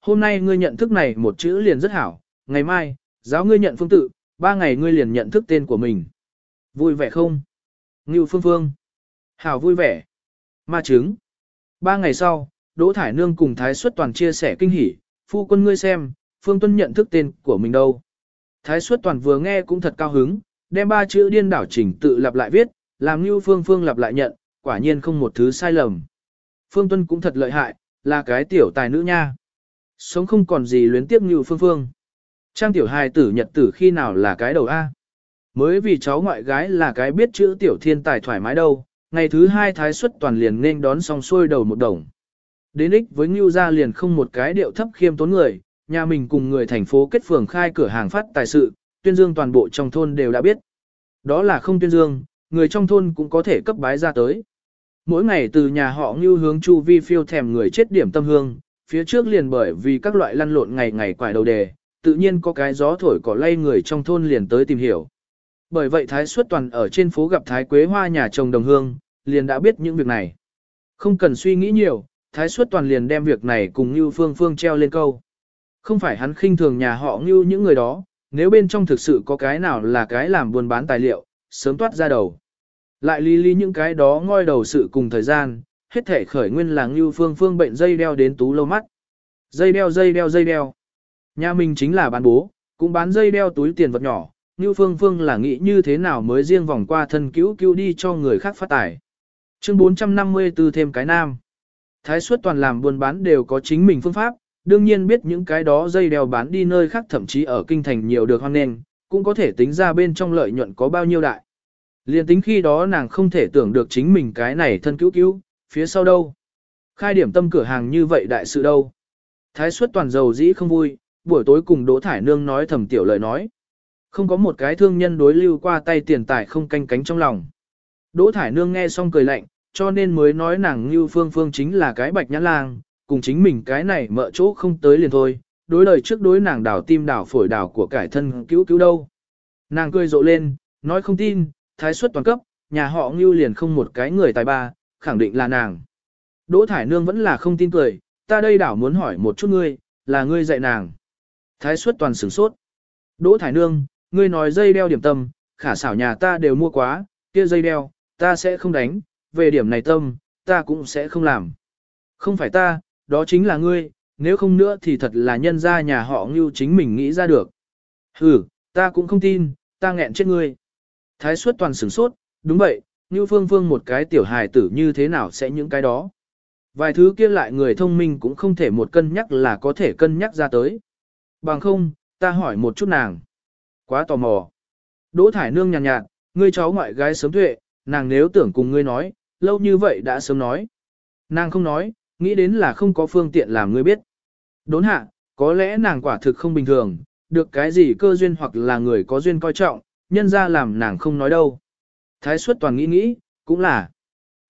hôm nay ngươi nhận thức này một chữ liền rất hảo, ngày mai, giáo ngươi nhận phương tự, ba ngày ngươi liền nhận thức tên của mình. Vui vẻ không? Ngưu Phương Phương. Hảo vui vẻ. Ma trứng. Ba ngày sau, Đỗ Thải Nương cùng Thái Xuất Toàn chia sẻ kinh hỉ, phu quân ngươi xem, Phương Tuân nhận thức tên của mình đâu. Thái Xuất Toàn vừa nghe cũng thật cao hứng, đem ba chữ điên đảo chỉnh tự lặp lại viết, làm Ngưu Phương Phương lặp lại nhận, quả nhiên không một thứ sai lầm. Phương Tuân cũng thật lợi hại, là cái tiểu tài nữ nha. Sống không còn gì luyến tiếp như Phương Phương. Trang tiểu hài tử nhật tử khi nào là cái đầu A. Mới vì cháu ngoại gái là cái biết chữ tiểu thiên tài thoải mái đâu, ngày thứ hai thái xuất toàn liền nên đón xong xuôi đầu một đồng. Đến ích với Ngưu gia liền không một cái điệu thấp khiêm tốn người, nhà mình cùng người thành phố kết phường khai cửa hàng phát tài sự, tuyên dương toàn bộ trong thôn đều đã biết. Đó là không tuyên dương, người trong thôn cũng có thể cấp bái ra tới. Mỗi ngày từ nhà họ Ngưu hướng chu vi phiêu thèm người chết điểm tâm hương, phía trước liền bởi vì các loại lăn lộn ngày ngày quải đầu đề, tự nhiên có cái gió thổi cỏ lay người trong thôn liền tới tìm hiểu. Bởi vậy Thái Xuất Toàn ở trên phố gặp Thái Quế Hoa nhà chồng đồng hương, liền đã biết những việc này. Không cần suy nghĩ nhiều, Thái Xuất Toàn liền đem việc này cùng Như Phương Phương treo lên câu. Không phải hắn khinh thường nhà họ Như những người đó, nếu bên trong thực sự có cái nào là cái làm buôn bán tài liệu, sớm toát ra đầu. Lại lý lý những cái đó ngoi đầu sự cùng thời gian, hết thể khởi nguyên là Ngưu Phương Phương bệnh dây đeo đến tú lâu mắt. Dây đeo dây đeo dây đeo. Nhà mình chính là bán bố, cũng bán dây đeo túi tiền vật nhỏ, Ngưu Phương Phương là nghĩ như thế nào mới riêng vòng qua thân cứu cứu đi cho người khác phát tài. Chương 454 thêm cái nam. Thái suất toàn làm buôn bán đều có chính mình phương pháp, đương nhiên biết những cái đó dây đeo bán đi nơi khác thậm chí ở kinh thành nhiều được hoan nền, cũng có thể tính ra bên trong lợi nhuận có bao nhiêu đại. Liên tính khi đó nàng không thể tưởng được chính mình cái này thân cứu cứu, phía sau đâu. Khai điểm tâm cửa hàng như vậy đại sự đâu. Thái suất toàn giàu dĩ không vui, buổi tối cùng Đỗ Thải Nương nói thầm tiểu lời nói. Không có một cái thương nhân đối lưu qua tay tiền tài không canh cánh trong lòng. Đỗ Thải Nương nghe xong cười lạnh, cho nên mới nói nàng Lưu Phương Phương chính là cái bạch nhãn lang, cùng chính mình cái này mợ chỗ không tới liền thôi, đối lời trước đối nàng đảo tim đảo phổi đảo của cải thân cứu cứu đâu. Nàng cười rộ lên, nói không tin, thái suất toàn cấp, nhà họ Ngưu liền không một cái người tài ba, khẳng định là nàng. Đỗ Thải Nương vẫn là không tin cười, ta đây đảo muốn hỏi một chút ngươi, là ngươi dạy nàng. Thái suất toàn sửng sốt. Đỗ Thải Nương, ngươi nói dây đeo điểm tâm, khả xảo nhà ta đều mua quá, kia dây đeo, ta sẽ không đánh, về điểm này tâm, ta cũng sẽ không làm. Không phải ta, đó chính là ngươi, nếu không nữa thì thật là nhân ra nhà họ như chính mình nghĩ ra được. Ừ, ta cũng không tin, ta nghẹn chết ngươi. Thái suất toàn sửng sốt, đúng vậy, như phương phương một cái tiểu hài tử như thế nào sẽ những cái đó. Vài thứ kia lại người thông minh cũng không thể một cân nhắc là có thể cân nhắc ra tới. Bằng không, ta hỏi một chút nàng. Quá tò mò. Đỗ Thải Nương nhàn nhạt, nhạt, ngươi cháu ngoại gái sớm tuệ, nàng nếu tưởng cùng ngươi nói, lâu như vậy đã sớm nói. Nàng không nói, nghĩ đến là không có phương tiện làm ngươi biết. Đốn hạ, có lẽ nàng quả thực không bình thường, được cái gì cơ duyên hoặc là người có duyên coi trọng, nhân ra làm nàng không nói đâu. Thái suất toàn nghĩ nghĩ, cũng là.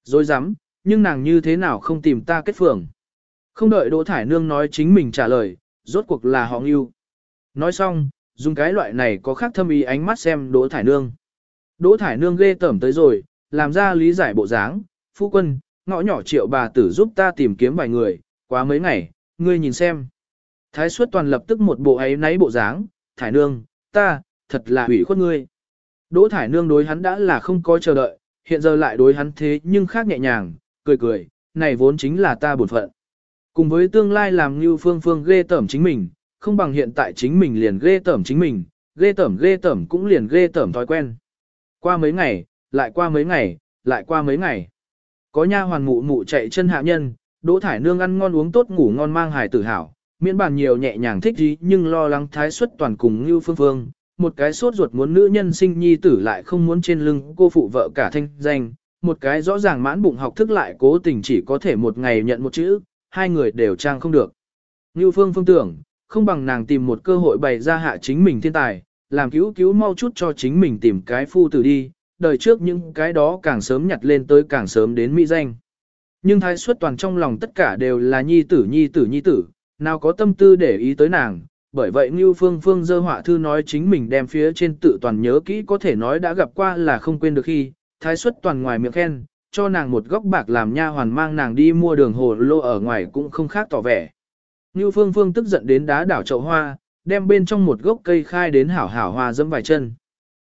Rồi dám, nhưng nàng như thế nào không tìm ta kết phường. Không đợi Đỗ Thải Nương nói chính mình trả lời, rốt cuộc là họ yêu. Nói xong, dùng cái loại này có khác thâm ý ánh mắt xem Đỗ Thải Nương. Đỗ Thải Nương ghê tởm tới rồi, làm ra lý giải bộ dáng, phu quân, ngõ nhỏ triệu bà tử giúp ta tìm kiếm vài người, quá mấy ngày, ngươi nhìn xem. Thái suất toàn lập tức một bộ ấy náy bộ dáng, Thải Nương, ta, thật là hủy khuất ngươi. Đỗ Thải Nương đối hắn đã là không có chờ đợi, hiện giờ lại đối hắn thế nhưng khác nhẹ nhàng, cười cười, này vốn chính là ta bổn phận. Cùng với tương lai làm như phương phương ghê tởm chính mình, không bằng hiện tại chính mình liền ghê tởm chính mình, ghê tởm ghê tởm cũng liền ghê tởm thói quen. Qua mấy ngày, lại qua mấy ngày, lại qua mấy ngày. Có nha hoàn mụ mụ chạy chân hạ nhân, đỗ thải nương ăn ngon uống tốt ngủ ngon mang hài tử hảo, miễn bàn nhiều nhẹ nhàng thích gì nhưng lo lắng thái xuất toàn cùng như phương phương. Một cái sốt ruột muốn nữ nhân sinh nhi tử lại không muốn trên lưng cô phụ vợ cả thanh danh, một cái rõ ràng mãn bụng học thức lại cố tình chỉ có thể một ngày nhận một chữ, hai người đều trang không được. Như phương phương tưởng, không bằng nàng tìm một cơ hội bày ra hạ chính mình thiên tài, làm cứu cứu mau chút cho chính mình tìm cái phu tử đi, đời trước những cái đó càng sớm nhặt lên tới càng sớm đến mỹ danh. Nhưng thái suất toàn trong lòng tất cả đều là nhi tử nhi tử nhi tử, nào có tâm tư để ý tới nàng, bởi vậy Ngưu Phương Phương dơ họa thư nói chính mình đem phía trên tự toàn nhớ kỹ có thể nói đã gặp qua là không quên được khi, thái suất toàn ngoài miệng khen, cho nàng một góc bạc làm nha hoàn mang nàng đi mua đường hồ lô ở ngoài cũng không khác tỏ vẻ. Ngưu Phương Phương tức giận đến đá đảo chậu hoa, đem bên trong một gốc cây khai đến hảo hảo hoa dẫm vài chân.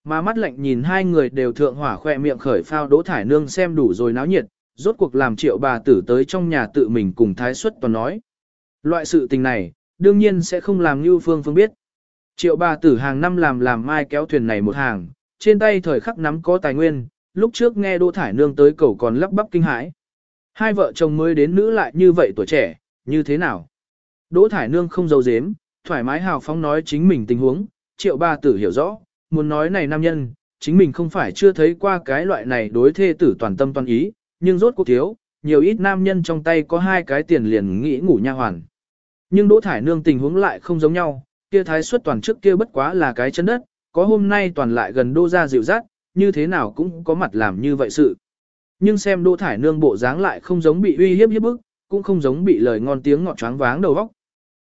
Mà mắt lạnh nhìn hai người đều thượng hỏa khỏe miệng khởi phao đỗ thải nương xem đủ rồi náo nhiệt, rốt cuộc làm triệu bà tử tới trong nhà tự mình cùng thái xuất toàn nói. Loại sự tình này, đương nhiên sẽ không làm như phương phương biết. Triệu bà tử hàng năm làm làm mai kéo thuyền này một hàng, trên tay thời khắc nắm có tài nguyên, lúc trước nghe đỗ thải nương tới cầu còn lắp bắp kinh hãi. Hai vợ chồng mới đến nữ lại như vậy tuổi trẻ, như thế nào? Đỗ thải nương không giấu giếm, thoải mái hào phóng nói chính mình tình huống, triệu bà tử hiểu rõ, muốn nói này nam nhân, chính mình không phải chưa thấy qua cái loại này đối thê tử toàn tâm toàn ý, nhưng rốt cuộc thiếu, nhiều ít nam nhân trong tay có hai cái tiền liền nghĩ ngủ nha hoàn. Nhưng Đỗ Thải Nương tình huống lại không giống nhau, kia thái suất toàn trước kia bất quá là cái chân đất, có hôm nay toàn lại gần đô ra dịu dắt, như thế nào cũng có mặt làm như vậy sự. Nhưng xem Đỗ Thải Nương bộ dáng lại không giống bị uy hiếp hiếp bức, cũng không giống bị lời ngon tiếng ngọt choáng váng đầu óc.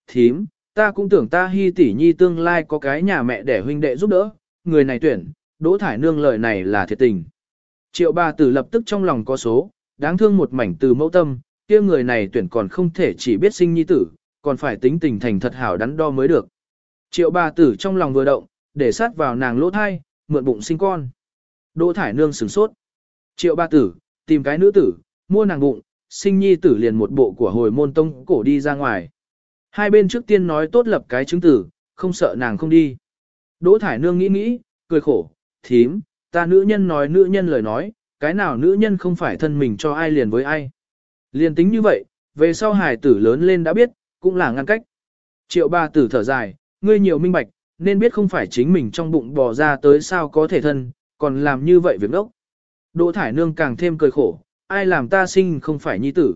Thím, ta cũng tưởng ta hy tỷ nhi tương lai có cái nhà mẹ để huynh đệ giúp đỡ, người này tuyển, Đỗ Thải Nương lời này là thiệt tình. Triệu bà tử lập tức trong lòng có số, đáng thương một mảnh từ mẫu tâm, kia người này tuyển còn không thể chỉ biết sinh nhi tử, còn phải tính tình thành thật hảo đắn đo mới được. Triệu bà tử trong lòng vừa động, để sát vào nàng lỗ thai, mượn bụng sinh con. Đỗ Thải Nương sửng sốt. Triệu bà tử, tìm cái nữ tử, mua nàng bụng, sinh nhi tử liền một bộ của hồi môn tông cổ đi ra ngoài. Hai bên trước tiên nói tốt lập cái chứng tử, không sợ nàng không đi. Đỗ Thải Nương nghĩ nghĩ, cười khổ, thím, ta nữ nhân nói nữ nhân lời nói, cái nào nữ nhân không phải thân mình cho ai liền với ai. Liền tính như vậy, về sau hài tử lớn lên đã biết, cũng là ngăn cách. Triệu ba tử thở dài, ngươi nhiều minh bạch, nên biết không phải chính mình trong bụng bò ra tới sao có thể thân, còn làm như vậy việc đốc. Đỗ Thải Nương càng thêm cười khổ, ai làm ta sinh không phải nhi tử.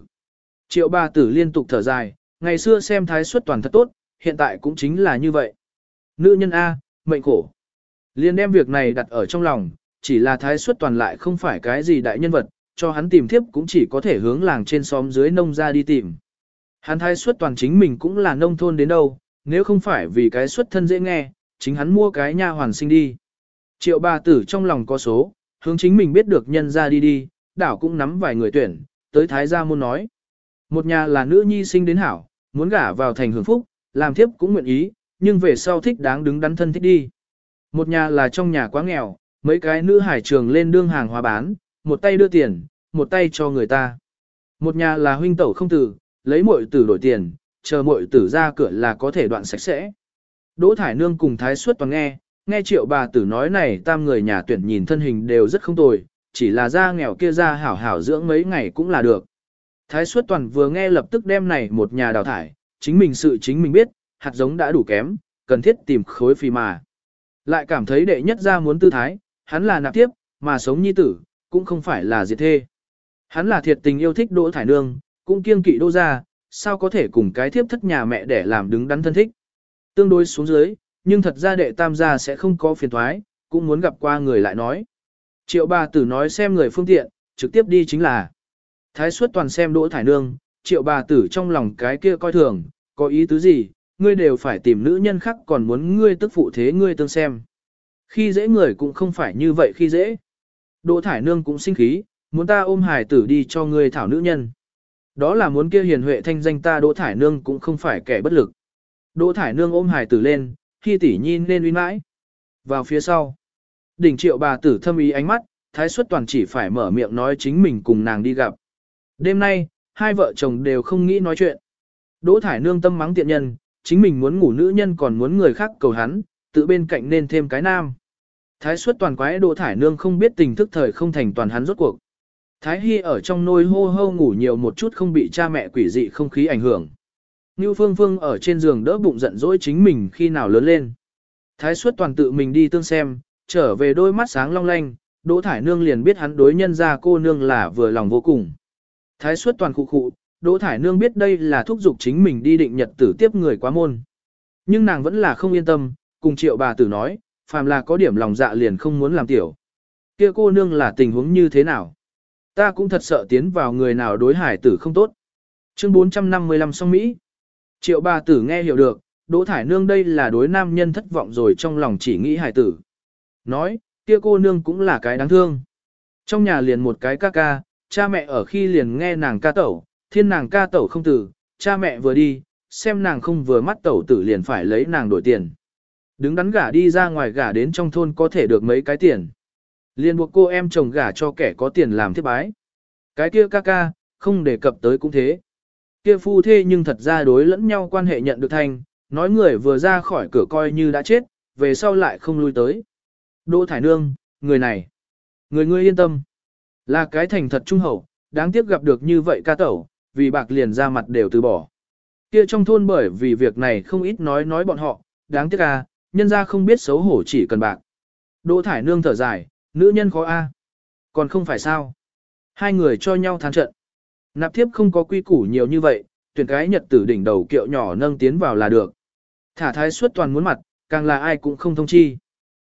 Triệu ba tử liên tục thở dài, ngày xưa xem thái xuất toàn thật tốt, hiện tại cũng chính là như vậy. Nữ nhân A, mệnh khổ. Liên đem việc này đặt ở trong lòng, chỉ là thái xuất toàn lại không phải cái gì đại nhân vật, cho hắn tìm thiếp cũng chỉ có thể hướng làng trên xóm dưới nông ra đi tìm. Hắn thái xuất toàn chính mình cũng là nông thôn đến đâu, nếu không phải vì cái xuất thân dễ nghe, chính hắn mua cái nha hoàn sinh đi. Triệu bà tử trong lòng có số, hướng chính mình biết được nhân ra đi đi, đảo cũng nắm vài người tuyển, tới thái gia muốn nói. Một nhà là nữ nhi sinh đến hảo, muốn gả vào thành hưởng phúc, làm thiếp cũng nguyện ý, nhưng về sau thích đáng đứng đắn thân thích đi. Một nhà là trong nhà quá nghèo, mấy cái nữ hải trường lên đương hàng hóa bán, một tay đưa tiền, một tay cho người ta. Một nhà là huynh tẩu không tử, lấy muội tử đổi tiền, chờ muội tử ra cửa là có thể đoạn sạch sẽ. Đỗ Thải Nương cùng Thái Suất toàn nghe, nghe triệu bà tử nói này tam người nhà tuyển nhìn thân hình đều rất không tồi, chỉ là ra nghèo kia ra hảo hảo dưỡng mấy ngày cũng là được. Thái Suất toàn vừa nghe lập tức đem này một nhà đào thải, chính mình sự chính mình biết, hạt giống đã đủ kém, cần thiết tìm khối phi mà. Lại cảm thấy đệ nhất ra muốn tư thái, hắn là nạp tiếp, mà sống nhi tử, cũng không phải là diệt thê. Hắn là thiệt tình yêu thích Đỗ Thải Nương, cũng kiêng kỵ đô gia, sao có thể cùng cái thiếp thất nhà mẹ để làm đứng đắn thân thích. Tương đối xuống dưới, nhưng thật ra đệ tam gia sẽ không có phiền thoái, cũng muốn gặp qua người lại nói. Triệu bà tử nói xem người phương tiện, trực tiếp đi chính là. Thái suất toàn xem Đỗ Thải Nương, triệu bà tử trong lòng cái kia coi thường, có ý tứ gì, ngươi đều phải tìm nữ nhân khác còn muốn ngươi tức phụ thế ngươi tương xem. Khi dễ người cũng không phải như vậy khi dễ. Đỗ Thải Nương cũng sinh khí, muốn ta ôm hài tử đi cho ngươi thảo nữ nhân. Đó là muốn kia hiền huệ thanh danh ta Đỗ Thải Nương cũng không phải kẻ bất lực. Đỗ Thải Nương ôm hài tử lên, khi tỷ nhi nên uy mãi. Vào phía sau, đỉnh triệu bà tử thâm ý ánh mắt, thái xuất toàn chỉ phải mở miệng nói chính mình cùng nàng đi gặp. Đêm nay, hai vợ chồng đều không nghĩ nói chuyện. Đỗ Thải Nương tâm mắng tiện nhân, chính mình muốn ngủ nữ nhân còn muốn người khác cầu hắn, tự bên cạnh nên thêm cái nam. Thái suất toàn quái Đỗ Thải Nương không biết tình thức thời không thành toàn hắn rốt cuộc. Thái Hy ở trong nôi hô hô ngủ nhiều một chút không bị cha mẹ quỷ dị không khí ảnh hưởng. Như Phương Phương ở trên giường đỡ bụng giận dỗi chính mình khi nào lớn lên. Thái suất toàn tự mình đi tương xem, trở về đôi mắt sáng long lanh, Đỗ Thải Nương liền biết hắn đối nhân ra cô nương là vừa lòng vô cùng. Thái suất toàn khụ khụ, Đỗ Thải Nương biết đây là thúc giục chính mình đi định nhật tử tiếp người quá môn. Nhưng nàng vẫn là không yên tâm, cùng triệu bà tử nói, phàm là có điểm lòng dạ liền không muốn làm tiểu. Kia cô nương là tình huống như thế nào? Ta cũng thật sợ tiến vào người nào đối hải tử không tốt. Chương 455 song Mỹ. Triệu bà tử nghe hiểu được, Đỗ Thải Nương đây là đối nam nhân thất vọng rồi trong lòng chỉ nghĩ hải tử. Nói, kia cô nương cũng là cái đáng thương. Trong nhà liền một cái ca ca, cha mẹ ở khi liền nghe nàng ca tẩu, thiên nàng ca tẩu không tử, cha mẹ vừa đi, xem nàng không vừa mắt tẩu tử liền phải lấy nàng đổi tiền. Đứng đắn gả đi ra ngoài gả đến trong thôn có thể được mấy cái tiền. Liền buộc cô em chồng gả cho kẻ có tiền làm thiết bái. Cái kia ca ca, không đề cập tới cũng thế. Kia phu thê nhưng thật ra đối lẫn nhau quan hệ nhận được thành, nói người vừa ra khỏi cửa coi như đã chết, về sau lại không lui tới. Đỗ Thải Nương, người này, người ngươi yên tâm, là cái thành thật trung hậu, đáng tiếc gặp được như vậy ca tẩu, vì bạc liền ra mặt đều từ bỏ. Kia trong thôn bởi vì việc này không ít nói nói bọn họ, đáng tiếc à, nhân ra không biết xấu hổ chỉ cần bạc. Đỗ Thải Nương thở dài, nữ nhân khó a, còn không phải sao. Hai người cho nhau than trận. Nạp thiếp không có quy củ nhiều như vậy, tuyển cái nhật tử đỉnh đầu kiệu nhỏ nâng tiến vào là được. Thả thái suất toàn muốn mặt, càng là ai cũng không thông chi.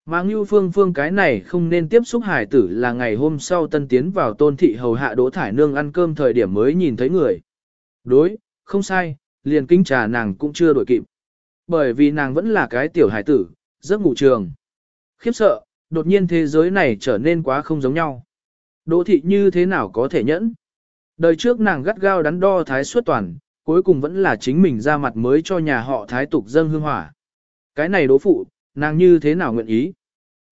Mà Ngưu Phương Phương cái này không nên tiếp xúc hải tử là ngày hôm sau tân tiến vào tôn thị hầu hạ đỗ thải nương ăn cơm thời điểm mới nhìn thấy người. Đối, không sai, liền kinh trà nàng cũng chưa đổi kịp. Bởi vì nàng vẫn là cái tiểu hải tử, giấc ngủ trường. Khiếp sợ, đột nhiên thế giới này trở nên quá không giống nhau. Đỗ thị như thế nào có thể nhẫn? Đời trước nàng gắt gao đắn đo thái suất toàn, cuối cùng vẫn là chính mình ra mặt mới cho nhà họ thái tục dâng hương hỏa. Cái này đỗ phụ, nàng như thế nào nguyện ý?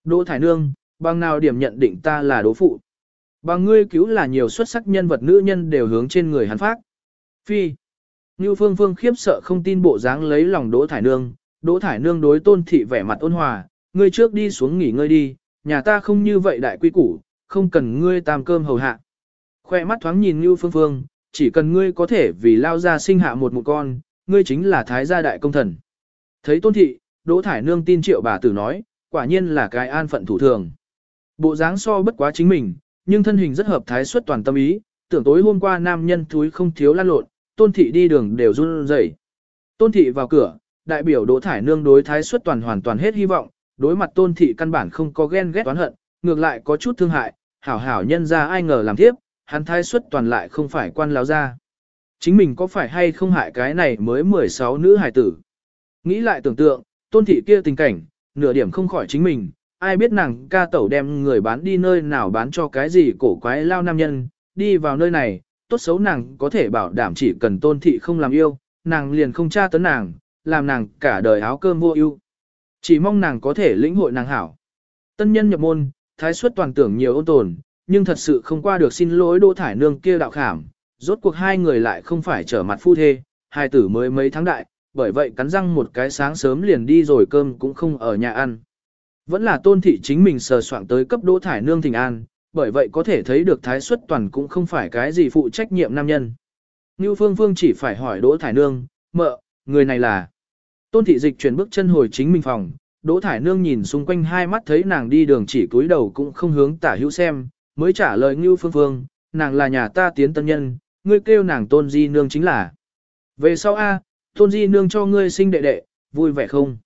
Đỗ Thải Nương, bằng nào điểm nhận định ta là đỗ phụ? Bằng ngươi cứu là nhiều xuất sắc nhân vật nữ nhân đều hướng trên người hắn phát. Phi. Như Phương Phương khiếp sợ không tin bộ dáng lấy lòng Đỗ Thải Nương, Đỗ Thải Nương đối tôn thị vẻ mặt ôn hòa, ngươi trước đi xuống nghỉ ngơi đi, nhà ta không như vậy đại quy củ, không cần ngươi tam cơm hầu hạ. Khoe mắt thoáng nhìn Ngưu Phương Phương, chỉ cần ngươi có thể vì lao ra sinh hạ một một con, ngươi chính là thái gia đại công thần. Thấy tôn thị, Đỗ Thải Nương tin triệu bà tử nói, quả nhiên là cái an phận thủ thường. Bộ dáng so bất quá chính mình, nhưng thân hình rất hợp thái xuất toàn tâm ý, tưởng tối hôm qua nam nhân thúi không thiếu lan lộn, tôn thị đi đường đều run rẩy. Tôn thị vào cửa, đại biểu Đỗ Thải Nương đối thái xuất toàn hoàn toàn hết hy vọng, đối mặt tôn thị căn bản không có ghen ghét oán hận, ngược lại có chút thương hại, hảo hảo nhân ra ai ngờ làm tiếp, hắn thái xuất toàn lại không phải quan láo ra. Chính mình có phải hay không hại cái này mới 16 nữ hài tử. Nghĩ lại tưởng tượng, tôn thị kia tình cảnh, nửa điểm không khỏi chính mình, ai biết nàng ca tẩu đem người bán đi nơi nào bán cho cái gì cổ quái lao nam nhân, đi vào nơi này, tốt xấu nàng có thể bảo đảm chỉ cần tôn thị không làm yêu, nàng liền không tra tấn nàng, làm nàng cả đời áo cơm vô ưu. Chỉ mong nàng có thể lĩnh hội nàng hảo. Tân nhân nhập môn, thái suất toàn tưởng nhiều ôn tồn, nhưng thật sự không qua được xin lỗi Đỗ Thải Nương kia đạo khảm, rốt cuộc hai người lại không phải trở mặt phu thê, hai tử mới mấy tháng đại, bởi vậy cắn răng một cái sáng sớm liền đi rồi cơm cũng không ở nhà ăn. Vẫn là tôn thị chính mình sờ soạn tới cấp Đỗ Thải Nương thỉnh an, bởi vậy có thể thấy được thái suất toàn cũng không phải cái gì phụ trách nhiệm nam nhân. Như Phương Phương chỉ phải hỏi Đỗ Thải Nương, mợ, người này là... Tôn thị dịch chuyển bước chân hồi chính mình phòng, Đỗ Thải Nương nhìn xung quanh hai mắt thấy nàng đi đường chỉ cúi đầu cũng không hướng tả hữu xem, mới trả lời Ngưu Phương Phương, nàng là nhà ta tiến tân nhân, ngươi kêu nàng tôn di nương chính là. Về sau A, tôn di nương cho ngươi sinh đệ đệ, vui vẻ không?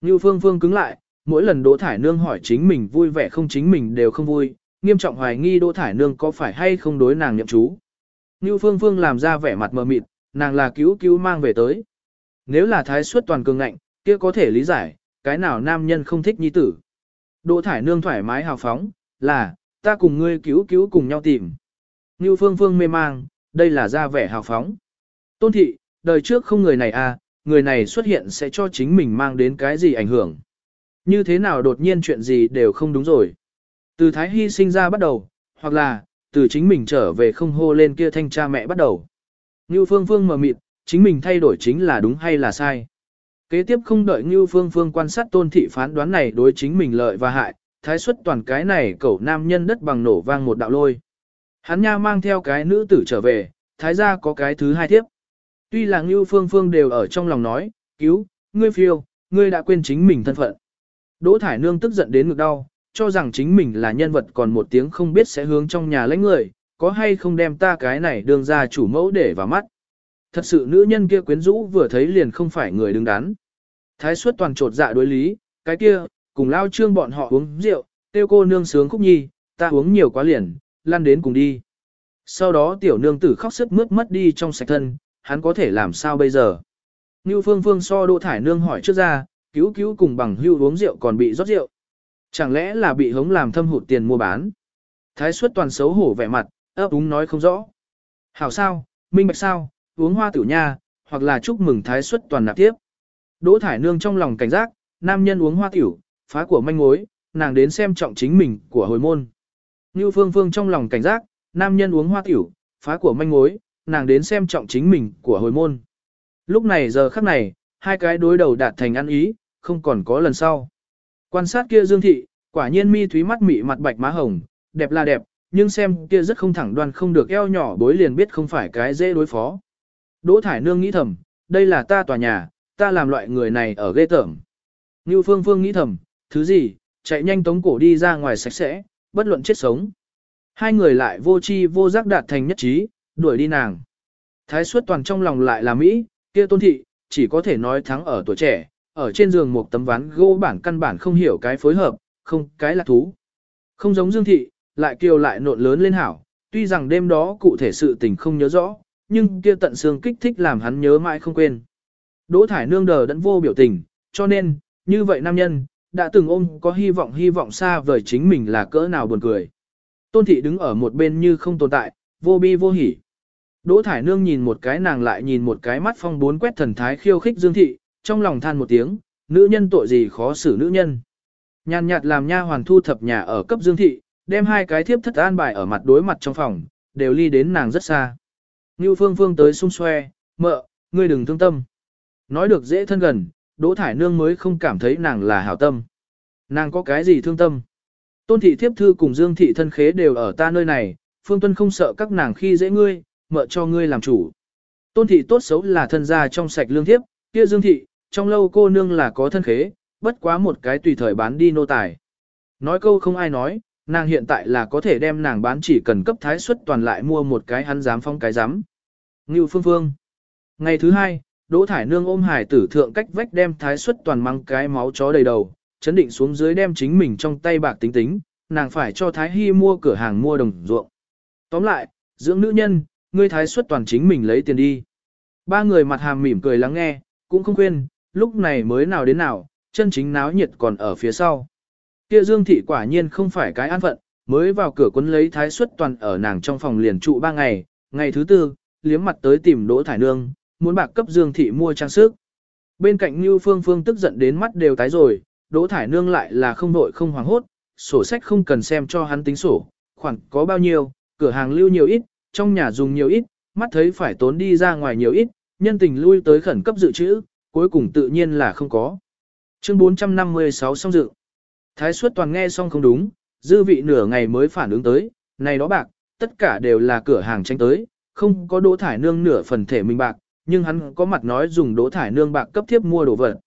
Ngưu Phương Phương cứng lại, mỗi lần Đỗ Thải Nương hỏi chính mình vui vẻ không chính mình đều không vui, nghiêm trọng hoài nghi Đỗ Thải Nương có phải hay không đối nàng nhậm chú. Ngưu Phương Phương làm ra vẻ mặt mờ mịt, nàng là cứu cứu mang về tới. Nếu là thái suất toàn cường ngạnh, kia có thể lý giải, cái nào nam nhân không thích nhi tử. Đỗ Thải Nương thoải mái hào phóng, là, ta cùng ngươi cứu cứu cùng nhau tìm. Ngưu Phương Phương mê mang, đây là ra vẻ hào phóng. Tôn thị, đời trước không người này à, người này xuất hiện sẽ cho chính mình mang đến cái gì ảnh hưởng. Như thế nào đột nhiên chuyện gì đều không đúng rồi. Từ Thái Hy sinh ra bắt đầu, hoặc là, từ chính mình trở về không hô lên kia thanh cha mẹ bắt đầu. Ngưu Phương Phương mờ mịt, chính mình thay đổi chính là đúng hay là sai. Kế tiếp không đợi Ngưu Phương Phương quan sát tôn thị phán đoán này đối chính mình lợi và hại, thái xuất toàn cái này cậu nam nhân đất bằng nổ vang một đạo lôi. Hắn nha mang theo cái nữ tử trở về, thái gia có cái thứ hai tiếp. Tuy là Ngưu Phương Phương đều ở trong lòng nói, cứu, ngươi phiêu, ngươi đã quên chính mình thân phận. Đỗ Thải Nương tức giận đến ngực đau, cho rằng chính mình là nhân vật còn một tiếng không biết sẽ hướng trong nhà lãnh người, có hay không đem ta cái này đường ra chủ mẫu để vào mắt. Thật sự nữ nhân kia quyến rũ vừa thấy liền không phải người đứng đắn. Thái suất toàn trột dạ đối lý, cái kia, cùng lao trương bọn họ uống rượu, tiêu cô nương sướng khúc nhi, ta uống nhiều quá liền, lăn đến cùng đi. Sau đó tiểu nương tử khóc sức mướt mất đi trong sạch thân, hắn có thể làm sao bây giờ. Như phương phương so đỗ thải nương hỏi trước ra, cứu cứu cùng bằng hưu uống rượu còn bị rót rượu. Chẳng lẽ là bị hống làm thâm hụt tiền mua bán. Thái suất toàn xấu hổ vẻ mặt, ấp úng nói không rõ. Hảo sao, minh bạch sao, uống hoa tử nha, hoặc là chúc mừng thái xuất toàn nạp tiếp. Đỗ Thải Nương trong lòng cảnh giác, nam nhân uống hoa tiểu, phá của manh mối, nàng đến xem trọng chính mình của hồi môn. Như Phương Phương trong lòng cảnh giác, nam nhân uống hoa tiểu, phá của manh mối, nàng đến xem trọng chính mình của hồi môn. Lúc này giờ khắc này, hai cái đối đầu đạt thành ăn ý, không còn có lần sau. Quan sát kia Dương Thị, quả nhiên mi thúy mắt mị mặt bạch má hồng, đẹp là đẹp, nhưng xem kia rất không thẳng đoan không được eo nhỏ bối liền biết không phải cái dễ đối phó. Đỗ Thải Nương nghĩ thầm, đây là ta tòa nhà, ta làm loại người này ở ghê tởm. Như Phương Phương nghĩ thầm, thứ gì, chạy nhanh tống cổ đi ra ngoài sạch sẽ, bất luận chết sống. Hai người lại vô chi vô giác đạt thành nhất trí, đuổi đi nàng. Thái suất toàn trong lòng lại là Mỹ, kia tôn thị, chỉ có thể nói thắng ở tuổi trẻ, ở trên giường một tấm ván gỗ bản căn bản không hiểu cái phối hợp, không cái là thú. Không giống Dương thị, lại kiều lại nộn lớn lên hảo, tuy rằng đêm đó cụ thể sự tình không nhớ rõ, nhưng kia tận xương kích thích làm hắn nhớ mãi không quên. Đỗ thải nương đờ đẫn vô biểu tình, cho nên, như vậy nam nhân, đã từng ôm có hy vọng hy vọng xa vời chính mình là cỡ nào buồn cười. Tôn thị đứng ở một bên như không tồn tại, vô bi vô hỉ. Đỗ thải nương nhìn một cái nàng lại nhìn một cái mắt phong bốn quét thần thái khiêu khích dương thị, trong lòng than một tiếng, nữ nhân tội gì khó xử nữ nhân. Nhàn nhạt làm nha hoàn thu thập nhà ở cấp dương thị, đem hai cái thiếp thất an bài ở mặt đối mặt trong phòng, đều ly đến nàng rất xa. Ngưu phương phương tới xung xoe, mợ, ngươi đừng thương tâm. Nói được dễ thân gần, Đỗ Thải Nương mới không cảm thấy nàng là hảo tâm. Nàng có cái gì thương tâm? Tôn thị thiếp thư cùng Dương thị thân khế đều ở ta nơi này, Phương Tuân không sợ các nàng khi dễ ngươi, mợ cho ngươi làm chủ. Tôn thị tốt xấu là thân gia trong sạch lương thiếp, kia Dương thị, trong lâu cô nương là có thân khế, bất quá một cái tùy thời bán đi nô tài. Nói câu không ai nói, nàng hiện tại là có thể đem nàng bán chỉ cần cấp thái suất toàn lại mua một cái hắn dám phong cái dám. Ngưu Phương Phương. Ngày thứ hai, Đỗ Thải Nương ôm hải tử thượng cách vách đem thái suất toàn mang cái máu chó đầy đầu, chấn định xuống dưới đem chính mình trong tay bạc tính tính, nàng phải cho Thái Hy mua cửa hàng mua đồng ruộng. Tóm lại, dưỡng nữ nhân, ngươi thái suất toàn chính mình lấy tiền đi. Ba người mặt hàm mỉm cười lắng nghe, cũng không quên, lúc này mới nào đến nào, chân chính náo nhiệt còn ở phía sau. Kia Dương Thị quả nhiên không phải cái an phận, mới vào cửa quấn lấy thái suất toàn ở nàng trong phòng liền trụ ba ngày, ngày thứ tư, liếm mặt tới tìm Đỗ Thải Nương, muốn bạc cấp Dương Thị mua trang sức. Bên cạnh Như Phương Phương tức giận đến mắt đều tái rồi, Đỗ Thải Nương lại là không nội không hoảng hốt, sổ sách không cần xem cho hắn tính sổ, khoản có bao nhiêu, cửa hàng lưu nhiều ít, trong nhà dùng nhiều ít, mắt thấy phải tốn đi ra ngoài nhiều ít, nhân tình lui tới khẩn cấp dự trữ, cuối cùng tự nhiên là không có. Chương 456 xong dự. Thái suất toàn nghe xong không đúng, dư vị nửa ngày mới phản ứng tới, này đó bạc, tất cả đều là cửa hàng tranh tới, không có đỗ thải nương nửa phần thể mình bạc, nhưng hắn có mặt nói dùng đỗ thải nương bạc cấp tiếp mua đồ vật.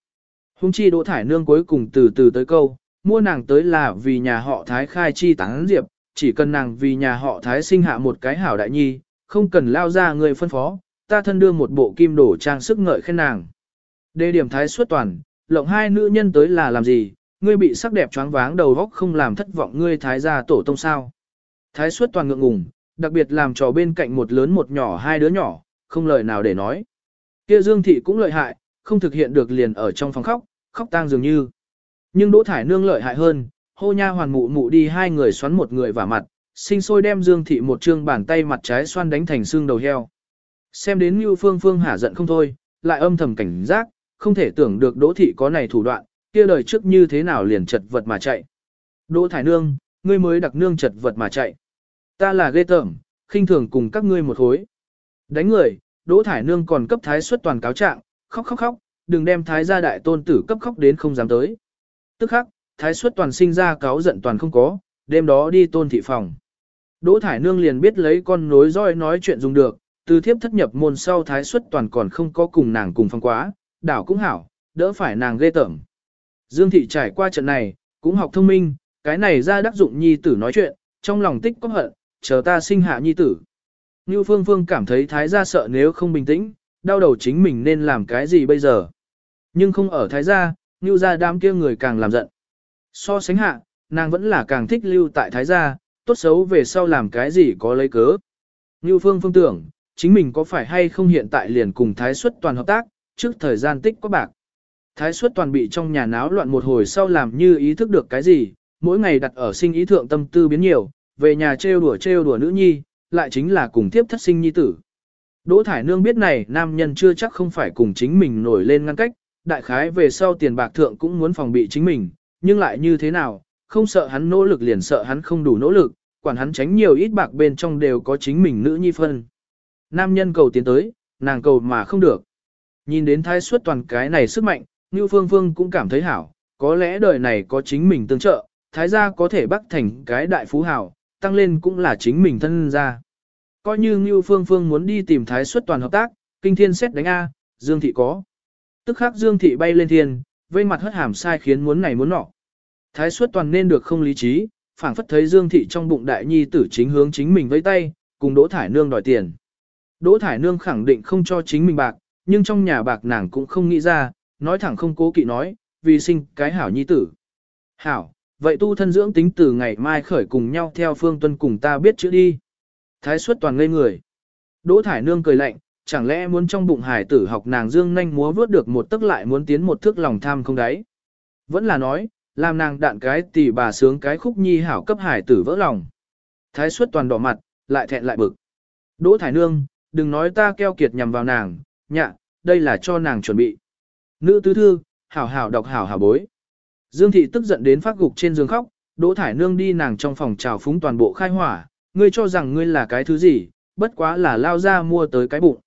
Hùng chi đỗ thải nương cuối cùng từ từ tới câu, mua nàng tới là vì nhà họ Thái khai chi tán diệp, chỉ cần nàng vì nhà họ Thái sinh hạ một cái hảo đại nhi, không cần lao ra người phân phó, ta thân đưa một bộ kim đổ trang sức ngợi khen nàng. Đề điểm Thái xuất toàn, lộng hai nữ nhân tới là làm gì, ngươi bị sắc đẹp choáng váng đầu góc không làm thất vọng ngươi Thái gia tổ tông sao. Thái xuất toàn ngượng ngùng, đặc biệt làm trò bên cạnh một lớn một nhỏ hai đứa nhỏ, không lời nào để nói. Kia Dương Thị cũng lợi hại, không thực hiện được liền ở trong phòng khóc, khóc tang dường như. Nhưng Đỗ Thải Nương lợi hại hơn, hô nha hoàn mụ mụ đi hai người xoắn một người vào mặt, sinh sôi đem Dương Thị một trương bàn tay mặt trái xoan đánh thành xương đầu heo. Xem đến Như Phương Phương hả giận không thôi, lại âm thầm cảnh giác, không thể tưởng được Đỗ Thị có này thủ đoạn, kia đời trước như thế nào liền chật vật mà chạy. Đỗ Thải Nương, ngươi mới đặc nương chật vật mà chạy. Ta là ghê tởm, khinh thường cùng các ngươi một hối. Đánh người, Đỗ Thải Nương còn cấp thái xuất toàn cáo trạng, khóc khóc khóc, đừng đem thái gia đại tôn tử cấp khóc đến không dám tới. Tức khắc, thái xuất toàn sinh ra cáo giận toàn không có, đêm đó đi tôn thị phòng. Đỗ Thải Nương liền biết lấy con nối roi nói chuyện dùng được, từ thiếp thất nhập môn sau thái xuất toàn còn không có cùng nàng cùng phòng quá, đảo cũng hảo, đỡ phải nàng ghê tởm. Dương thị trải qua trận này, cũng học thông minh, cái này ra đắc dụng nhi tử nói chuyện, trong lòng tích có hận, chờ ta sinh hạ nhi tử. Như Phương Phương cảm thấy thái gia sợ nếu không bình tĩnh, đau đầu chính mình nên làm cái gì bây giờ. Nhưng không ở thái gia, Như gia đám kia người càng làm giận. So sánh hạ, nàng vẫn là càng thích lưu tại thái gia, tốt xấu về sau làm cái gì có lấy cớ. Như Phương Phương tưởng, chính mình có phải hay không hiện tại liền cùng thái xuất toàn hợp tác, trước thời gian tích có bạc. Thái xuất toàn bị trong nhà náo loạn một hồi sau làm như ý thức được cái gì, mỗi ngày đặt ở sinh ý thượng tâm tư biến nhiều, về nhà trêu đùa trêu đùa nữ nhi, lại chính là cùng tiếp thất sinh nhi tử. Đỗ Thải Nương biết này nam nhân chưa chắc không phải cùng chính mình nổi lên ngăn cách, đại khái về sau tiền bạc thượng cũng muốn phòng bị chính mình, nhưng lại như thế nào, không sợ hắn nỗ lực liền sợ hắn không đủ nỗ lực, quản hắn tránh nhiều ít bạc bên trong đều có chính mình nữ nhi phân. Nam nhân cầu tiến tới, nàng cầu mà không được. Nhìn đến thái suất toàn cái này sức mạnh, Ngưu Phương Phương cũng cảm thấy hảo, có lẽ đời này có chính mình tương trợ, thái gia có thể bắt thành cái đại phú hảo, tăng lên cũng là chính mình thân ra Coi như Ngưu Phương Phương muốn đi tìm thái suất toàn hợp tác, kinh thiên xét đánh A, Dương Thị có. Tức khắc Dương Thị bay lên thiên, vây mặt hất hàm sai khiến muốn này muốn nọ. Thái suất toàn nên được không lý trí, phảng phất thấy Dương Thị trong bụng đại nhi tử chính hướng chính mình với tay, cùng Đỗ Thải Nương đòi tiền. Đỗ Thải Nương khẳng định không cho chính mình bạc, nhưng trong nhà bạc nàng cũng không nghĩ ra, nói thẳng không cố kỵ nói, vì sinh cái hảo nhi tử. Hảo, vậy tu thân dưỡng tính từ ngày mai khởi cùng nhau theo phương tuân cùng ta biết chữ đi. Thái suất toàn ngây người. Đỗ Thải Nương cười lạnh, chẳng lẽ muốn trong bụng hải tử học nàng dương nhanh múa vướt được một tức lại muốn tiến một thước lòng tham không đáy. Vẫn là nói, làm nàng đạn cái tỷ bà sướng cái khúc nhi hảo cấp hải tử vỡ lòng. Thái suất toàn đỏ mặt, lại thẹn lại bực. Đỗ Thải Nương, đừng nói ta keo kiệt nhằm vào nàng, nhạ, đây là cho nàng chuẩn bị. Nữ tứ thư, hảo hảo đọc hảo hảo bối. Dương thị tức giận đến phát gục trên giường khóc, Đỗ Thải Nương đi nàng trong phòng trào phúng toàn bộ khai hỏa, ngươi cho rằng ngươi là cái thứ gì, bất quá là lao ra mua tới cái bụng.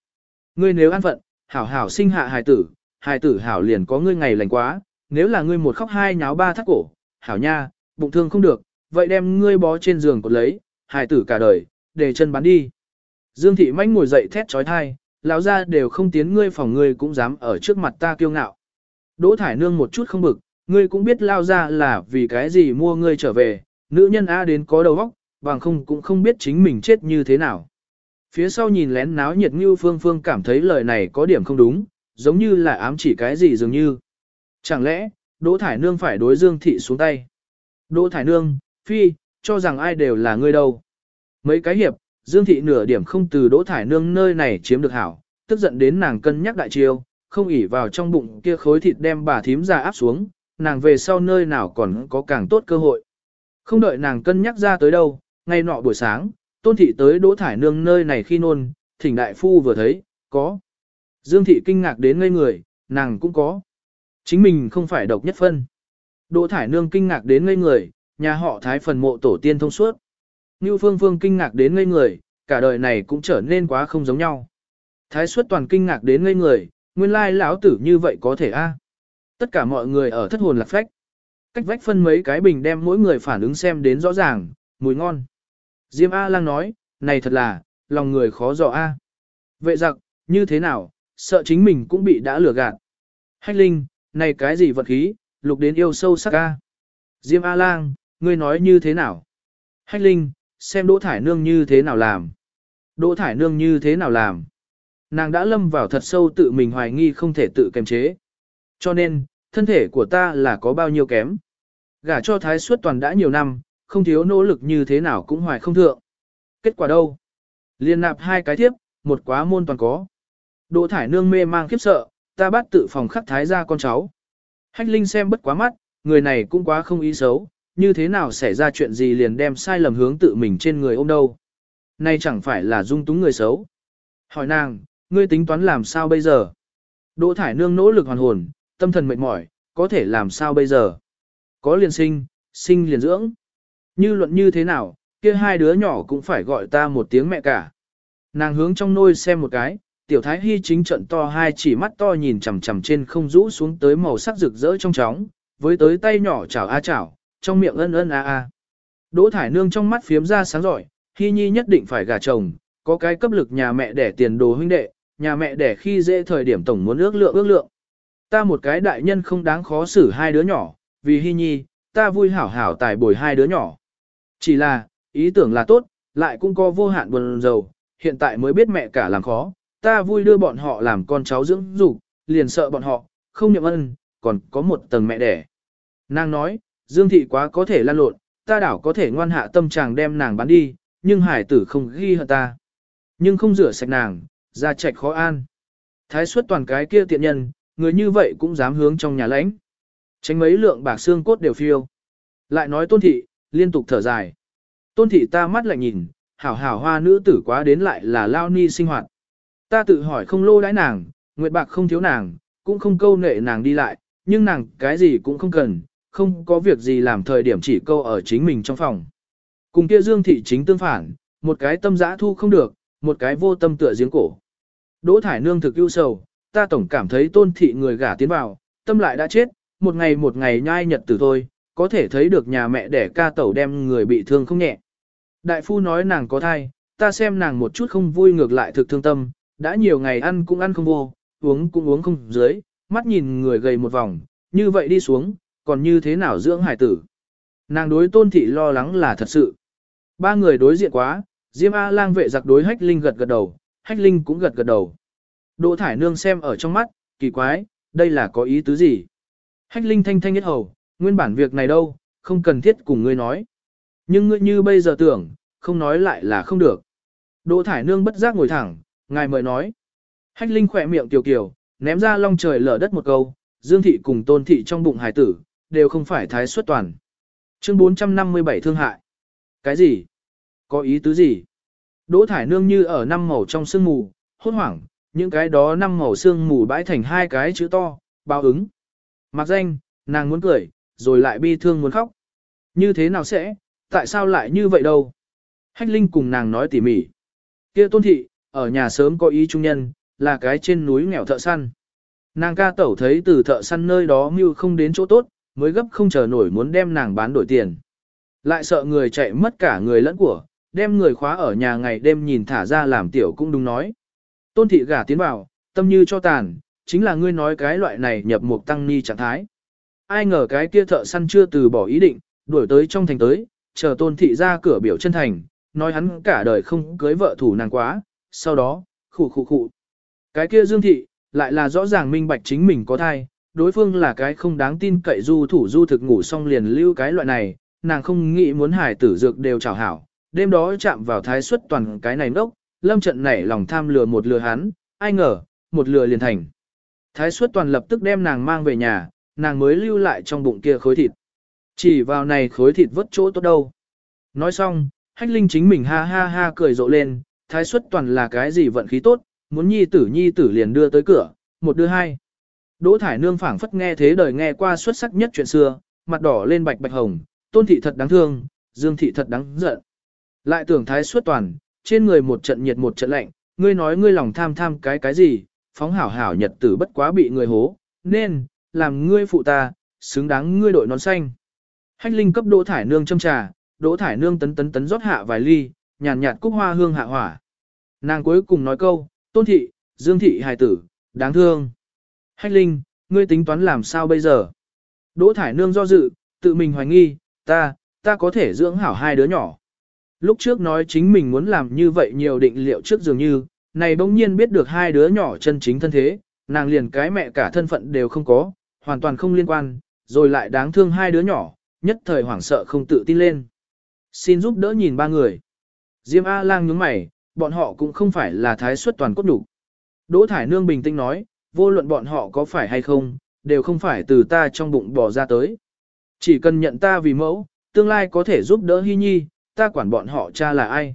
Ngươi nếu an phận, hảo hảo sinh hạ hài tử, hài tử hảo liền có ngươi ngày lành quá, nếu là ngươi một khóc hai nháo ba thắt cổ, hảo nha, bụng thương không được, vậy đem ngươi bó trên giường cột lấy, hài tử cả đời, để chân bán đi. Dương thị manh ngồi dậy thét trói thai, lão ra đều không tiến ngươi phòng ngươi cũng dám ở trước mặt ta kiêu ngạo. Đỗ thải nương một chút không bực, ngươi cũng biết lao ra là vì cái gì mua ngươi trở về, nữ nhân A đến có đầu óc, bằng không cũng không biết chính mình chết như thế nào. Phía sau nhìn lén náo nhiệt như phương phương cảm thấy lời này có điểm không đúng, giống như là ám chỉ cái gì dường như. Chẳng lẽ, Đỗ Thải Nương phải đối Dương Thị xuống tay? Đỗ Thải Nương, phi, cho rằng ai đều là ngươi đâu. Mấy cái hiệp, Dương Thị nửa điểm không từ Đỗ Thải Nương nơi này chiếm được hảo, tức giận đến nàng cân nhắc đại chiêu, không ỉ vào trong bụng kia khối thịt đem bà thím ra áp xuống, nàng về sau nơi nào còn có càng tốt cơ hội. Không đợi nàng cân nhắc ra tới đâu, ngay nọ buổi sáng, Tôn Thị tới Đỗ Thải Nương nơi này khi nôn, thỉnh đại phu vừa thấy, có. Dương Thị kinh ngạc đến ngây người, nàng cũng có. Chính mình không phải độc nhất phân. Đỗ Thải Nương kinh ngạc đến ngây người, nhà họ thái phần mộ tổ tiên thông suốt. Như Phương Phương kinh ngạc đến ngây người, cả đời này cũng trở nên quá không giống nhau. Thái suất toàn kinh ngạc đến ngây người, nguyên lai lão tử như vậy có thể a? Tất cả mọi người ở thất hồn lạc phách. Cách vách phân mấy cái bình đem mỗi người phản ứng xem đến rõ ràng, mùi ngon. Diêm A lang nói, này thật là, lòng người khó dò A. Vệ giặc, như thế nào, sợ chính mình cũng bị đã lừa gạt. Hách linh, này cái gì vật khí, lục đến yêu sâu sắc A. Diêm A lang, ngươi nói như thế nào? Hách linh, xem Đỗ Thải Nương như thế nào làm. Đỗ Thải Nương như thế nào làm. Nàng đã lâm vào thật sâu tự mình hoài nghi không thể tự kiềm chế. Cho nên, thân thể của ta là có bao nhiêu kém. Gả cho Thái suất toàn đã nhiều năm, không thiếu nỗ lực như thế nào cũng hoài không thượng. Kết quả đâu? Liên nạp hai cái tiếp, một quá môn toàn có. Đỗ Thải Nương mê mang khiếp sợ, ta bắt tự phòng khắc thái ra con cháu. Hách Linh xem bất quá mắt, người này cũng quá không ý xấu, như thế nào xảy ra chuyện gì liền đem sai lầm hướng tự mình trên người ôm đâu. Nay chẳng phải là dung túng người xấu. Hỏi nàng, ngươi tính toán làm sao bây giờ? Đỗ Thải Nương nỗ lực hoàn hồn, tâm thần mệt mỏi, có thể làm sao bây giờ? Có liền sinh, sinh liền dưỡng. Như luận như thế nào, kia hai đứa nhỏ cũng phải gọi ta một tiếng mẹ cả. Nàng hướng trong nôi xem một cái, tiểu thái hy chính trận to hai chỉ mắt to nhìn chằm chằm trên không rũ xuống tới màu sắc rực rỡ trong chóng, với tới tay nhỏ chảo a chảo, trong miệng ân ân a a. Đỗ thải nương trong mắt phiếm ra sáng giỏi, hy nhi nhất định phải gả chồng, có cái cấp lực nhà mẹ đẻ tiền đồ huynh đệ, nhà mẹ đẻ khi dễ thời điểm tổng muốn ước lượng ước lượng. Ta một cái đại nhân không đáng khó xử hai đứa nhỏ, vì hy nhi, ta vui hảo hảo tài bồi hai đứa nhỏ. Chỉ là, ý tưởng là tốt, lại cũng có vô hạn buồn rầu, hiện tại mới biết mẹ cả làm khó, ta vui đưa bọn họ làm con cháu dưỡng dục, liền sợ bọn họ, không nhậm ân, còn có một tầng mẹ đẻ. Nàng nói, Dương thị quá có thể lan lộn, ta đảo có thể ngoan hạ tâm trạng đem nàng bán đi, nhưng hải tử không ghi hận ta. Nhưng không rửa sạch nàng, ra chạch khó an. Thái suất toàn cái kia tiện nhân, người như vậy cũng dám hướng trong nhà lãnh. Tránh mấy lượng bạc xương cốt đều phiêu. Lại nói tôn thị, liên tục thở dài. Tôn thị ta mắt lại nhìn, hảo hảo hoa nữ tử quá đến lại là lao ni sinh hoạt. Ta tự hỏi không lô đãi nàng, Nguyệt Bạc không thiếu nàng, cũng không câu nệ nàng đi lại, nhưng nàng cái gì cũng không cần, không có việc gì làm thời điểm chỉ câu ở chính mình trong phòng. Cùng kia Dương Thị chính tương phản, một cái tâm giã thu không được, một cái vô tâm tựa giếng cổ. Đỗ Thải Nương thực ưu sầu, ta tổng cảm thấy tôn thị người gả tiến vào, tâm lại đã chết, một ngày một ngày nhai nhật tử thôi, có thể thấy được nhà mẹ đẻ ca tẩu đem người bị thương không nhẹ. Đại phu nói nàng có thai, ta xem nàng một chút không vui ngược lại thực thương tâm, đã nhiều ngày ăn cũng ăn không vô, uống cũng uống không dưới, mắt nhìn người gầy một vòng, như vậy đi xuống, còn như thế nào dưỡng hải tử. Nàng đối tôn thị lo lắng là thật sự. Ba người đối diện quá, Diêm A lang vệ giặc đối hách linh gật gật đầu, hách linh cũng gật gật đầu. Đỗ thải nương xem ở trong mắt, kỳ quái, đây là có ý tứ gì? Hách linh thanh thanh nhất hầu, nguyên bản việc này đâu, không cần thiết cùng ngươi nói. Nhưng ngươi như bây giờ tưởng, không nói lại là không được. Đỗ thải nương bất giác ngồi thẳng, ngài mời nói. Hách linh khỏe miệng tiểu kiều, ném ra long trời lở đất một câu, dương thị cùng tôn thị trong bụng hải tử, đều không phải thái xuất toàn. Chương 457 thương hại. Cái gì? Có ý tứ gì? Đỗ thải nương như ở năm màu trong sương mù, hốt hoảng, những cái đó năm màu xương mù bãi thành hai cái chữ to, báo ứng. Mặc danh, nàng muốn cười, rồi lại bi thương muốn khóc. Như thế nào sẽ, tại sao lại như vậy đâu? Hách Linh cùng nàng nói tỉ mỉ. kia tôn thị, ở nhà sớm có ý trung nhân, là cái trên núi nghèo thợ săn. Nàng ca tẩu thấy từ thợ săn nơi đó mưu không đến chỗ tốt, mới gấp không chờ nổi muốn đem nàng bán đổi tiền. Lại sợ người chạy mất cả người lẫn của, đem người khóa ở nhà ngày đêm nhìn thả ra làm tiểu cũng đúng nói. Tôn thị gả tiến vào, tâm như cho tàn, chính là ngươi nói cái loại này nhập mục tăng ni trạng thái. Ai ngờ cái kia thợ săn chưa từ bỏ ý định, đuổi tới trong thành tới, chờ tôn thị ra cửa biểu chân thành, nói hắn cả đời không cưới vợ thủ nàng quá, sau đó, khụ khụ khụ. Cái kia dương thị, lại là rõ ràng minh bạch chính mình có thai, đối phương là cái không đáng tin cậy du thủ du thực ngủ xong liền lưu cái loại này, nàng không nghĩ muốn hải tử dược đều chào hảo, đêm đó chạm vào thái xuất toàn cái này nốc lâm trận nảy lòng tham lừa một lừa hắn, ai ngờ, một lừa liền thành. Thái suất toàn lập tức đem nàng mang về nhà, nàng mới lưu lại trong bụng kia khối thịt. Chỉ vào này khối thịt vớt chỗ tốt đâu. Nói xong, hách linh chính mình ha ha ha cười rộ lên, thái suất toàn là cái gì vận khí tốt, muốn nhi tử nhi tử liền đưa tới cửa, một đưa hai. Đỗ thải nương phảng phất nghe thế đời nghe qua xuất sắc nhất chuyện xưa, mặt đỏ lên bạch bạch hồng, tôn thị thật đáng thương, dương thị thật đáng giận. Lại tưởng thái suất toàn, trên người một trận nhiệt một trận lạnh, ngươi nói ngươi lòng tham tham cái cái gì, phóng hảo hảo nhật tử bất quá bị người hố, nên, làm ngươi phụ ta, xứng đáng ngươi đội nón xanh. Hách linh cấp đỗ thải nương châm trà, đỗ thải nương tấn tấn tấn rót hạ vài ly, nhàn nhạt, nhạt cúc hoa hương hạ hỏa. Nàng cuối cùng nói câu, tôn thị, dương thị hài tử, đáng thương. Hách linh, ngươi tính toán làm sao bây giờ? Đỗ thải nương do dự, tự mình hoài nghi, ta, ta có thể dưỡng hảo hai đứa nhỏ. Lúc trước nói chính mình muốn làm như vậy nhiều định liệu trước dường như, này bỗng nhiên biết được hai đứa nhỏ chân chính thân thế, nàng liền cái mẹ cả thân phận đều không có, hoàn toàn không liên quan, rồi lại đáng thương hai đứa nhỏ, nhất thời hoảng sợ không tự tin lên. Xin giúp đỡ nhìn ba người. Diêm A-lang nhướng mày, bọn họ cũng không phải là thái xuất toàn cốt đủ. Đỗ Thải Nương bình tĩnh nói, vô luận bọn họ có phải hay không, đều không phải từ ta trong bụng bỏ ra tới. Chỉ cần nhận ta vì mẫu, tương lai có thể giúp đỡ Hy Nhi, ta quản bọn họ cha là ai.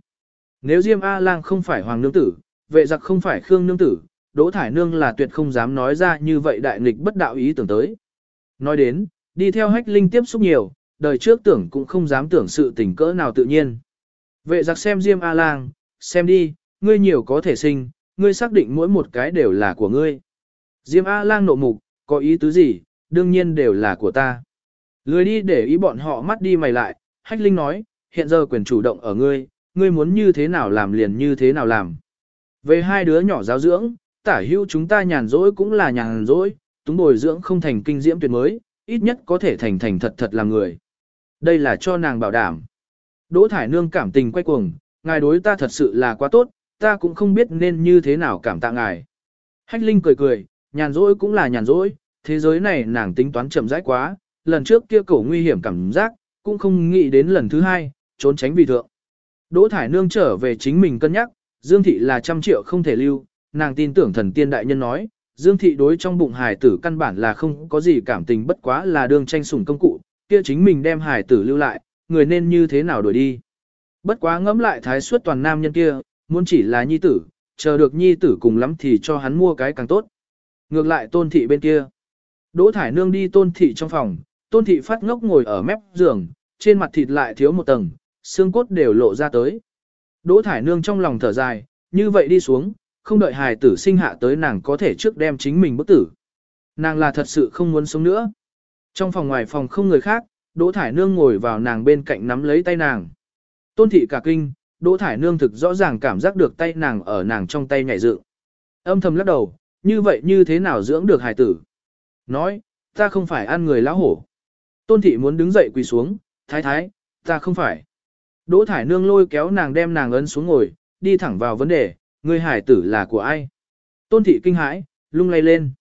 Nếu Diêm A-lang không phải Hoàng Nương Tử, vệ giặc không phải Khương Nương Tử, Đỗ Thải Nương là tuyệt không dám nói ra như vậy đại nghịch bất đạo ý tưởng tới. Nói đến, đi theo hách linh tiếp xúc nhiều, đời trước tưởng cũng không dám tưởng sự tình cỡ nào tự nhiên. Vệ giặc xem Diêm A-lang, xem đi, ngươi nhiều có thể sinh, ngươi xác định mỗi một cái đều là của ngươi. Diêm A-lang nộ mục, có ý tứ gì, đương nhiên đều là của ta. Lười đi để ý bọn họ mắt đi mày lại, hách linh nói, hiện giờ quyền chủ động ở ngươi, ngươi muốn như thế nào làm liền như thế nào làm. Về hai đứa nhỏ giáo dưỡng, tả hữu chúng ta nhàn rỗi cũng là nhàn rỗi, túng bồi dưỡng không thành kinh diễm tuyệt mới, ít nhất có thể thành thành thật thật làm người. Đây là cho nàng bảo đảm. Đỗ Thải Nương cảm tình quay cuồng, ngài đối ta thật sự là quá tốt, ta cũng không biết nên như thế nào cảm tạ ngài. Hách Linh cười cười, nhàn rỗi cũng là nhàn rỗi, thế giới này nàng tính toán chậm rãi quá, lần trước kia cổ nguy hiểm cảm giác, cũng không nghĩ đến lần thứ hai, trốn tránh vì thượng. Đỗ Thải Nương trở về chính mình cân nhắc, Dương Thị là trăm triệu không thể lưu, nàng tin tưởng thần tiên đại nhân nói, Dương Thị đối trong bụng Hải tử căn bản là không có gì cảm tình bất quá là đương tranh sủng công cụ, kia chính mình đem Hải tử lưu lại, người nên như thế nào đổi đi. Bất quá ngẫm lại thái suất toàn nam nhân kia, muốn chỉ là nhi tử, chờ được nhi tử cùng lắm thì cho hắn mua cái càng tốt. Ngược lại tôn thị bên kia. Đỗ thải nương đi tôn thị trong phòng, tôn thị phát ngốc ngồi ở mép giường, trên mặt thịt lại thiếu một tầng, xương cốt đều lộ ra tới. Đỗ thải nương trong lòng thở dài, như vậy đi xuống, không đợi hài tử sinh hạ tới nàng có thể trước đem chính mình bức tử. Nàng là thật sự không muốn sống nữa. Trong phòng ngoài phòng không người khác, Đỗ Thải Nương ngồi vào nàng bên cạnh nắm lấy tay nàng. Tôn thị cả kinh, Đỗ Thải Nương thực rõ ràng cảm giác được tay nàng ở nàng trong tay nhảy dựng. Âm thầm lắc đầu, như vậy như thế nào dưỡng được hài tử? Nói, ta không phải ăn người lão hổ. Tôn thị muốn đứng dậy quỳ xuống, thái thái, ta không phải. Đỗ Thải Nương lôi kéo nàng đem nàng ấn xuống ngồi, đi thẳng vào vấn đề, người hải tử là của ai? Tôn thị kinh hãi, lung lay lên.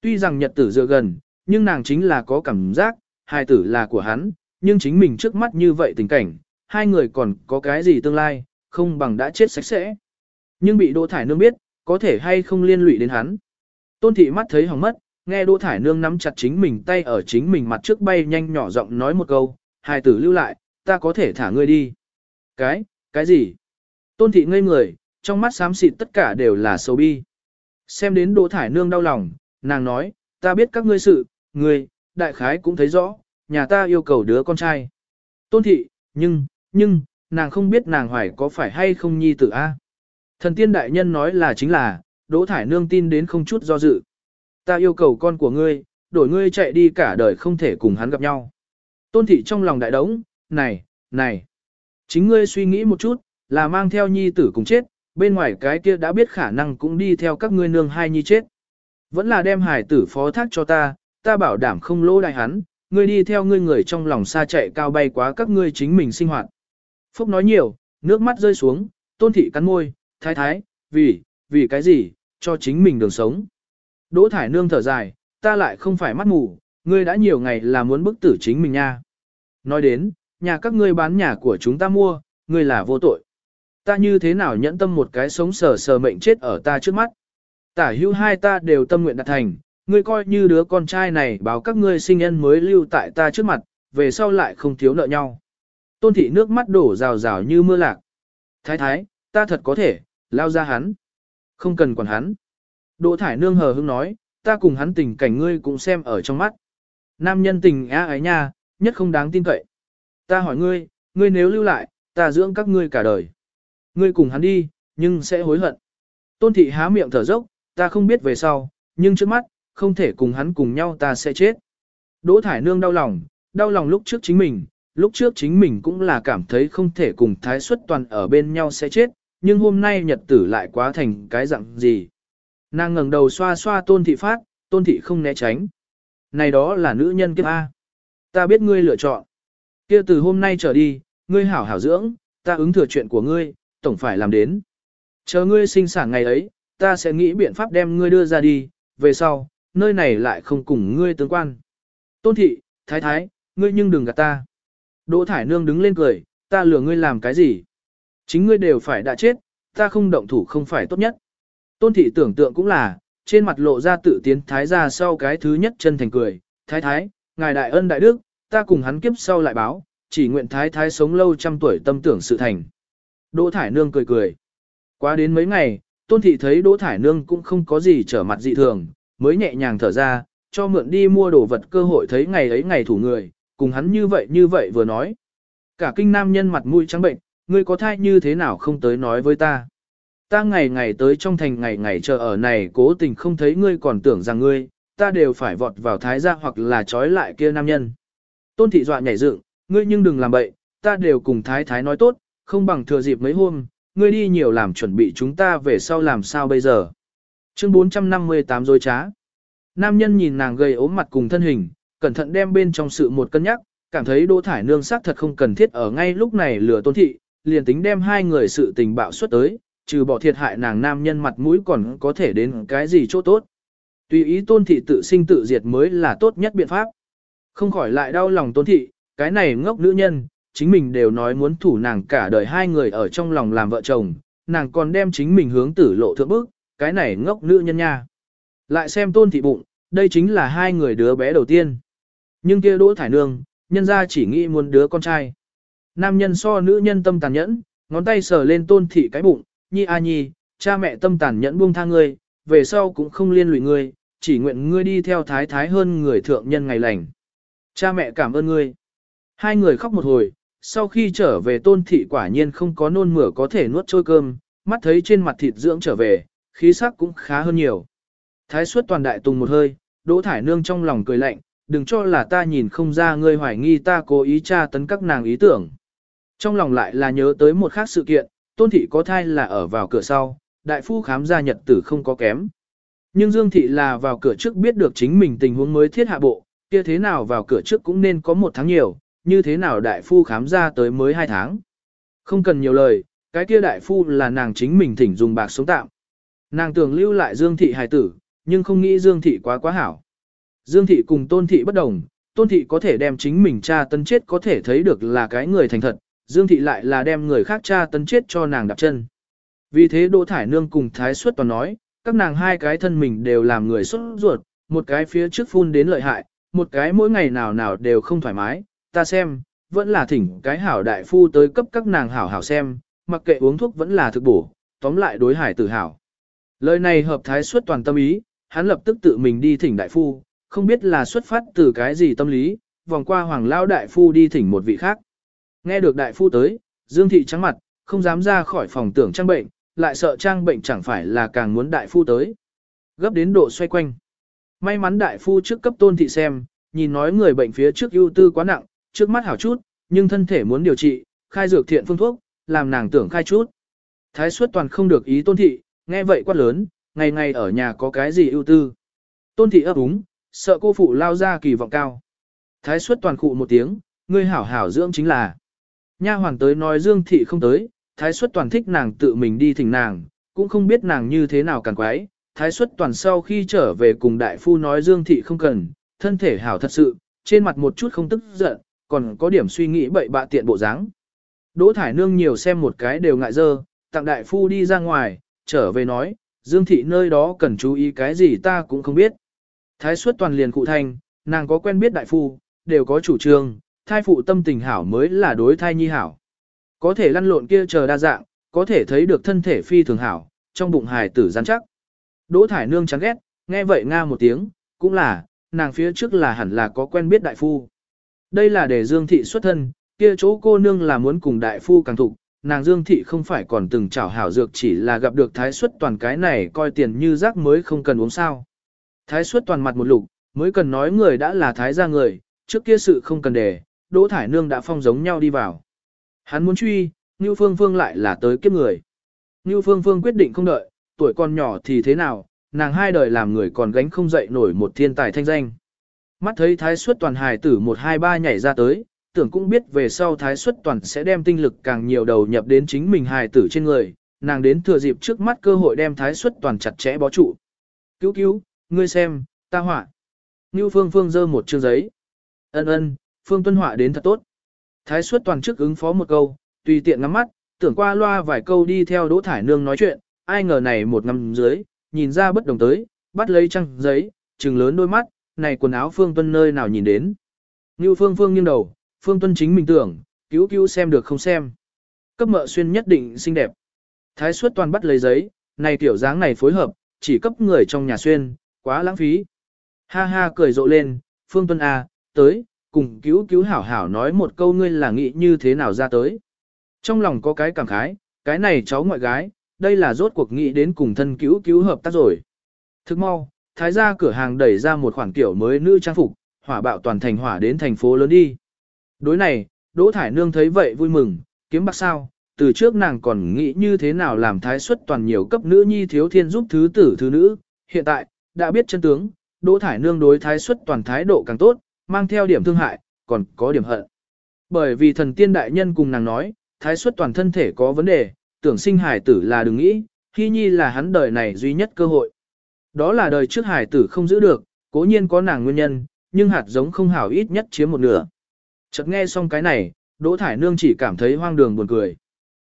Tuy rằng nhật tử dựa gần, nhưng nàng chính là có cảm giác, hải tử là của hắn, nhưng chính mình trước mắt như vậy tình cảnh, hai người còn có cái gì tương lai, không bằng đã chết sạch sẽ. Nhưng bị Đỗ Thải Nương biết, có thể hay không liên lụy đến hắn. Tôn thị mắt thấy hỏng mất, nghe Đỗ Thải Nương nắm chặt chính mình tay ở chính mình mặt trước bay nhanh nhỏ giọng nói một câu, hài tử lưu lại, ta có thể thả ngươi đi. Cái, cái gì? Tôn thị ngây người, trong mắt xám xịt tất cả đều là sầu bi. Xem đến Đỗ Thải Nương đau lòng, nàng nói, ta biết các ngươi sự, ngươi, đại khái cũng thấy rõ, nhà ta yêu cầu đứa con trai. Tôn thị, nhưng, nhưng, nàng không biết nàng hoài có phải hay không nhi tử A. Thần tiên đại nhân nói là chính là, Đỗ Thải Nương tin đến không chút do dự. Ta yêu cầu con của ngươi, đổi ngươi chạy đi cả đời không thể cùng hắn gặp nhau. Tôn thị trong lòng đại đống, này, này. Chính ngươi suy nghĩ một chút, là mang theo nhi tử cùng chết, bên ngoài cái kia đã biết khả năng cũng đi theo các ngươi nương hai nhi chết. Vẫn là đem hải tử phó thác cho ta, ta bảo đảm không lỗ đại hắn, ngươi đi theo ngươi người trong lòng xa chạy cao bay quá các ngươi chính mình sinh hoạt. Phúc nói nhiều, nước mắt rơi xuống, tôn thị cắn môi, thái thái, vì, vì cái gì, cho chính mình đường sống. Đỗ thải nương thở dài, ta lại không phải mắt mù, ngươi đã nhiều ngày là muốn bức tử chính mình nha. Nói đến, nhà các ngươi bán nhà của chúng ta mua, ngươi là vô tội. Ta như thế nào nhẫn tâm một cái sống sờ sờ mệnh chết ở ta trước mắt. Tả hữu hai ta đều tâm nguyện đạt thành, ngươi coi như đứa con trai này báo các ngươi sinh nhân mới lưu tại ta trước mặt, về sau lại không thiếu nợ nhau. Tôn thị nước mắt đổ rào rào như mưa lạc. Thái thái, ta thật có thể, lao ra hắn. Không cần quản hắn. Đỗ thải nương hờ hững nói, ta cùng hắn tình cảnh ngươi cũng xem ở trong mắt. Nam nhân tình á ấy nha, nhất không đáng tin cậy. Ta hỏi ngươi, ngươi nếu lưu lại, ta dưỡng các ngươi cả đời. Ngươi cùng hắn đi, nhưng sẽ hối hận. Tôn thị há miệng thở dốc, ta không biết về sau, nhưng trước mắt, không thể cùng hắn cùng nhau ta sẽ chết. Đỗ thải nương đau lòng, đau lòng lúc trước chính mình, lúc trước chính mình cũng là cảm thấy không thể cùng thái xuất toàn ở bên nhau sẽ chết, nhưng hôm nay nhật tử lại quá thành cái dạng gì. Nàng ngẩng đầu xoa xoa tôn thị phát, tôn thị không né tránh. Này đó là nữ nhân kiếp A. Ta biết ngươi lựa chọn kia từ hôm nay trở đi, ngươi hảo hảo dưỡng, ta ứng thừa chuyện của ngươi, tổng phải làm đến. Chờ ngươi sinh sản ngày ấy, ta sẽ nghĩ biện pháp đem ngươi đưa ra đi, về sau, nơi này lại không cùng ngươi tương quan. Tôn thị, thái thái, ngươi nhưng đừng gạt ta. Đỗ thải nương đứng lên cười, ta lừa ngươi làm cái gì? Chính ngươi đều phải đã chết, ta không động thủ không phải tốt nhất. Tôn thị tưởng tượng cũng là, trên mặt lộ ra tự tiến thái ra sau cái thứ nhất chân thành cười, thái thái, ngài đại ân đại đức, ta cùng hắn kiếp sau lại báo, chỉ nguyện thái thái sống lâu trăm tuổi tâm tưởng sự thành. Đỗ thải nương cười cười. quá đến mấy ngày, tôn thị thấy đỗ thải nương cũng không có gì trở mặt dị thường, mới nhẹ nhàng thở ra, cho mượn đi mua đồ vật cơ hội thấy ngày ấy ngày thủ người, cùng hắn như vậy như vậy vừa nói. Cả kinh nam nhân mặt mũi trắng bệnh, ngươi có thai như thế nào không tới nói với ta. Ta ngày ngày tới trong thành ngày ngày chờ ở này cố tình không thấy ngươi còn tưởng rằng ngươi, ta đều phải vọt vào thái gia hoặc là trói lại kia nam nhân. Tôn thị dọa nhảy dựng, ngươi nhưng đừng làm bậy, ta đều cùng thái thái nói tốt, không bằng thừa dịp mấy hôm, ngươi đi nhiều làm chuẩn bị chúng ta về sau làm sao bây giờ. Chương 458 dối trá. Nam nhân nhìn nàng gầy ốm mặt cùng thân hình, cẩn thận đem bên trong sự một cân nhắc, cảm thấy Đỗ Thải Nương xác thật không cần thiết ở ngay lúc này lừa tôn thị, liền tính đem hai người sự tình bạo suất tới, trừ bỏ thiệt hại nàng nam nhân mặt mũi còn có thể đến cái gì chỗ tốt. Tùy ý tôn thị tự sinh tự diệt mới là tốt nhất biện pháp. Không khỏi lại đau lòng tôn thị, cái này ngốc nữ nhân, chính mình đều nói muốn thủ nàng cả đời hai người ở trong lòng làm vợ chồng, nàng còn đem chính mình hướng tử lộ thượng bức, cái này ngốc nữ nhân nha. Lại xem tôn thị bụng, đây chính là hai người đứa bé đầu tiên. Nhưng kia đỗ thải nương, nhân ra chỉ nghĩ muốn đứa con trai. Nam nhân so nữ nhân tâm tàn nhẫn, ngón tay sờ lên tôn thị cái bụng, nhi a nhi, cha mẹ tâm tàn nhẫn buông tha ngươi, về sau cũng không liên lụy ngươi, chỉ nguyện ngươi đi theo thái thái hơn người thượng nhân ngày lành. Cha mẹ cảm ơn ngươi. Hai người khóc một hồi, sau khi trở về tôn thị quả nhiên không có nôn mửa có thể nuốt trôi cơm, mắt thấy trên mặt thịt dưỡng trở về, khí sắc cũng khá hơn nhiều. Thái suất toàn đại tùng một hơi, đỗ thải nương trong lòng cười lạnh, đừng cho là ta nhìn không ra ngươi hoài nghi ta cố ý tra tấn các nàng ý tưởng. Trong lòng lại là nhớ tới một khác sự kiện, tôn thị có thai là ở vào cửa sau, đại phu khám ra nhật tử không có kém. Nhưng Dương thị là vào cửa trước biết được chính mình tình huống mới thiết hạ bộ, kia thế nào vào cửa trước cũng nên có một tháng nhiều, như thế nào đại phu khám ra tới mới hai tháng. Không cần nhiều lời, cái kia đại phu là nàng chính mình thỉnh dùng bạc sống tạm. Nàng tưởng lưu lại Dương thị hài tử, nhưng không nghĩ Dương thị quá quá hảo. Dương thị cùng tôn thị bất đồng, tôn thị có thể đem chính mình cha tân chết có thể thấy được là cái người thành thật, Dương thị lại là đem người khác cha tân chết cho nàng đạp chân. Vì thế Đỗ Thải Nương cùng Thái Suất toàn nói, các nàng hai cái thân mình đều làm người xuất ruột, một cái phía trước phun đến lợi hại, một cái mỗi ngày nào nào đều không thoải mái, ta xem, vẫn là thỉnh cái hảo đại phu tới cấp các nàng hảo hảo xem, mặc kệ uống thuốc vẫn là thực bổ, tóm lại đối hải tử hảo. Lời này hợp thái suốt toàn tâm ý, hắn lập tức tự mình đi thỉnh đại phu, không biết là xuất phát từ cái gì tâm lý, vòng qua hoàng lao đại phu đi thỉnh một vị khác. Nghe được đại phu tới, Dương Thị trắng mặt, không dám ra khỏi phòng tưởng trang bệnh, lại sợ trang bệnh chẳng phải là càng muốn đại phu tới. Gấp đến độ xoay quanh. May mắn đại phu trước cấp tôn thị xem, nhìn nói người bệnh phía trước ưu tư quá nặng, trước mắt hảo chút, nhưng thân thể muốn điều trị, khai dược thiện phương thuốc, làm nàng tưởng khai chút. Thái suất toàn không được ý tôn thị, nghe vậy quát lớn, ngày ngày ở nhà có cái gì ưu tư. Tôn thị ấp úng, sợ cô phụ lao ra kỳ vọng cao. Thái suất toàn khụ một tiếng, ngươi hảo hảo dưỡng chính là. Nha hoàng tới nói Dương thị không tới, thái suất toàn thích nàng tự mình đi thỉnh nàng, cũng không biết nàng như thế nào càng quái. Thái xuất toàn sau khi trở về cùng đại phu nói Dương thị không cần, thân thể hảo thật sự, trên mặt một chút không tức giận, còn có điểm suy nghĩ bậy bạ tiện bộ dáng. Đỗ thải nương nhiều xem một cái đều ngại dơ, tặng đại phu đi ra ngoài, trở về nói, Dương thị nơi đó cần chú ý cái gì ta cũng không biết. Thái xuất toàn liền cụ thành, nàng có quen biết đại phu, đều có chủ trương, thai phụ tâm tình hảo mới là đối thai nhi hảo. Có thể lăn lộn kia chờ đa dạng, có thể thấy được thân thể phi thường hảo, trong bụng hài tử rắn chắc. Đỗ thải nương chán ghét, nghe vậy nga một tiếng, cũng là, nàng phía trước là hẳn là có quen biết đại phu. Đây là để Dương Thị xuất thân, kia chỗ cô nương là muốn cùng đại phu càng thục, nàng Dương Thị không phải còn từng chảo hảo dược chỉ là gặp được thái suất toàn cái này coi tiền như rác mới không cần uống sao. Thái suất toàn mặt một lục, mới cần nói người đã là thái gia người, trước kia sự không cần để, Đỗ Thải Nương đã phong giống nhau đi vào. Hắn muốn truy, Ngưu Phương Phương lại là tới kiếp người. Ngưu Phương Phương quyết định không đợi, tuổi còn nhỏ thì thế nào, nàng hai đời làm người còn gánh không dậy nổi một thiên tài thanh danh. Mắt thấy thái suất toàn hài tử 123 nhảy ra tới, tưởng cũng biết về sau thái suất toàn sẽ đem tinh lực càng nhiều đầu nhập đến chính mình hài tử trên người, nàng đến thừa dịp trước mắt cơ hội đem thái suất toàn chặt chẽ bó trụ. Cứu cứu, ngươi xem, ta họa. Như Phương Phương giơ một chương giấy. Ân ân, Phương Tuân họa đến thật tốt. Thái suất toàn trước ứng phó một câu, tùy tiện ngắm mắt, tưởng qua loa vài câu đi theo Đỗ Thải Nương nói chuyện, ai ngờ này một ngắm dưới, nhìn ra bất đồng tới, bắt lấy trăng giấy, trừng lớn đôi mắt, này quần áo Phương Tuân nơi nào nhìn đến. Như Phương Phương nghiêng đầu, Phương Tuân chính mình tưởng, cứu cứu xem được không xem. Cấp mợ xuyên nhất định xinh đẹp. Thái suất toàn bắt lấy giấy, này tiểu dáng này phối hợp, chỉ cấp người trong nhà xuyên, quá lãng phí. Ha ha cười rộ lên, Phương Tuân à, tới, cùng cứu cứu hảo hảo nói một câu ngươi là nghĩ như thế nào ra tới. Trong lòng có cái cảm khái, cái này cháu ngoại gái, đây là rốt cuộc nghĩ đến cùng thân cứu cứu hợp tác rồi. Thức mau, thái gia cửa hàng đẩy ra một khoản kiểu mới nữ trang phục, hỏa bạo toàn thành hỏa đến thành phố lớn đi. Đối này, Đỗ Thải Nương thấy vậy vui mừng, kiếm bạc sao, từ trước nàng còn nghĩ như thế nào làm thái suất toàn nhiều cấp nữ nhi thiếu thiên giúp thứ tử thứ nữ, hiện tại, đã biết chân tướng, Đỗ Thải Nương đối thái suất toàn thái độ càng tốt, mang theo điểm thương hại, còn có điểm hận. Bởi vì thần tiên đại nhân cùng nàng nói, thái suất toàn thân thể có vấn đề, tưởng sinh hải tử là đừng nghĩ, hy nhi là hắn đời này duy nhất cơ hội. Đó là đời trước hải tử không giữ được, cố nhiên có nàng nguyên nhân, nhưng hạt giống không hảo ít nhất chiếm một nửa. Chợt nghe xong cái này, Đỗ Thải Nương chỉ cảm thấy hoang đường buồn cười.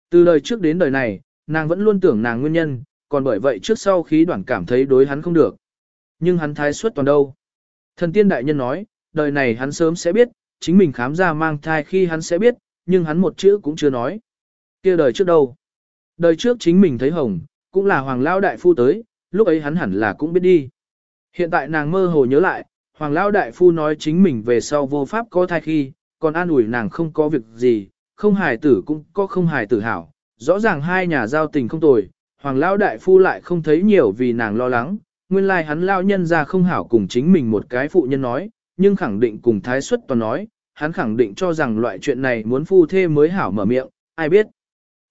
Từ đời trước đến đời này, nàng vẫn luôn tưởng nàng nguyên nhân, còn bởi vậy trước sau khí đoạn cảm thấy đối hắn không được. Nhưng hắn thái suất toàn đâu. Thần tiên đại nhân nói, đời này hắn sớm sẽ biết, chính mình khám ra mang thai khi hắn sẽ biết, nhưng hắn một chữ cũng chưa nói. kia đời trước đâu. Đời trước chính mình thấy hồng, cũng là hoàng lao đại phu tới, lúc ấy hắn hẳn là cũng biết đi. Hiện tại nàng mơ hồ nhớ lại, hoàng lao đại phu nói chính mình về sau vô pháp có thai khi, còn an ủi nàng không có việc gì, không hài tử cũng có không hài tử hảo. Rõ ràng hai nhà giao tình không tồi, hoàng lao đại phu lại không thấy nhiều vì nàng lo lắng, nguyên lai like hắn lao nhân ra không hảo cùng chính mình một cái phụ nhân nói, nhưng khẳng định cùng thái xuất toàn nói, hắn khẳng định cho rằng loại chuyện này muốn phu thê mới hảo mở miệng, ai biết.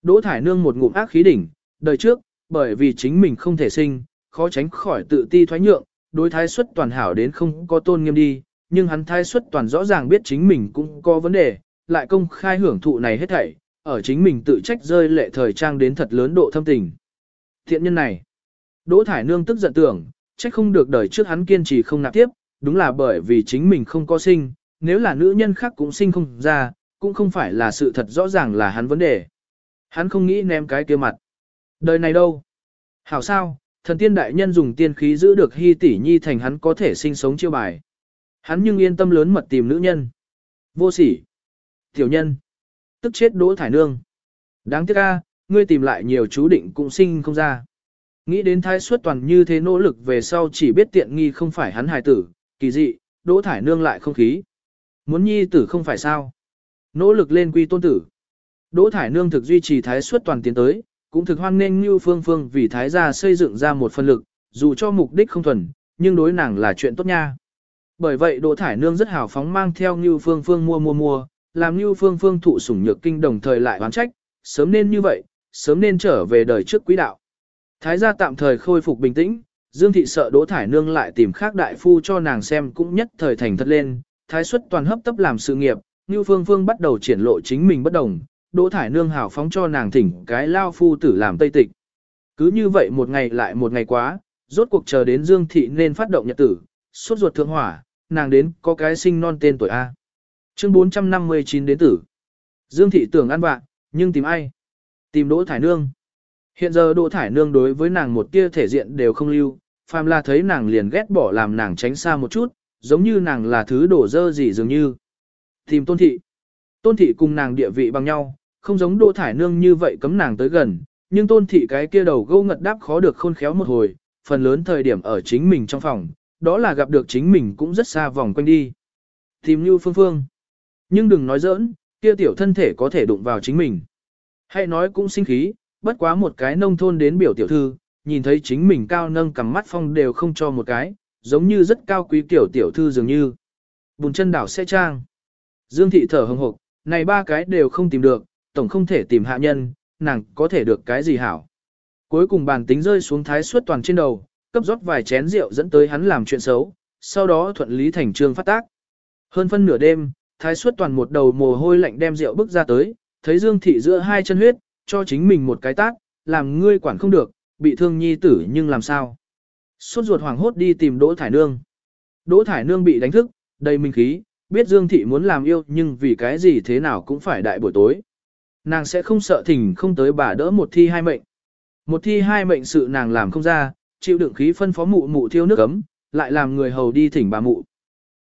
Đỗ thải nương một ngụm ác khí đỉnh, đời trước, bởi vì chính mình không thể sinh, khó tránh khỏi tự ti thoái nhượng, đối thái xuất toàn hảo đến không có tôn nghiêm đi, nhưng hắn thái xuất toàn rõ ràng biết chính mình cũng có vấn đề, lại công khai hưởng thụ này hết thảy, ở chính mình tự trách rơi lệ thời trang đến thật lớn độ thâm tình. Thiện nhân này, Đỗ Thải Nương tức giận tưởng, trách không được đời trước hắn kiên trì không nạp tiếp, đúng là bởi vì chính mình không có sinh, nếu là nữ nhân khác cũng sinh không ra, cũng không phải là sự thật rõ ràng là hắn vấn đề. Hắn không nghĩ ném cái kia mặt. Đời này đâu? Hảo sao, thần tiên đại nhân dùng tiên khí giữ được hy tỷ nhi thành hắn có thể sinh sống chiêu bài. Hắn nhưng yên tâm lớn mật tìm nữ nhân. Vô sỉ. Tiểu nhân. Tức chết đỗ thải nương. Đáng tiếc ca, ngươi tìm lại nhiều chú định cũng sinh không ra. Nghĩ đến thái suất toàn như thế nỗ lực về sau chỉ biết tiện nghi không phải hắn hài tử, kỳ dị, đỗ thải nương lại không khí. Muốn nhi tử không phải sao. Nỗ lực lên quy tôn tử. Đỗ thải nương thực duy trì thái suất toàn tiến tới, cũng thực hoan nghênh như phương phương vì thái gia xây dựng ra một phân lực, dù cho mục đích không thuần, nhưng đối nàng là chuyện tốt nha. Bởi vậy Đỗ Thải Nương rất hào phóng mang theo Như Phương Phương mua mua mua, làm Như Phương Phương thụ sủng nhược kinh đồng thời lại oán trách, sớm nên như vậy, sớm nên trở về đời trước quý đạo. Thái gia tạm thời khôi phục bình tĩnh, Dương Thị sợ Đỗ Thải Nương lại tìm khác đại phu cho nàng xem cũng nhất thời thành thật lên, thái xuất toàn hấp tấp làm sự nghiệp, Như Phương Phương bắt đầu triển lộ chính mình bất đồng, Đỗ Thải Nương hào phóng cho nàng thỉnh cái lao phu tử làm tây tịch. Cứ như vậy một ngày lại một ngày quá, rốt cuộc chờ đến Dương Thị nên phát động nhật tử, suốt ruột thượng hỏa, nàng đến có cái sinh non tên tuổi A. Chương 459 đến tử. Dương Thị tưởng ăn bạn, nhưng tìm ai? Tìm Đỗ Thải Nương. Hiện giờ Đỗ Thải Nương đối với nàng một tia thể diện đều không lưu, phàm là thấy nàng liền ghét bỏ làm nàng tránh xa một chút, giống như nàng là thứ đổ dơ gì dường như. Tìm Tôn Thị. Tôn Thị cùng nàng địa vị bằng nhau, không giống Đỗ Thải Nương như vậy cấm nàng tới gần, nhưng Tôn Thị cái kia đầu gâu ngật đáp khó được khôn khéo một hồi, phần lớn thời điểm ở chính mình trong phòng, đó là gặp được chính mình cũng rất xa vòng quanh đi. Tìm như phương phương. Nhưng đừng nói giỡn, kia tiểu thân thể có thể đụng vào chính mình. Hay nói cũng sinh khí, bất quá một cái nông thôn đến biểu tiểu thư, nhìn thấy chính mình cao nâng cằm mắt phong đều không cho một cái, giống như rất cao quý tiểu tiểu thư dường như. Bùn chân đảo xe trang. Dương thị thở hừng hộc, này ba cái đều không tìm được, tổng không thể tìm hạ nhân, nàng có thể được cái gì hảo. Cuối cùng bàn tính rơi xuống thái suốt toàn trên đầu, cấp rót vài chén rượu dẫn tới hắn làm chuyện xấu, sau đó thuận lý thành trương phát tác. Hơn phân nửa đêm, thái suốt toàn một đầu mồ hôi lạnh đem rượu bước ra tới, thấy Dương thị giữa hai chân huyết, cho chính mình một cái tác, làm ngươi quản không được, bị thương nhi tử nhưng làm sao. Suốt ruột hoàng hốt đi tìm Đỗ Thải Nương. Đỗ Thải Nương bị đánh thức, đầy minh khí, biết Dương thị muốn làm yêu nhưng vì cái gì thế nào cũng phải đại buổi tối. Nàng sẽ không sợ thỉnh không tới bà đỡ một thi hai mệnh. Một thi hai mệnh sự nàng làm không ra, chịu đựng khí phân phó mụ mụ thiêu nước ấm, lại làm người hầu đi thỉnh bà mụ.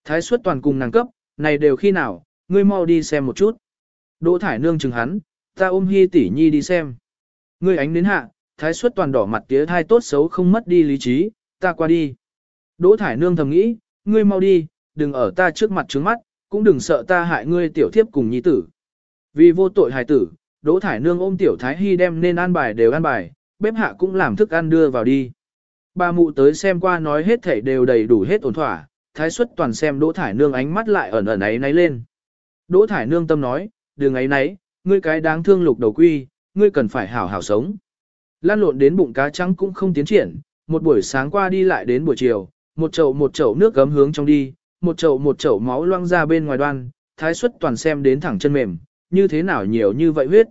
Thái suất toàn cùng nàng cấp, này đều khi nào, ngươi mau đi xem một chút. Đỗ thải nương chừng hắn, ta ôm hy tỷ nhi đi xem. Ngươi ánh đến hạ, thái suất toàn đỏ mặt tía thai tốt xấu không mất đi lý trí, ta qua đi. Đỗ thải nương thầm nghĩ, ngươi mau đi, đừng ở ta trước mặt trướng mắt, cũng đừng sợ ta hại ngươi tiểu thiếp cùng nhi tử. Vì vô tội hài tử, Đỗ thải nương ôm tiểu thái hy đem nên ăn bài đều ăn bài, bếp hạ cũng làm thức ăn đưa vào đi. Bà mụ tới xem qua nói hết thảy đều đầy đủ hết ổn thỏa, thái xuất toàn xem Đỗ Thải Nương ánh mắt lại ẩn ẩn ấy náy lên. Đỗ Thải Nương tâm nói, đừng ấy náy, ngươi cái đáng thương lục đầu quy, ngươi cần phải hảo hảo sống. Lan lộn đến bụng cá trắng cũng không tiến triển, một buổi sáng qua đi lại đến buổi chiều, một chậu một chậu nước gấm hướng trong đi, một chậu một chậu máu loang ra bên ngoài đoan, thái xuất toàn xem đến thẳng chân mềm, như thế nào nhiều như vậy huyết.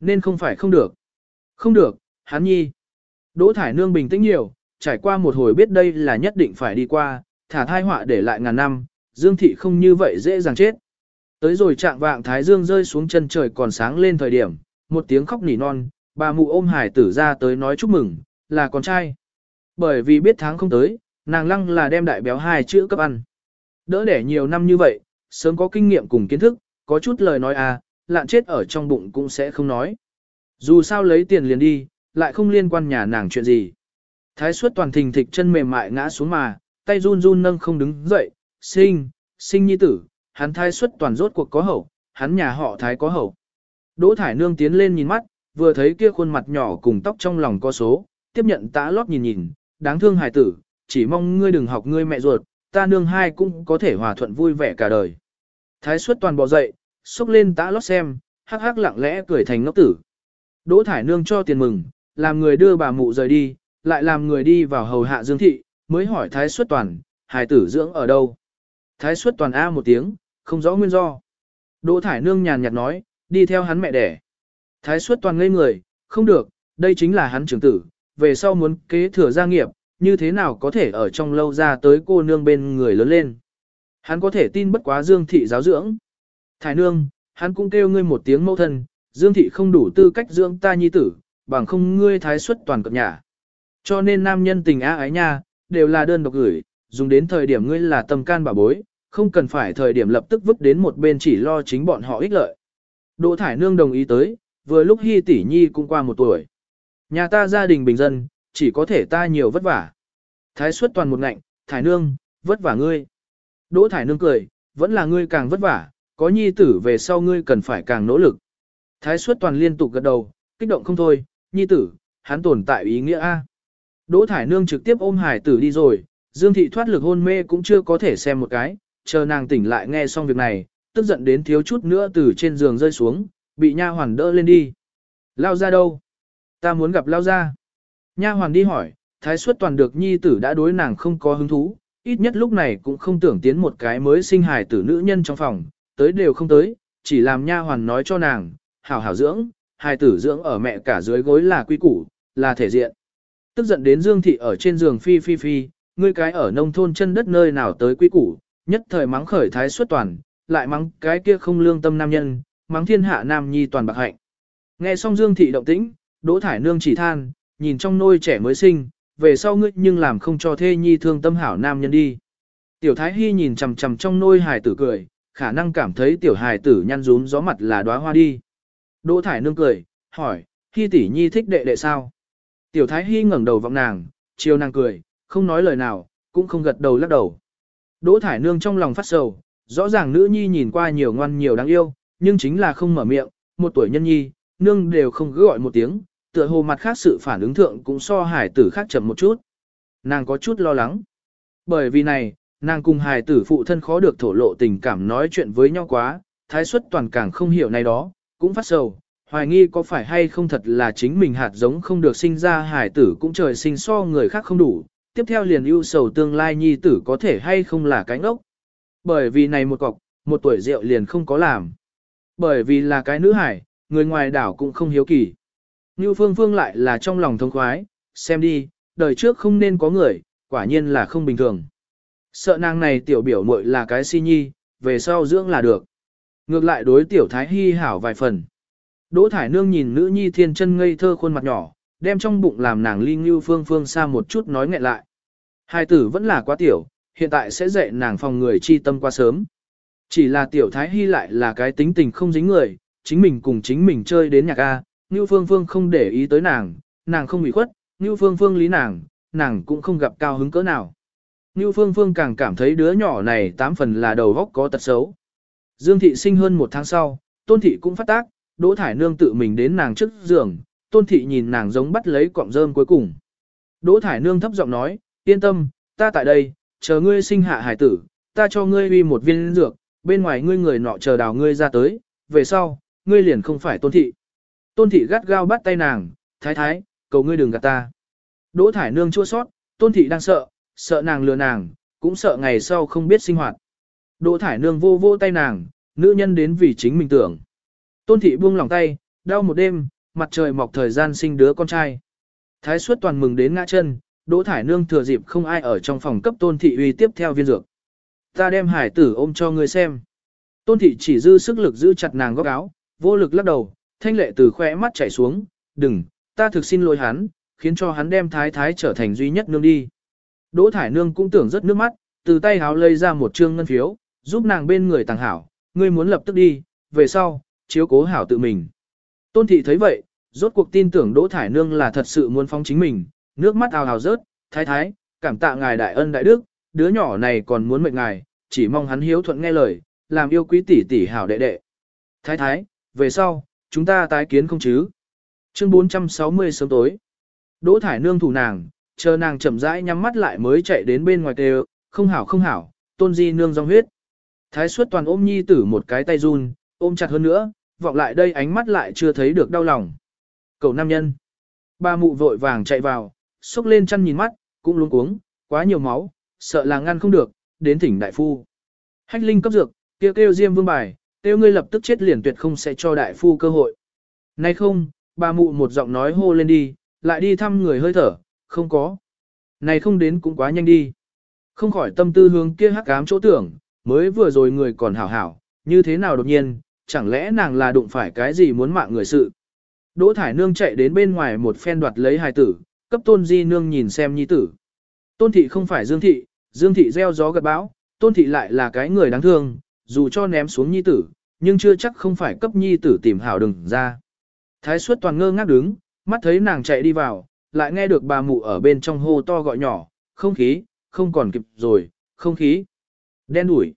Nên không phải không được. Không được, hắn nhi. Đỗ Thải Nương bình tĩnh nhiều, trải qua một hồi biết đây là nhất định phải đi qua, thả thai họa để lại ngàn năm, Dương Thị không như vậy dễ dàng chết. Tới rồi trạng vạng Thái Dương rơi xuống chân trời còn sáng lên thời điểm, một tiếng khóc nỉ non, bà mụ ôm hải tử ra tới nói chúc mừng, là con trai. Bởi vì biết tháng không tới, nàng lăng là đem đại béo hai chữ cấp ăn. Đỡ đẻ nhiều năm như vậy, sớm có kinh nghiệm cùng kiến thức, có chút lời nói à, lạn chết ở trong bụng cũng sẽ không nói. Dù sao lấy tiền liền đi, lại không liên quan nhà nàng chuyện gì. Thái suất toàn thình thịch chân mềm mại ngã xuống mà, tay run run nâng không đứng dậy, sinh, sinh nhi tử, hắn thái suất toàn rốt cuộc có hậu, hắn nhà họ thái có hậu. Đỗ thải nương tiến lên nhìn mắt, vừa thấy kia khuôn mặt nhỏ cùng tóc trong lòng có số, tiếp nhận tã lót nhìn nhìn, đáng thương hài tử, chỉ mong ngươi đừng học ngươi mẹ ruột, ta nương hai cũng có thể hòa thuận vui vẻ cả đời. Thái suất toàn bộ dậy, xúc lên tã lót xem, hắc hắc lặng lẽ cười thành ngốc tử. Đỗ thải nương cho tiền mừng, làm người đưa bà mụ rời đi, lại làm người đi vào hầu hạ dương thị, mới hỏi thái suất toàn, hài tử dưỡng ở đâu. Thái suất toàn A một tiếng, không rõ nguyên do. Đỗ thải nương nhàn nhạt nói, đi theo hắn mẹ đẻ. Thái suất toàn ngây người, không được, đây chính là hắn trưởng tử, về sau muốn kế thừa gia nghiệp, như thế nào có thể ở trong lâu ra tới cô nương bên người lớn lên. Hắn có thể tin bất quá Dương Thị giáo dưỡng. Thái nương, hắn cũng kêu ngươi một tiếng mẫu thân, Dương Thị không đủ tư cách dưỡng ta nhi tử, bằng không ngươi thái xuất toàn cập nhà. Cho nên nam nhân tình á ái nha, đều là đơn độc gửi, dùng đến thời điểm ngươi là tâm can bà bối, không cần phải thời điểm lập tức vứt đến một bên chỉ lo chính bọn họ ích lợi. Đỗ Thải Nương đồng ý tới, vừa lúc Hi tỷ nhi cũng qua một tuổi. Nhà ta gia đình bình dân, chỉ có thể ta nhiều vất vả. Thái xuất toàn một ngạnh, Thải Nương, vất vả ngươi. Đỗ Thải Nương cười, vẫn là ngươi càng vất vả, có nhi tử về sau ngươi cần phải càng nỗ lực. Thái xuất toàn liên tục gật đầu, kích động không thôi, nhi tử, hắn tồn tại ý nghĩa A. Đỗ Thải Nương trực tiếp ôm hải tử đi rồi, Dương Thị thoát lực hôn mê cũng chưa có thể xem một cái, chờ nàng tỉnh lại nghe xong việc này, tức giận đến thiếu chút nữa từ trên giường rơi xuống, bị nha hoàn đỡ lên đi. Lao ra đâu? Ta muốn gặp Lao ra. Nha hoàn đi hỏi, thái suất toàn được nhi tử đã đối nàng không có hứng thú, ít nhất lúc này cũng không tưởng tiến một cái mới sinh hài tử nữ nhân trong phòng, tới đều không tới, chỉ làm nha hoàn nói cho nàng, hảo hảo dưỡng, hài tử dưỡng ở mẹ cả dưới gối là quy củ, là thể diện. Tức giận đến Dương Thị ở trên giường phi phi phi, ngươi cái ở nông thôn chân đất nơi nào tới quy củ, nhất thời mắng khởi thái suất toàn, lại mắng cái kia không lương tâm nam nhân, mắng thiên hạ nam nhi toàn bạc hạnh. Nghe xong Dương Thị động tĩnh, Đỗ Thải Nương chỉ than, nhìn trong nôi trẻ mới sinh, về sau ngươi nhưng làm không cho thê nhi thương tâm hảo nam nhân đi. Tiểu Thái Hy nhìn chằm chằm trong nôi hài tử cười, khả năng cảm thấy tiểu hài tử nhăn rúm gió mặt là đóa hoa đi. Đỗ Thải Nương cười, hỏi, Hy tỷ nhi thích đệ đệ sao? Tiểu Thái Hy ngẩng đầu vọng nàng, chiều nàng cười, không nói lời nào, cũng không gật đầu lắc đầu. Đỗ Thải Nương trong lòng phát sầu, rõ ràng nữ nhi nhìn qua nhiều ngoan nhiều đáng yêu, nhưng chính là không mở miệng, một tuổi nhân nhi, nương đều không cứ gọi một tiếng, tựa hồ mặt khác sự phản ứng thượng cũng so hải tử khác chậm một chút. Nàng có chút lo lắng. Bởi vì này, nàng cùng hải tử phụ thân khó được thổ lộ tình cảm nói chuyện với nhau quá, thái suất toàn càng không hiểu này đó, cũng phát sầu, hoài nghi có phải hay không thật là chính mình hạt giống không được sinh ra hải tử cũng trời sinh so người khác không đủ, tiếp theo liền ưu sầu tương lai nhi tử có thể hay không là cái ngốc. Bởi vì này một cọc, một tuổi rượu liền không có làm. Bởi vì là cái nữ hải, người ngoài đảo cũng không hiếu kỳ. Như phương phương lại là trong lòng thông khoái, xem đi, đời trước không nên có người, quả nhiên là không bình thường. Sợ nàng này tiểu biểu muội là cái si nhi, về sau dưỡng là được. Ngược lại đối tiểu thái hy hảo vài phần. Đỗ thải nương nhìn nữ nhi thiên chân ngây thơ khuôn mặt nhỏ, đem trong bụng làm nàng ly như phương phương xa một chút nói nghẹn lại. Hai tử vẫn là quá tiểu, hiện tại sẽ dạy nàng phòng người chi tâm quá sớm. Chỉ là tiểu thái hy lại là cái tính tình không dính người, chính mình cùng chính mình chơi đến nhạc A, Ngưu Phương Phương không để ý tới nàng, nàng không bị khuất, Ngưu Phương Phương lý nàng, nàng cũng không gặp cao hứng cỡ nào. Ngưu Phương Phương càng cảm thấy đứa nhỏ này tám phần là đầu góc có tật xấu. Dương Thị sinh hơn một tháng sau, Tôn Thị cũng phát tác, Đỗ Thải Nương tự mình đến nàng trước giường, Tôn Thị nhìn nàng giống bắt lấy cọng rơm cuối cùng. Đỗ Thải Nương thấp giọng nói, yên tâm, ta tại đây, chờ ngươi sinh hạ hải tử, ta cho ngươi uy một viên dược, bên ngoài ngươi người nọ chờ đào ngươi ra tới, về sau, ngươi liền không phải Tôn Thị. Tôn thị gắt gao bắt tay nàng, thái thái, cầu ngươi đừng gạt ta. Đỗ thải nương chua sót, tôn thị đang sợ, sợ nàng lừa nàng, cũng sợ ngày sau không biết sinh hoạt. Đỗ thải nương vô vô tay nàng, nữ nhân đến vì chính mình tưởng. Tôn thị buông lòng tay, đau một đêm, mặt trời mọc thời gian sinh đứa con trai. Thái suất toàn mừng đến ngã chân, Đỗ thải nương thừa dịp không ai ở trong phòng cấp tôn thị uy tiếp theo viên dược. Ta đem hải tử ôm cho ngươi xem. Tôn thị chỉ dư sức lực giữ chặt nàng góc áo, vô lực lắc đầu, thanh lệ từ khóe mắt chảy xuống, đừng, ta thực xin lỗi hắn, khiến cho hắn đem thái thái trở thành duy nhất nương đi. Đỗ thải nương cũng tưởng rất nước mắt, từ tay háo lây ra một trương ngân phiếu, giúp nàng bên người tàng hảo, ngươi muốn lập tức đi, về sau, chiếu cố hảo tự mình. Tôn thị thấy vậy, rốt cuộc tin tưởng Đỗ Thải Nương là thật sự muốn phóng chính mình, nước mắt ào ào rớt, thái thái, cảm tạ ngài đại ân đại đức, đứa nhỏ này còn muốn mệnh ngài, chỉ mong hắn hiếu thuận nghe lời, làm yêu quý tỷ tỷ hảo đệ đệ. Thái thái, về sau, chúng ta tái kiến không chứ? Chương 460 sớm tối. Đỗ Thải Nương thủ nàng, chờ nàng chậm rãi nhắm mắt lại mới chạy đến bên ngoài kêu, không hảo không hảo, tôn di nương dòng huyết. Thái suất toàn ôm nhi tử một cái tay run, ôm chặt hơn nữa, vọng lại đây ánh mắt lại chưa thấy được đau lòng. Cầu nam nhân. Ba mụ vội vàng chạy vào, xúc lên chăn nhìn mắt, cũng luống cuống, quá nhiều máu, sợ là ngăn không được, đến thỉnh đại phu. Hách linh cấp dược, kêu kêu diêm vương bài, Tiêu ngươi lập tức chết liền tuyệt không sẽ cho đại phu cơ hội. Nay không, bà mụ một giọng nói hô lên đi, lại đi thăm người hơi thở, không có. Này không đến cũng quá nhanh đi. Không khỏi tâm tư hướng kia hắc ám chỗ tưởng, mới vừa rồi người còn hảo hảo, như thế nào đột nhiên, chẳng lẽ nàng là đụng phải cái gì muốn mạng người sự. Đỗ Thải Nương chạy đến bên ngoài một phen đoạt lấy hài tử, cấp tôn di nương nhìn xem nhi tử. Tôn thị không phải Dương thị, Dương thị gieo gió gật bão, tôn thị lại là cái người đáng thương, dù cho ném xuống nhi tử, nhưng chưa chắc không phải cấp nhi tử tìm hảo đừng ra. Thái suất toàn ngơ ngác đứng, mắt thấy nàng chạy đi vào, lại nghe được bà mụ ở bên trong hô to gọi nhỏ, không khí, không còn kịp rồi, không khí. Đen đủi.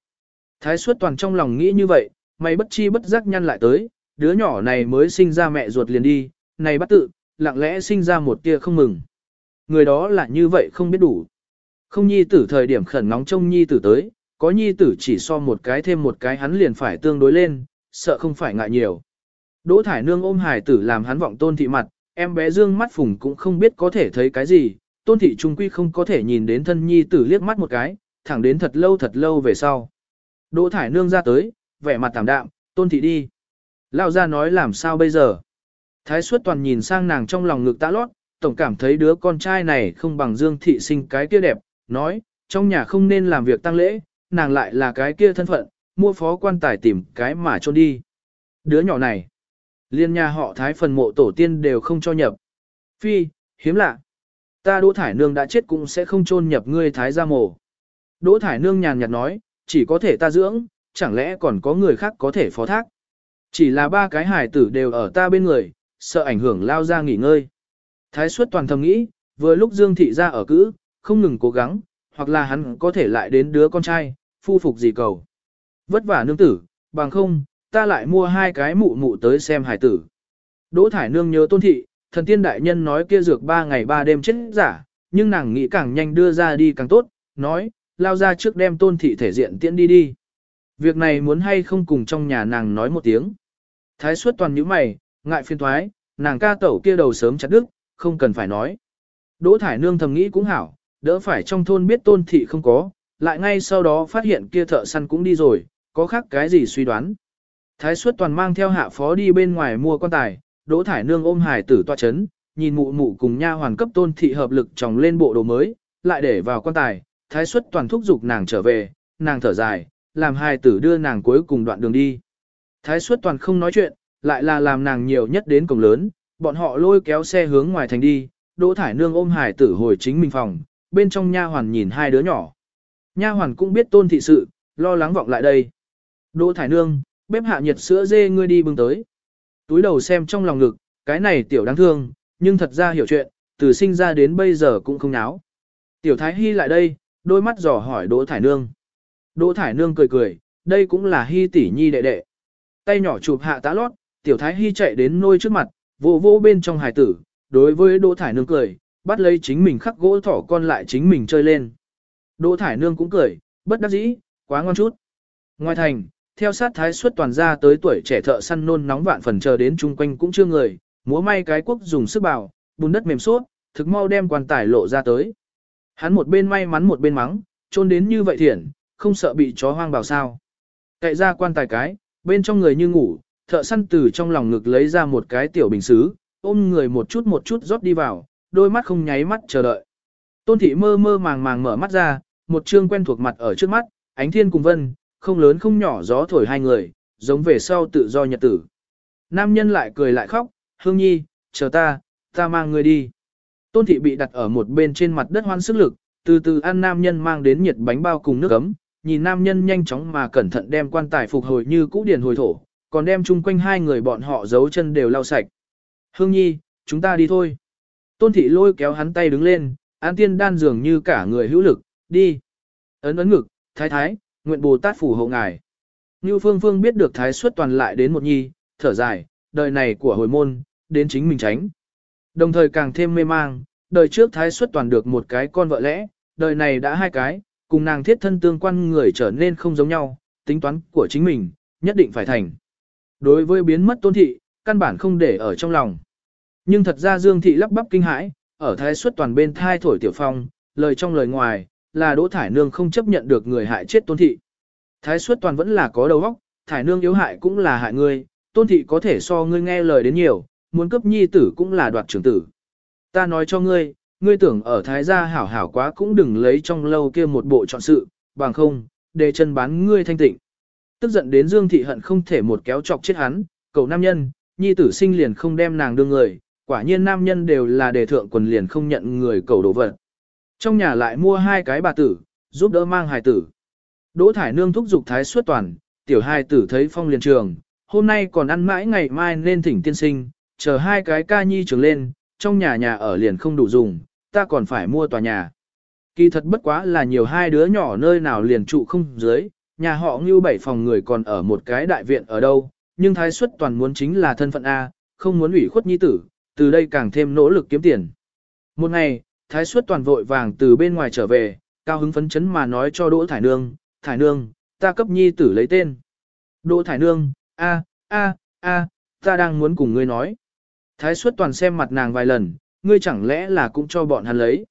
Thái suất toàn trong lòng nghĩ như vậy, mày bất chi bất giác nhăn lại tới, đứa nhỏ này mới sinh ra mẹ ruột liền đi, này bắt tự, lặng lẽ sinh ra một tia không mừng. Người đó là như vậy không biết đủ. Không nhi tử thời điểm khẩn nóng trông nhi tử tới, có nhi tử chỉ so một cái thêm một cái hắn liền phải tương đối lên, sợ không phải ngại nhiều. Đỗ thải nương ôm hài tử làm hắn vọng tôn thị mặt, em bé dương mắt phùng cũng không biết có thể thấy cái gì, tôn thị trung quy không có thể nhìn đến thân nhi tử liếc mắt một cái, thẳng đến thật lâu thật lâu về sau. Đỗ thải nương ra tới, vẻ mặt tạm đạm, tôn thị đi. Lao ra nói làm sao bây giờ. Thái suất toàn nhìn sang nàng trong lòng ngực tã lót, tổng cảm thấy đứa con trai này không bằng dương thị sinh cái kia đẹp, nói, trong nhà không nên làm việc tăng lễ, nàng lại là cái kia thân phận, mua phó quan tài tìm cái mà trôn đi. Đứa nhỏ này, liên nhà họ thái phần mộ tổ tiên đều không cho nhập. Phi, hiếm lạ. Ta Đỗ Thải Nương đã chết cũng sẽ không chôn nhập ngươi thái gia mộ. Đỗ Thải Nương nhàn nhạt nói, chỉ có thể ta dưỡng, chẳng lẽ còn có người khác có thể phó thác. Chỉ là ba cái hải tử đều ở ta bên người, sợ ảnh hưởng lao ra nghỉ ngơi. Thái suất toàn thầm nghĩ, vừa lúc Dương Thị ra ở cữ, không ngừng cố gắng, hoặc là hắn có thể lại đến đứa con trai, phu phục gì cầu. Vất vả nương tử, bằng không, ta lại mua hai cái mụ mụ tới xem hải tử. Đỗ Thải Nương nhớ tôn thị, thần tiên đại nhân nói kia dược ba ngày ba đêm chết giả, nhưng nàng nghĩ càng nhanh đưa ra đi càng tốt, nói, lao ra trước đem tôn thị thể diện tiễn đi đi. Việc này muốn hay không cùng trong nhà nàng nói một tiếng. Thái suất toàn những mày, ngại phiên thoái, nàng ca tẩu kia đầu sớm chặt đứt, không cần phải nói. Đỗ Thải Nương thầm nghĩ cũng hảo, đỡ phải trong thôn biết tôn thị không có, lại ngay sau đó phát hiện kia thợ săn cũng đi rồi, có khác cái gì suy đoán. Thái suất toàn mang theo hạ phó đi bên ngoài mua quan tài, Đỗ Thải Nương ôm Hải tử toa chấn, nhìn mụ mụ cùng nha hoàn cấp tôn thị hợp lực tròng lên bộ đồ mới, lại để vào quan tài, thái suất toàn thúc giục nàng trở về, nàng thở dài, làm hài tử đưa nàng cuối cùng đoạn đường đi. Thái suất toàn không nói chuyện, lại là làm nàng nhiều nhất đến cổng lớn, bọn họ lôi kéo xe hướng ngoài thành đi, Đỗ Thải Nương ôm Hải tử hồi chính mình phòng, bên trong nha hoàn nhìn hai đứa nhỏ. Nha hoàn cũng biết tôn thị sự, lo lắng vọng lại đây. Đỗ Thải Nương, bếp hạ nhiệt sữa dê ngươi đi bưng tới. Túi đầu xem trong lòng ngực, cái này tiểu đáng thương, nhưng thật ra hiểu chuyện, từ sinh ra đến bây giờ cũng không náo. Tiểu Thái Hy lại đây, đôi mắt dò hỏi Đỗ Thải Nương. Đỗ Thải Nương cười cười, đây cũng là Hy tỷ nhi đệ đệ. Tay nhỏ chụp hạ tá lót, Tiểu Thái Hy chạy đến nôi trước mặt, vô vô bên trong hải tử, đối với Đỗ Thải Nương cười, bắt lấy chính mình khắc gỗ thỏ con lại chính mình chơi lên. Đỗ Thải Nương cũng cười, bất đắc dĩ, quá ngon chút. Ngoài thành, theo sát thái suất toàn ra tới tuổi trẻ thợ săn nôn nóng vạn phần chờ đến chung quanh cũng chưa người, múa may cái quốc dùng sức bào, bùn đất mềm suốt, thực mau đem quan tài lộ ra tới. Hắn một bên may mắn một bên mắng, trôn đến như vậy thiện, không sợ bị chó hoang bảo sao. Cậy ra quan tài cái, bên trong người như ngủ, thợ săn từ trong lòng ngực lấy ra một cái tiểu bình xứ, ôm người một chút một chút rót đi vào, đôi mắt không nháy mắt chờ đợi. Tôn thị mơ mơ màng màng mở mắt ra, một chương quen thuộc mặt ở trước mắt, ánh thiên cùng vân, không lớn không nhỏ gió thổi hai người, giống về sau tự do nhật tử. Nam nhân lại cười lại khóc, hương nhi, chờ ta, ta mang người đi. Tôn thị bị đặt ở một bên trên mặt đất hoan sức lực, từ từ ăn nam nhân mang đến nhiệt bánh bao cùng nước ấm, nhìn nam nhân nhanh chóng mà cẩn thận đem quan tài phục hồi như cũ điển hồi thổ, còn đem chung quanh hai người bọn họ giấu chân đều lau sạch. Hương Nhi, chúng ta đi thôi. Tôn thị lôi kéo hắn tay đứng lên, an tiên đan dường như cả người hữu lực, đi. Ấn ấn ngực, thái thái, nguyện Bồ Tát phù hộ ngài. Như Phương Phương biết được thái suất toàn lại đến một nhi, thở dài, đời này của hồi môn, đến chính mình tránh. Đồng thời càng thêm mê mang, đời trước thái suất toàn được một cái con vợ lẽ, đời này đã hai cái, cùng nàng thiết thân tương quan người trở nên không giống nhau, tính toán của chính mình, nhất định phải thành. Đối với biến mất tôn thị, căn bản không để ở trong lòng. Nhưng thật ra Dương thị lắp bắp kinh hãi, ở thái suất toàn bên thai thổi tiểu phong, lời trong lời ngoài, là Đỗ Thải Nương không chấp nhận được người hại chết tôn thị. Thái suất toàn vẫn là có đầu óc, Thải Nương yếu hại cũng là hại ngươi, tôn thị có thể so ngươi nghe lời đến nhiều, muốn cấp nhi tử cũng là đoạt trưởng tử. Ta nói cho ngươi, ngươi tưởng ở Thái gia hảo hảo quá cũng đừng lấy trong lâu kia một bộ chọn sự, bằng không, để chân bán ngươi thanh tịnh. Tức giận đến Dương thị hận không thể một kéo chọc chết hắn, cầu nam nhân, nhi tử sinh liền không đem nàng đương người, quả nhiên nam nhân đều là đề thượng quần liền không nhận người cầu đồ vật. Trong nhà lại mua hai cái bà tử, giúp đỡ mang hài tử. Đỗ thải nương thúc giục thái suốt toàn, tiểu hài tử thấy phong liền trường, hôm nay còn ăn mãi ngày mai nên thỉnh tiên sinh, chờ hai cái ca nhi trường lên, trong nhà nhà ở liền không đủ dùng, ta còn phải mua tòa nhà. Kỳ thật bất quá là nhiều hai đứa nhỏ nơi nào liền trụ không dưới, nhà họ như bảy phòng người còn ở một cái đại viện ở đâu, nhưng thái xuất toàn muốn chính là thân phận A, không muốn ủy khuất nhi tử, từ đây càng thêm nỗ lực kiếm tiền. Một ngày, thái xuất toàn vội vàng từ bên ngoài trở về, cao hứng phấn chấn mà nói cho Đỗ Thải Nương, Thải Nương, ta cấp nhi tử lấy tên. Đỗ Thải Nương, a a a, ta đang muốn cùng ngươi nói. Thái xuất toàn xem mặt nàng vài lần, ngươi chẳng lẽ là cũng cho bọn hắn lấy.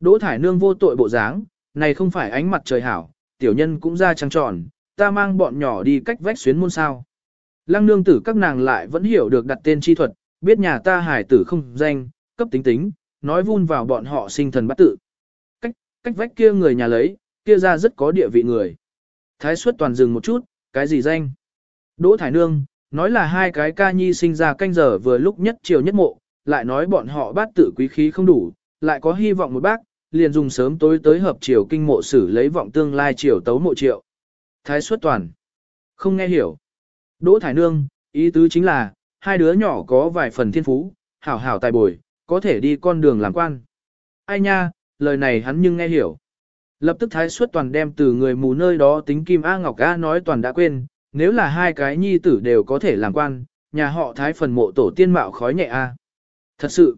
Đỗ Thải Nương vô tội bộ dáng, này không phải ánh mặt trời hảo, tiểu nhân cũng ra trăng tròn, ta mang bọn nhỏ đi cách vách xuyến môn sao. Lăng nương tử các nàng lại vẫn hiểu được đặt tên chi thuật, biết nhà ta hải tử không danh, cấp tính tính, nói vun vào bọn họ sinh thần bắt tự. Cách, cách vách kia người nhà lấy, kia ra rất có địa vị người. Thái suất toàn dừng một chút, cái gì danh? Đỗ Thải Nương, nói là hai cái ca nhi sinh ra canh giờ vừa lúc nhất chiều nhất mộ, lại nói bọn họ bát tự quý khí không đủ, lại có hy vọng một bác, liền dùng sớm tối tới hợp chiều kinh mộ xử lấy vọng tương lai chiều tấu mộ triệu. Thái suất toàn. Không nghe hiểu. Đỗ Thải Nương, ý tứ chính là, hai đứa nhỏ có vài phần thiên phú, hảo hảo tài bồi, có thể đi con đường làm quan. Ai nha, lời này hắn nhưng nghe hiểu. Lập tức thái suất toàn đem từ người mù nơi đó tính kim A Ngọc A nói toàn đã quên, nếu là hai cái nhi tử đều có thể làm quan, nhà họ thái phần mộ tổ tiên mạo khói nhẹ A. Thật sự,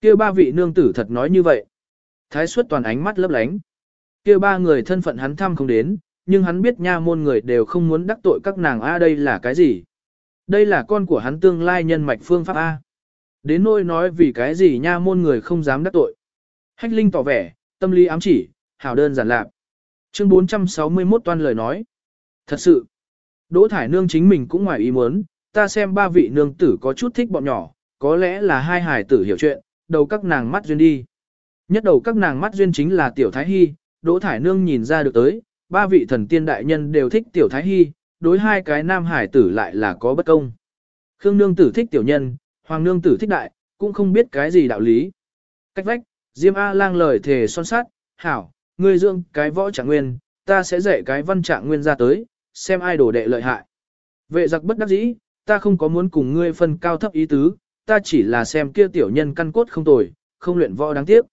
kia ba vị nương tử thật nói như vậy. Thái suất toàn ánh mắt lấp lánh. kia ba người thân phận hắn thăm không đến, nhưng hắn biết nha môn người đều không muốn đắc tội các nàng A đây là cái gì. Đây là con của hắn tương lai nhân mạch phương pháp A. Đến nỗi nói vì cái gì nha môn người không dám đắc tội. Hách Linh tỏ vẻ, tâm lý ám chỉ, hảo đơn giản lạc. Chương 461 toan lời nói. Thật sự, Đỗ Thải Nương chính mình cũng ngoài ý muốn, ta xem ba vị nương tử có chút thích bọn nhỏ, có lẽ là hai hải tử hiểu chuyện, đầu các nàng mắt duyên đi. Nhất đầu các nàng mắt duyên chính là Tiểu Thái Hy, Đỗ Thải Nương nhìn ra được tới, ba vị thần tiên đại nhân đều thích Tiểu Thái Hy, đối hai cái nam hải tử lại là có bất công. Khương Nương tử thích Tiểu Nhân, Hoàng Nương tử thích Đại, cũng không biết cái gì đạo lý. Cách vách, Diêm A lang lời thề son sát, hảo, ngươi dưỡng cái võ trạng nguyên, ta sẽ dạy cái văn trạng nguyên ra tới, xem ai đổ đệ lợi hại. Vệ giặc bất đắc dĩ, ta không có muốn cùng ngươi phân cao thấp ý tứ, ta chỉ là xem kia tiểu nhân căn cốt không tồi, không luyện võ đáng tiếc.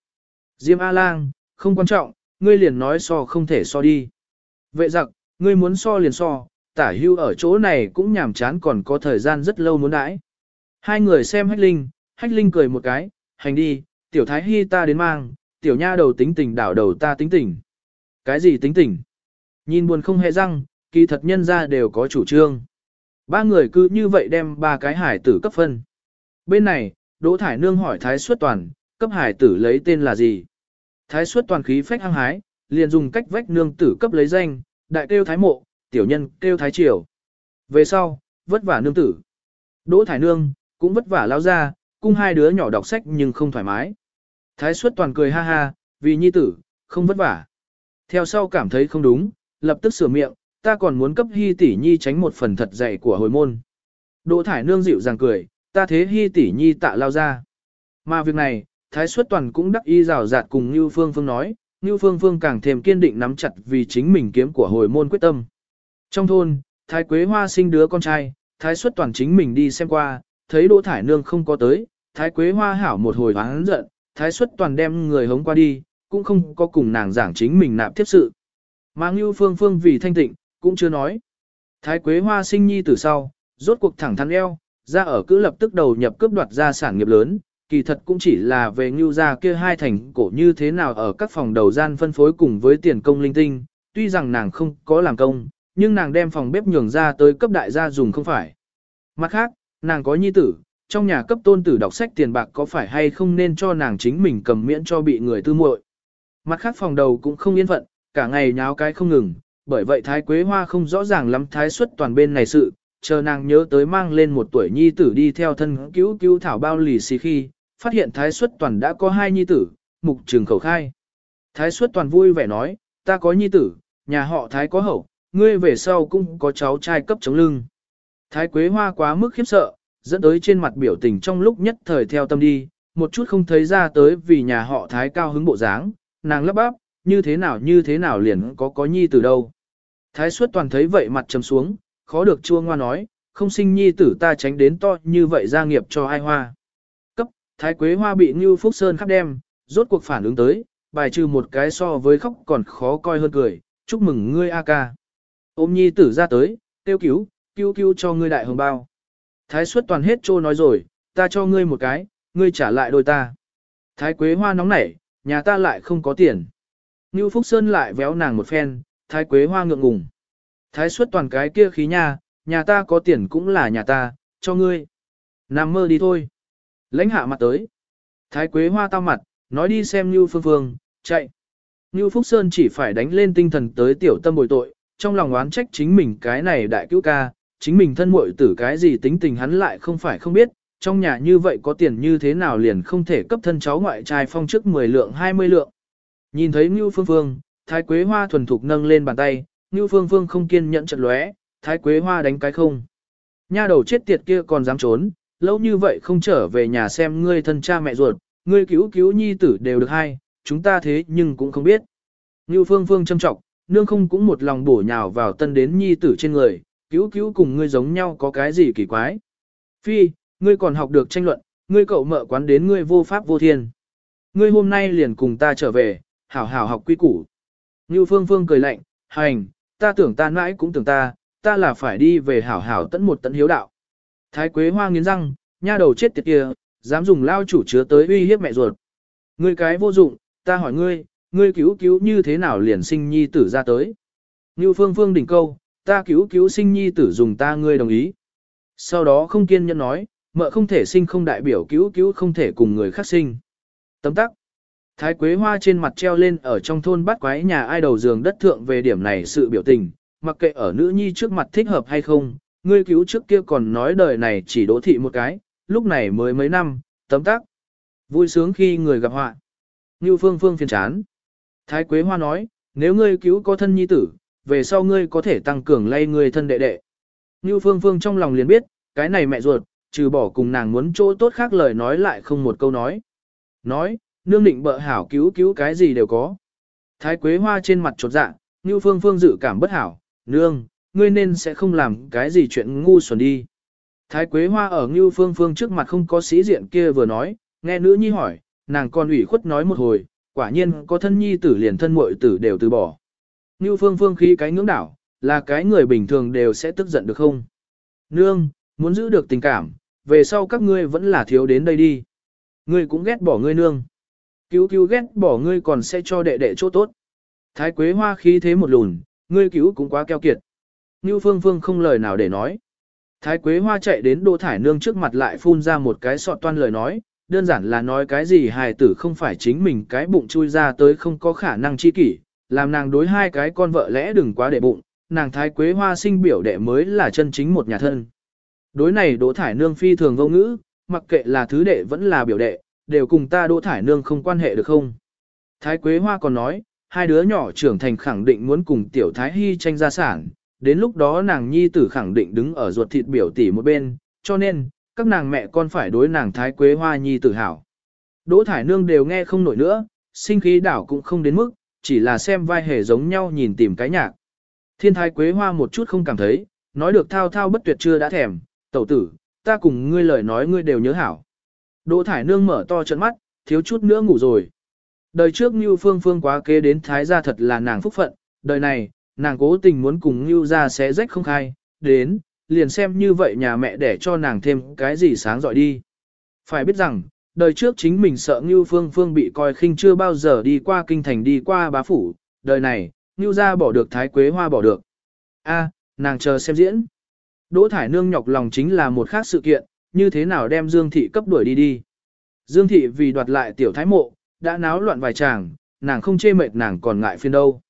Diêm A-lang, không quan trọng, ngươi liền nói so không thể so đi. Vệ giặc, ngươi muốn so liền so, tả hưu ở chỗ này cũng nhàm chán còn có thời gian rất lâu muốn đãi. Hai người xem hách linh, hách linh cười một cái, hành đi, tiểu thái hy ta đến mang, tiểu nha đầu tính tình đảo đầu ta tính tình. Cái gì tính tình? Nhìn buồn không hề răng, kỳ thật nhân ra đều có chủ trương. Ba người cứ như vậy đem ba cái hải tử cấp phân. Bên này, Đỗ Thải Nương hỏi Thái Xuất Toàn, cấp hải tử lấy tên là gì? Thái Xuất Toàn khí phách hăng hái, liền dùng cách vách nương tử cấp lấy danh, đại kêu Thái Mộ, tiểu nhân kêu Thái Triều. Về sau, vất vả nương tử. Đỗ Thải Nương, cũng vất vả lao ra, cung hai đứa nhỏ đọc sách nhưng không thoải mái. Thái suất Toàn cười ha ha, vì nhi tử, không vất vả. Theo sau cảm thấy không đúng, lập tức sửa miệng, ta còn muốn cấp hy tỷ nhi tránh một phần thật dạy của hồi môn. Đỗ Thải Nương dịu dàng cười, ta thế hy tỷ nhi tạ lao ra. Mà việc này, Thái suất Toàn cũng đắc y rào rạt cùng Như Phương Phương nói, Như Phương Phương càng thêm kiên định nắm chặt vì chính mình kiếm của hồi môn quyết tâm. Trong thôn, Thái Quế Hoa sinh đứa con trai, Thái Xuất Toàn chính mình đi xem qua, thấy Đỗ Thải Nương không có tới, Thái Quế Hoa hảo một hồi hoáng giận, Thái Xuất toàn đem người hống qua đi, cũng không có cùng nàng giảng chính mình nạp tiếp sự. Mà Ngưu Phương Phương vì thanh tịnh, cũng chưa nói. Thái Quế Hoa sinh nhi từ sau, rốt cuộc thẳng thắn eo, ra ở cứ lập tức đầu nhập cướp đoạt gia sản nghiệp lớn, kỳ thật cũng chỉ là về Ngưu gia kia hai thành cổ như thế nào ở các phòng đầu gian phân phối cùng với tiền công linh tinh, tuy rằng nàng không có làm công, nhưng nàng đem phòng bếp nhường ra tới cấp đại gia dùng không phải. Mặt khác, nàng có nhi tử, trong nhà cấp tôn tử đọc sách tiền bạc có phải hay không nên cho nàng chính mình cầm miễn cho bị người tư muội. Mặt khác phòng đầu cũng không yên phận, cả ngày nháo cái không ngừng, bởi vậy Thái Quế Hoa không rõ ràng lắm thái suất toàn bên này sự, chờ nàng nhớ tới mang lên một tuổi nhi tử đi theo thân cứu cứu thảo bao lì xì khi, phát hiện thái suất toàn đã có hai nhi tử, mục trường khẩu khai. Thái suất toàn vui vẻ nói, ta có nhi tử, nhà họ thái có hậu, ngươi về sau cũng có cháu trai cấp chống lưng. Thái Quế Hoa quá mức khiếp sợ, dẫn tới trên mặt biểu tình trong lúc nhất thời theo tâm đi, một chút không thấy ra tới vì nhà họ Thái cao hứng bộ dáng, nàng lắp bắp, như thế nào như thế nào liền có có nhi từ đâu. Thái suất toàn thấy vậy mặt trầm xuống, khó được chua ngoa nói, không sinh nhi tử ta tránh đến to như vậy gia nghiệp cho ai hoa. Cấp, Thái Quế Hoa bị Ngưu Phúc Sơn khắp đem, rốt cuộc phản ứng tới, bài trừ một cái so với khóc còn khó coi hơn cười, chúc mừng ngươi a ca. Ôm nhi tử ra tới, tiêu cứu, cứu cứu cho ngươi đại hồng bao. Thái suất toàn hết trô nói rồi, ta cho ngươi một cái, ngươi trả lại đôi ta. Thái Quế Hoa nóng nảy, nhà ta lại không có tiền. Ngưu Phúc Sơn lại véo nàng một phen, Thái Quế Hoa ngượng ngùng. Thái suất toàn cái kia khí nha, nhà ta có tiền cũng là nhà ta, cho ngươi. Nằm mơ đi thôi. Lãnh hạ mặt tới. Thái Quế Hoa tao mặt, nói đi xem Ngưu Phương Phương, chạy. Ngưu Phúc Sơn chỉ phải đánh lên tinh thần tới tiểu tâm bồi tội, trong lòng oán trách chính mình cái này đại cứu ca, chính mình thân muội tử cái gì tính tình hắn lại không phải không biết, trong nhà như vậy có tiền như thế nào liền không thể cấp thân cháu ngoại trai phong trước 10 lượng 20 lượng. Nhìn thấy Ngưu Phương Phương, Thái Quế Hoa thuần thục nâng lên bàn tay, Ngưu Phương Phương không kiên nhẫn chật lóe, Thái Quế Hoa đánh cái không. Nha đầu chết tiệt kia còn dám trốn, lâu như vậy không trở về nhà xem ngươi thân cha mẹ ruột, ngươi cứu cứu nhi tử đều được hay, chúng ta thế nhưng cũng không biết. Ngưu Phương Phương châm trọng, nương không cũng một lòng bổ nhào vào tân đến nhi tử trên người, cứu cứu cùng ngươi giống nhau có cái gì kỳ quái. Phi, ngươi còn học được tranh luận, ngươi cậu mợ quán đến ngươi vô pháp vô thiên. Ngươi hôm nay liền cùng ta trở về, hảo hảo học quy củ. Như phương phương cười lạnh, hành, ta tưởng ta mãi cũng tưởng ta, ta là phải đi về hảo hảo tận một tận hiếu đạo. Thái quế hoa nghiến răng, nha đầu chết tiệt kia, dám dùng lao chủ chứa tới uy hiếp mẹ ruột. Ngươi cái vô dụng, ta hỏi ngươi, ngươi cứu cứu như thế nào liền sinh nhi tử ra tới. Như phương phương đỉnh câu, ta cứu cứu sinh nhi tử dùng ta ngươi đồng ý. Sau đó không kiên nhẫn nói, mợ không thể sinh không đại biểu cứu cứu không thể cùng người khác sinh. Tấm tắc. Thái Quế Hoa trên mặt treo lên ở trong thôn bắt quái nhà ai đầu giường đất thượng về điểm này sự biểu tình, mặc kệ ở nữ nhi trước mặt thích hợp hay không, ngươi cứu trước kia còn nói đời này chỉ đỗ thị một cái, lúc này mới mấy năm, tấm tắc. Vui sướng khi người gặp họa. Như Phương Phương phiền chán. Thái Quế Hoa nói, nếu ngươi cứu có thân nhi tử, về sau ngươi có thể tăng cường lay người thân đệ đệ. Ngưu Phương Phương trong lòng liền biết, cái này mẹ ruột, trừ bỏ cùng nàng muốn chỗ tốt khác lời nói lại không một câu nói. Nói, nương định bợ hảo cứu cứu cái gì đều có. Thái Quế Hoa trên mặt trột dạ, Ngưu Phương Phương dự cảm bất hảo, nương, ngươi nên sẽ không làm cái gì chuyện ngu xuẩn đi. Thái Quế Hoa ở Ngưu Phương Phương trước mặt không có sĩ diện kia vừa nói, nghe nữ nhi hỏi, nàng còn ủy khuất nói một hồi, quả nhiên có thân nhi tử liền thân muội tử đều từ bỏ. Như Phương Phương khí cái ngưỡng đảo, là cái người bình thường đều sẽ tức giận được không? Nương, muốn giữ được tình cảm, về sau các ngươi vẫn là thiếu đến đây đi. Ngươi cũng ghét bỏ ngươi nương. Cứu cứu ghét bỏ ngươi còn sẽ cho đệ đệ chỗ tốt. Thái Quế Hoa khí thế một lùn, ngươi cứu cũng quá keo kiệt. Như Phương Phương không lời nào để nói. Thái Quế Hoa chạy đến Đỗ Thải Nương trước mặt lại phun ra một cái sọt toan lời nói, đơn giản là nói cái gì hài tử không phải chính mình cái bụng chui ra tới không có khả năng chi kỷ, làm nàng đối hai cái con vợ lẽ đừng quá để bụng, nàng Thái Quế Hoa sinh biểu đệ mới là chân chính một nhà thân. Đối này Đỗ Thải Nương phi thường vô ngữ, mặc kệ là thứ đệ vẫn là biểu đệ, đều cùng ta Đỗ Thải Nương không quan hệ được không? Thái Quế Hoa còn nói, hai đứa nhỏ trưởng thành khẳng định muốn cùng Tiểu Thái Hy tranh gia sản, đến lúc đó nàng nhi tử khẳng định đứng ở ruột thịt biểu tỷ một bên, cho nên, các nàng mẹ con phải đối nàng Thái Quế Hoa nhi tử hảo. Đỗ Thải Nương đều nghe không nổi nữa, sinh khí đảo cũng không đến mức, chỉ là xem vai hề giống nhau nhìn tìm cái nhạc. Thiên Thái Quế Hoa một chút không cảm thấy, nói được thao thao bất tuyệt chưa đã thèm, tẩu tử, ta cùng ngươi lời nói ngươi đều nhớ hảo. Đỗ Thải Nương mở to trận mắt, thiếu chút nữa ngủ rồi. Đời trước Như Phương Phương quá kế đến Thái gia thật là nàng phúc phận, đời này, nàng cố tình muốn cùng Như ra xé rách không khai, đến, liền xem như vậy nhà mẹ để cho nàng thêm cái gì sáng dọi đi. Phải biết rằng, đời trước chính mình sợ Ngưu Phương Phương bị coi khinh chưa bao giờ đi qua kinh thành đi qua bá phủ, đời này, Ngưu ra bỏ được Thái Quế Hoa bỏ được. a nàng chờ xem diễn. Đỗ Thải Nương nhọc lòng chính là một khác sự kiện, như thế nào đem Dương Thị cấp đuổi đi đi. Dương Thị vì đoạt lại tiểu thái mộ, đã náo loạn vài chàng, nàng không chê mệt nàng còn ngại phiên đâu.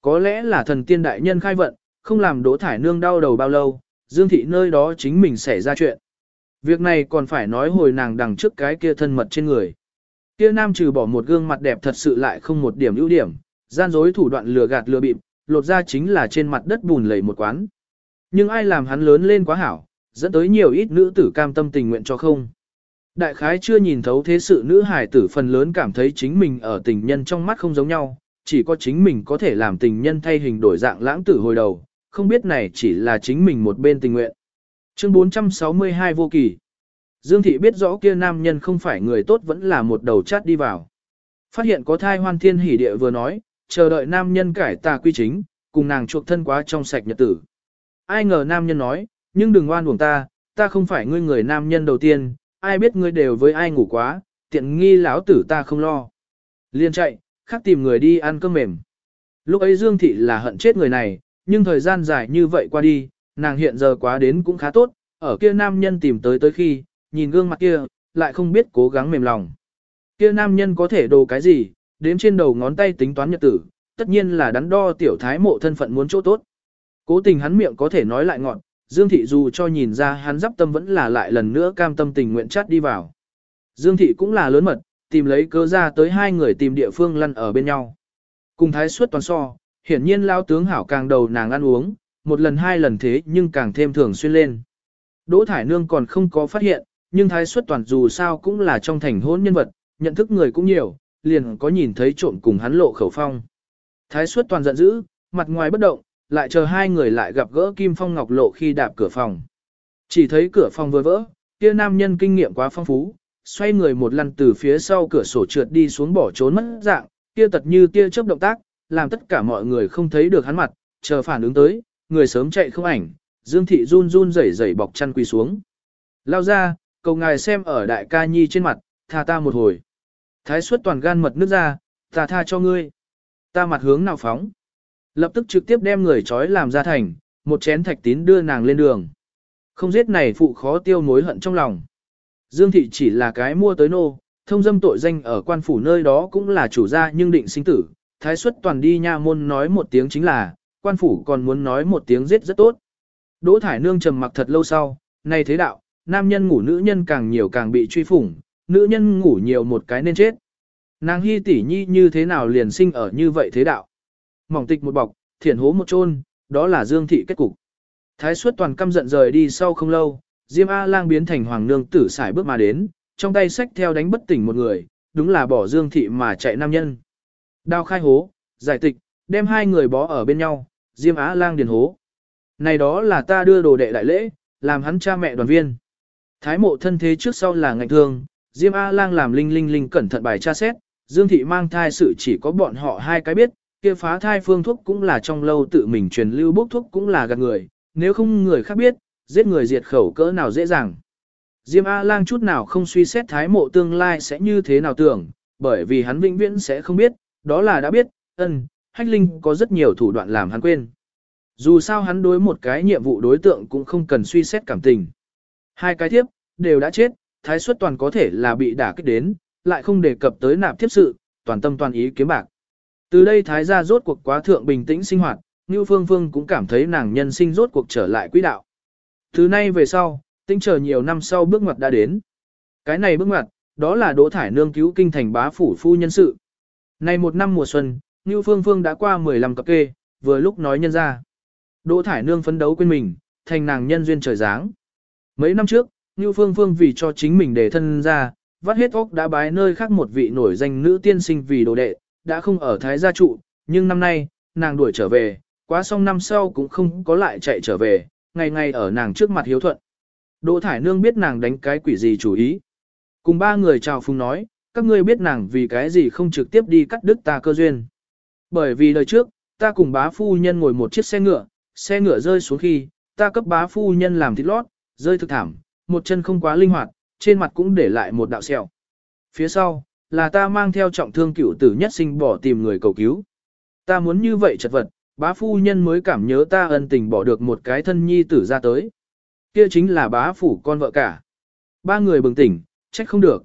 Có lẽ là thần tiên đại nhân khai vận, không làm Đỗ Thải Nương đau đầu bao lâu, Dương Thị nơi đó chính mình xảy ra chuyện. Việc này còn phải nói hồi nàng đằng trước cái kia thân mật trên người. Kia nam trừ bỏ một gương mặt đẹp thật sự lại không một điểm ưu điểm, gian dối thủ đoạn lừa gạt lừa bịp, lột ra chính là trên mặt đất bùn lầy một quán. Nhưng ai làm hắn lớn lên quá hảo, dẫn tới nhiều ít nữ tử cam tâm tình nguyện cho không. Đại khái chưa nhìn thấu thế sự nữ hải tử phần lớn cảm thấy chính mình ở tình nhân trong mắt không giống nhau, chỉ có chính mình có thể làm tình nhân thay hình đổi dạng lãng tử hồi đầu, không biết này chỉ là chính mình một bên tình nguyện. Chương 462 vô kỳ. Dương thị biết rõ kia nam nhân không phải người tốt vẫn là một đầu chát đi vào. Phát hiện có thai hoan thiên hỉ địa vừa nói, chờ đợi nam nhân cải tà quy chính, cùng nàng chuộc thân quá trong sạch nhật tử. Ai ngờ nam nhân nói, nhưng đừng oan uổng ta, ta không phải ngươi người nam nhân đầu tiên, ai biết ngươi đều với ai ngủ quá, tiện nghi lão tử ta không lo. Liên chạy, khác tìm người đi ăn cơm mềm. Lúc ấy Dương Thị là hận chết người này, nhưng thời gian dài như vậy qua đi, nàng hiện giờ quá đến cũng khá tốt, ở kia nam nhân tìm tới tới khi, nhìn gương mặt kia, lại không biết cố gắng mềm lòng. Kia nam nhân có thể đồ cái gì, đếm trên đầu ngón tay tính toán nhật tử, tất nhiên là đắn đo tiểu thái mộ thân phận muốn chỗ tốt. Cố tình hắn miệng có thể nói lại ngọn, Dương Thị dù cho nhìn ra hắn dắp tâm vẫn là lại lần nữa cam tâm tình nguyện chát đi vào. Dương Thị cũng là lớn mật, tìm lấy cơ ra tới hai người tìm địa phương lăn ở bên nhau. Cùng thái suất toàn so, hiển nhiên lao tướng hảo càng đầu nàng ăn uống, một lần hai lần thế nhưng càng thêm thường xuyên lên. Đỗ Thải Nương còn không có phát hiện, nhưng thái suất toàn dù sao cũng là trong thành hôn nhân vật, nhận thức người cũng nhiều, liền có nhìn thấy trộm cùng hắn lộ khẩu phong. Thái suất toàn giận dữ, mặt ngoài bất động, lại chờ hai người lại gặp gỡ Kim Phong Ngọc Lộ khi đạp cửa phòng. Chỉ thấy cửa phòng vừa vỡ, kia nam nhân kinh nghiệm quá phong phú, xoay người một lần từ phía sau cửa sổ trượt đi xuống bỏ trốn mất dạng, kia tật như tia chớp động tác, làm tất cả mọi người không thấy được hắn mặt, chờ phản ứng tới, người sớm chạy không ảnh, Dương Thị run run rẩy rẩy bọc chăn quỳ xuống. Lao ra, cầu ngài xem ở đại ca nhi trên mặt, tha ta một hồi. Thái suất toàn gan mật nước ra, ta tha cho ngươi. Ta mặt hướng nào phóng. Lập tức trực tiếp đem người trói làm ra thành, một chén thạch tín đưa nàng lên đường. Không giết này phụ khó tiêu mối hận trong lòng. Dương thị chỉ là cái mua tới nô, thông dâm tội danh ở quan phủ nơi đó cũng là chủ gia nhưng định sinh tử. Thái xuất toàn đi nha môn nói một tiếng chính là, quan phủ còn muốn nói một tiếng giết rất tốt. Đỗ thải nương trầm mặc thật lâu sau, này thế đạo, nam nhân ngủ nữ nhân càng nhiều càng bị truy phủng, nữ nhân ngủ nhiều một cái nên chết. Nàng hy tỷ nhi như thế nào liền sinh ở như vậy thế đạo mỏng tịch một bọc, thiển hố một chôn, đó là Dương thị kết cục. Thái suất toàn căm giận rời đi sau không lâu, Diêm A Lang biến thành hoàng nương tử xài bước mà đến, trong tay sách theo đánh bất tỉnh một người, đúng là bỏ Dương thị mà chạy nam nhân. Đao khai hố, giải tịch, đem hai người bó ở bên nhau, Diêm Á Lang điền hố. Này đó là ta đưa đồ đệ đại lễ, làm hắn cha mẹ đoàn viên. Thái mộ thân thế trước sau là ngạnh thương, Diêm A Lang làm linh linh linh cẩn thận bài tra xét, Dương thị mang thai sự chỉ có bọn họ hai cái biết, kia phá thai phương thuốc cũng là trong lâu tự mình truyền lưu bốc thuốc cũng là gạt người, nếu không người khác biết, giết người diệt khẩu cỡ nào dễ dàng. Diêm A-lang chút nào không suy xét thái mộ tương lai sẽ như thế nào tưởng, bởi vì hắn vĩnh viễn sẽ không biết, đó là đã biết, ân, hách linh có rất nhiều thủ đoạn làm hắn quên. Dù sao hắn đối một cái nhiệm vụ đối tượng cũng không cần suy xét cảm tình. Hai cái thiếp, đều đã chết, thái suất toàn có thể là bị đả kích đến, lại không đề cập tới nạp thiếp sự, toàn tâm toàn ý kiếm bạc. Từ đây thái gia rốt cuộc quá thượng bình tĩnh sinh hoạt, Ngưu Phương Phương cũng cảm thấy nàng nhân sinh rốt cuộc trở lại quỹ đạo. Từ nay về sau, tính chờ nhiều năm sau bước ngoặt đã đến. Cái này bước ngoặt, đó là Đỗ Thải Nương cứu kinh thành bá phủ phu nhân sự. Này một năm mùa xuân, Ngưu Phương Phương đã qua 15 cặp kê, vừa lúc nói nhân ra. Đỗ Thải Nương phấn đấu quên mình, thành nàng nhân duyên trời dáng. Mấy năm trước, Ngưu Phương Phương vì cho chính mình để thân ra, vắt hết óc đã bái nơi khác một vị nổi danh nữ tiên sinh vì đồ đệ, đã không ở Thái gia trụ, nhưng năm nay, nàng đuổi trở về, quá xong năm sau cũng không có lại chạy trở về, ngày ngày ở nàng trước mặt hiếu thuận. Đỗ Thải Nương biết nàng đánh cái quỷ gì chủ ý. Cùng ba người chào phung nói, các ngươi biết nàng vì cái gì không trực tiếp đi cắt đứt ta cơ duyên. Bởi vì đời trước, ta cùng bá phu nhân ngồi một chiếc xe ngựa, xe ngựa rơi xuống khi, ta cấp bá phu nhân làm thịt lót, rơi thực thảm, một chân không quá linh hoạt, trên mặt cũng để lại một đạo sẹo. Phía sau, là ta mang theo trọng thương cửu tử nhất sinh bỏ tìm người cầu cứu. Ta muốn như vậy chật vật, bá phu nhân mới cảm nhớ ta ân tình bỏ được một cái thân nhi tử ra tới. Kia chính là bá phủ con vợ cả. Ba người bừng tỉnh, trách không được.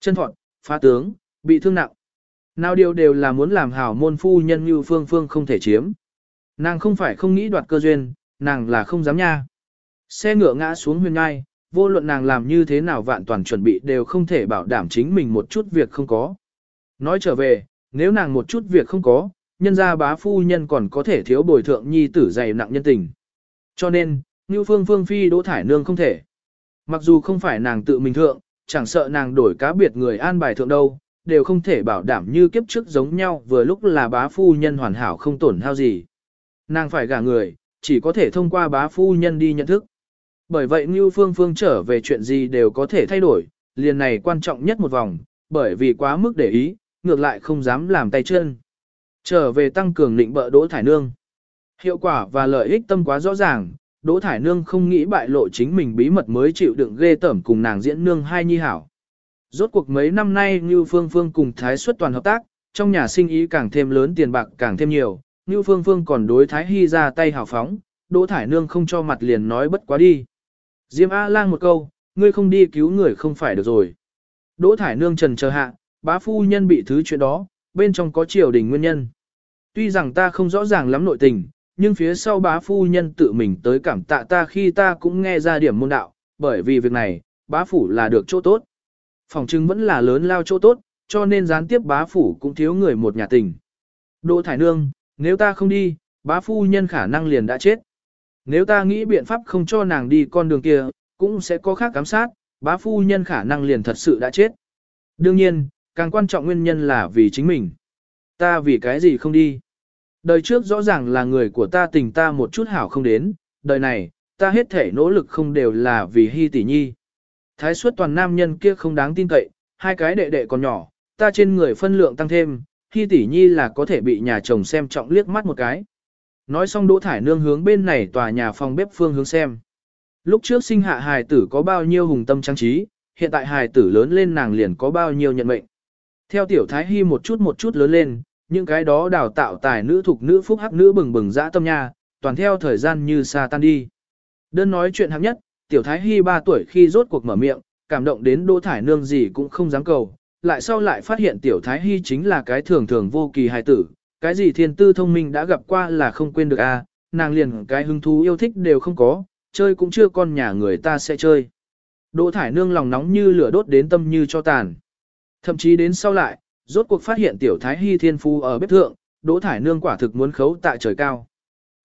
Chân thọn phá tướng, bị thương nặng. Nào điều đều là muốn làm hảo môn phu nhân như phương phương không thể chiếm. Nàng không phải không nghĩ đoạt cơ duyên, nàng là không dám nha. Xe ngựa ngã xuống huyền ngai, vô luận nàng làm như thế nào vạn toàn chuẩn bị đều không thể bảo đảm chính mình một chút việc không có. Nói trở về, nếu nàng một chút việc không có, nhân gia bá phu nhân còn có thể thiếu bồi thượng nhi tử dày nặng nhân tình. Cho nên, như phương phương phi đỗ thải nương không thể. Mặc dù không phải nàng tự mình thượng, chẳng sợ nàng đổi cá biệt người an bài thượng đâu, đều không thể bảo đảm như kiếp trước giống nhau vừa lúc là bá phu nhân hoàn hảo không tổn hao gì. Nàng phải gả người, chỉ có thể thông qua bá phu nhân đi nhận thức. Bởi vậy Ngưu Phương Phương trở về chuyện gì đều có thể thay đổi, liền này quan trọng nhất một vòng, bởi vì quá mức để ý, ngược lại không dám làm tay chân. Trở về tăng cường định bợ Đỗ Thải Nương. Hiệu quả và lợi ích tâm quá rõ ràng, Đỗ Thải Nương không nghĩ bại lộ chính mình bí mật mới chịu đựng ghê tởm cùng nàng diễn nương hai nhi hảo. Rốt cuộc mấy năm nay Như Phương Phương cùng Thái Xuất toàn hợp tác, trong nhà sinh ý càng thêm lớn tiền bạc càng thêm nhiều, Như Phương Phương còn đối Thái Hy ra tay hào phóng, Đỗ Thải Nương không cho mặt liền nói bất quá đi. Diêm A lang một câu, ngươi không đi cứu người không phải được rồi. Đỗ Thải Nương trần chờ hạ, bá phu nhân bị thứ chuyện đó, bên trong có triều đình nguyên nhân. Tuy rằng ta không rõ ràng lắm nội tình, nhưng phía sau bá phu nhân tự mình tới cảm tạ ta khi ta cũng nghe ra điểm môn đạo, bởi vì việc này, bá phủ là được chỗ tốt. Phòng trưng vẫn là lớn lao chỗ tốt, cho nên gián tiếp bá phủ cũng thiếu người một nhà tình. Đỗ Thải Nương, nếu ta không đi, bá phu nhân khả năng liền đã chết. Nếu ta nghĩ biện pháp không cho nàng đi con đường kia, cũng sẽ có khác cám sát, bá phu nhân khả năng liền thật sự đã chết. Đương nhiên, càng quan trọng nguyên nhân là vì chính mình. Ta vì cái gì không đi? Đời trước rõ ràng là người của ta tình ta một chút hảo không đến, đời này, ta hết thể nỗ lực không đều là vì hy tỷ nhi. Thái suất toàn nam nhân kia không đáng tin cậy, hai cái đệ đệ còn nhỏ, ta trên người phân lượng tăng thêm, hy tỷ nhi là có thể bị nhà chồng xem trọng liếc mắt một cái. Nói xong Đỗ Thải Nương hướng bên này tòa nhà phòng bếp phương hướng xem. Lúc trước sinh hạ hài tử có bao nhiêu hùng tâm trang trí, hiện tại hài tử lớn lên nàng liền có bao nhiêu nhận mệnh. Theo tiểu thái hy một chút một chút lớn lên, những cái đó đào tạo tài nữ thuộc nữ phúc hắc nữ bừng bừng dã tâm nha, toàn theo thời gian như xa tan đi. Đơn nói chuyện hạng nhất, tiểu thái hy 3 tuổi khi rốt cuộc mở miệng, cảm động đến Đỗ Thải Nương gì cũng không dám cầu, lại sau lại phát hiện tiểu thái hy chính là cái thường thường vô kỳ hài tử, cái gì thiên tư thông minh đã gặp qua là không quên được a, à, nàng liền cái hứng thú yêu thích đều không có, chơi cũng chưa con nhà người ta sẽ chơi. Đỗ thải nương lòng nóng như lửa đốt đến tâm như cho tàn. Thậm chí đến sau lại, rốt cuộc phát hiện tiểu thái hy thiên phu ở bếp thượng, đỗ thải nương quả thực muốn khấu tại trời cao.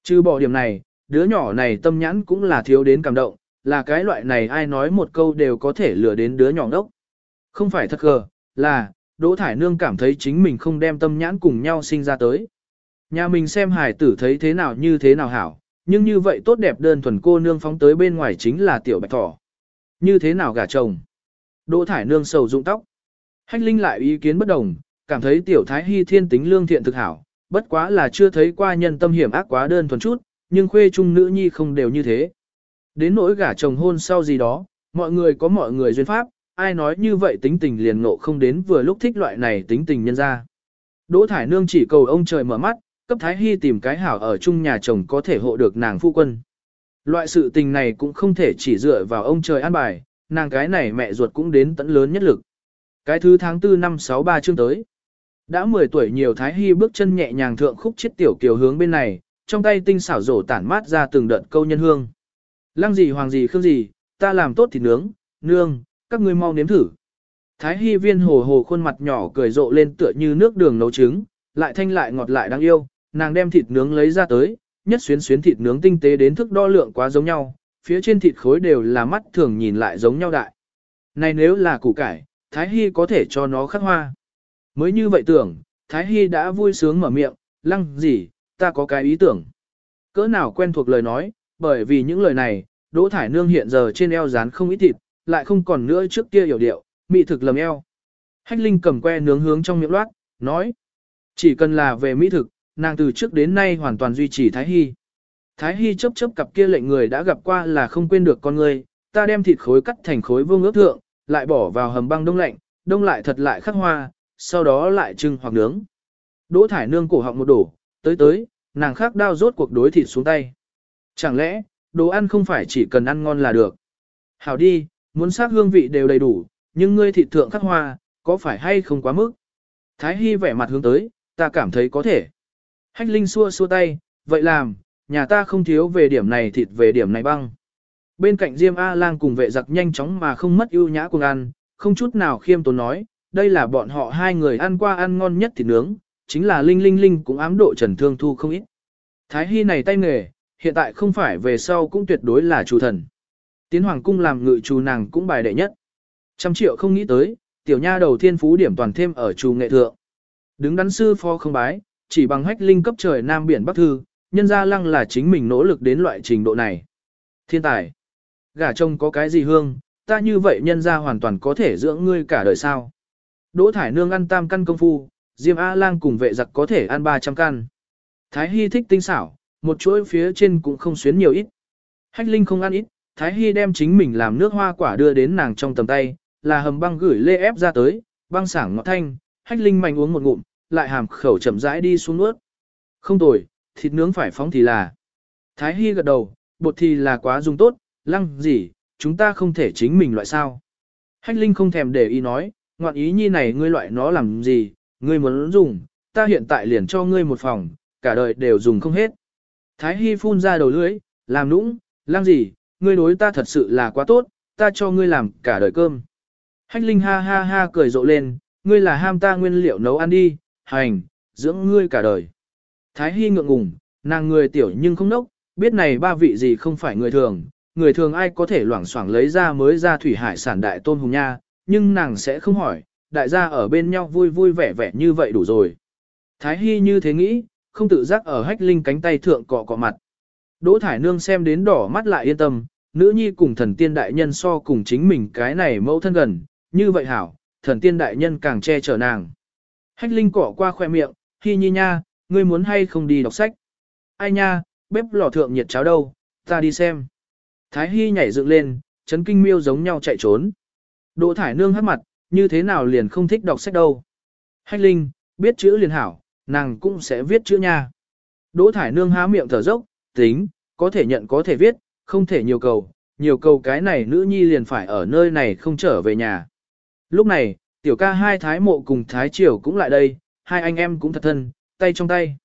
Trừ bỏ điểm này, đứa nhỏ này tâm nhãn cũng là thiếu đến cảm động, là cái loại này ai nói một câu đều có thể lừa đến đứa nhỏ ngốc. Không phải thật gờ, là, Đỗ Thải Nương cảm thấy chính mình không đem tâm nhãn cùng nhau sinh ra tới. Nhà mình xem hải tử thấy thế nào như thế nào hảo, nhưng như vậy tốt đẹp đơn thuần cô nương phóng tới bên ngoài chính là tiểu bạch thỏ. Như thế nào gả chồng? Đỗ Thải Nương sầu rụng tóc. Hách Linh lại ý kiến bất đồng, cảm thấy tiểu thái hy thiên tính lương thiện thực hảo, bất quá là chưa thấy qua nhân tâm hiểm ác quá đơn thuần chút, nhưng khuê trung nữ nhi không đều như thế. Đến nỗi gả chồng hôn sau gì đó, mọi người có mọi người duyên pháp, ai nói như vậy tính tình liền ngộ không đến vừa lúc thích loại này tính tình nhân ra. Đỗ Thải Nương chỉ cầu ông trời mở mắt, cấp Thái Hy tìm cái hảo ở chung nhà chồng có thể hộ được nàng phu quân. Loại sự tình này cũng không thể chỉ dựa vào ông trời an bài, nàng cái này mẹ ruột cũng đến tận lớn nhất lực. Cái thứ tháng 4 năm 63 chương tới. Đã 10 tuổi nhiều Thái Hy bước chân nhẹ nhàng thượng khúc chiếc tiểu kiều hướng bên này, trong tay tinh xảo rổ tản mát ra từng đợt câu nhân hương. Lăng gì hoàng gì khương gì, ta làm tốt thịt nướng, nương, các ngươi mau nếm thử. Thái Hy viên hồ hồ khuôn mặt nhỏ cười rộ lên tựa như nước đường nấu trứng, lại thanh lại ngọt lại đáng yêu, nàng đem thịt nướng lấy ra tới, nhất xuyến xuyến thịt nướng tinh tế đến thức đo lượng quá giống nhau, phía trên thịt khối đều là mắt thường nhìn lại giống nhau đại. Này nếu là củ cải, Thái Hy có thể cho nó khắc hoa. Mới như vậy tưởng, Thái Hy đã vui sướng mở miệng, lăng gì, ta có cái ý tưởng. Cỡ nào quen thuộc lời nói, bởi vì những lời này, Đỗ Thải Nương hiện giờ trên eo dán không ít thịt, lại không còn nữa trước kia hiểu điệu, mị thực lầm eo. Hách Linh cầm que nướng hướng trong miệng loát, nói. Chỉ cần là về mỹ thực, nàng từ trước đến nay hoàn toàn duy trì Thái Hy. Thái Hy chấp chấp cặp kia lệnh người đã gặp qua là không quên được con người, ta đem thịt khối cắt thành khối vương ước thượng, lại bỏ vào hầm băng đông lạnh, đông lại thật lại khắc hoa, sau đó lại trưng hoặc nướng. Đỗ thải nương cổ họng một đổ, tới tới, nàng khắc đao rốt cuộc đối thịt xuống tay. Chẳng lẽ, đồ ăn không phải chỉ cần ăn ngon là được. Hảo đi, muốn sát hương vị đều đầy đủ, nhưng ngươi thịt thượng khắc hoa, có phải hay không quá mức? Thái Hy vẻ mặt hướng tới, ta cảm thấy có thể. Hách Linh xua xua tay, vậy làm, nhà ta không thiếu về điểm này thịt về điểm này băng. Bên cạnh Diêm A-lang cùng vệ giặc nhanh chóng mà không mất ưu nhã cùng ăn, không chút nào khiêm tốn nói, đây là bọn họ hai người ăn qua ăn ngon nhất thịt nướng, chính là Linh Linh Linh cũng ám độ Trần Thương Thu không ít. Thái Hy này tay nghề, hiện tại không phải về sau cũng tuyệt đối là chủ thần. Tiến Hoàng Cung làm ngự chủ nàng cũng bài đệ nhất. Trăm triệu không nghĩ tới, tiểu nha đầu thiên phú điểm toàn thêm ở chủ nghệ thượng. Đứng đắn sư phó không bái, chỉ bằng hách linh cấp trời Nam Biển Bắc Thư, nhân ra lăng là chính mình nỗ lực đến loại trình độ này. Thiên tài. Gả chồng có cái gì hương, ta như vậy nhân ra hoàn toàn có thể dưỡng ngươi cả đời sao. Đỗ thải nương ăn tam căn công phu, Diêm A-lang cùng vệ giặc có thể ăn 300 căn. Thái Hy thích tinh xảo, một chuỗi phía trên cũng không xuyến nhiều ít. Hách Linh không ăn ít, Thái Hy đem chính mình làm nước hoa quả đưa đến nàng trong tầm tay, là hầm băng gửi lê ép ra tới, băng sảng ngọt thanh, Hách Linh mạnh uống một ngụm, lại hàm khẩu chậm rãi đi xuống nuốt. Không tồi, thịt nướng phải phóng thì là. Thái Hy gật đầu, bột thì là quá dùng tốt, lăng gì, chúng ta không thể chính mình loại sao. Hách Linh không thèm để ý nói, ngoạn ý nhi này ngươi loại nó làm gì, ngươi muốn dùng, ta hiện tại liền cho ngươi một phòng, cả đời đều dùng không hết. Thái Hy phun ra đầu lưỡi, làm nũng, lăng gì, ngươi đối ta thật sự là quá tốt, ta cho ngươi làm cả đời cơm. Hách Linh ha ha ha cười rộ lên, ngươi là ham ta nguyên liệu nấu ăn đi, hành, dưỡng ngươi cả đời. Thái Hy ngượng ngùng, nàng người tiểu nhưng không nốc, biết này ba vị gì không phải người thường, người thường ai có thể loảng xoảng lấy ra mới ra thủy hải sản đại tôn hùng nha, nhưng nàng sẽ không hỏi, đại gia ở bên nhau vui vui vẻ vẻ như vậy đủ rồi. Thái Hy như thế nghĩ, không tự giác ở hách linh cánh tay thượng cọ cọ mặt. Đỗ Thải Nương xem đến đỏ mắt lại yên tâm, nữ nhi cùng thần tiên đại nhân so cùng chính mình cái này mẫu thân gần, như vậy hảo, thần tiên đại nhân càng che chở nàng. Hách linh cọ qua khoe miệng, Hy nhi nha, ngươi muốn hay không đi đọc sách? Ai nha, bếp lò thượng nhiệt cháo đâu, ta đi xem. Thái Hy nhảy dựng lên, chấn kinh miêu giống nhau chạy trốn. Đỗ Thải Nương hắt mặt, như thế nào liền không thích đọc sách đâu. Hách Linh, biết chữ liền hảo, nàng cũng sẽ viết chữ nha. Đỗ Thải Nương há miệng thở dốc, tính, có thể nhận có thể viết, không thể nhiều cầu, nhiều cầu cái này nữ nhi liền phải ở nơi này không trở về nhà. Lúc này, tiểu ca hai thái mộ cùng thái triều cũng lại đây, hai anh em cũng thật thân, tay trong tay.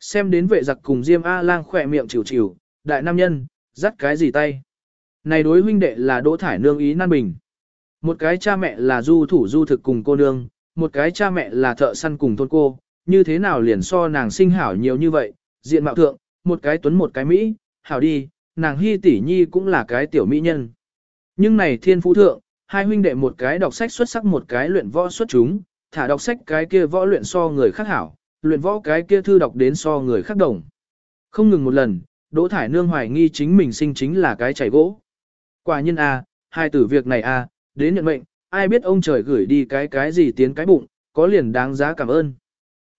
Xem đến vệ giặc cùng Diêm A-lang khỏe miệng chịu chịu, đại nam nhân, dắt cái gì tay. Này đối huynh đệ là Đỗ Thải Nương ý nan bình. Một cái cha mẹ là du thủ du thực cùng cô nương, một cái cha mẹ là thợ săn cùng thôn cô, như thế nào liền so nàng sinh hảo nhiều như vậy, diện mạo thượng, một cái tuấn một cái Mỹ, hảo đi, nàng hy tỷ nhi cũng là cái tiểu mỹ nhân. Nhưng này thiên phú thượng, hai huynh đệ một cái đọc sách xuất sắc một cái luyện võ xuất chúng, thả đọc sách cái kia võ luyện so người khác hảo, luyện võ cái kia thư đọc đến so người khác đồng. Không ngừng một lần, Đỗ Thải Nương hoài nghi chính mình sinh chính là cái chảy gỗ. Quả nhân a, à, hai tử việc này a, à, đến nhận mệnh, ai biết ông trời gửi đi cái cái gì tiến cái bụng, có liền đáng giá cảm ơn.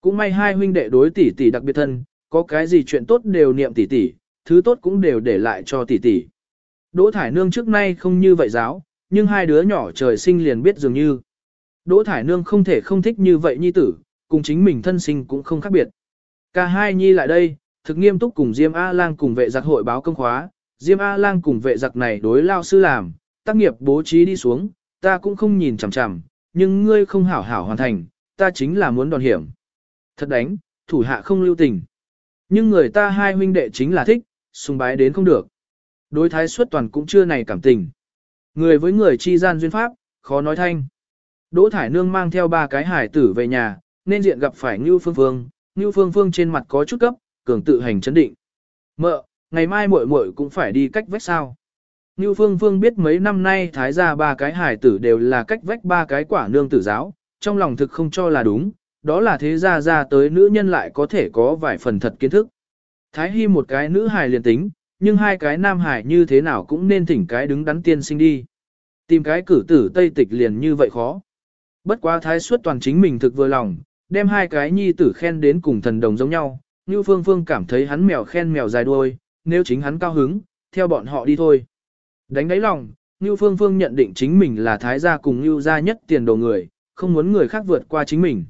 Cũng may hai huynh đệ đối tỷ tỷ đặc biệt thân, có cái gì chuyện tốt đều niệm tỷ tỷ, thứ tốt cũng đều để lại cho tỷ tỷ. Đỗ Thải Nương trước nay không như vậy giáo, nhưng hai đứa nhỏ trời sinh liền biết dường như. Đỗ Thải Nương không thể không thích như vậy nhi tử, cùng chính mình thân sinh cũng không khác biệt. Cả hai nhi lại đây, thực nghiêm túc cùng Diêm A-Lang cùng vệ giặc hội báo công khóa, Diêm A-Lang cùng vệ giặc này đối lao sư làm, tác nghiệp bố trí đi xuống, ta cũng không nhìn chằm chằm, nhưng ngươi không hảo hảo hoàn thành, ta chính là muốn đòn hiểm. Thật đánh, thủ hạ không lưu tình. Nhưng người ta hai huynh đệ chính là thích, sùng bái đến không được. Đối thái suất toàn cũng chưa này cảm tình. Người với người chi gian duyên pháp, khó nói thanh. Đỗ Thải Nương mang theo ba cái hải tử về nhà, nên diện gặp phải Ngưu Phương Phương. Ngưu Phương Phương trên mặt có chút cấp, cường tự hành chấn định. Mợ, ngày mai muội muội cũng phải đi cách vách sao. Như Phương Phương biết mấy năm nay thái gia ba cái hải tử đều là cách vách ba cái quả nương tử giáo, trong lòng thực không cho là đúng, đó là thế gia ra tới nữ nhân lại có thể có vài phần thật kiến thức. Thái Hy một cái nữ hài liền tính, nhưng hai cái nam hải như thế nào cũng nên thỉnh cái đứng đắn tiên sinh đi. Tìm cái cử tử Tây Tịch liền như vậy khó. Bất quá thái suất toàn chính mình thực vừa lòng, đem hai cái nhi tử khen đến cùng thần đồng giống nhau, như Phương Phương cảm thấy hắn mèo khen mèo dài đuôi, nếu chính hắn cao hứng, theo bọn họ đi thôi. Đánh đáy lòng, Như Phương Phương nhận định chính mình là thái gia cùng Như gia nhất tiền đồ người, không muốn người khác vượt qua chính mình.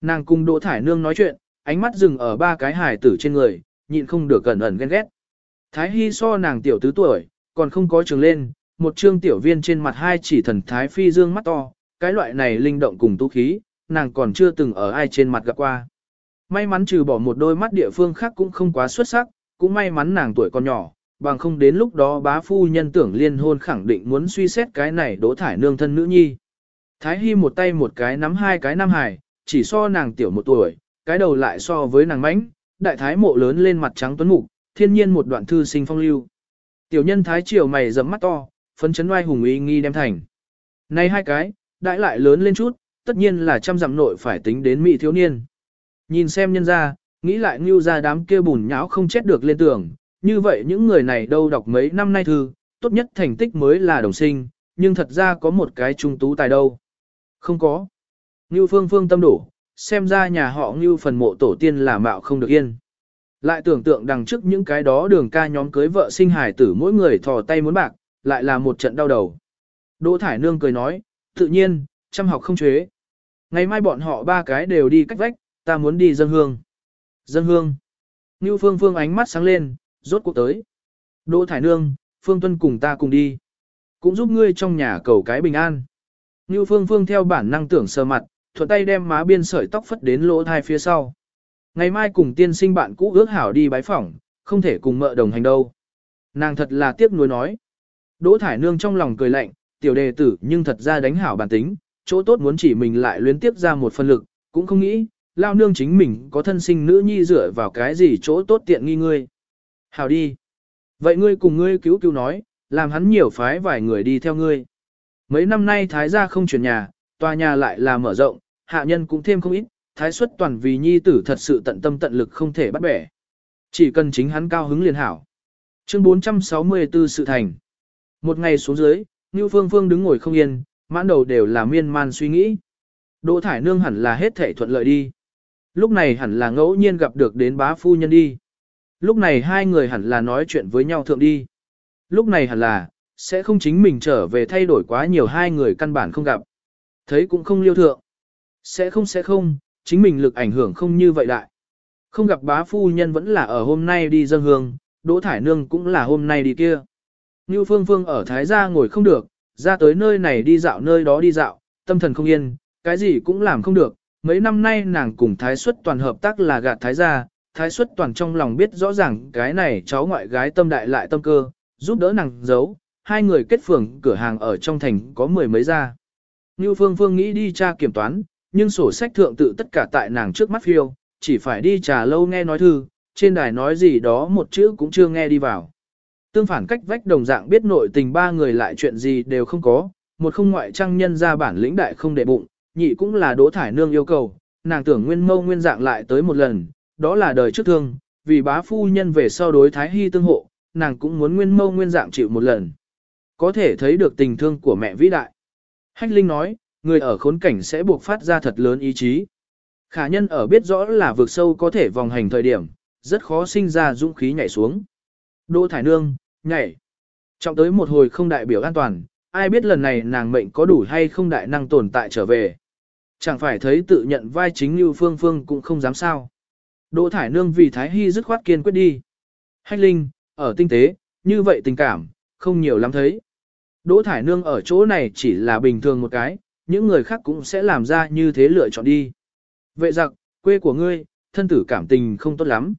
Nàng cùng Đỗ Thải Nương nói chuyện, ánh mắt dừng ở ba cái hài tử trên người, nhịn không được cẩn ẩn ghen ghét. Thái Hy so nàng tiểu tứ tuổi, còn không có trường lên, một trương tiểu viên trên mặt hai chỉ thần thái phi dương mắt to, cái loại này linh động cùng tu khí, nàng còn chưa từng ở ai trên mặt gặp qua. May mắn trừ bỏ một đôi mắt địa phương khác cũng không quá xuất sắc, cũng may mắn nàng tuổi còn nhỏ, bằng không đến lúc đó bá phu nhân tưởng liên hôn khẳng định muốn suy xét cái này đỗ thải nương thân nữ nhi. Thái Hy một tay một cái nắm hai cái nam hải, chỉ so nàng tiểu một tuổi, cái đầu lại so với nàng mãnh, đại thái mộ lớn lên mặt trắng tuấn mục, thiên nhiên một đoạn thư sinh phong lưu. Tiểu nhân thái triều mày rậm mắt to, phấn chấn oai hùng uy nghi đem thành. Này hai cái, đại lại lớn lên chút, tất nhiên là trăm dặm nội phải tính đến mỹ thiếu niên. Nhìn xem nhân ra, nghĩ lại như ra đám kia bùn nhão không chết được lên tường, như vậy những người này đâu đọc mấy năm nay thư, tốt nhất thành tích mới là đồng sinh, nhưng thật ra có một cái trung tú tài đâu. Không có. Ngưu phương phương tâm đổ, xem ra nhà họ ngưu phần mộ tổ tiên là mạo không được yên. Lại tưởng tượng đằng trước những cái đó đường ca nhóm cưới vợ sinh hải tử mỗi người thò tay muốn bạc, lại là một trận đau đầu. Đỗ Thải Nương cười nói, tự nhiên, chăm học không chế. Ngày mai bọn họ ba cái đều đi cách vách, ta muốn đi dân hương. Dân hương. Ngưu Phương Phương ánh mắt sáng lên, rốt cuộc tới. Đỗ Thải Nương, Phương Tuân cùng ta cùng đi. Cũng giúp ngươi trong nhà cầu cái bình an. Ngưu Phương Phương theo bản năng tưởng sờ mặt, thuận tay đem má biên sợi tóc phất đến lỗ thai phía sau. Ngày mai cùng tiên sinh bạn cũ ước hảo đi bái phỏng, không thể cùng mợ đồng hành đâu. Nàng thật là tiếc nuối nói. Đỗ Thải Nương trong lòng cười lạnh, tiểu đề tử nhưng thật ra đánh hảo bản tính, chỗ tốt muốn chỉ mình lại luyến tiếp ra một phần lực, cũng không nghĩ, lao nương chính mình có thân sinh nữ nhi dựa vào cái gì chỗ tốt tiện nghi ngươi. Hảo đi. Vậy ngươi cùng ngươi cứu cứu nói, làm hắn nhiều phái vài người đi theo ngươi. Mấy năm nay thái gia không chuyển nhà, tòa nhà lại là mở rộng, hạ nhân cũng thêm không ít, thái xuất toàn vì nhi tử thật sự tận tâm tận lực không thể bắt bẻ. Chỉ cần chính hắn cao hứng liền hảo. Chương 464 sự thành. Một ngày xuống dưới, Ngưu Phương Phương đứng ngồi không yên, mãn đầu đều là miên man suy nghĩ. Đỗ Thải Nương hẳn là hết thể thuận lợi đi. Lúc này hẳn là ngẫu nhiên gặp được đến bá phu nhân đi. Lúc này hai người hẳn là nói chuyện với nhau thượng đi. Lúc này hẳn là, sẽ không chính mình trở về thay đổi quá nhiều hai người căn bản không gặp. Thấy cũng không liêu thượng. Sẽ không sẽ không, chính mình lực ảnh hưởng không như vậy đại. Không gặp bá phu nhân vẫn là ở hôm nay đi dân hương, Đỗ Thải Nương cũng là hôm nay đi kia. như Phương Phương ở Thái Gia ngồi không được, ra tới nơi này đi dạo nơi đó đi dạo, tâm thần không yên, cái gì cũng làm không được. Mấy năm nay nàng cùng Thái Xuất toàn hợp tác là gạt Thái Gia, Thái Xuất toàn trong lòng biết rõ ràng cái này cháu ngoại gái tâm đại lại tâm cơ, giúp đỡ nàng giấu, hai người kết phường cửa hàng ở trong thành có mười mấy gia. Như Phương Phương nghĩ đi tra kiểm toán, nhưng sổ sách thượng tự tất cả tại nàng trước mắt phiêu, chỉ phải đi trà lâu nghe nói thư, trên đài nói gì đó một chữ cũng chưa nghe đi vào. Tương phản cách vách đồng dạng biết nội tình ba người lại chuyện gì đều không có, một không ngoại trang nhân ra bản lĩnh đại không để bụng, nhị cũng là đỗ thải nương yêu cầu, nàng tưởng nguyên mâu nguyên dạng lại tới một lần, đó là đời trước thương, vì bá phu nhân về sau đối thái hy tương hộ, nàng cũng muốn nguyên mâu nguyên dạng chịu một lần. Có thể thấy được tình thương của mẹ vĩ đại. Hách Linh nói, người ở khốn cảnh sẽ buộc phát ra thật lớn ý chí. Khả nhân ở biết rõ là vượt sâu có thể vòng hành thời điểm, rất khó sinh ra dũng khí nhảy xuống. Đỗ Thải Nương, nhảy. Trọng tới một hồi không đại biểu an toàn, ai biết lần này nàng mệnh có đủ hay không đại năng tồn tại trở về. Chẳng phải thấy tự nhận vai chính như phương phương cũng không dám sao. Đỗ Thải Nương vì Thái Hy dứt khoát kiên quyết đi. Hách Linh, ở tinh tế, như vậy tình cảm, không nhiều lắm thấy. Đỗ Thải Nương ở chỗ này chỉ là bình thường một cái, những người khác cũng sẽ làm ra như thế lựa chọn đi. Vệ giặc, quê của ngươi, thân tử cảm tình không tốt lắm.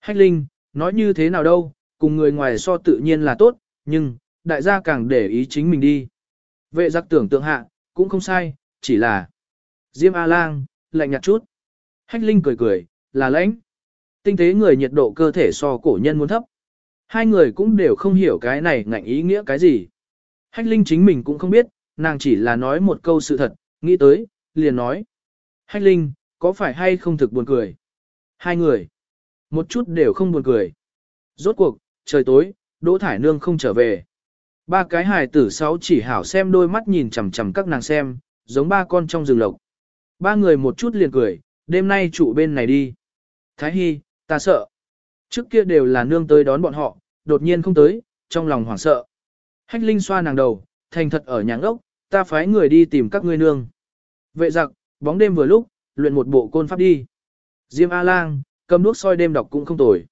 Hách Linh, nói như thế nào đâu, cùng người ngoài so tự nhiên là tốt, nhưng, đại gia càng để ý chính mình đi. Vệ giặc tưởng tượng hạ, cũng không sai, chỉ là Diêm A-lang, lạnh nhạt chút. Hách Linh cười cười, là lãnh. Tinh tế người nhiệt độ cơ thể so cổ nhân muốn thấp. Hai người cũng đều không hiểu cái này ngạnh ý nghĩa cái gì. Hách Linh chính mình cũng không biết, nàng chỉ là nói một câu sự thật, nghĩ tới, liền nói. Hách Linh, có phải hay không thực buồn cười? Hai người, một chút đều không buồn cười. Rốt cuộc, trời tối, Đỗ Thải Nương không trở về. Ba cái hài tử sáu chỉ hảo xem đôi mắt nhìn chằm chằm các nàng xem, giống ba con trong rừng lộc. Ba người một chút liền cười, đêm nay trụ bên này đi. Thái Hy, ta sợ. Trước kia đều là nương tới đón bọn họ, đột nhiên không tới, trong lòng hoảng sợ. Hách Linh xoa nàng đầu, thành thật ở nhà ngốc ta phái người đi tìm các ngươi nương. Vệ giặc, bóng đêm vừa lúc, luyện một bộ côn pháp đi. Diêm A-lang, cầm đuốc soi đêm đọc cũng không tồi.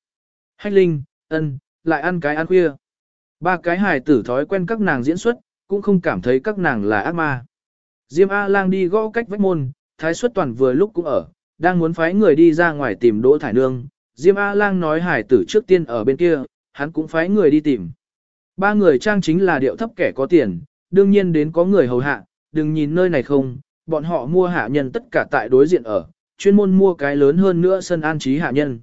Hách Linh, ân, lại ăn cái ăn khuya. Ba cái hài tử thói quen các nàng diễn xuất, cũng không cảm thấy các nàng là ác ma. Diêm A-lang đi gõ cách vách môn, Thái xuất toàn vừa lúc cũng ở, đang muốn phái người đi ra ngoài tìm Đỗ Thải Nương. Diêm A-lang nói hải tử trước tiên ở bên kia, hắn cũng phái người đi tìm. Ba người trang chính là điệu thấp kẻ có tiền, đương nhiên đến có người hầu hạ, đừng nhìn nơi này không, bọn họ mua hạ nhân tất cả tại đối diện ở, chuyên môn mua cái lớn hơn nữa sân an trí hạ nhân.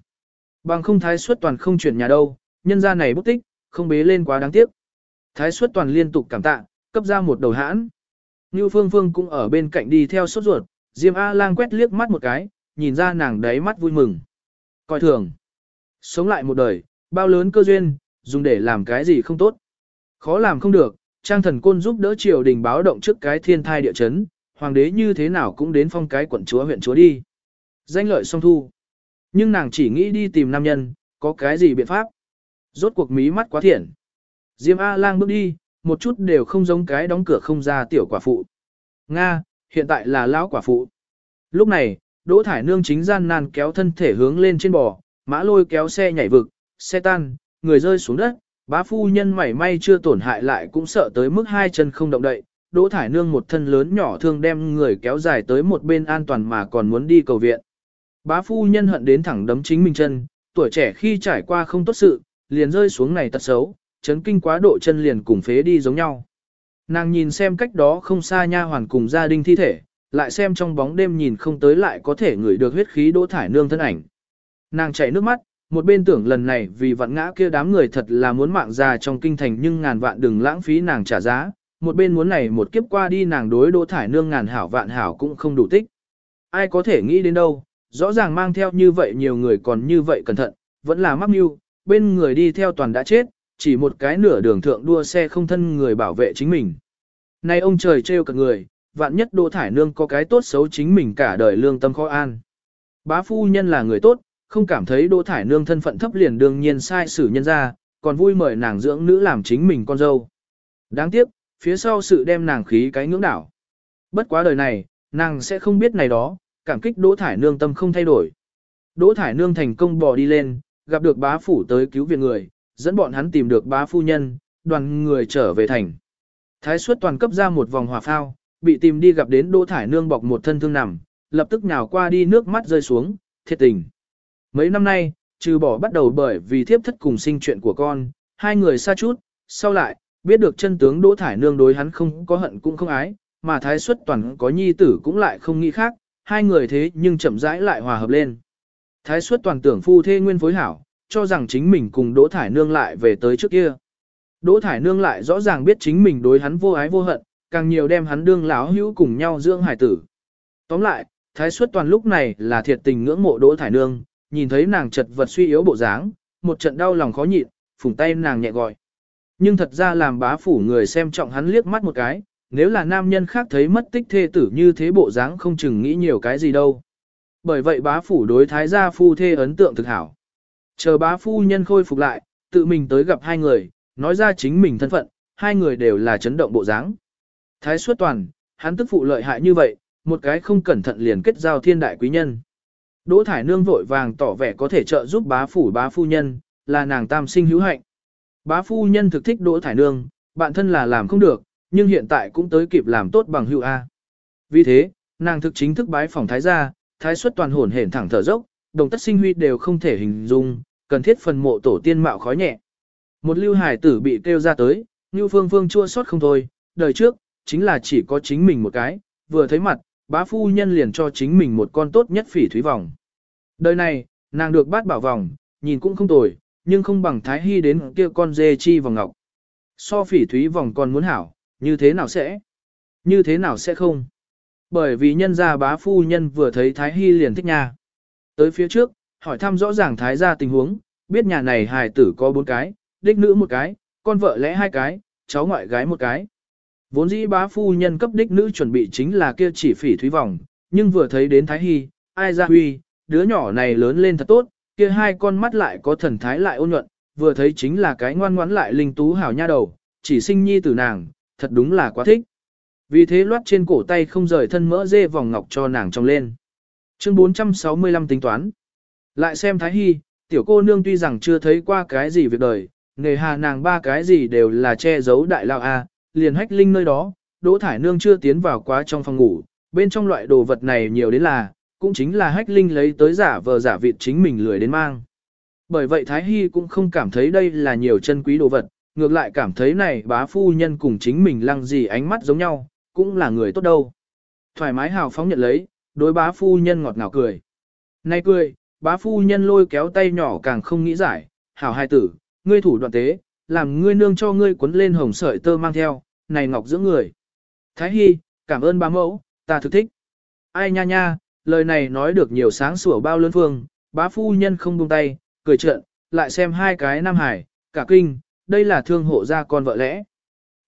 Bằng không thái suất toàn không chuyển nhà đâu, nhân gia này bút tích, không bế lên quá đáng tiếc. Thái suất toàn liên tục cảm tạ, cấp ra một đầu hãn. Như Phương Phương cũng ở bên cạnh đi theo sốt ruột, Diêm A-lang quét liếc mắt một cái, nhìn ra nàng đáy mắt vui mừng. Coi thường. Sống lại một đời, bao lớn cơ duyên, dùng để làm cái gì không tốt. Khó làm không được, trang thần côn giúp đỡ triều đình báo động trước cái thiên thai địa chấn, hoàng đế như thế nào cũng đến phong cái quận chúa huyện chúa đi. Danh lợi song thu. Nhưng nàng chỉ nghĩ đi tìm nam nhân, có cái gì biện pháp. Rốt cuộc mí mắt quá thiện. Diêm A-lang bước đi, một chút đều không giống cái đóng cửa không ra tiểu quả phụ. Nga, hiện tại là lão quả phụ. Lúc này, Đỗ Thải Nương chính gian nan kéo thân thể hướng lên trên bò, mã lôi kéo xe nhảy vực, xe tan, người rơi xuống đất, bá phu nhân mảy may chưa tổn hại lại cũng sợ tới mức hai chân không động đậy. Đỗ Thải Nương một thân lớn nhỏ thương đem người kéo dài tới một bên an toàn mà còn muốn đi cầu viện. Bá phu nhân hận đến thẳng đấm chính mình chân, tuổi trẻ khi trải qua không tốt sự, liền rơi xuống này tật xấu, chấn kinh quá độ chân liền cùng phế đi giống nhau. Nàng nhìn xem cách đó không xa nha hoàn cùng gia đình thi thể, lại xem trong bóng đêm nhìn không tới lại có thể ngửi được huyết khí đỗ thải nương thân ảnh. Nàng chảy nước mắt, một bên tưởng lần này vì vặn ngã kia đám người thật là muốn mạng già trong kinh thành nhưng ngàn vạn đừng lãng phí nàng trả giá, một bên muốn này một kiếp qua đi nàng đối đỗ thải nương ngàn hảo vạn hảo cũng không đủ tích. Ai có thể nghĩ đến đâu, rõ ràng mang theo như vậy nhiều người còn như vậy cẩn thận, vẫn là mắc mưu, bên người đi theo toàn đã chết, chỉ một cái nửa đường thượng đua xe không thân người bảo vệ chính mình. Nay ông trời trêu cả người, vạn nhất Đỗ Thải Nương có cái tốt xấu chính mình cả đời lương tâm khó an. Bá phu nhân là người tốt, không cảm thấy Đỗ Thải Nương thân phận thấp liền đương nhiên sai xử nhân ra, còn vui mời nàng dưỡng nữ làm chính mình con dâu. Đáng tiếc, phía sau sự đem nàng khí cái ngưỡng đảo. Bất quá đời này, nàng sẽ không biết này đó, cảm kích Đỗ Thải Nương tâm không thay đổi. Đỗ Thải Nương thành công bò đi lên, gặp được bá phủ tới cứu viện người, dẫn bọn hắn tìm được bá phu nhân, đoàn người trở về thành. Thái suất toàn cấp ra một vòng hỏa phao, bị tìm đi gặp đến Đỗ Thải Nương bọc một thân thương nằm, lập tức nhào qua đi nước mắt rơi xuống, thiệt tình. Mấy năm nay, trừ bỏ bắt đầu bởi vì thiếp thất cùng sinh chuyện của con, hai người xa chút, sau lại, biết được chân tướng Đỗ Thải Nương đối hắn không có hận cũng không ái, mà Thái suất toàn có nhi tử cũng lại không nghĩ khác, hai người thế nhưng chậm rãi lại hòa hợp lên. Thái suất toàn tưởng phu thê nguyên phối hảo, cho rằng chính mình cùng Đỗ Thải Nương lại về tới trước kia. Đỗ Thải Nương lại rõ ràng biết chính mình đối hắn vô ái vô hận, càng nhiều đem hắn đương lão hữu cùng nhau dưỡng hải tử. Tóm lại, Thái suất toàn lúc này là thiệt tình ngưỡng mộ Đỗ Thải Nương, nhìn thấy nàng chật vật suy yếu bộ dáng, một trận đau lòng khó nhịn, phủng tay nàng nhẹ gọi. Nhưng thật ra làm bá phủ người xem trọng hắn liếc mắt một cái, nếu là nam nhân khác thấy mất tích thê tử như thế bộ dáng không chừng nghĩ nhiều cái gì đâu. Bởi vậy bá phủ đối thái gia phu thê ấn tượng thực hảo. Chờ bá phu nhân khôi phục lại, tự mình tới gặp hai người, nói ra chính mình thân phận, hai người đều là chấn động bộ dáng. Thái suất toàn, hắn tức phụ lợi hại như vậy, một cái không cẩn thận liền kết giao thiên đại quý nhân. Đỗ thải nương vội vàng tỏ vẻ có thể trợ giúp bá phủ bá phu nhân, là nàng tam sinh hữu hạnh. Bá phu nhân thực thích đỗ thải nương, bạn thân là làm không được, nhưng hiện tại cũng tới kịp làm tốt bằng hữu A. Vì thế, nàng thực chính thức bái phòng thái gia, thái suất toàn hồn hển thẳng thở dốc, đồng tất sinh huy đều không thể hình dung, cần thiết phần mộ tổ tiên mạo khói nhẹ. Một lưu hải tử bị kêu ra tới, như phương phương chua xót không thôi, đời trước, chính là chỉ có chính mình một cái, vừa thấy mặt, bá phu nhân liền cho chính mình một con tốt nhất phỉ thúy vòng. Đời này, nàng được bát bảo vòng, nhìn cũng không tồi, nhưng không bằng thái hy đến kia con dê chi vòng ngọc. So phỉ thúy vòng còn muốn hảo, như thế nào sẽ? Như thế nào sẽ không? Bởi vì nhân gia bá phu nhân vừa thấy thái hy liền thích nha. Tới phía trước, hỏi thăm rõ ràng thái gia tình huống, biết nhà này hài tử có bốn cái, đích nữ một cái, con vợ lẽ hai cái, cháu ngoại gái một cái. Vốn dĩ bá phu nhân cấp đích nữ chuẩn bị chính là kia chỉ phỉ thúy vòng, nhưng vừa thấy đến Thái Hy, ai ra huy, đứa nhỏ này lớn lên thật tốt, kia hai con mắt lại có thần thái lại ôn nhuận, vừa thấy chính là cái ngoan ngoãn lại linh tú hảo nha đầu, chỉ sinh nhi tử nàng, thật đúng là quá thích. Vì thế loát trên cổ tay không rời thân mỡ dê vòng ngọc cho nàng trong lên. Chương 465 tính toán. Lại xem Thái Hy, tiểu cô nương tuy rằng chưa thấy qua cái gì việc đời, nghề hà nàng ba cái gì đều là che giấu đại lao A, liền hách linh nơi đó, đỗ thải nương chưa tiến vào quá trong phòng ngủ, bên trong loại đồ vật này nhiều đến là, cũng chính là hách linh lấy tới giả vờ giả vịt chính mình lười đến mang. Bởi vậy Thái Hy cũng không cảm thấy đây là nhiều chân quý đồ vật, ngược lại cảm thấy này bá phu nhân cùng chính mình lăng gì ánh mắt giống nhau, cũng là người tốt đâu. Thoải mái hào phóng nhận lấy, đối bá phu nhân ngọt ngào cười. Nay cười, bá phu nhân lôi kéo tay nhỏ càng không nghĩ giải, hảo hai tử, ngươi thủ đoạn tế, làm ngươi nương cho ngươi cuốn lên hồng sợi tơ mang theo, này ngọc giữa người. Thái Hy, cảm ơn bá mẫu, ta thực thích. Ai nha nha, lời này nói được nhiều sáng sủa bao lớn phương, bá phu nhân không buông tay, cười trợn, lại xem hai cái nam hải, cả kinh, đây là thương hộ gia con vợ lẽ.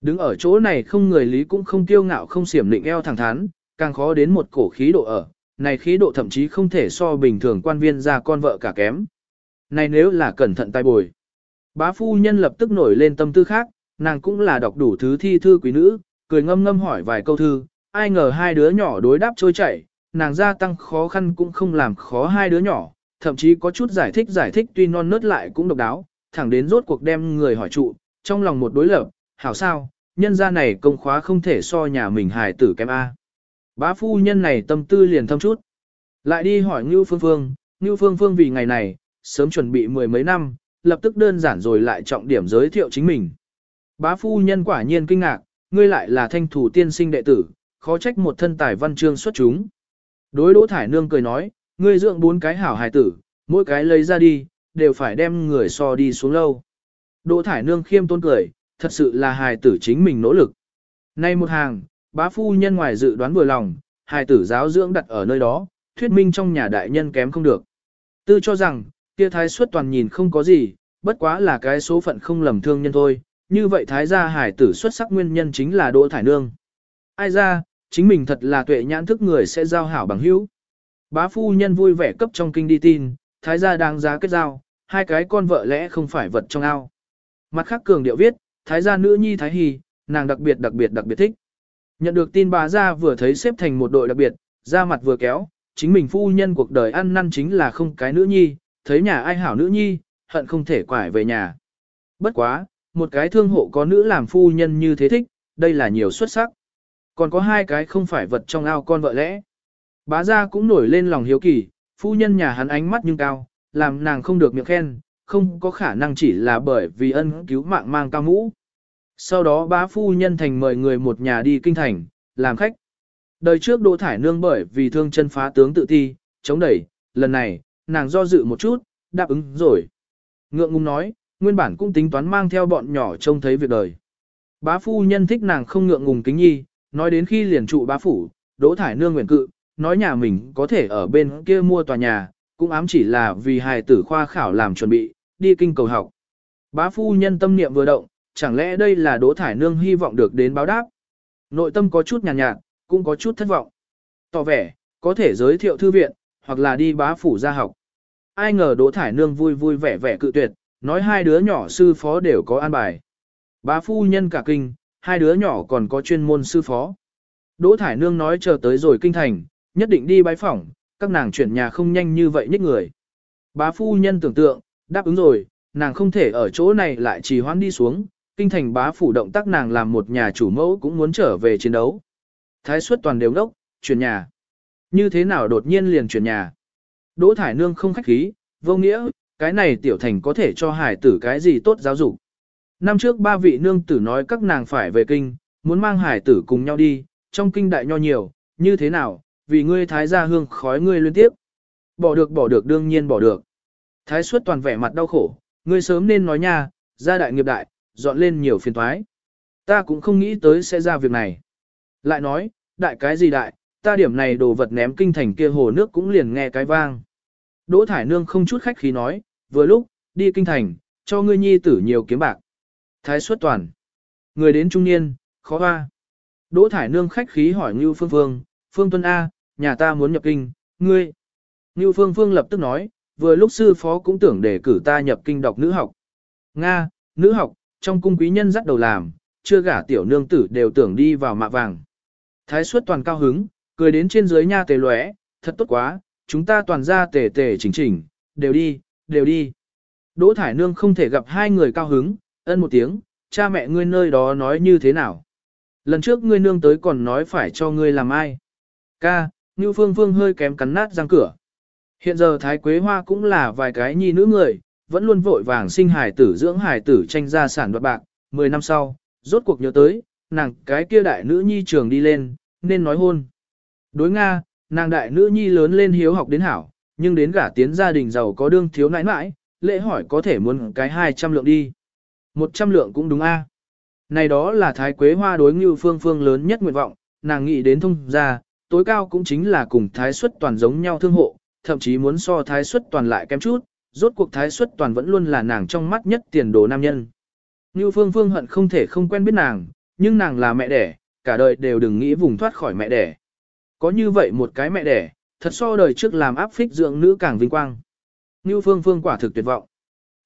Đứng ở chỗ này không người lý cũng không kiêu ngạo không xiểm định eo thẳng thắn, càng khó đến một cổ khí độ ở, này khí độ thậm chí không thể so bình thường quan viên ra con vợ cả kém. Này nếu là cẩn thận tai bồi. Bá phu nhân lập tức nổi lên tâm tư khác, nàng cũng là đọc đủ thứ thi thư quý nữ, cười ngâm ngâm hỏi vài câu thư, ai ngờ hai đứa nhỏ đối đáp trôi chảy, nàng gia tăng khó khăn cũng không làm khó hai đứa nhỏ, thậm chí có chút giải thích giải thích tuy non nớt lại cũng độc đáo, thẳng đến rốt cuộc đem người hỏi trụ, trong lòng một đối lập, hảo sao, nhân gia này công khóa không thể so nhà mình hài tử kém A. Bá phu nhân này tâm tư liền thâm chút. Lại đi hỏi Ngưu Phương Phương, Ngưu Phương Phương vì ngày này, sớm chuẩn bị mười mấy năm, lập tức đơn giản rồi lại trọng điểm giới thiệu chính mình. Bá phu nhân quả nhiên kinh ngạc, ngươi lại là thanh thủ tiên sinh đệ tử, khó trách một thân tài văn chương xuất chúng. Đối đỗ thải nương cười nói, ngươi dưỡng bốn cái hảo hài tử, mỗi cái lấy ra đi, đều phải đem người so đi xuống lâu. Đỗ thải nương khiêm tôn cười, thật sự là hài tử chính mình nỗ lực. Nay một hàng, bá phu nhân ngoài dự đoán vừa lòng, hài tử giáo dưỡng đặt ở nơi đó, thuyết minh trong nhà đại nhân kém không được. Tư cho rằng, kia thái suất toàn nhìn không có gì, bất quá là cái số phận không lầm thương nhân thôi, như vậy thái gia hải tử xuất sắc nguyên nhân chính là đỗ thải nương. Ai ra, chính mình thật là tuệ nhãn thức người sẽ giao hảo bằng hữu. Bá phu nhân vui vẻ cấp trong kinh đi tin, thái gia đang giá kết giao, hai cái con vợ lẽ không phải vật trong ao. Mặt khác cường điệu viết, thái gia nữ nhi thái hì, nàng đặc biệt đặc biệt đặc biệt thích. Nhận được tin bà gia vừa thấy xếp thành một đội đặc biệt, ra mặt vừa kéo, chính mình phu nhân cuộc đời ăn năn chính là không cái nữ nhi, thấy nhà ai hảo nữ nhi, hận không thể quải về nhà. Bất quá, một cái thương hộ có nữ làm phu nhân như thế thích, đây là nhiều xuất sắc. Còn có hai cái không phải vật trong ao con vợ lẽ. Bá gia cũng nổi lên lòng hiếu kỳ, phu nhân nhà hắn ánh mắt nhưng cao, làm nàng không được miệng khen, không có khả năng chỉ là bởi vì ân cứu mạng mang cao mũ. Sau đó bá phu nhân thành mời người một nhà đi kinh thành, làm khách. Đời trước Đỗ Thải Nương bởi vì thương chân phá tướng tự thi, chống đẩy, lần này, nàng do dự một chút, đáp ứng rồi. Ngượng ngùng nói, nguyên bản cũng tính toán mang theo bọn nhỏ trông thấy việc đời. Bá phu nhân thích nàng không ngượng ngùng kính nhi, nói đến khi liền trụ bá phủ, Đỗ Thải Nương nguyện cự, nói nhà mình có thể ở bên kia mua tòa nhà, cũng ám chỉ là vì hài tử khoa khảo làm chuẩn bị, đi kinh cầu học. Bá phu nhân tâm niệm vừa động, chẳng lẽ đây là Đỗ Thải Nương hy vọng được đến báo đáp. Nội tâm có chút nhàn nhạt, nhạt, cũng có chút thất vọng. Tỏ vẻ, có thể giới thiệu thư viện, hoặc là đi bá phủ ra học. Ai ngờ Đỗ Thải Nương vui vui vẻ vẻ cự tuyệt, nói hai đứa nhỏ sư phó đều có an bài. Bá phu nhân cả kinh, hai đứa nhỏ còn có chuyên môn sư phó. Đỗ Thải Nương nói chờ tới rồi kinh thành, nhất định đi bái phỏng, các nàng chuyển nhà không nhanh như vậy nhích người. Bá phu nhân tưởng tượng, đáp ứng rồi, nàng không thể ở chỗ này lại trì hoãn đi xuống, kinh thành bá phủ động tác nàng làm một nhà chủ mẫu cũng muốn trở về chiến đấu. Thái suất toàn đều đốc, chuyển nhà. Như thế nào đột nhiên liền chuyển nhà? Đỗ Thải Nương không khách khí, vô nghĩa, cái này tiểu thành có thể cho hải tử cái gì tốt giáo dục. Năm trước ba vị nương tử nói các nàng phải về kinh, muốn mang hải tử cùng nhau đi, trong kinh đại nho nhiều, như thế nào, vì ngươi thái gia hương khói ngươi liên tiếp. Bỏ được bỏ được đương nhiên bỏ được. Thái suất toàn vẻ mặt đau khổ, ngươi sớm nên nói nha, gia đại nghiệp đại, dọn lên nhiều phiền toái. Ta cũng không nghĩ tới sẽ ra việc này. Lại nói, đại cái gì đại, ta điểm này đồ vật ném kinh thành kia hồ nước cũng liền nghe cái vang. Đỗ Thải Nương không chút khách khí nói, vừa lúc, đi kinh thành, cho ngươi nhi tử nhiều kiếm bạc. Thái xuất toàn. Người đến trung niên, khó hoa. Đỗ Thải Nương khách khí hỏi Ngưu Phương Phương, Phương Tuân A, nhà ta muốn nhập kinh, ngươi. Ngưu Phương Phương lập tức nói, vừa lúc sư phó cũng tưởng để cử ta nhập kinh đọc nữ học. Nga, nữ học, trong cung quý nhân dắt đầu làm, chưa gả tiểu nương tử đều tưởng đi vào mạ vàng. Thái suất toàn cao hứng, cười đến trên dưới nha tề lóe, thật tốt quá, chúng ta toàn ra tề tề chỉnh chỉnh, đều đi, đều đi. Đỗ Thải Nương không thể gặp hai người cao hứng, ân một tiếng, cha mẹ ngươi nơi đó nói như thế nào. Lần trước ngươi nương tới còn nói phải cho ngươi làm ai. Ca, Ngưu Phương Phương hơi kém cắn nát răng cửa. Hiện giờ Thái Quế Hoa cũng là vài cái nhi nữ người, vẫn luôn vội vàng sinh hài tử dưỡng hài tử tranh gia sản đoạt bạc. Mười năm sau, rốt cuộc nhớ tới, nàng cái kia đại nữ nhi trường đi lên, nên nói hôn. Đối Nga, nàng đại nữ nhi lớn lên hiếu học đến hảo, nhưng đến gả tiến gia đình giàu có đương thiếu nãi nãi, lễ hỏi có thể muốn cái 200 lượng đi. 100 lượng cũng đúng a. Này đó là thái quế hoa đối ngưu phương phương lớn nhất nguyện vọng, nàng nghĩ đến thông gia tối cao cũng chính là cùng thái xuất toàn giống nhau thương hộ, thậm chí muốn so thái xuất toàn lại kém chút, rốt cuộc thái xuất toàn vẫn luôn là nàng trong mắt nhất tiền đồ nam nhân. Ngưu phương phương hận không thể không quen biết nàng, nhưng nàng là mẹ đẻ, cả đời đều đừng nghĩ vùng thoát khỏi mẹ đẻ. Có như vậy một cái mẹ đẻ, thật so đời trước làm áp phích dưỡng nữ càng vinh quang. Ngưu phương phương quả thực tuyệt vọng.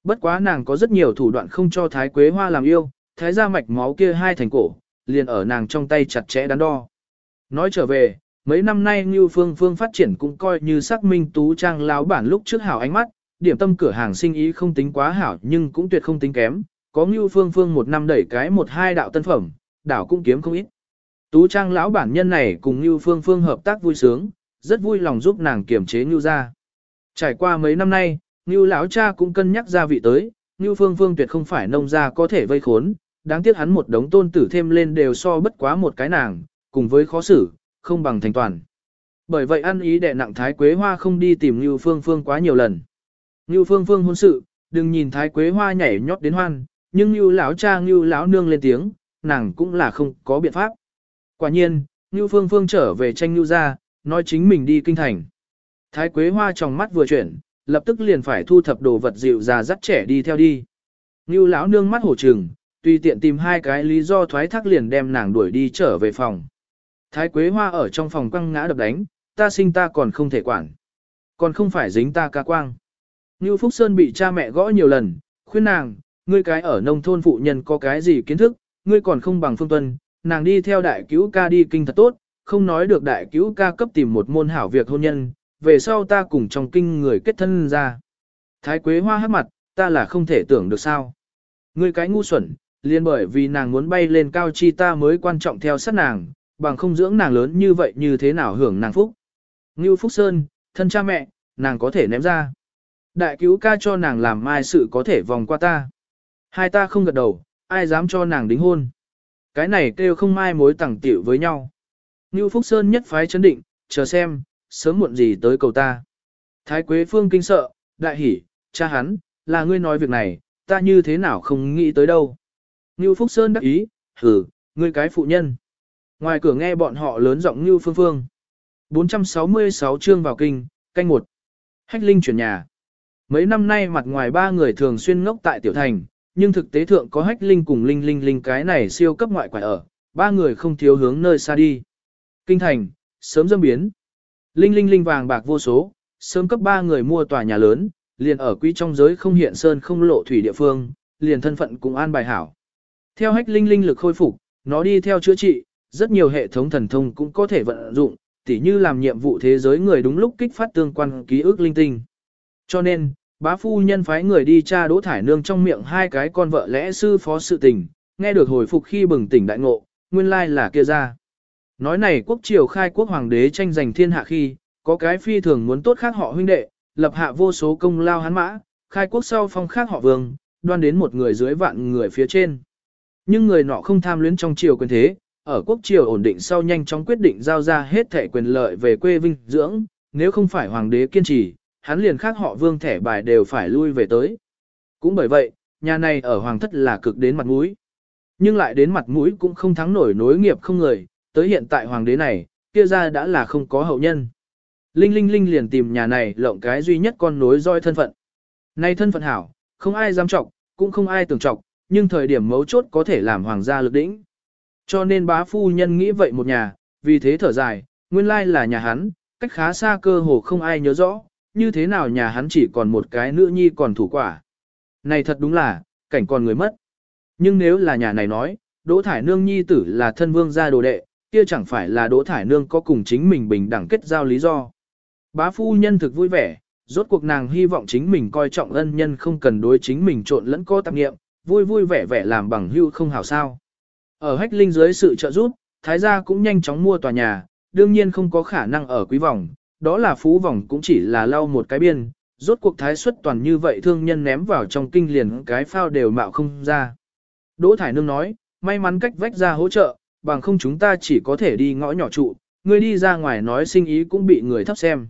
Bất quá nàng có rất nhiều thủ đoạn không cho thái quế hoa làm yêu, thái ra mạch máu kia hai thành cổ, liền ở nàng trong tay chặt chẽ đắn đo. Nói trở về, mấy năm nay Ngưu Phương Phương phát triển cũng coi như xác minh tú trang láo bản lúc trước hảo ánh mắt, điểm tâm cửa hàng sinh ý không tính quá hảo nhưng cũng tuyệt không tính kém, có Ngưu Phương Phương một năm đẩy cái một hai đạo tân phẩm, đảo cũng kiếm không ít. Tú trang lão bản nhân này cùng Ngưu Phương Phương hợp tác vui sướng, rất vui lòng giúp nàng kiểm chế Ngưu ra. Trải qua mấy năm nay, Ngưu lão cha cũng cân nhắc gia vị tới, Ngưu Phương Phương tuyệt không phải nông gia có thể vây khốn, đáng tiếc hắn một đống tôn tử thêm lên đều so bất quá một cái nàng, cùng với khó xử, không bằng thành toàn. Bởi vậy ăn ý đệ nặng Thái Quế Hoa không đi tìm Ngưu Phương Phương quá nhiều lần. Ngưu Phương Phương hôn sự, đừng nhìn Thái Quế Hoa nhảy nhót đến hoan, nhưng Ngưu lão cha Ngưu lão nương lên tiếng, nàng cũng là không có biện pháp. Quả nhiên, Ngưu Phương Phương trở về tranh Ngưu gia, nói chính mình đi kinh thành. Thái Quế Hoa trong mắt vừa chuyển, lập tức liền phải thu thập đồ vật dịu già dắt trẻ đi theo đi. Ngưu lão nương mắt hổ trừng, tùy tiện tìm hai cái lý do thoái thác liền đem nàng đuổi đi trở về phòng. Thái Quế Hoa ở trong phòng quăng ngã đập đánh, ta sinh ta còn không thể quản. Còn không phải dính ta ca quang. Ngưu Phúc Sơn bị cha mẹ gõ nhiều lần, khuyên nàng, ngươi cái ở nông thôn phụ nhân có cái gì kiến thức, ngươi còn không bằng phương tuân, nàng đi theo đại cứu ca đi kinh thật tốt, không nói được đại cứu ca cấp tìm một môn hảo việc hôn nhân, về sau ta cùng trong kinh người kết thân ra. Thái Quế Hoa hát mặt, ta là không thể tưởng được sao. Ngươi cái ngu xuẩn, liền bởi vì nàng muốn bay lên cao chi ta mới quan trọng theo sát nàng, bằng không dưỡng nàng lớn như vậy như thế nào hưởng nàng phúc. Ngưu Phúc Sơn, thân cha mẹ, nàng có thể ném ra. Đại cứu ca cho nàng làm mai sự có thể vòng qua ta. Hai ta không gật đầu, ai dám cho nàng đính hôn. Cái này kêu không mai mối tẳng tiểu với nhau. Ngưu Phúc Sơn nhất phái chấn định, chờ xem, sớm muộn gì tới cầu ta. Thái Quế Phương kinh sợ, đại hỉ, cha hắn, là ngươi nói việc này, ta như thế nào không nghĩ tới đâu. Ngưu Phúc Sơn đắc ý, hử, ngươi cái phụ nhân. Ngoài cửa nghe bọn họ lớn giọng Ngưu Phương Phương. 466 chương vào kinh, canh một. Hách Linh chuyển nhà. Mấy năm nay mặt ngoài ba người thường xuyên ngốc tại tiểu thành, nhưng thực tế thượng có Hách Linh cùng Linh Linh Linh cái này siêu cấp ngoại quải ở, ba người không thiếu hướng nơi xa đi. Kinh thành, sớm dâm biến. Linh Linh Linh vàng bạc vô số, sớm cấp ba người mua tòa nhà lớn, liền ở quý trong giới không hiện sơn không lộ thủy địa phương, liền thân phận cùng an bài hảo. Theo hách linh linh lực khôi phục, nó đi theo chữa trị, rất nhiều hệ thống thần thông cũng có thể vận dụng, tỉ như làm nhiệm vụ thế giới người đúng lúc kích phát tương quan ký ức linh tinh. Cho nên, bá phu nhân phái người đi tra đỗ thải nương trong miệng hai cái con vợ lẽ sư phó sự tình, nghe được hồi phục khi bừng tỉnh đại ngộ, nguyên lai là kia ra. Nói này quốc triều khai quốc hoàng đế tranh giành thiên hạ khi, có cái phi thường muốn tốt khác họ huynh đệ, lập hạ vô số công lao hắn mã, khai quốc sau phong khác họ vương, đoan đến một người dưới vạn người phía trên. Nhưng người nọ không tham luyến trong triều quyền thế, ở quốc triều ổn định sau nhanh chóng quyết định giao ra hết thẻ quyền lợi về quê vinh dưỡng, nếu không phải hoàng đế kiên trì, hắn liền khác họ vương thẻ bài đều phải lui về tới. Cũng bởi vậy, nhà này ở hoàng thất là cực đến mặt mũi. Nhưng lại đến mặt mũi cũng không thắng nổi nối nghiệp không người, tới hiện tại hoàng đế này, kia ra đã là không có hậu nhân. Linh Linh Linh liền tìm nhà này lộng cái duy nhất con nối roi thân phận. Nay thân phận hảo, không ai dám trọng, cũng không ai tưởng trọng, nhưng thời điểm mấu chốt có thể làm hoàng gia lực đỉnh. Cho nên bá phu nhân nghĩ vậy một nhà, vì thế thở dài, nguyên lai là nhà hắn, cách khá xa cơ hồ không ai nhớ rõ, như thế nào nhà hắn chỉ còn một cái nữ nhi còn thủ quả. Này thật đúng là, cảnh còn người mất. Nhưng nếu là nhà này nói, Đỗ Thải Nương nhi tử là thân vương gia đồ đệ, kia chẳng phải là Đỗ Thải Nương có cùng chính mình bình đẳng kết giao lý do. Bá phu nhân thực vui vẻ, rốt cuộc nàng hy vọng chính mình coi trọng ân nhân không cần đối chính mình trộn lẫn có tạp nghiệm, vui vui vẻ vẻ làm bằng hưu không hảo sao. Ở hách linh dưới sự trợ giúp, Thái gia cũng nhanh chóng mua tòa nhà, đương nhiên không có khả năng ở quý vòng, đó là phú vòng cũng chỉ là lau một cái biên, rốt cuộc thái xuất toàn như vậy thương nhân ném vào trong kinh liền cái phao đều mạo không ra. Đỗ Thải Nương nói, may mắn cách vách ra hỗ trợ, bằng không chúng ta chỉ có thể đi ngõ nhỏ trụ, người đi ra ngoài nói sinh ý cũng bị người thấp xem.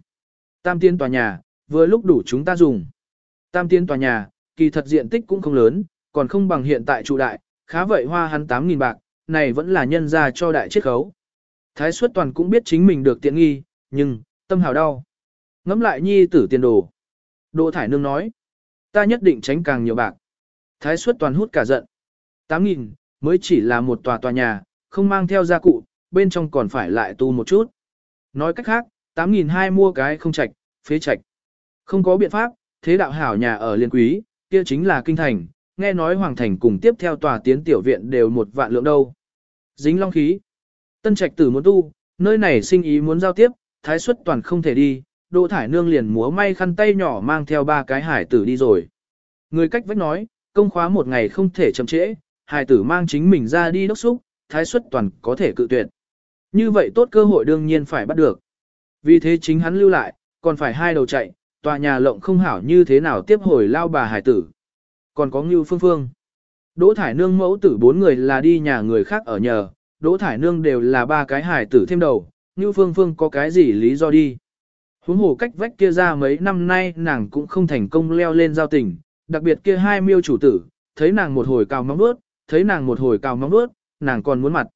Tam tiên tòa nhà, vừa lúc đủ chúng ta dùng. Tam tiên tòa nhà, kỳ thật diện tích cũng không lớn, còn không bằng hiện tại trụ đại, khá vậy hoa hắn 8.000 bạc, này vẫn là nhân ra cho đại chiết khấu. Thái suất toàn cũng biết chính mình được tiện nghi, nhưng, tâm hào đau. Ngắm lại nhi tử tiền đồ. Đỗ Thải Nương nói, ta nhất định tránh càng nhiều bạc. Thái suất toàn hút cả giận. 8.000, mới chỉ là một tòa tòa nhà, không mang theo gia cụ, bên trong còn phải lại tu một chút. Nói cách khác, 8.000 mua cái không chạch, phế chạch. Không có biện pháp, thế đạo hảo nhà ở liên quý, kia chính là kinh thành, nghe nói hoàng thành cùng tiếp theo tòa tiến tiểu viện đều một vạn lượng đâu. Dính long khí. Tân trạch tử muốn tu, nơi này sinh ý muốn giao tiếp, thái xuất toàn không thể đi, Đỗ Thải Nương liền múa may khăn tay nhỏ mang theo ba cái hải tử đi rồi. Người cách vách nói, công khóa một ngày không thể chậm trễ, hải tử mang chính mình ra đi đốc xúc, thái xuất toàn có thể cự tuyệt. Như vậy tốt cơ hội đương nhiên phải bắt được. Vì thế chính hắn lưu lại, còn phải hai đầu chạy, tòa nhà lộng không hảo như thế nào tiếp hồi lao bà hải tử. Còn có Ngưu Phương Phương. Đỗ Thải Nương mẫu tử bốn người là đi nhà người khác ở nhờ, Đỗ Thải Nương đều là ba cái hải tử thêm đầu, như Phương Phương có cái gì lý do đi. Huống hồ cách vách kia ra mấy năm nay nàng cũng không thành công leo lên giao tình, đặc biệt kia hai miêu chủ tử, thấy nàng một hồi cào móng nuốt, thấy nàng một hồi cào móng nuốt, nàng còn muốn mặt.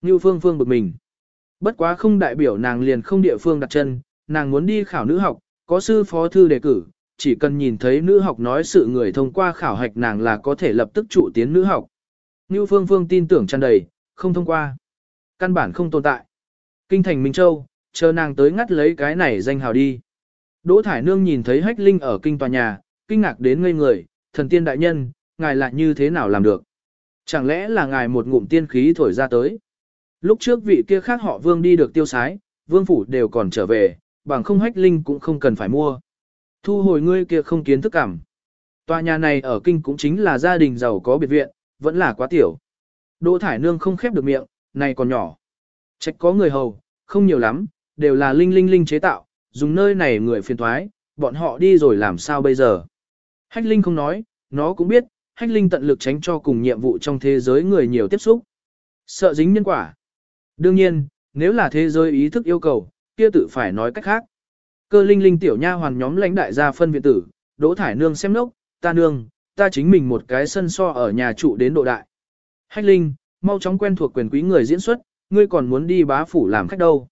Như Phương Phương bực mình. Bất quá không đại biểu nàng liền không địa phương đặt chân, nàng muốn đi khảo nữ học, có sư phó thư đề cử, chỉ cần nhìn thấy nữ học nói sự người thông qua khảo hạch nàng là có thể lập tức trụ tiến nữ học. Như Phương Phương tin tưởng tràn đầy, không thông qua. Căn bản không tồn tại. Kinh thành Minh Châu, chờ nàng tới ngắt lấy cái này danh hào đi. Đỗ Thải Nương nhìn thấy hách linh ở kinh tòa nhà, kinh ngạc đến ngây người, thần tiên đại nhân, ngài lại như thế nào làm được? Chẳng lẽ là ngài một ngụm tiên khí thổi ra tới? Lúc trước vị kia khác họ vương đi được tiêu sái, vương phủ đều còn trở về, bằng không hách linh cũng không cần phải mua. Thu hồi ngươi kia không kiến thức cảm. Tòa nhà này ở kinh cũng chính là gia đình giàu có biệt viện, vẫn là quá tiểu. Đỗ Thải Nương không khép được miệng, này còn nhỏ. Trách có người hầu, không nhiều lắm, đều là linh linh linh chế tạo, dùng nơi này người phiền thoái, bọn họ đi rồi làm sao bây giờ. Hách linh không nói, nó cũng biết, hách linh tận lực tránh cho cùng nhiệm vụ trong thế giới người nhiều tiếp xúc. Sợ dính nhân quả. Đương nhiên, nếu là thế giới ý thức yêu cầu, kia tự phải nói cách khác. Cơ linh linh tiểu nha hoàn nhóm lãnh đại gia phân viện tử, đỗ thải nương xem nốc, ta nương, ta chính mình một cái sân so ở nhà trụ đến độ đại. Hách linh, mau chóng quen thuộc quyền quý người diễn xuất, ngươi còn muốn đi bá phủ làm khách đâu.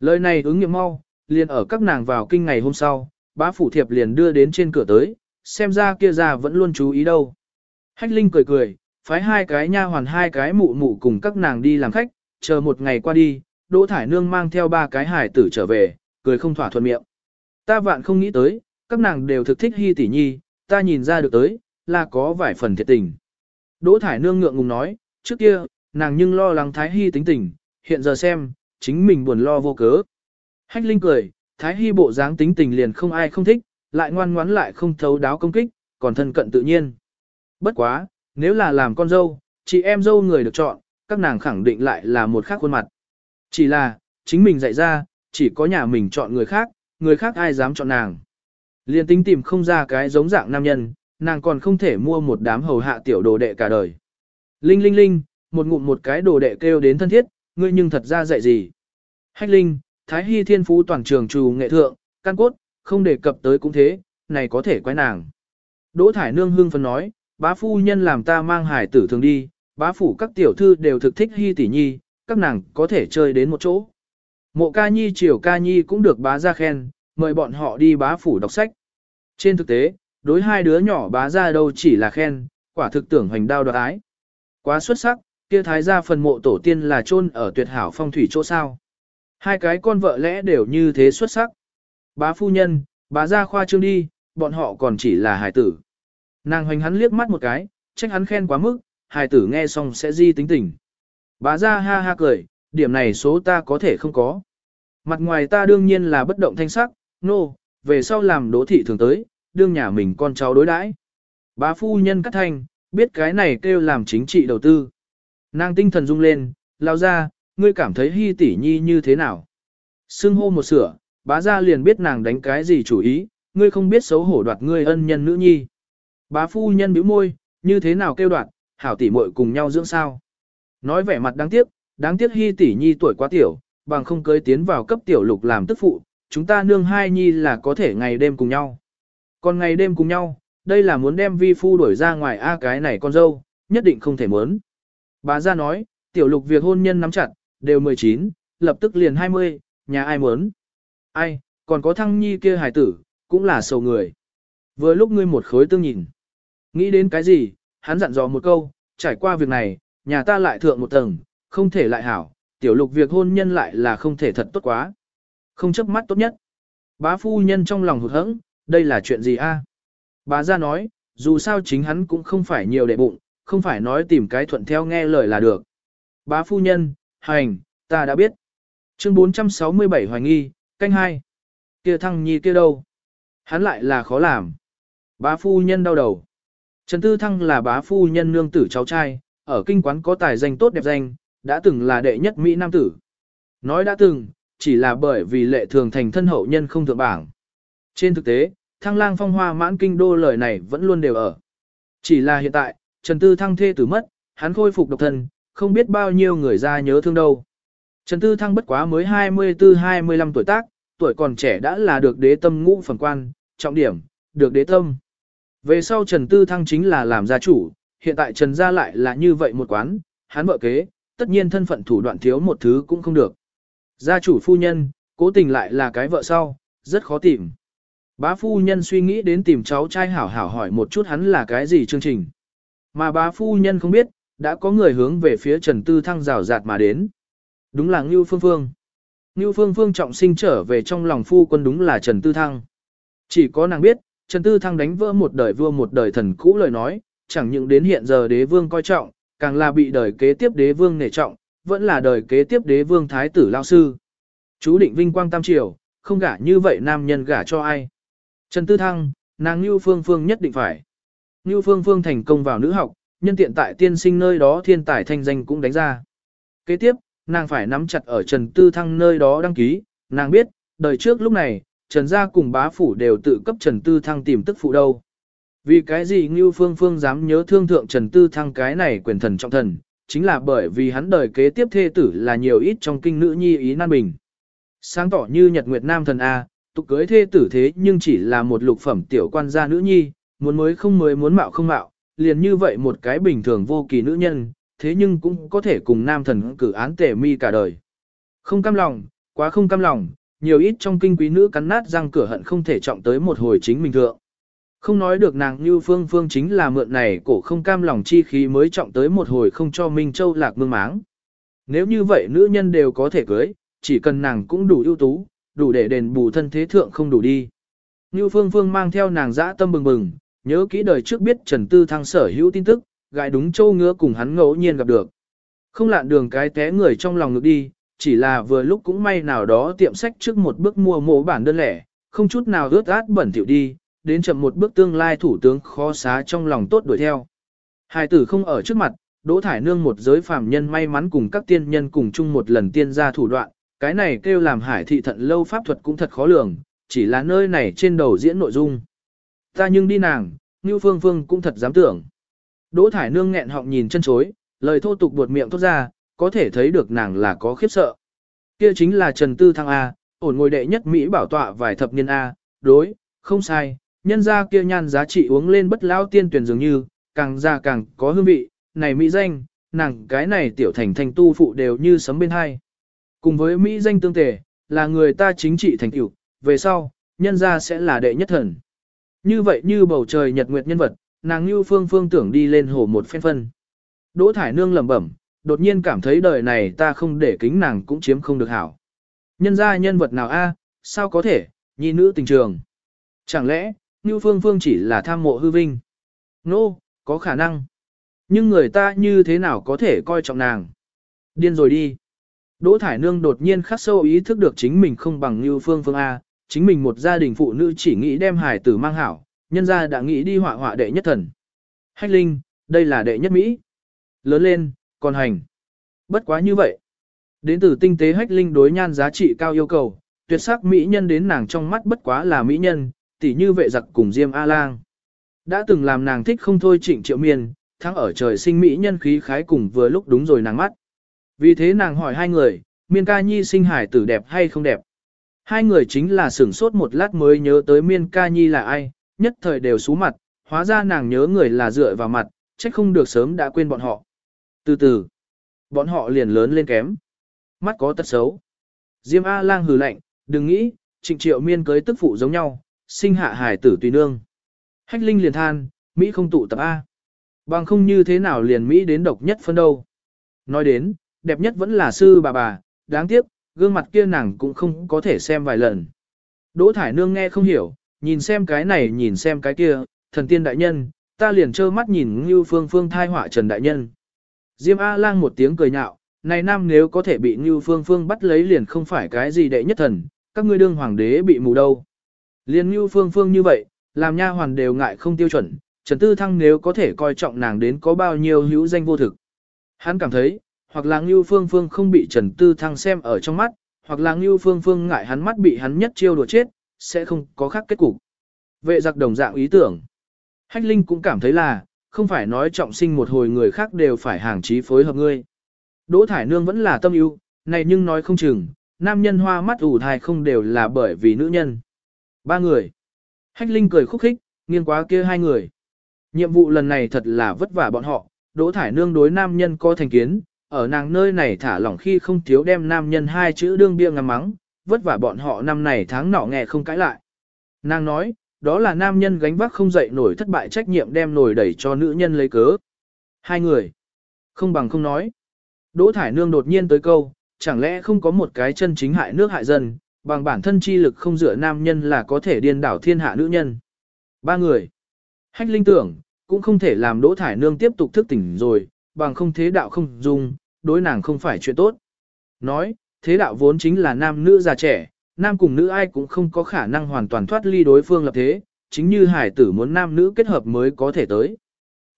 Lời này ứng nghiệm mau, liền ở các nàng vào kinh ngày hôm sau, bá phủ thiệp liền đưa đến trên cửa tới, xem ra kia ra vẫn luôn chú ý đâu. Hách Linh cười cười, phái hai cái nha hoàn hai cái mụ mụ cùng các nàng đi làm khách, chờ một ngày qua đi, Đỗ Thải Nương mang theo ba cái hải tử trở về, cười không thỏa thuận miệng. Ta vạn không nghĩ tới, các nàng đều thực thích Hy tỷ nhi, ta nhìn ra được tới, là có vài phần thiệt tình. Đỗ Thải Nương ngượng ngùng nói, trước kia, nàng nhưng lo lắng Thái Hi tính tình, hiện giờ xem, chính mình buồn lo vô cớ. Hách Linh cười, Thái Hy bộ dáng tính tình liền không ai không thích, lại ngoan ngoãn lại không thấu đáo công kích, còn thân cận tự nhiên. Bất quá, nếu là làm con dâu, chị em dâu người được chọn, các nàng khẳng định lại là một khác khuôn mặt. Chỉ là, chính mình dạy ra, chỉ có nhà mình chọn người khác, người khác ai dám chọn nàng. Liên tính tìm không ra cái giống dạng nam nhân, nàng còn không thể mua một đám hầu hạ tiểu đồ đệ cả đời. Linh linh linh, một ngụm một cái đồ đệ kêu đến thân thiết, ngươi nhưng thật ra dạy gì? Hách Linh, Thái Hy thiên phú toàn trường trù nghệ thượng, căn cốt, không đề cập tới cũng thế, này có thể quái nàng. Đỗ Thải Nương hương phân nói, bá phu nhân làm ta mang hải tử thường đi, bá phủ các tiểu thư đều thực thích Hy tỷ nhi, các nàng có thể chơi đến một chỗ. Mộ ca nhi triều ca nhi cũng được bá ra khen, mời bọn họ đi bá phủ đọc sách. Trên thực tế, đối hai đứa nhỏ bá ra đâu chỉ là khen, quả thực tưởng hoành đao đoạt ái. Quá xuất sắc, kia thái gia phần mộ tổ tiên là chôn ở tuyệt hảo phong thủy chỗ sao. Hai cái con vợ lẽ đều như thế xuất sắc. Bá phu nhân, bá gia khoa trương đi, bọn họ còn chỉ là hài tử. Nàng hoành hắn liếc mắt một cái, trách hắn khen quá mức, hài tử nghe xong sẽ di tính tình. Bá gia ha ha cười, điểm này số ta có thể không có. Mặt ngoài ta đương nhiên là bất động thanh sắc, nô, no, về sau làm đỗ thị thường tới, đương nhà mình con cháu đối đãi. Bá phu nhân cắt thanh, biết cái này kêu làm chính trị đầu tư. Nàng tinh thần rung lên, lao ra, ngươi cảm thấy hy tỷ nhi như thế nào? Sưng hô một sửa, bá ra liền biết nàng đánh cái gì chủ ý, ngươi không biết xấu hổ đoạt ngươi ân nhân nữ nhi. Bá phu nhân bĩu môi, như thế nào kêu đoạt, hảo tỷ muội cùng nhau dưỡng sao? Nói vẻ mặt đáng tiếc, đáng tiếc hy tỷ nhi tuổi quá tiểu, bằng không cưới tiến vào cấp tiểu lục làm tức phụ, chúng ta nương hai nhi là có thể ngày đêm cùng nhau. Còn ngày đêm cùng nhau, đây là muốn đem vi phu đuổi ra ngoài a cái này con dâu, nhất định không thể muốn. Bà ra nói, tiểu lục việc hôn nhân nắm chặt, đều 19, lập tức liền 20, nhà ai muốn. Ai, còn có thăng nhi kia hài tử, cũng là sầu người. Vừa lúc ngươi một khối tương nhìn. Nghĩ đến cái gì, hắn dặn dò một câu, trải qua việc này, nhà ta lại thượng một tầng, không thể lại hảo, tiểu lục việc hôn nhân lại là không thể thật tốt quá. Không chấp mắt tốt nhất. Bá phu nhân trong lòng hụt hẫng, đây là chuyện gì a? Bà ra nói, dù sao chính hắn cũng không phải nhiều đệ bụng, không phải nói tìm cái thuận theo nghe lời là được. Bá phu nhân, hành, ta đã biết. Chương 467 hoài nghi, canh hai. Kia thăng nhi kia đâu? Hắn lại là khó làm. Bá phu nhân đau đầu. Trần Tư Thăng là bá phu nhân nương tử cháu trai, ở kinh quán có tài danh tốt đẹp danh, đã từng là đệ nhất Mỹ Nam tử. Nói đã từng, chỉ là bởi vì lệ thường thành thân hậu nhân không thượng bảng. Trên thực tế, thăng lang phong hoa mãn kinh đô lời này vẫn luôn đều ở. Chỉ là hiện tại, Trần Tư Thăng thê tử mất, hắn khôi phục độc thân, không biết bao nhiêu người ra nhớ thương đâu. Trần Tư Thăng bất quá mới 24-25 tuổi tác, tuổi còn trẻ đã là được đế tâm ngũ phần quan, trọng điểm, được đế tâm. Về sau Trần Tư Thăng chính là làm gia chủ, hiện tại Trần gia lại là như vậy một quán, hắn vợ kế, tất nhiên thân phận thủ đoạn thiếu một thứ cũng không được. Gia chủ phu nhân, cố tình lại là cái vợ sau, rất khó tìm. Bá phu nhân suy nghĩ đến tìm cháu trai hảo hảo hỏi một chút hắn là cái gì chương trình. Mà bá phu nhân không biết, đã có người hướng về phía Trần Tư Thăng rào rạt mà đến. Đúng là Ngưu Phương Phương. Ngưu Phương Phương trọng sinh trở về trong lòng phu quân đúng là Trần Tư Thăng. Chỉ có nàng biết, Trần Tư Thăng đánh vỡ một đời vua một đời thần cũ lời nói, chẳng những đến hiện giờ đế vương coi trọng, càng là bị đời kế tiếp đế vương nể trọng, vẫn là đời kế tiếp đế vương thái tử lao sư. Chú định vinh quang tam triều, không gả như vậy nam nhân gả cho ai. Trần Tư Thăng, nàng Ngưu Phương Phương nhất định phải. Như Phương Phương thành công vào nữ học, nhân tiện tại tiên sinh nơi đó thiên tài thanh danh cũng đánh ra. Kế tiếp, nàng phải nắm chặt ở Trần Tư Thăng nơi đó đăng ký, nàng biết, đời trước lúc này, Trần Gia cùng bá phủ đều tự cấp Trần Tư Thăng tìm tức phụ đâu. Vì cái gì Ngưu Phương Phương dám nhớ thương thượng Trần Tư Thăng cái này quyền thần trọng thần, chính là bởi vì hắn đời kế tiếp thê tử là nhiều ít trong kinh nữ nhi ý nan bình. Sáng tỏ như Nhật Nguyệt Nam thần A, tục cưới thê tử thế nhưng chỉ là một lục phẩm tiểu quan gia nữ nhi, muốn mới không mới muốn mạo không mạo, liền như vậy một cái bình thường vô kỳ nữ nhân, thế nhưng cũng có thể cùng nam thần cử án tể mi cả đời. Không cam lòng, quá không cam lòng, nhiều ít trong kinh quý nữ cắn nát răng cửa hận không thể trọng tới một hồi chính mình thượng. Không nói được nàng như phương phương chính là mượn này cổ không cam lòng chi khí mới trọng tới một hồi không cho Minh Châu lạc mương máng. Nếu như vậy nữ nhân đều có thể cưới, chỉ cần nàng cũng đủ ưu tú, đủ để đền bù thân thế thượng không đủ đi. Như phương phương mang theo nàng dã tâm bừng bừng, nhớ kỹ đời trước biết Trần Tư Thăng sở hữu tin tức, gại đúng châu ngứa cùng hắn ngẫu nhiên gặp được. Không lạn đường cái té người trong lòng ngược đi, chỉ là vừa lúc cũng may nào đó tiệm sách trước một bước mua mổ bản đơn lẻ, không chút nào ướt át bẩn thỉu đi, đến chậm một bước tương lai thủ tướng khó xá trong lòng tốt đuổi theo. Hai tử không ở trước mặt, Đỗ Thải Nương một giới phàm nhân may mắn cùng các tiên nhân cùng chung một lần tiên ra thủ đoạn, cái này kêu làm hải thị thận lâu pháp thuật cũng thật khó lường, chỉ là nơi này trên đầu diễn nội dung. Ta nhưng đi nàng, Ngưu Phương Phương cũng thật dám tưởng. Đỗ Thải Nương nghẹn họng nhìn chân chối, lời thô tục buột miệng thốt ra, có thể thấy được nàng là có khiếp sợ. Kia chính là Trần Tư Thăng A, ổn ngồi đệ nhất Mỹ bảo tọa vài thập niên A, đối, không sai, nhân ra kia nhan giá trị uống lên bất lão tiên tuyển dường như, càng ra càng có hương vị, này Mỹ danh, nàng cái này tiểu thành thành tu phụ đều như sấm bên hai. Cùng với Mỹ danh tương tề, là người ta chính trị thành tiểu, về sau, nhân ra sẽ là đệ nhất thần. Như vậy như bầu trời nhật nguyệt nhân vật, nàng như Phương Phương tưởng đi lên hồ một phen phân. Đỗ Thải Nương lẩm bẩm, đột nhiên cảm thấy đời này ta không để kính nàng cũng chiếm không được hảo. Nhân ra nhân vật nào a, sao có thể, nhi nữ tình trường. Chẳng lẽ, như Phương Phương chỉ là tham mộ hư vinh? Nô, no, có khả năng. Nhưng người ta như thế nào có thể coi trọng nàng? Điên rồi đi. Đỗ Thải Nương đột nhiên khắc sâu ý thức được chính mình không bằng như Phương Phương A, chính mình một gia đình phụ nữ chỉ nghĩ đem hài tử mang hảo, nhân gia đã nghĩ đi họa họa đệ nhất thần. Hách Linh, đây là đệ nhất Mỹ. Lớn lên, còn hành. Bất quá như vậy. Đến từ tinh tế Hách Linh đối nhan giá trị cao yêu cầu, tuyệt sắc Mỹ nhân đến nàng trong mắt bất quá là Mỹ nhân, tỉ như vệ giặc cùng Diêm A-Lang. Đã từng làm nàng thích không thôi trịnh triệu miên, thắng ở trời sinh Mỹ nhân khí khái cùng vừa lúc đúng rồi nàng mắt. Vì thế nàng hỏi hai người, miên ca nhi sinh hải tử đẹp hay không đẹp. Hai người chính là sửng sốt một lát mới nhớ tới miên ca nhi là ai, nhất thời đều sú mặt, hóa ra nàng nhớ người là dựa vào mặt, trách không được sớm đã quên bọn họ. Từ từ, bọn họ liền lớn lên kém. Mắt có tật xấu. Diêm A-lang hừ lạnh, đừng nghĩ, trịnh triệu miên cưới tức phụ giống nhau, sinh hạ hải tử tùy nương. Hách linh liền than, Mỹ không tụ tập A. Bằng không như thế nào liền Mỹ đến độc nhất phân đâu. Nói đến, đẹp nhất vẫn là sư bà bà, đáng tiếc, gương mặt kia nàng cũng không có thể xem vài lần. Đỗ Thải Nương nghe không hiểu, nhìn xem cái này nhìn xem cái kia, thần tiên đại nhân, ta liền trơ mắt nhìn Ngưu Phương Phương thai họa Trần đại nhân. Diêm A-lang một tiếng cười nhạo, này nam nếu có thể bị Ngưu Phương Phương bắt lấy liền không phải cái gì đệ nhất thần, các ngươi đương hoàng đế bị mù đâu. Liên Ngưu Phương Phương như vậy, làm nha hoàn đều ngại không tiêu chuẩn, Trần Tư Thăng nếu có thể coi trọng nàng đến có bao nhiêu hữu danh vô thực. Hắn cảm thấy, hoặc là Ngưu Phương Phương không bị Trần Tư Thăng xem ở trong mắt, hoặc là Ngưu Phương Phương ngại hắn mắt bị hắn nhất chiêu đùa chết, sẽ không có khác kết cục. Vệ giặc đồng dạng ý tưởng. Hách Linh cũng cảm thấy là, không phải nói trọng sinh một hồi người khác đều phải hàng trí phối hợp ngươi. Đỗ Thải Nương vẫn là tâm ưu, này nhưng nói không chừng, nam nhân hoa mắt ủ thai không đều là bởi vì nữ nhân. Ba người. Hách Linh cười khúc khích, nghiêng quá kia hai người. Nhiệm vụ lần này thật là vất vả bọn họ, Đỗ Thải Nương đối nam nhân có thành kiến, ở nàng nơi này thả lỏng khi không thiếu đem nam nhân hai chữ đương bia ngắm mắng, vất vả bọn họ năm này tháng nọ nghe không cãi lại. Nàng nói, đó là nam nhân gánh vác không dậy nổi thất bại trách nhiệm đem nổi đẩy cho nữ nhân lấy cớ. Hai người. Không bằng không nói. Đỗ Thải Nương đột nhiên tới câu, chẳng lẽ không có một cái chân chính hại nước hại dân, bằng bản thân chi lực không dựa nam nhân là có thể điên đảo thiên hạ nữ nhân. Ba người. Hách linh tưởng, cũng không thể làm Đỗ Thải Nương tiếp tục thức tỉnh rồi, bằng không thế đạo không dùng đối nàng không phải chuyện tốt. Nói, thế đạo vốn chính là nam nữ già trẻ, nam cùng nữ ai cũng không có khả năng hoàn toàn thoát ly đối phương lập thế, chính như hải tử muốn nam nữ kết hợp mới có thể tới.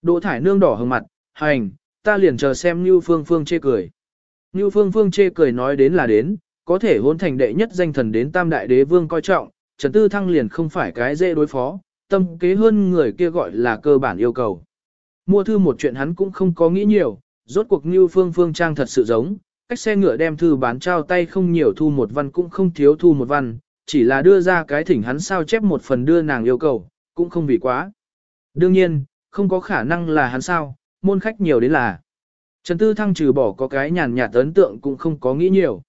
Đỗ thải nương đỏ hừng mặt, hành, ta liền chờ xem Như Phương Phương chê cười. Như Phương Phương chê cười nói đến là đến, có thể hôn thành đệ nhất danh thần đến tam đại đế vương coi trọng, Trần Tư Thăng liền không phải cái dễ đối phó, tâm kế hơn người kia gọi là cơ bản yêu cầu. Mua thư một chuyện hắn cũng không có nghĩ nhiều, rốt cuộc Như Phương Phương Trang thật sự giống, cách xe ngựa đem thư bán trao tay không nhiều thu một văn cũng không thiếu thu một văn, chỉ là đưa ra cái thỉnh hắn sao chép một phần đưa nàng yêu cầu, cũng không vì quá. Đương nhiên, không có khả năng là hắn sao, môn khách nhiều đến là. Trần Tư Thăng trừ bỏ có cái nhàn nhạt ấn tượng cũng không có nghĩ nhiều.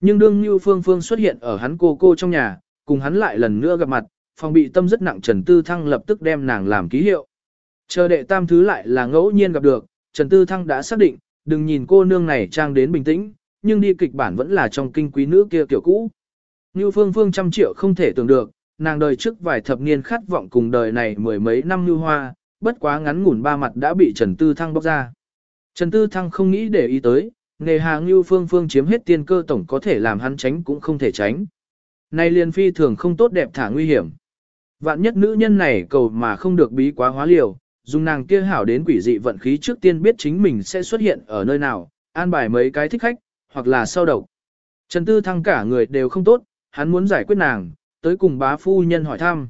Nhưng đương Như Phương Phương xuất hiện ở hắn cô cô trong nhà, cùng hắn lại lần nữa gặp mặt, phòng bị tâm rất nặng Trần Tư Thăng lập tức đem nàng làm ký hiệu. Chờ đệ tam thứ lại là ngẫu nhiên gặp được, Trần Tư Thăng đã xác định, đừng nhìn cô nương này trang đến bình tĩnh, nhưng đi kịch bản vẫn là trong kinh quý nữ kia kiểu cũ. Như phương phương trăm triệu không thể tưởng được, nàng đời trước vài thập niên khát vọng cùng đời này mười mấy năm như hoa, bất quá ngắn ngủn ba mặt đã bị Trần Tư Thăng bóc ra. Trần Tư Thăng không nghĩ để ý tới, nghề hàng như phương phương chiếm hết tiên cơ tổng có thể làm hắn tránh cũng không thể tránh. Này liền phi thường không tốt đẹp thả nguy hiểm. Vạn nhất nữ nhân này cầu mà không được bí quá hóa liều, dùng nàng kia hảo đến quỷ dị vận khí trước tiên biết chính mình sẽ xuất hiện ở nơi nào, an bài mấy cái thích khách, hoặc là sau độc. Trần Tư Thăng cả người đều không tốt, hắn muốn giải quyết nàng, tới cùng bá phu nhân hỏi thăm.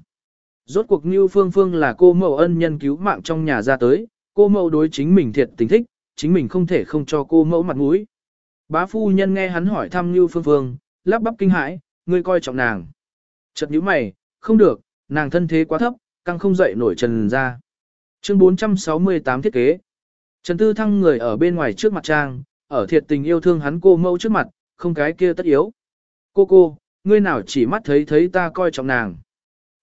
Rốt cuộc Như Phương Phương là cô mẫu ân nhân cứu mạng trong nhà ra tới, cô mẫu đối chính mình thiệt tình thích, chính mình không thể không cho cô mẫu mặt mũi. Bá phu nhân nghe hắn hỏi thăm Như Phương Phương, lắp bắp kinh hãi, ngươi coi trọng nàng. Chợt nhíu mày, không được, nàng thân thế quá thấp, căng không dậy nổi trần ra. Chương 468 thiết kế. Trần Tư Thăng người ở bên ngoài trước mặt trang, ở thiệt tình yêu thương hắn cô mẫu trước mặt, không cái kia tất yếu. Cô cô, ngươi nào chỉ mắt thấy thấy ta coi trọng nàng.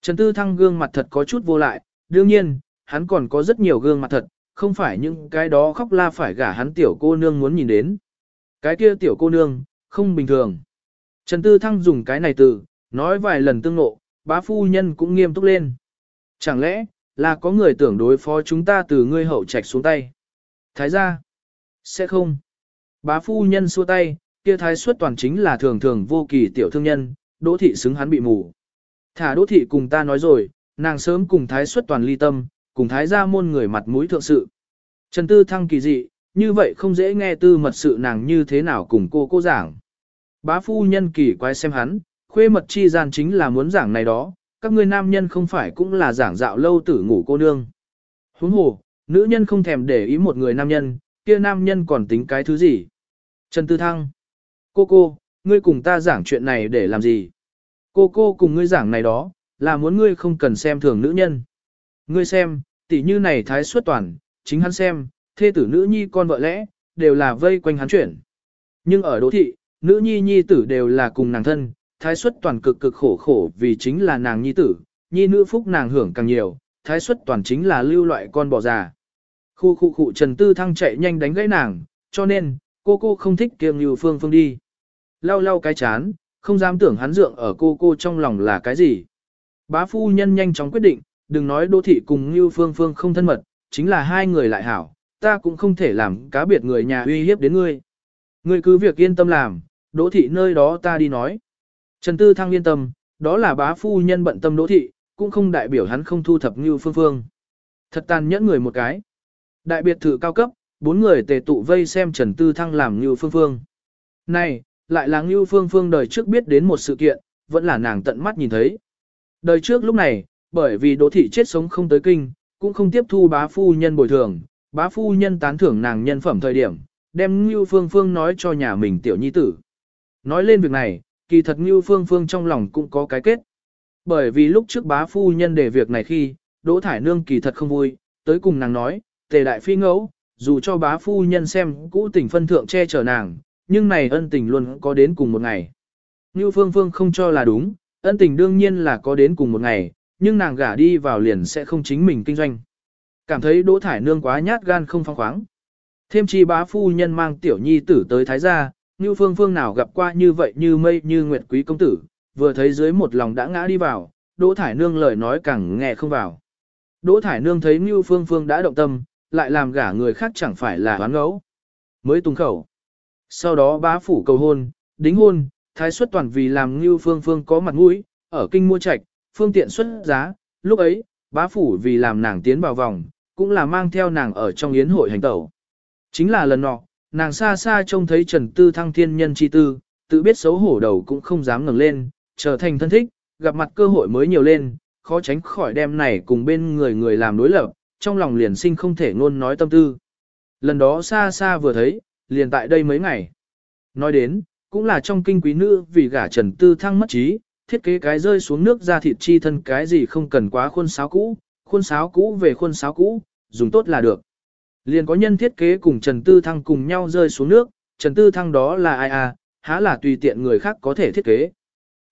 Trần Tư Thăng gương mặt thật có chút vô lại, đương nhiên, hắn còn có rất nhiều gương mặt thật, không phải những cái đó khóc la phải gả hắn tiểu cô nương muốn nhìn đến. Cái kia tiểu cô nương, không bình thường. Trần Tư Thăng dùng cái này từ, nói vài lần tương nộ, bá phu nhân cũng nghiêm túc lên. Chẳng lẽ, là có người tưởng đối phó chúng ta từ ngươi hậu trạch xuống tay? Thái gia, sẽ không. Bá phu nhân xua tay, kia thái xuất toàn chính là thường thường vô kỳ tiểu thương nhân, đỗ thị xứng hắn bị mù. Thả đỗ thị cùng ta nói rồi, nàng sớm cùng thái xuất toàn ly tâm, cùng thái gia môn người mặt mũi thượng sự. Trần Tư Thăng kỳ dị, như vậy không dễ nghe tư mật sự nàng như thế nào cùng cô cô giảng. Bá phu nhân kỳ quái xem hắn, khuê mật chi gian chính là muốn giảng này đó, các ngươi nam nhân không phải cũng là giảng dạo lâu tử ngủ cô nương. Huống hồ, nữ nhân không thèm để ý một người nam nhân, kia nam nhân còn tính cái thứ gì. Trần Tư Thăng, cô cô, ngươi cùng ta giảng chuyện này để làm gì? Cô cô cùng ngươi giảng này đó, là muốn ngươi không cần xem thường nữ nhân. Ngươi xem, tỷ như này thái xuất toàn, chính hắn xem, thê tử nữ nhi con vợ lẽ, đều là vây quanh hắn chuyển. Nhưng ở đô thị, nữ nhi nhi tử đều là cùng nàng thân, thái xuất toàn cực cực khổ khổ vì chính là nàng nhi tử, nhi nữ phúc nàng hưởng càng nhiều, thái xuất toàn chính là lưu loại con bò già. Khu khu khu Trần Tư Thăng chạy nhanh đánh gãy nàng, cho nên, cô cô không thích kiêng như phương phương đi. Lau lau cái chán, không dám tưởng hắn dượng ở cô cô trong lòng là cái gì. Bá phu nhân nhanh chóng quyết định, đừng nói đô thị cùng như phương phương không thân mật, chính là hai người lại hảo, ta cũng không thể làm cá biệt người nhà uy hiếp đến ngươi. Ngươi cứ việc yên tâm làm, đỗ thị nơi đó ta đi nói. Trần Tư Thăng yên tâm, đó là bá phu nhân bận tâm đỗ thị, cũng không đại biểu hắn không thu thập như phương phương. Thật tàn nhẫn người một cái. Đại biệt thự cao cấp, bốn người tề tụ vây xem Trần Tư Thăng làm như phương phương. Này, lại là như phương phương đời trước biết đến một sự kiện, vẫn là nàng tận mắt nhìn thấy. Đời trước lúc này, bởi vì đỗ thị chết sống không tới kinh, cũng không tiếp thu bá phu nhân bồi thường, bá phu nhân tán thưởng nàng nhân phẩm thời điểm, đem như Phương Phương nói cho nhà mình tiểu nhi tử. Nói lên việc này, kỳ thật Ngưu Phương Phương trong lòng cũng có cái kết. Bởi vì lúc trước bá phu nhân để việc này khi, Đỗ Thải Nương kỳ thật không vui, tới cùng nàng nói, tề đại phi ngẫu, dù cho bá phu nhân xem cũ tình phân thượng che chở nàng, nhưng này ân tình luôn có đến cùng một ngày. Ngưu Phương Phương không cho là đúng, ân tình đương nhiên là có đến cùng một ngày, nhưng nàng gả đi vào liền sẽ không chính mình kinh doanh. Cảm thấy Đỗ Thải Nương quá nhát gan không phong khoáng. Thêm chi bá phu nhân mang tiểu nhi tử tới thái gia, như phương phương nào gặp qua như vậy như mây như nguyệt quý công tử, vừa thấy dưới một lòng đã ngã đi vào, Đỗ Thải Nương lời nói càng nghe không vào. Đỗ Thải Nương thấy như phương phương đã động tâm, lại làm gả người khác chẳng phải là hoán ngẫu. Mới tung khẩu. Sau đó bá phủ cầu hôn, đính hôn, thái xuất toàn vì làm như phương phương có mặt mũi, ở kinh mua trạch, phương tiện xuất giá, lúc ấy, bá phủ vì làm nàng tiến vào vòng, cũng là mang theo nàng ở trong yến hội hành tẩu. Chính là lần nọ, nàng xa xa trông thấy Trần Tư Thăng thiên nhân chi tư, tự biết xấu hổ đầu cũng không dám ngẩng lên, trở thành thân thích, gặp mặt cơ hội mới nhiều lên, khó tránh khỏi đem này cùng bên người người làm đối lập, trong lòng liền sinh không thể ngôn nói tâm tư. Lần đó xa xa vừa thấy, liền tại đây mấy ngày. Nói đến, cũng là trong kinh quý nữ vì gả Trần Tư Thăng mất trí, thiết kế cái rơi xuống nước ra thịt chi thân cái gì không cần quá khuôn sáo cũ, khuôn sáo cũ về khuôn sáo cũ, dùng tốt là được. Liền có nhân thiết kế cùng Trần Tư Thăng cùng nhau rơi xuống nước, Trần Tư Thăng đó là ai à, há là tùy tiện người khác có thể thiết kế.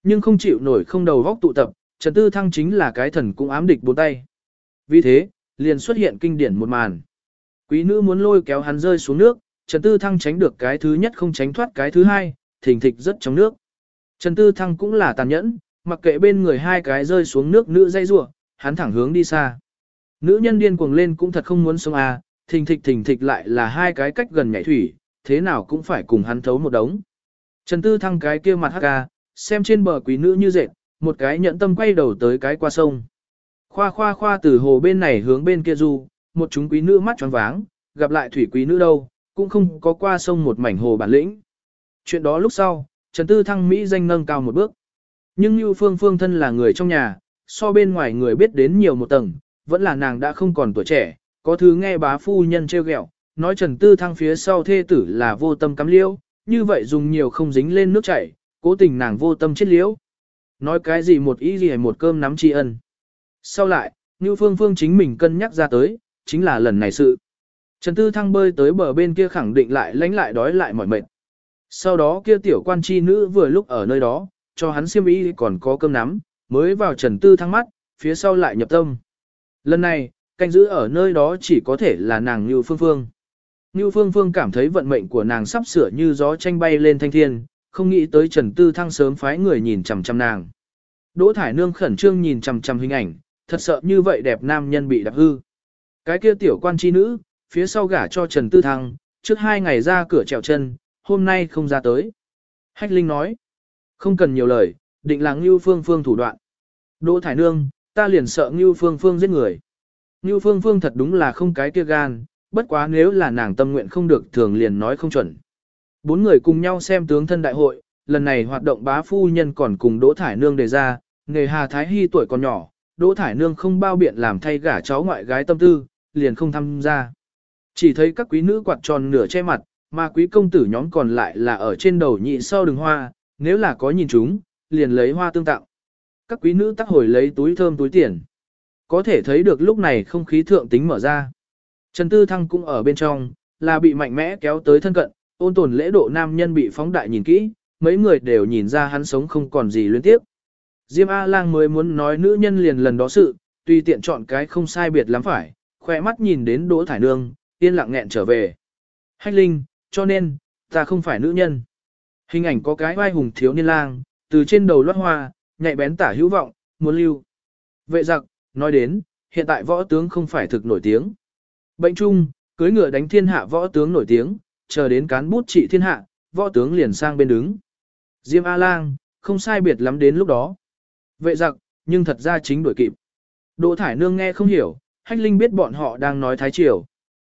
Nhưng không chịu nổi không đầu góc tụ tập, Trần Tư Thăng chính là cái thần cũng ám địch bốn tay. Vì thế, liền xuất hiện kinh điển một màn. Quý nữ muốn lôi kéo hắn rơi xuống nước, Trần Tư Thăng tránh được cái thứ nhất không tránh thoát cái thứ hai, thình thịch rất trong nước. Trần Tư Thăng cũng là tàn nhẫn, mặc kệ bên người hai cái rơi xuống nước nữ dây rủa, hắn thẳng hướng đi xa. Nữ nhân điên cuồng lên cũng thật không muốn sống à, thình thịch thình thịch lại là hai cái cách gần nhảy thủy, thế nào cũng phải cùng hắn thấu một đống. Trần Tư Thăng cái kia mặt hắc ca, xem trên bờ quý nữ như dệt, một cái nhẫn tâm quay đầu tới cái qua sông. Khoa khoa khoa từ hồ bên này hướng bên kia du, một chúng quý nữ mắt tròn váng, gặp lại thủy quý nữ đâu, cũng không có qua sông một mảnh hồ bản lĩnh. Chuyện đó lúc sau, Trần Tư Thăng Mỹ danh nâng cao một bước. Nhưng Như Phương Phương thân là người trong nhà, so bên ngoài người biết đến nhiều một tầng, vẫn là nàng đã không còn tuổi trẻ, có thứ nghe bá phu nhân trêu ghẹo, nói Trần Tư Thăng phía sau thê tử là vô tâm cắm liễu, như vậy dùng nhiều không dính lên nước chảy, cố tình nàng vô tâm chết liễu. Nói cái gì một ý gì một cơm nắm tri ân. Sau lại, Như Phương Phương chính mình cân nhắc ra tới, chính là lần này sự. Trần Tư Thăng bơi tới bờ bên kia khẳng định lại lánh lại đói lại mỏi mệt. Sau đó kia tiểu quan chi nữ vừa lúc ở nơi đó, cho hắn xiêm y còn có cơm nắm, mới vào Trần Tư Thăng mắt, phía sau lại nhập tâm. Lần này, canh giữ ở nơi đó chỉ có thể là nàng Như Phương Phương. Như Phương Phương cảm thấy vận mệnh của nàng sắp sửa như gió tranh bay lên thanh thiên, không nghĩ tới Trần Tư Thăng sớm phái người nhìn chằm chằm nàng. Đỗ Thải Nương khẩn trương nhìn chằm chằm hình ảnh, thật sợ như vậy đẹp nam nhân bị đạp hư. Cái kia tiểu quan chi nữ, phía sau gả cho Trần Tư Thăng, trước hai ngày ra cửa trèo chân, hôm nay không ra tới. Hách Linh nói, không cần nhiều lời, định là Ngưu Phương Phương thủ đoạn. Đỗ Thải Nương, ta liền sợ Ngưu Phương Phương giết người. Như Phương Phương thật đúng là không cái kia gan, bất quá nếu là nàng tâm nguyện không được thường liền nói không chuẩn. Bốn người cùng nhau xem tướng thân đại hội, lần này hoạt động bá phu nhân còn cùng Đỗ Thải Nương đề ra, nghề Hà Thái Hy tuổi còn nhỏ, Đỗ Thải Nương không bao biện làm thay gả cháu ngoại gái tâm tư, liền không tham gia. Chỉ thấy các quý nữ quạt tròn nửa che mặt, mà quý công tử nhóm còn lại là ở trên đầu nhị sau đường hoa, nếu là có nhìn chúng, liền lấy hoa tương tặng. Các quý nữ tắc hồi lấy túi thơm túi tiền. Có thể thấy được lúc này không khí thượng tính mở ra. Trần Tư Thăng cũng ở bên trong, là bị mạnh mẽ kéo tới thân cận, ôn tồn lễ độ nam nhân bị phóng đại nhìn kỹ, mấy người đều nhìn ra hắn sống không còn gì luyến tiếp. Diêm A-lang mới muốn nói nữ nhân liền lần đó sự, tùy tiện chọn cái không sai biệt lắm phải, khỏe mắt nhìn đến Đỗ Thải Nương, yên lặng nghẹn trở về. Hách Linh, cho nên, ta không phải nữ nhân. Hình ảnh có cái vai hùng thiếu niên lang, từ trên đầu loát hoa, nhạy bén tả hữu vọng, muốn lưu. Vệ giặc, nói đến, hiện tại võ tướng không phải thực nổi tiếng. Bệnh chung, cưới ngựa đánh thiên hạ võ tướng nổi tiếng, chờ đến cán bút trị thiên hạ, võ tướng liền sang bên đứng. Diêm A-lang, không sai biệt lắm đến lúc đó. Vệ giặc, nhưng thật ra chính đuổi kịp. Đỗ Thải Nương nghe không hiểu, Hách Linh biết bọn họ đang nói Thái Triều.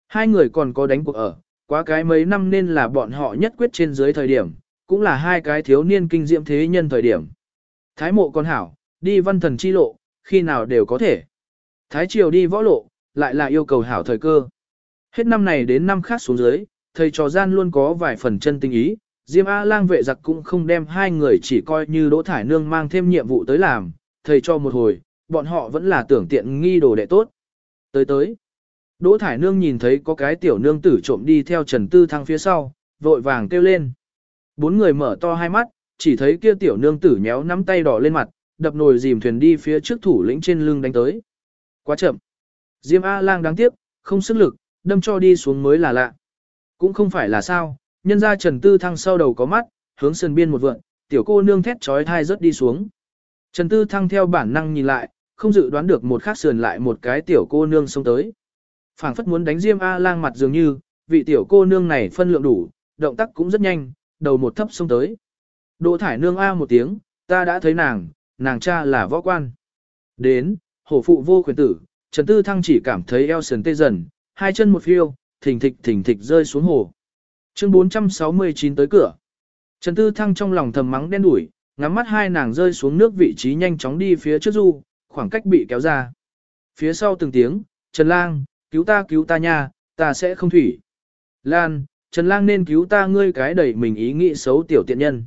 Hai người còn có đánh cuộc ở, quá cái mấy năm nên là bọn họ nhất quyết trên dưới thời điểm, cũng là hai cái thiếu niên kinh diệm thế nhân thời điểm. Thái mộ con hảo, đi văn thần chi lộ, khi nào đều có thể. Thái triều đi võ lộ, lại là yêu cầu hảo thời cơ. Hết năm này đến năm khác xuống dưới, thầy trò gian luôn có vài phần chân tình ý, Diêm A-lang vệ giặc cũng không đem hai người chỉ coi như đỗ thải nương mang thêm nhiệm vụ tới làm, thầy cho một hồi, bọn họ vẫn là tưởng tiện nghi đồ đệ tốt. Tới tới, đỗ thải nương nhìn thấy có cái tiểu nương tử trộm đi theo Trần Tư Thăng phía sau, vội vàng kêu lên. Bốn người mở to hai mắt, chỉ thấy kia tiểu nương tử nhéo nắm tay đỏ lên mặt, đập nồi dìm thuyền đi phía trước thủ lĩnh trên lưng đánh tới. Quá chậm. Diêm A-lang đáng tiếc, không sức lực, đâm cho đi xuống mới là lạ. Cũng không phải là sao, nhân ra Trần Tư Thăng sau đầu có mắt, hướng sườn biên một vượn, tiểu cô nương thét trói thai rớt đi xuống. Trần Tư Thăng theo bản năng nhìn lại, không dự đoán được một khắc sườn lại một cái tiểu cô nương xông tới. phảng phất muốn đánh Diêm A-lang mặt dường như, vị tiểu cô nương này phân lượng đủ, động tác cũng rất nhanh, đầu một thấp xông tới. Đỗ thải nương A một tiếng, ta đã thấy nàng, nàng cha là võ quan. Đến, hổ phụ vô quyền tử, Trần Tư Thăng chỉ cảm thấy eo sườn tê dần, hai chân một phiêu, thình thịch thình thịch rơi xuống hồ. Chương 469 tới cửa. Trần Tư Thăng trong lòng thầm mắng đen đủi, ngắm mắt hai nàng rơi xuống nước vị trí nhanh chóng đi phía trước du, khoảng cách bị kéo ra. Phía sau từng tiếng, Trần Lang, cứu ta cứu ta nha, ta sẽ không thủy. Lan, Trần Lang nên cứu ta ngươi cái đẩy mình ý nghĩ xấu tiểu tiện nhân.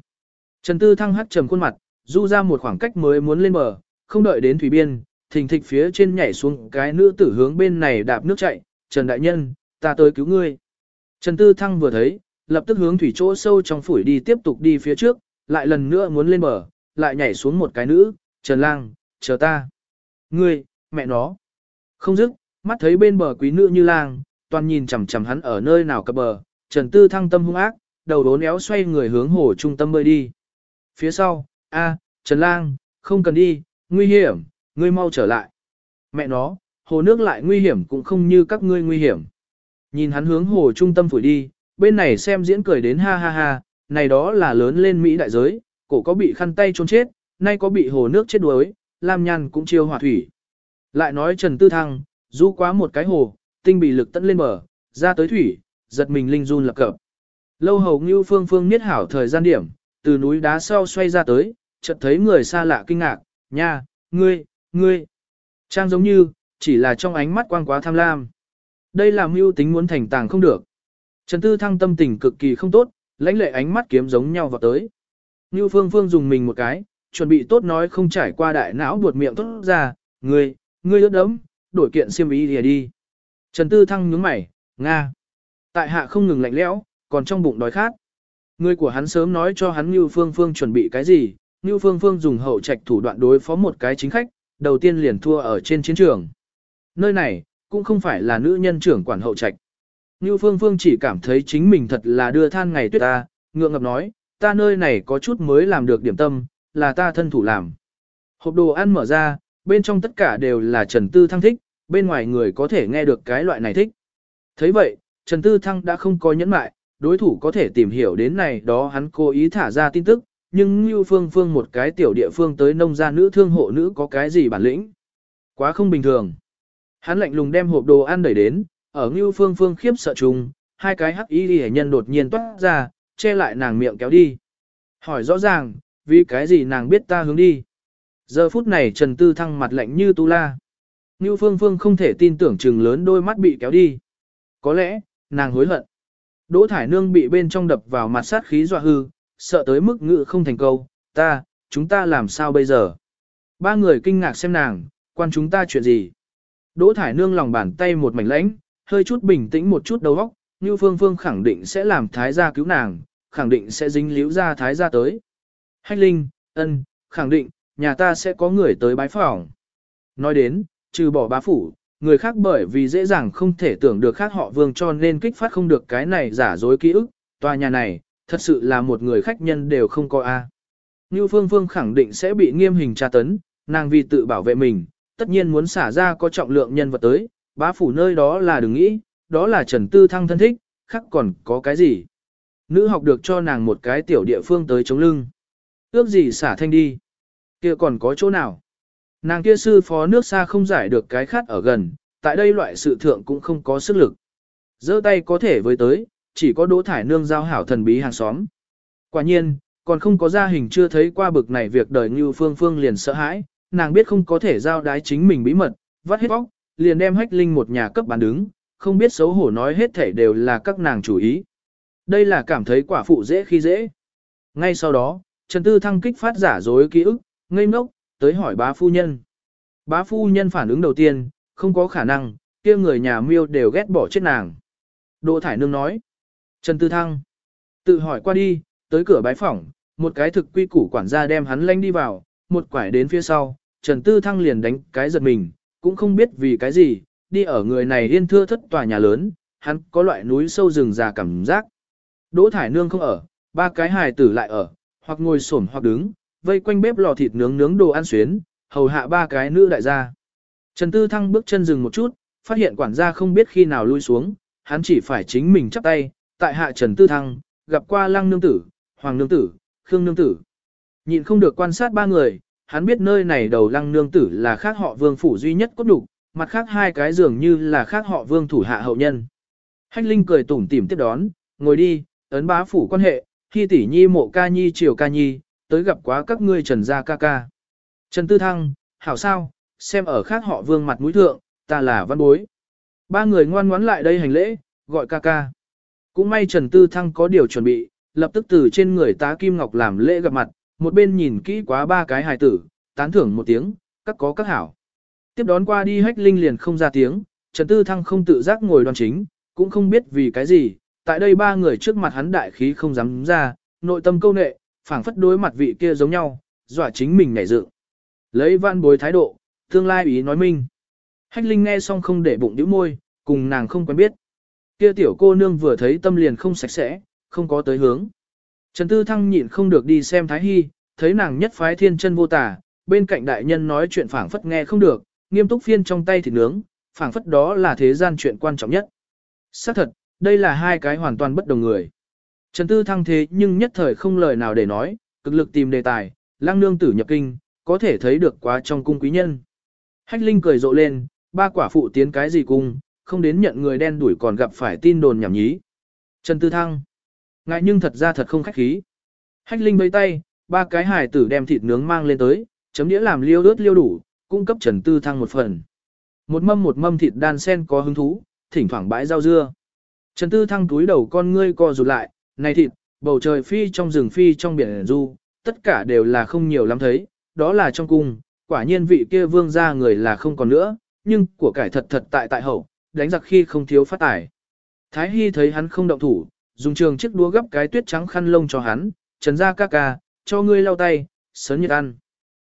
Trần Tư Thăng hắt trầm khuôn mặt, du ra một khoảng cách mới muốn lên bờ, không đợi đến thủy biên, thình thịch phía trên nhảy xuống cái nữ tử hướng bên này đạp nước chạy, Trần Đại Nhân, ta tới cứu ngươi. Trần Tư Thăng vừa thấy, lập tức hướng thủy chỗ sâu trong phủi đi tiếp tục đi phía trước, lại lần nữa muốn lên bờ, lại nhảy xuống một cái nữ, Trần Lang, chờ ta. Ngươi, mẹ nó. Không dứt, mắt thấy bên bờ quý nữ như lang, toàn nhìn chằm chằm hắn ở nơi nào cập bờ, Trần Tư Thăng tâm hung ác, đầu đốn éo xoay người hướng hồ trung tâm bơi đi. Phía sau, a, Trần Lang, không cần đi, nguy hiểm, ngươi mau trở lại. Mẹ nó, hồ nước lại nguy hiểm cũng không như các ngươi nguy hiểm. Nhìn hắn hướng hồ trung tâm phủi đi, bên này xem diễn cười đến ha ha ha, này đó là lớn lên Mỹ đại giới, cổ có bị khăn tay trốn chết, nay có bị hồ nước chết đuối, Lam Nhan cũng chiêu hỏa thủy. Lại nói Trần Tư Thăng, du quá một cái hồ, tinh bị lực tận lên bờ, ra tới thủy, giật mình linh run lập cập. Lâu hầu như Phương Phương niết hảo thời gian điểm, từ núi đá sau xoay ra tới, chợt thấy người xa lạ kinh ngạc, nha, ngươi, ngươi. Trang giống như, chỉ là trong ánh mắt quang quá tham lam. Đây là mưu tính muốn thành tàng không được. Trần Tư Thăng tâm tình cực kỳ không tốt, lãnh lệ ánh mắt kiếm giống nhau vào tới. Như Phương Phương dùng mình một cái, chuẩn bị tốt nói không trải qua đại não buột miệng tốt ra, ngươi, ngươi ướt đấm, đổi kiện xiêm ý đi đi. Trần Tư Thăng nhướng mày, Nga. Tại hạ không ngừng lạnh lẽo, còn trong bụng đói khát. Người của hắn sớm nói cho hắn Ngưu Phương Phương chuẩn bị cái gì, Ngưu Phương Phương dùng hậu trạch thủ đoạn đối phó một cái chính khách, đầu tiên liền thua ở trên chiến trường. Nơi này, cũng không phải là nữ nhân trưởng quản hậu trạch. Như Phương Phương chỉ cảm thấy chính mình thật là đưa than ngày tuyết ta, ngượng ngập nói, ta nơi này có chút mới làm được điểm tâm, là ta thân thủ làm. Hộp đồ ăn mở ra, bên trong tất cả đều là Trần Tư Thăng thích, bên ngoài người có thể nghe được cái loại này thích. thấy vậy, Trần Tư Thăng đã không có nhẫn mại, đối thủ có thể tìm hiểu đến này đó hắn cố ý thả ra tin tức, nhưng Ngưu Phương Phương một cái tiểu địa phương tới nông gia nữ thương hộ nữ có cái gì bản lĩnh. Quá không bình thường. Hắn lạnh lùng đem hộp đồ ăn đẩy đến, ở Ngưu Phương Phương khiếp sợ trùng, hai cái hắc y hệ nhân đột nhiên toát ra, che lại nàng miệng kéo đi. Hỏi rõ ràng, vì cái gì nàng biết ta hướng đi. Giờ phút này Trần Tư Thăng mặt lạnh như tu la. Ngưu Phương Phương không thể tin tưởng chừng lớn đôi mắt bị kéo đi. Có lẽ, nàng hối hận. Đỗ Thải Nương bị bên trong đập vào mặt sát khí dọa hư, sợ tới mức ngự không thành câu, ta, chúng ta làm sao bây giờ? Ba người kinh ngạc xem nàng, quan chúng ta chuyện gì? Đỗ Thải Nương lòng bàn tay một mảnh lãnh, hơi chút bình tĩnh một chút đầu óc, Như Phương Phương khẳng định sẽ làm thái gia cứu nàng, khẳng định sẽ dính liễu ra thái gia tới. Hách Linh, ân, khẳng định, nhà ta sẽ có người tới bái phỏng. Nói đến, trừ bỏ bá phủ, người khác bởi vì dễ dàng không thể tưởng được khác họ vương cho nên kích phát không được cái này giả dối ký ức, tòa nhà này, thật sự là một người khách nhân đều không có A. Như Phương Phương khẳng định sẽ bị nghiêm hình tra tấn, nàng vì tự bảo vệ mình, tất nhiên muốn xả ra có trọng lượng nhân vật tới, bá phủ nơi đó là đừng nghĩ, đó là Trần Tư Thăng thân thích, khác còn có cái gì. Nữ học được cho nàng một cái tiểu địa phương tới chống lưng. Ước gì xả thanh đi. kia còn có chỗ nào. Nàng kia sư phó nước xa không giải được cái khát ở gần, tại đây loại sự thượng cũng không có sức lực. giơ tay có thể với tới, chỉ có đỗ thải nương giao hảo thần bí hàng xóm. Quả nhiên, còn không có gia hình chưa thấy qua bực này việc đời như phương phương liền sợ hãi, nàng biết không có thể giao đái chính mình bí mật, vắt hết bóc, liền đem hách linh một nhà cấp bán đứng, không biết xấu hổ nói hết thể đều là các nàng chủ ý. Đây là cảm thấy quả phụ dễ khi dễ. Ngay sau đó, Trần Tư Thăng kích phát giả dối ký ức, ngây ngốc, tới hỏi bá phu nhân. Bá phu nhân phản ứng đầu tiên, không có khả năng, kia người nhà miêu đều ghét bỏ chết nàng. Đỗ Thải Nương nói. Trần Tư Thăng. Tự hỏi qua đi, tới cửa bái phỏng, một cái thực quy củ quản gia đem hắn lanh đi vào, một quải đến phía sau, Trần Tư Thăng liền đánh cái giật mình, cũng không biết vì cái gì, đi ở người này yên thưa thất tòa nhà lớn, hắn có loại núi sâu rừng già cảm giác. Đỗ Thải Nương không ở, ba cái hài tử lại ở, hoặc ngồi xổm hoặc đứng, vây quanh bếp lò thịt nướng nướng đồ ăn xuyến, hầu hạ ba cái nữ đại gia. Trần Tư Thăng bước chân dừng một chút, phát hiện quản gia không biết khi nào lui xuống, hắn chỉ phải chính mình chắp tay, tại hạ Trần Tư Thăng, gặp qua Lăng Nương Tử, Hoàng Nương Tử, Khương Nương Tử. nhìn không được quan sát ba người, hắn biết nơi này đầu Lăng Nương Tử là khác họ vương phủ duy nhất cốt đủ, mặt khác hai cái dường như là khác họ vương thủ hạ hậu nhân. Hách Linh cười tủm tỉm tiếp đón, ngồi đi, ấn bá phủ quan hệ, khi tỷ nhi mộ ca nhi triều ca nhi, tới gặp quá các ngươi trần gia ca ca. Trần Tư Thăng, hảo sao, xem ở khác họ vương mặt mũi thượng, ta là văn bối. Ba người ngoan ngoãn lại đây hành lễ, gọi ca ca. Cũng may Trần Tư Thăng có điều chuẩn bị, lập tức từ trên người tá Kim Ngọc làm lễ gặp mặt, một bên nhìn kỹ quá ba cái hài tử, tán thưởng một tiếng, các có các hảo. Tiếp đón qua đi hách linh liền không ra tiếng, Trần Tư Thăng không tự giác ngồi đoan chính, cũng không biết vì cái gì, tại đây ba người trước mặt hắn đại khí không dám ra, nội tâm câu nệ, phảng phất đối mặt vị kia giống nhau, dọa chính mình nhảy dựng. Lấy văn bối thái độ, tương lai ý nói minh. Hách Linh nghe xong không để bụng nhíu môi, cùng nàng không quen biết. Kia tiểu cô nương vừa thấy tâm liền không sạch sẽ, không có tới hướng. Trần Tư Thăng nhịn không được đi xem Thái Hy, thấy nàng nhất phái thiên chân vô tả, bên cạnh đại nhân nói chuyện phảng phất nghe không được, nghiêm túc phiên trong tay thịt nướng, phảng phất đó là thế gian chuyện quan trọng nhất. Xác thật, đây là hai cái hoàn toàn bất đồng người. Trần Tư Thăng thế nhưng nhất thời không lời nào để nói, cực lực tìm đề tài, lang nương tử nhập kinh, có thể thấy được quá trong cung quý nhân. Hách Linh cười rộ lên, ba quả phụ tiến cái gì cung, không đến nhận người đen đuổi còn gặp phải tin đồn nhảm nhí. Trần Tư Thăng. Ngại nhưng thật ra thật không khách khí. Hách Linh bấy tay, ba cái hài tử đem thịt nướng mang lên tới, chấm đĩa làm liêu ướt liêu đủ, cung cấp Trần Tư Thăng một phần. Một mâm một mâm thịt đan sen có hứng thú, thỉnh thoảng bãi rau dưa. Trần Tư Thăng túi đầu con ngươi co rụt lại, này thịt, bầu trời phi trong rừng phi trong biển du, tất cả đều là không nhiều lắm thấy, đó là trong cung, quả nhiên vị kia vương gia người là không còn nữa, nhưng của cải thật thật tại tại hậu, đánh giặc khi không thiếu phát tải. Thái Hy thấy hắn không động thủ, dùng trường chiếc đũa gấp cái tuyết trắng khăn lông cho hắn, trần ra ca ca, cho ngươi lau tay, sớm nhiệt ăn.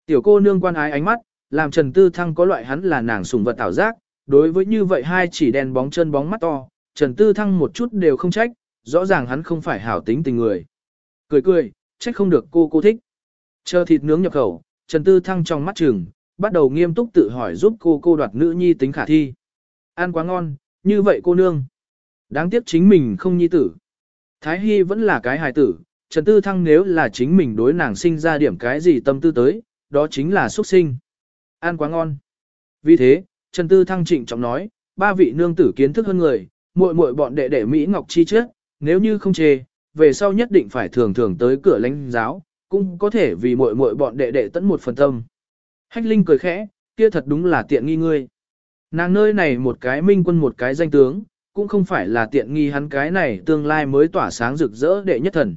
Tiểu cô nương quan ái ánh mắt, làm Trần Tư Thăng có loại hắn là nàng sùng vật ảo giác, đối với như vậy hai chỉ đèn bóng chân bóng mắt to, Trần Tư Thăng một chút đều không trách, rõ ràng hắn không phải hảo tính tình người. Cười cười, trách không được cô cô thích. Chờ thịt nướng nhập khẩu, Trần Tư Thăng trong mắt chừng bắt đầu nghiêm túc tự hỏi giúp cô cô đoạt nữ nhi tính khả thi. Ăn quá ngon, như vậy cô nương. Đáng tiếc chính mình không nhi tử. Thái Hy vẫn là cái hài tử, Trần Tư Thăng nếu là chính mình đối nàng sinh ra điểm cái gì tâm tư tới, đó chính là xuất sinh. Ăn quá ngon. Vì thế, Trần Tư Thăng trịnh trọng nói, ba vị nương tử kiến thức hơn người, muội muội bọn đệ đệ Mỹ Ngọc Chi trước, nếu như không chê, về sau nhất định phải thường thường tới cửa lãnh giáo, cũng có thể vì muội muội bọn đệ đệ tận một phần tâm. Hách Linh cười khẽ, kia thật đúng là tiện nghi ngươi. Nàng nơi này một cái minh quân một cái danh tướng, cũng không phải là tiện nghi hắn cái này tương lai mới tỏa sáng rực rỡ đệ nhất thần.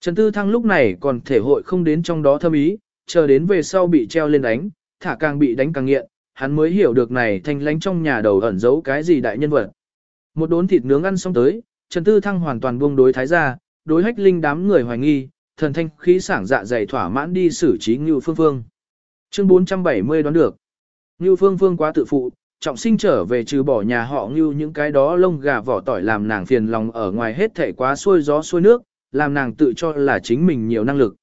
Trần Tư Thăng lúc này còn thể hội không đến trong đó thâm ý, chờ đến về sau bị treo lên đánh, thả càng bị đánh càng nghiện, hắn mới hiểu được này thanh lánh trong nhà đầu ẩn giấu cái gì đại nhân vật. Một đốn thịt nướng ăn xong tới, Trần Tư Thăng hoàn toàn buông đối thái gia, đối hách linh đám người hoài nghi, thần thanh khí sảng dạ dày thỏa mãn đi xử trí Ngưu Phương Phương. Chương 470 đoán được. Ngưu Phương Phương quá tự phụ, trọng sinh trở về trừ bỏ nhà họ Ngưu những cái đó lông gà vỏ tỏi làm nàng phiền lòng ở ngoài hết thể quá xuôi gió xuôi nước, làm nàng tự cho là chính mình nhiều năng lực.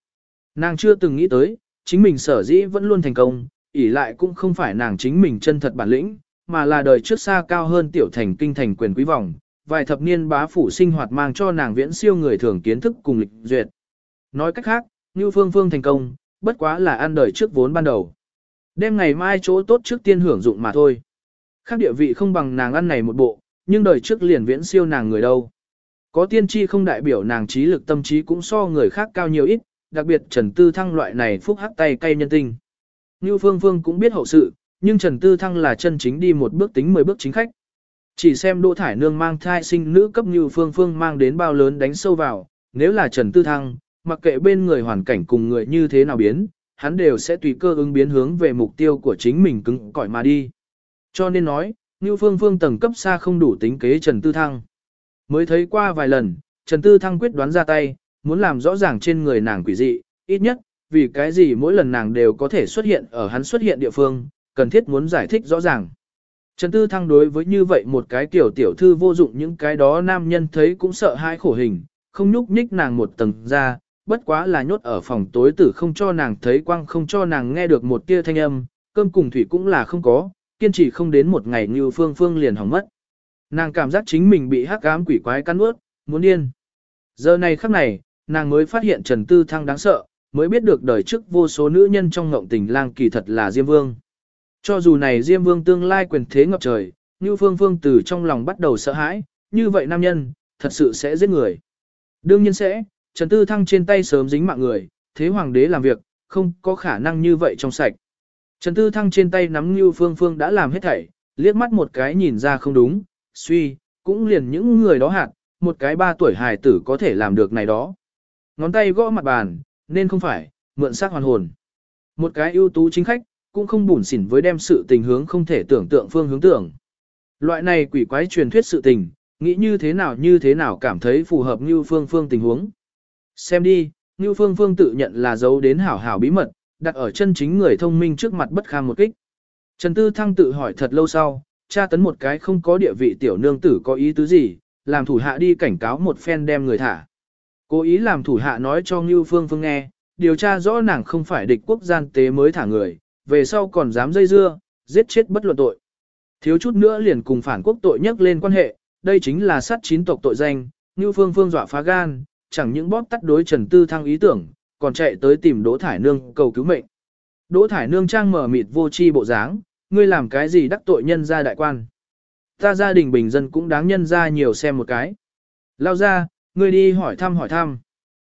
Nàng chưa từng nghĩ tới, chính mình sở dĩ vẫn luôn thành công, ỷ lại cũng không phải nàng chính mình chân thật bản lĩnh, mà là đời trước xa cao hơn tiểu thành kinh thành quyền quý vòng, vài thập niên bá phủ sinh hoạt mang cho nàng viễn siêu người thường kiến thức cùng lịch duyệt. Nói cách khác, Như Phương Phương thành công, bất quá là ăn đời trước vốn ban đầu. Đêm ngày mai chỗ tốt trước tiên hưởng dụng mà thôi. Khác địa vị không bằng nàng ăn này một bộ, nhưng đời trước liền viễn siêu nàng người đâu. Có tiên tri không đại biểu nàng trí lực tâm trí cũng so người khác cao nhiều ít, đặc biệt Trần Tư Thăng loại này phúc hắc tay cay nhân tinh. Như Phương Phương cũng biết hậu sự, nhưng Trần Tư Thăng là chân chính đi một bước tính 10 bước chính khách. Chỉ xem Đỗ Thải Nương mang thai sinh nữ cấp Như Phương Phương mang đến bao lớn đánh sâu vào, nếu là Trần Tư Thăng, mặc kệ bên người hoàn cảnh cùng người như thế nào biến, hắn đều sẽ tùy cơ ứng biến hướng về mục tiêu của chính mình cứng cỏi mà đi. Cho nên nói, Như Phương Phương tầng cấp xa không đủ tính kế Trần Tư Thăng. Mới thấy qua vài lần, Trần Tư Thăng quyết đoán ra tay, muốn làm rõ ràng trên người nàng quỷ dị, ít nhất, vì cái gì mỗi lần nàng đều có thể xuất hiện ở hắn xuất hiện địa phương, cần thiết muốn giải thích rõ ràng. Trần Tư Thăng đối với như vậy một cái tiểu tiểu thư vô dụng những cái đó nam nhân thấy cũng sợ hai khổ hình, không nhúc nhích nàng một tầng ra, bất quá là nhốt ở phòng tối tử không cho nàng thấy quang không cho nàng nghe được một tia thanh âm, cơm cùng thủy cũng là không có, kiên trì không đến một ngày như phương phương liền hỏng mất. Nàng cảm giác chính mình bị hắc ám quỷ quái cắn ướt, muốn điên. Giờ này khắc này, nàng mới phát hiện Trần Tư Thăng đáng sợ, mới biết được đời trước vô số nữ nhân trong ngộng tình lang kỳ thật là Diêm Vương. Cho dù này Diêm Vương tương lai quyền thế ngập trời, như Phương Phương từ trong lòng bắt đầu sợ hãi, như vậy nam nhân, thật sự sẽ giết người. Đương nhiên sẽ, Trần Tư Thăng trên tay sớm dính mạng người, thế hoàng đế làm việc, không có khả năng như vậy trong sạch. Trần Tư Thăng trên tay nắm như Phương Phương đã làm hết thảy, liếc mắt một cái nhìn ra không đúng, suy, cũng liền những người đó hạt, một cái ba tuổi hài tử có thể làm được này đó. Ngón tay gõ mặt bàn, nên không phải, mượn xác hoàn hồn. Một cái ưu tú chính khách, cũng không bủn xỉn với đem sự tình hướng không thể tưởng tượng phương hướng tưởng. Loại này quỷ quái truyền thuyết sự tình, nghĩ như thế nào như thế nào cảm thấy phù hợp như phương phương tình huống. Xem đi, như phương phương tự nhận là giấu đến hảo hảo bí mật, đặt ở chân chính người thông minh trước mặt bất kham một kích. Trần Tư Thăng tự hỏi thật lâu sau, tra tấn một cái không có địa vị tiểu nương tử có ý tứ gì, làm thủ hạ đi cảnh cáo một phen đem người thả. Cố ý làm thủ hạ nói cho Ngưu Phương Phương nghe, điều tra rõ nàng không phải địch quốc gian tế mới thả người, về sau còn dám dây dưa, giết chết bất luận tội. Thiếu chút nữa liền cùng phản quốc tội nhắc lên quan hệ, đây chính là sát chín tộc tội danh, như Phương Phương dọa phá gan, chẳng những bóp tắt đối Trần Tư Thăng ý tưởng, còn chạy tới tìm Đỗ Thải Nương cầu cứu mệnh. Đỗ Thải Nương trang mở mịt vô chi bộ dáng, ngươi làm cái gì đắc tội nhân gia đại quan. Ta gia đình bình dân cũng đáng nhân ra nhiều xem một cái. Lao ra, ngươi đi hỏi thăm hỏi thăm.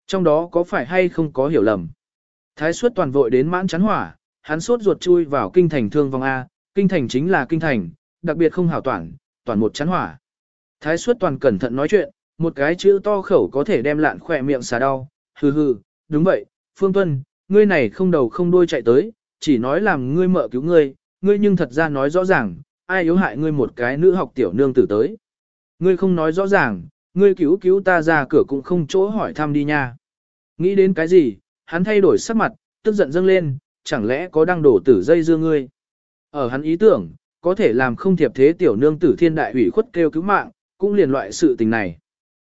Trong đó có phải hay không có hiểu lầm. Thái suất toàn vội đến mãn chán hỏa, hắn sốt ruột chui vào kinh thành thương vong A, kinh thành chính là kinh thành, đặc biệt không hảo toàn, toàn một chán hỏa. Thái suất toàn cẩn thận nói chuyện, một cái chữ to khẩu có thể đem lạn khỏe miệng xả đau, hừ hừ, đúng vậy, Phương Tuân, ngươi này không đầu không đuôi chạy tới, chỉ nói làm ngươi mợ cứu ngươi, ngươi nhưng thật ra nói rõ ràng, ai yếu hại ngươi một cái nữ học tiểu nương tử tới. Ngươi không nói rõ ràng, ngươi cứu cứu ta ra cửa cũng không chỗ hỏi thăm đi nha. Nghĩ đến cái gì, hắn thay đổi sắc mặt, tức giận dâng lên, chẳng lẽ có đang đổ tử dây dưa ngươi. Ở hắn ý tưởng, có thể làm không thiệp thế tiểu nương tử thiên đại ủy khuất kêu cứu mạng, cũng liền loại sự tình này.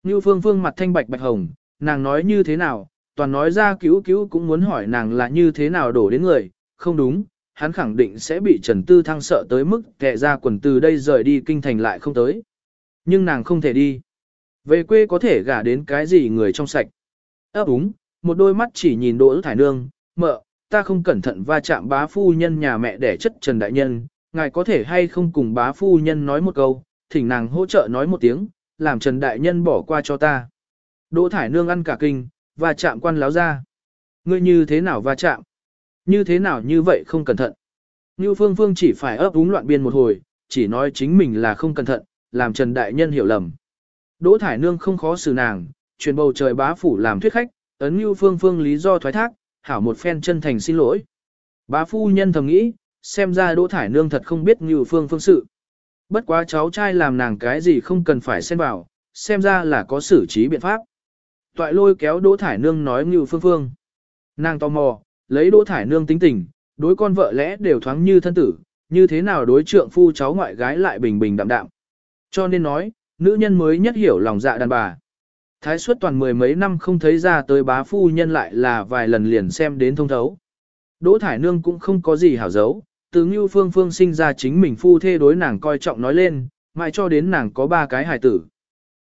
Như phương phương mặt thanh bạch bạch hồng, nàng nói như thế nào, toàn nói ra cứu cứu cũng muốn hỏi nàng là như thế nào đổ đến người, không đúng, hắn khẳng định sẽ bị Trần Tư Thăng sợ tới mức kẹ ra quần từ đây rời đi kinh thành lại không tới. Nhưng nàng không thể đi. Về quê có thể gả đến cái gì người trong sạch. ấp đúng, một đôi mắt chỉ nhìn Đỗ Thải Nương, mợ, ta không cẩn thận va chạm bá phu nhân nhà mẹ để chất Trần Đại Nhân, ngài có thể hay không cùng bá phu nhân nói một câu, thỉnh nàng hỗ trợ nói một tiếng, làm Trần Đại Nhân bỏ qua cho ta. Đỗ Thải Nương ăn cả kinh, và chạm quan láo ra. Ngươi như thế nào va chạm? Như thế nào như vậy không cẩn thận? Như Phương Phương chỉ phải ấp úng loạn biên một hồi, chỉ nói chính mình là không cẩn thận, làm Trần Đại Nhân hiểu lầm. Đỗ Thải Nương không khó xử nàng, truyền bầu trời bá phủ làm thuyết khách, ấn Như Phương Phương lý do thoái thác, hảo một phen chân thành xin lỗi. Bá phu nhân thầm nghĩ, xem ra Đỗ Thải Nương thật không biết Như Phương Phương sự. Bất quá cháu trai làm nàng cái gì không cần phải xen vào, xem ra là có xử trí biện pháp. Toại lôi kéo Đỗ Thải Nương nói Như Phương Phương. Nàng tò mò, lấy Đỗ Thải Nương tính tình, đối con vợ lẽ đều thoáng như thân tử, như thế nào đối trượng phu cháu ngoại gái lại bình bình đạm đạm. Cho nên nói, nữ nhân mới nhất hiểu lòng dạ đàn bà. Thái suất toàn mười mấy năm không thấy ra tới bá phu nhân lại là vài lần liền xem đến thông thấu. Đỗ Thải Nương cũng không có gì hảo giấu, từ Ngưu Phương Phương sinh ra chính mình phu thê đối nàng coi trọng nói lên, mãi cho đến nàng có ba cái hài tử.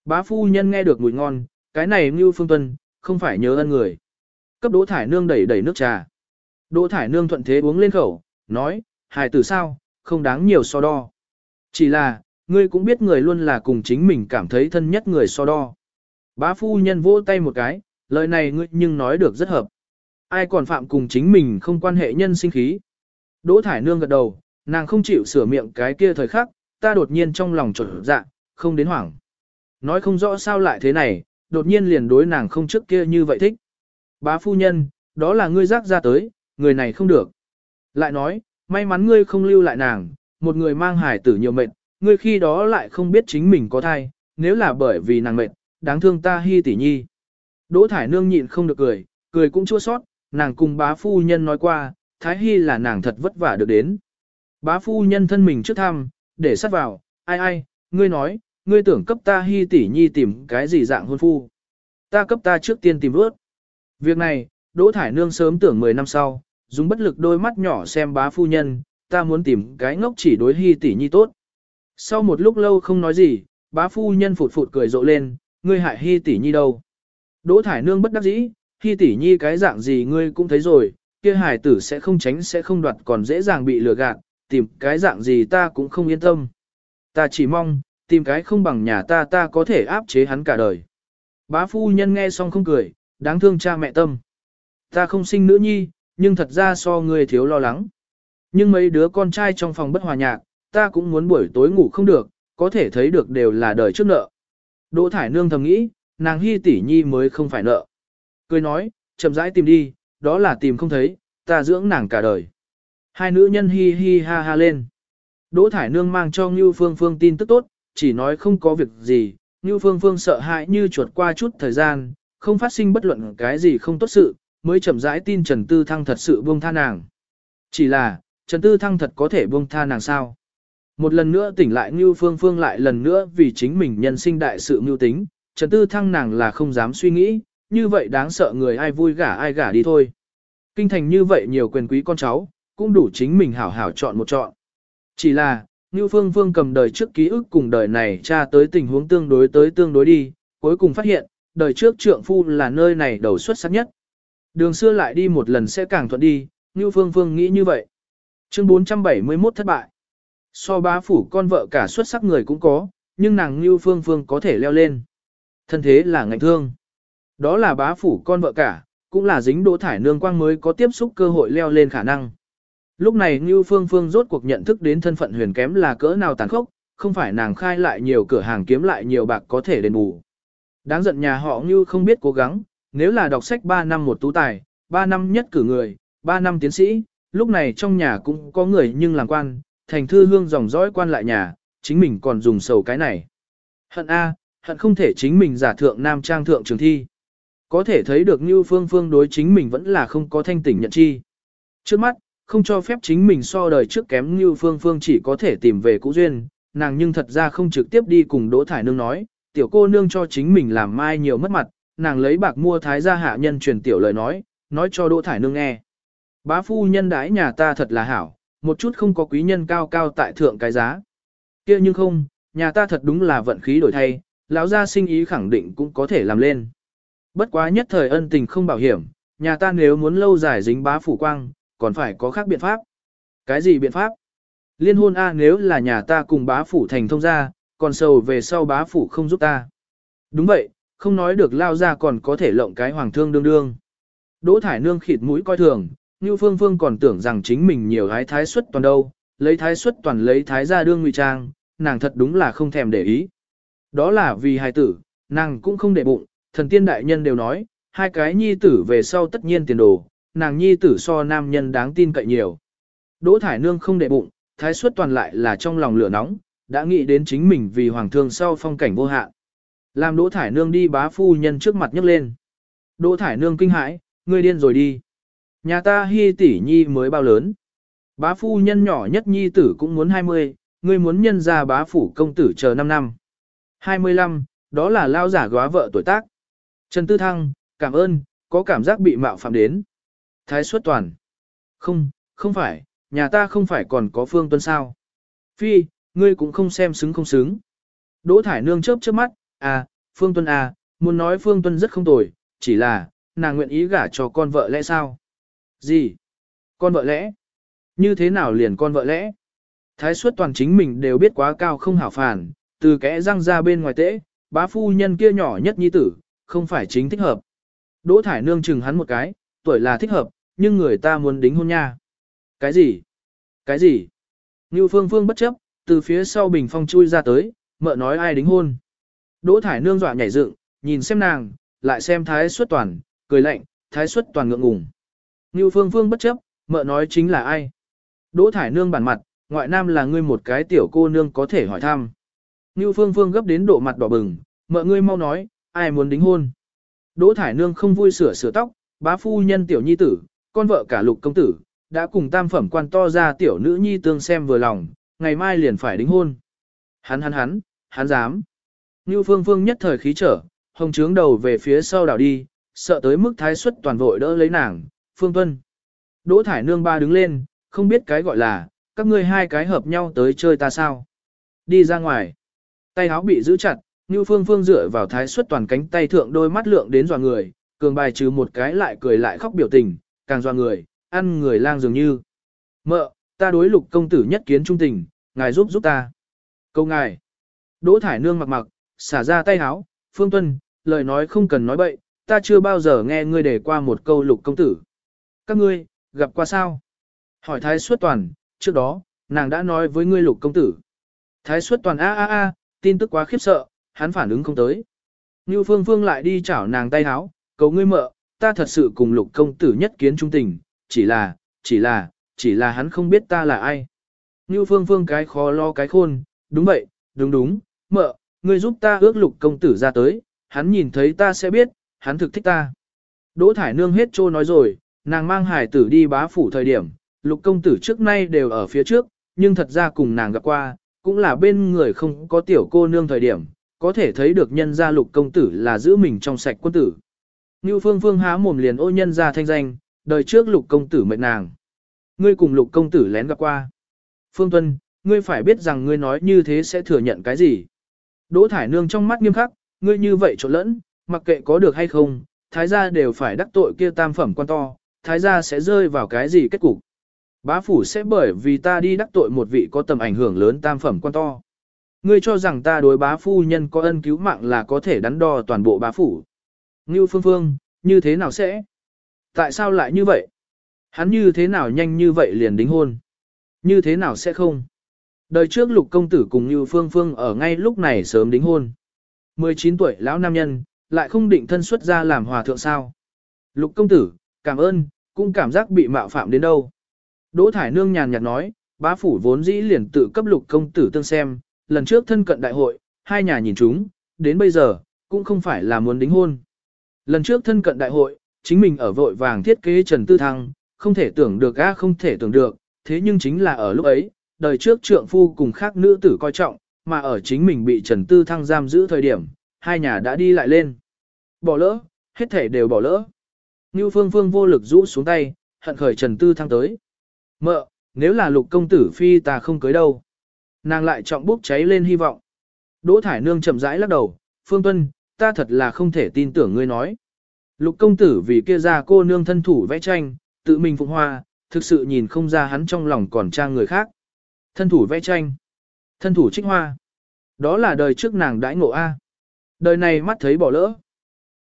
Bá phu nhân nghe được mùi ngon, cái này Ngưu Phương Tuân, không phải nhớ ân người. Cấp Đỗ Thải Nương đẩy đẩy nước trà. Đỗ Thải Nương thuận thế uống lên khẩu, nói, hài tử sao, không đáng nhiều so đo. Chỉ là, ngươi cũng biết người luôn là cùng chính mình cảm thấy thân nhất người so đo. Bá phu nhân vỗ tay một cái, lời này ngươi nhưng nói được rất hợp. Ai còn phạm cùng chính mình không quan hệ nhân sinh khí. Đỗ Thải Nương gật đầu, nàng không chịu sửa miệng cái kia thời khắc, ta đột nhiên trong lòng trở dạ, không đến hoảng. Nói không rõ sao lại thế này, đột nhiên liền đối nàng không trước kia như vậy thích. Bá phu nhân, đó là ngươi rác ra tới, người này không được. Lại nói, may mắn ngươi không lưu lại nàng, một người mang hải tử nhiều mệnh, ngươi khi đó lại không biết chính mình có thai, nếu là bởi vì nàng mệnh, đáng thương ta hy tỷ nhi. Đỗ Thải Nương nhịn không được cười, cười cũng chua sót, nàng cùng bá phu nhân nói qua, Thái Hy là nàng thật vất vả được đến. Bá phu nhân thân mình trước thăm, để sát vào, ai ai, ngươi nói, ngươi tưởng cấp ta Hy tỷ nhi tìm cái gì dạng hôn phu. Ta cấp ta trước tiên tìm vớt. Việc này, Đỗ Thải Nương sớm tưởng 10 năm sau, dùng bất lực đôi mắt nhỏ xem bá phu nhân, ta muốn tìm cái ngốc chỉ đối Hy tỷ nhi tốt. Sau một lúc lâu không nói gì, bá phu nhân phụt phụt cười rộ lên, ngươi hại Hy tỷ nhi đâu. Đỗ Thải Nương bất đắc dĩ, Hy tỷ nhi cái dạng gì ngươi cũng thấy rồi, kia hài tử sẽ không tránh sẽ không đoạt còn dễ dàng bị lừa gạt, tìm cái dạng gì ta cũng không yên tâm. Ta chỉ mong, tìm cái không bằng nhà ta ta có thể áp chế hắn cả đời. Bá phu nhân nghe xong không cười, đáng thương cha mẹ tâm. Ta không sinh nữ nhi, nhưng thật ra so ngươi thiếu lo lắng. Nhưng mấy đứa con trai trong phòng bất hòa nhạc, ta cũng muốn buổi tối ngủ không được, có thể thấy được đều là đời trước nợ. Đỗ Thải Nương thầm nghĩ, nàng hy tỷ nhi mới không phải nợ. Cười nói, chậm rãi tìm đi, đó là tìm không thấy, ta dưỡng nàng cả đời. Hai nữ nhân hi hi ha ha lên. Đỗ Thải Nương mang cho Ngưu Phương Phương tin tức tốt, chỉ nói không có việc gì, Ngưu Phương Phương sợ hãi như chuột qua chút thời gian, không phát sinh bất luận cái gì không tốt sự, mới chậm rãi tin Trần Tư Thăng thật sự buông tha nàng. Chỉ là, Trần Tư Thăng thật có thể buông tha nàng sao? Một lần nữa tỉnh lại Ngưu Phương Phương lại lần nữa vì chính mình nhân sinh đại sự mưu tính, Trần Tư Thăng nàng là không dám suy nghĩ, như vậy đáng sợ người ai vui gả ai gả đi thôi. Kinh thành như vậy nhiều quyền quý con cháu, cũng đủ chính mình hảo hảo chọn một chọn. Chỉ là, Ngưu Phương Phương cầm đời trước ký ức cùng đời này tra tới tình huống tương đối tới tương đối đi, cuối cùng phát hiện, đời trước trượng phu là nơi này đầu xuất sắc nhất. Đường xưa lại đi một lần sẽ càng thuận đi, Ngưu Phương Phương nghĩ như vậy. Chương 471 thất bại. So bá phủ con vợ cả xuất sắc người cũng có, nhưng nàng Ngưu Phương Phương có thể leo lên. Thân thế là ngạnh thương. Đó là bá phủ con vợ cả, cũng là dính đỗ thải nương quang mới có tiếp xúc cơ hội leo lên khả năng. Lúc này Ngưu Phương Phương rốt cuộc nhận thức đến thân phận huyền kém là cỡ nào tàn khốc, không phải nàng khai lại nhiều cửa hàng kiếm lại nhiều bạc có thể đền bù. Đáng giận nhà họ Ngưu không biết cố gắng, nếu là đọc sách 3 năm một tú tài, 3 năm nhất cử người, 3 năm tiến sĩ, lúc này trong nhà cũng có người nhưng làm quan, thành thư hương dòng dõi quan lại nhà, chính mình còn dùng sầu cái này. Hận A, hận không thể chính mình giả thượng nam trang thượng trường thi. Có thể thấy được như phương phương đối chính mình vẫn là không có thanh tỉnh nhận chi. Trước mắt, không cho phép chính mình so đời trước kém như phương phương chỉ có thể tìm về cũ duyên, nàng nhưng thật ra không trực tiếp đi cùng Đỗ Thải Nương nói, tiểu cô nương cho chính mình làm mai nhiều mất mặt, nàng lấy bạc mua thái gia hạ nhân truyền tiểu lời nói, nói cho Đỗ Thải Nương nghe. Bá phu nhân đái nhà ta thật là hảo, một chút không có quý nhân cao cao tại thượng cái giá. kia nhưng không, nhà ta thật đúng là vận khí đổi thay, lão gia sinh ý khẳng định cũng có thể làm lên. Bất quá nhất thời ân tình không bảo hiểm, nhà ta nếu muốn lâu dài dính bá phủ quang, còn phải có khác biện pháp. Cái gì biện pháp? Liên hôn A nếu là nhà ta cùng bá phủ thành thông gia, còn sầu về sau bá phủ không giúp ta. Đúng vậy, không nói được lao ra còn có thể lộng cái hoàng thương đương đương. Đỗ thải nương khịt mũi coi thường, như phương phương còn tưởng rằng chính mình nhiều hái thái xuất toàn đâu, lấy thái xuất toàn lấy thái ra đương ngụy trang, nàng thật đúng là không thèm để ý. Đó là vì hài tử, nàng cũng không để bụng, thần tiên đại nhân đều nói, hai cái nhi tử về sau tất nhiên tiền đồ, nàng nhi tử so nam nhân đáng tin cậy nhiều. Đỗ thải nương không để bụng, thái xuất toàn lại là trong lòng lửa nóng, đã nghĩ đến chính mình vì hoàng thương sau phong cảnh vô hạn. Làm đỗ thải nương đi bá phu nhân trước mặt nhấc lên. Đỗ thải nương kinh hãi, ngươi điên rồi đi. Nhà ta hy tỷ nhi mới bao lớn. Bá phu nhân nhỏ nhất nhi tử cũng muốn 20, ngươi muốn nhân ra bá phủ công tử chờ 5 năm. 25, đó là lao giả góa vợ tuổi tác. Trần Tư Thăng, cảm ơn, có cảm giác bị mạo phạm đến. Thái xuất toàn. Không, không phải, nhà ta không phải còn có phương tuân sao. Phi, ngươi cũng không xem xứng không xứng. Đỗ Thải Nương chớp chớp mắt, à, phương tuân à, muốn nói phương tuân rất không tồi, chỉ là, nàng nguyện ý gả cho con vợ lẽ sao? Gì? Con vợ lẽ? Như thế nào liền con vợ lẽ? Thái suất toàn chính mình đều biết quá cao không hảo phản, từ kẽ răng ra bên ngoài tễ, bá phu nhân kia nhỏ nhất nhi tử, không phải chính thích hợp. Đỗ thải nương chừng hắn một cái, tuổi là thích hợp, nhưng người ta muốn đính hôn nha. Cái gì? Cái gì? Như phương phương bất chấp, từ phía sau bình phong chui ra tới, mợ nói ai đính hôn. Đỗ thải nương dọa nhảy dựng, nhìn xem nàng, lại xem thái suất toàn, cười lạnh, thái suất toàn ngượng ngùng. Ngưu phương phương bất chấp, mợ nói chính là ai. Đỗ thải nương bản mặt, ngoại nam là ngươi một cái tiểu cô nương có thể hỏi thăm. Ngưu phương phương gấp đến độ mặt đỏ bừng, mợ ngươi mau nói, ai muốn đính hôn. Đỗ thải nương không vui sửa sửa tóc, bá phu nhân tiểu nhi tử, con vợ cả lục công tử, đã cùng tam phẩm quan to ra tiểu nữ nhi tương xem vừa lòng, ngày mai liền phải đính hôn. Hắn hắn hắn, hắn dám. Ngưu phương phương nhất thời khí trở, hồng trướng đầu về phía sau đảo đi, sợ tới mức thái suất toàn vội đỡ lấy nàng, phương tuân. Đỗ thải nương ba đứng lên, không biết cái gọi là, các ngươi hai cái hợp nhau tới chơi ta sao. Đi ra ngoài. Tay áo bị giữ chặt, Như phương phương dựa vào thái suất toàn cánh tay thượng đôi mắt lượng đến dò người, cường bài trừ một cái lại cười lại khóc biểu tình, càng dò người, ăn người lang dường như. Mợ, ta đối lục công tử nhất kiến trung tình, ngài giúp giúp ta. Câu ngài. Đỗ thải nương mặc mặc, xả ra tay áo, phương tuân, lời nói không cần nói bậy, ta chưa bao giờ nghe ngươi để qua một câu lục công tử. Các ngươi, gặp qua sao? Hỏi thái suất toàn, trước đó, nàng đã nói với ngươi lục công tử. Thái suất toàn a a a, tin tức quá khiếp sợ, hắn phản ứng không tới. Như phương phương lại đi chảo nàng tay háo cầu ngươi mợ, ta thật sự cùng lục công tử nhất kiến trung tình, chỉ là, chỉ là, chỉ là hắn không biết ta là ai. Như phương phương cái khó lo cái khôn, đúng vậy, đúng đúng, mợ, ngươi giúp ta ước lục công tử ra tới, hắn nhìn thấy ta sẽ biết, hắn thực thích ta. Đỗ thải nương hết trô nói rồi, nàng mang hải tử đi bá phủ thời điểm, lục công tử trước nay đều ở phía trước, nhưng thật ra cùng nàng gặp qua, cũng là bên người không có tiểu cô nương thời điểm, có thể thấy được nhân gia lục công tử là giữ mình trong sạch quân tử. Như phương phương há mồm liền ô nhân ra thanh danh, đời trước lục công tử mệnh nàng. Ngươi cùng lục công tử lén gặp qua. Phương Tuân, ngươi phải biết rằng ngươi nói như thế sẽ thừa nhận cái gì. Đỗ thải nương trong mắt nghiêm khắc, ngươi như vậy trộn lẫn, mặc kệ có được hay không, thái gia đều phải đắc tội kia tam phẩm quan to, thái gia sẽ rơi vào cái gì kết cục. Bá phủ sẽ bởi vì ta đi đắc tội một vị có tầm ảnh hưởng lớn tam phẩm quan to. Ngươi cho rằng ta đối bá phu nhân có ân cứu mạng là có thể đắn đo toàn bộ bá phủ. Ngưu phương phương, như thế nào sẽ? Tại sao lại như vậy? Hắn như thế nào nhanh như vậy liền đính hôn? Như thế nào sẽ không? Đời trước lục công tử cùng Ngưu phương phương ở ngay lúc này sớm đính hôn. 19 tuổi lão nam nhân, lại không định thân xuất ra làm hòa thượng sao. Lục công tử, cảm ơn, cũng cảm giác bị mạo phạm đến đâu. Đỗ Thải Nương nhàn nhạt nói, bá phủ vốn dĩ liền tự cấp lục công tử tương xem, lần trước thân cận đại hội, hai nhà nhìn chúng, đến bây giờ, cũng không phải là muốn đính hôn. Lần trước thân cận đại hội, chính mình ở vội vàng thiết kế Trần Tư Thăng, không thể tưởng được a không thể tưởng được, thế nhưng chính là ở lúc ấy, đời trước trượng phu cùng khác nữ tử coi trọng, mà ở chính mình bị Trần Tư Thăng giam giữ thời điểm, hai nhà đã đi lại lên. Bỏ lỡ, hết thể đều bỏ lỡ. Như Phương Phương vô lực rũ xuống tay, hận khởi Trần Tư Thăng tới. Mợ, nếu là lục công tử phi ta không cưới đâu. Nàng lại trọng bốc cháy lên hy vọng. Đỗ Thải Nương chậm rãi lắc đầu, Phương Tuân, ta thật là không thể tin tưởng ngươi nói. Lục công tử vì kia ra cô nương thân thủ vẽ tranh, tự mình phụng hoa, thực sự nhìn không ra hắn trong lòng còn trang người khác. Thân thủ vẽ tranh, thân thủ trích hoa. Đó là đời trước nàng đãi ngộ A. Đời này mắt thấy bỏ lỡ.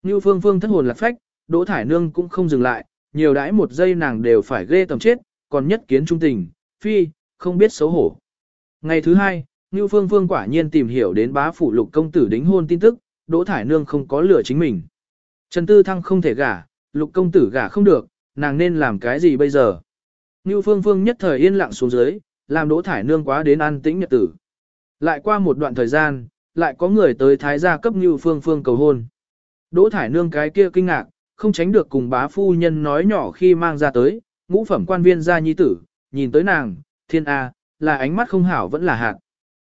Như phương phương thất hồn lạc phách, Đỗ Thải Nương cũng không dừng lại, nhiều đãi một giây nàng đều phải ghê tầm chết, còn nhất kiến trung tình, phi, không biết xấu hổ. Ngày thứ hai, Ngưu Phương Phương quả nhiên tìm hiểu đến bá phủ lục công tử đính hôn tin tức, Đỗ Thải Nương không có lửa chính mình. Trần Tư Thăng không thể gả, lục công tử gả không được, nàng nên làm cái gì bây giờ? Ngưu Phương Phương nhất thời yên lặng xuống dưới, làm Đỗ Thải Nương quá đến an tĩnh nhật tử. Lại qua một đoạn thời gian, lại có người tới thái gia cấp Ngưu Phương Phương cầu hôn. Đỗ Thải Nương cái kia kinh ngạc, không tránh được cùng bá phu nhân nói nhỏ khi mang ra tới, ngũ phẩm quan viên gia nhi tử, nhìn tới nàng, thiên A, là ánh mắt không hảo vẫn là hạt.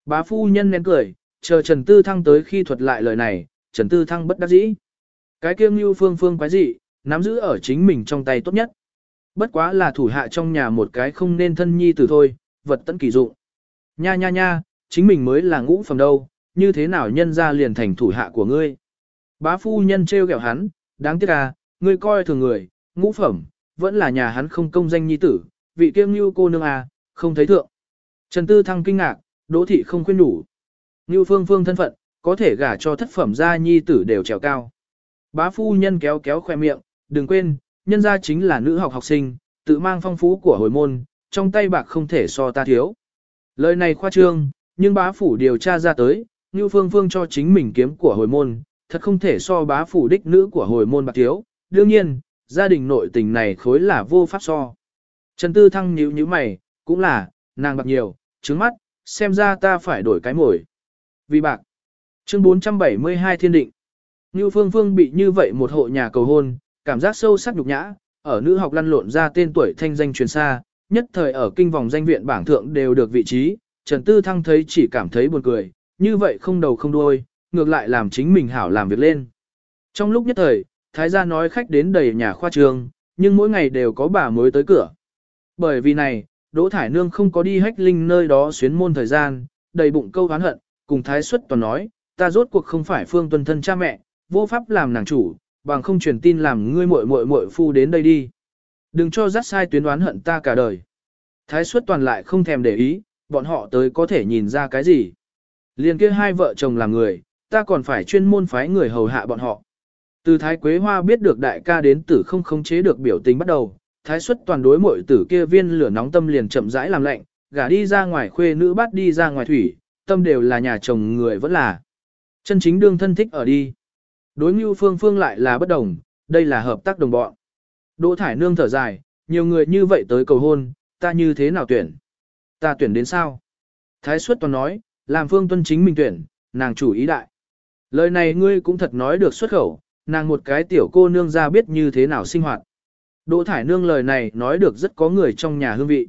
Bá phu nhân nén cười, chờ Trần Tư Thăng tới khi thuật lại lời này, Trần Tư Thăng bất đắc dĩ. Cái kiêng như phương phương quái dị, nắm giữ ở chính mình trong tay tốt nhất. Bất quá là thủ hạ trong nhà một cái không nên thân nhi tử thôi, vật tận kỳ dụng. Nha nha nha, chính mình mới là ngũ phẩm đâu, như thế nào nhân ra liền thành thủ hạ của ngươi. Bá phu nhân trêu ghẹo hắn, đáng tiếc à, ngươi coi thường người, ngũ phẩm, vẫn là nhà hắn không công danh nhi tử, vị kiêm như cô nương à, không thấy thượng. Trần Tư Thăng kinh ngạc, Đỗ thị không khuyên đủ. Như phương phương thân phận, có thể gả cho thất phẩm gia nhi tử đều trèo cao. Bá phu nhân kéo kéo khoe miệng, đừng quên, nhân gia chính là nữ học học sinh, tự mang phong phú của hồi môn, trong tay bạc không thể so ta thiếu. Lời này khoa trương, nhưng bá phủ điều tra ra tới, như phương phương cho chính mình kiếm của hồi môn, thật không thể so bá phủ đích nữ của hồi môn bạc thiếu. Đương nhiên, gia đình nội tình này khối là vô pháp so. Trần Tư Thăng nhíu nhíu mày, cũng là, nàng bạc nhiều, trứng mắt, xem ra ta phải đổi cái mồi. Vì bạc. Chương 472 thiên định. Như Phương Phương bị như vậy một hộ nhà cầu hôn, cảm giác sâu sắc nhục nhã, ở nữ học lăn lộn ra tên tuổi thanh danh truyền xa, nhất thời ở kinh vòng danh viện bảng thượng đều được vị trí, Trần Tư Thăng thấy chỉ cảm thấy buồn cười, như vậy không đầu không đuôi, ngược lại làm chính mình hảo làm việc lên. Trong lúc nhất thời, Thái gia nói khách đến đầy nhà khoa trường, nhưng mỗi ngày đều có bà mới tới cửa. Bởi vì này, Đỗ Thải Nương không có đi hách linh nơi đó xuyến môn thời gian, đầy bụng câu hán hận, cùng Thái xuất toàn nói, ta rốt cuộc không phải phương tuân thân cha mẹ, vô pháp làm nàng chủ, bằng không truyền tin làm ngươi muội muội muội phu đến đây đi. Đừng cho dắt sai tuyến đoán hận ta cả đời. Thái xuất toàn lại không thèm để ý, bọn họ tới có thể nhìn ra cái gì. Liên kia hai vợ chồng làm người, ta còn phải chuyên môn phái người hầu hạ bọn họ. Từ Thái Quế Hoa biết được đại ca đến tử không khống chế được biểu tình bắt đầu, Thái xuất toàn đối mọi tử kia viên lửa nóng tâm liền chậm rãi làm lạnh, gả đi ra ngoài khuê nữ bắt đi ra ngoài thủy, tâm đều là nhà chồng người vẫn là. Chân chính đương thân thích ở đi. Đối ngưu phương phương lại là bất đồng, đây là hợp tác đồng bọn. Đỗ thải nương thở dài, nhiều người như vậy tới cầu hôn, ta như thế nào tuyển? Ta tuyển đến sao? Thái xuất toàn nói, làm phương tuân chính mình tuyển, nàng chủ ý đại. Lời này ngươi cũng thật nói được xuất khẩu, nàng một cái tiểu cô nương ra biết như thế nào sinh hoạt. Đỗ thải nương lời này nói được rất có người trong nhà hương vị.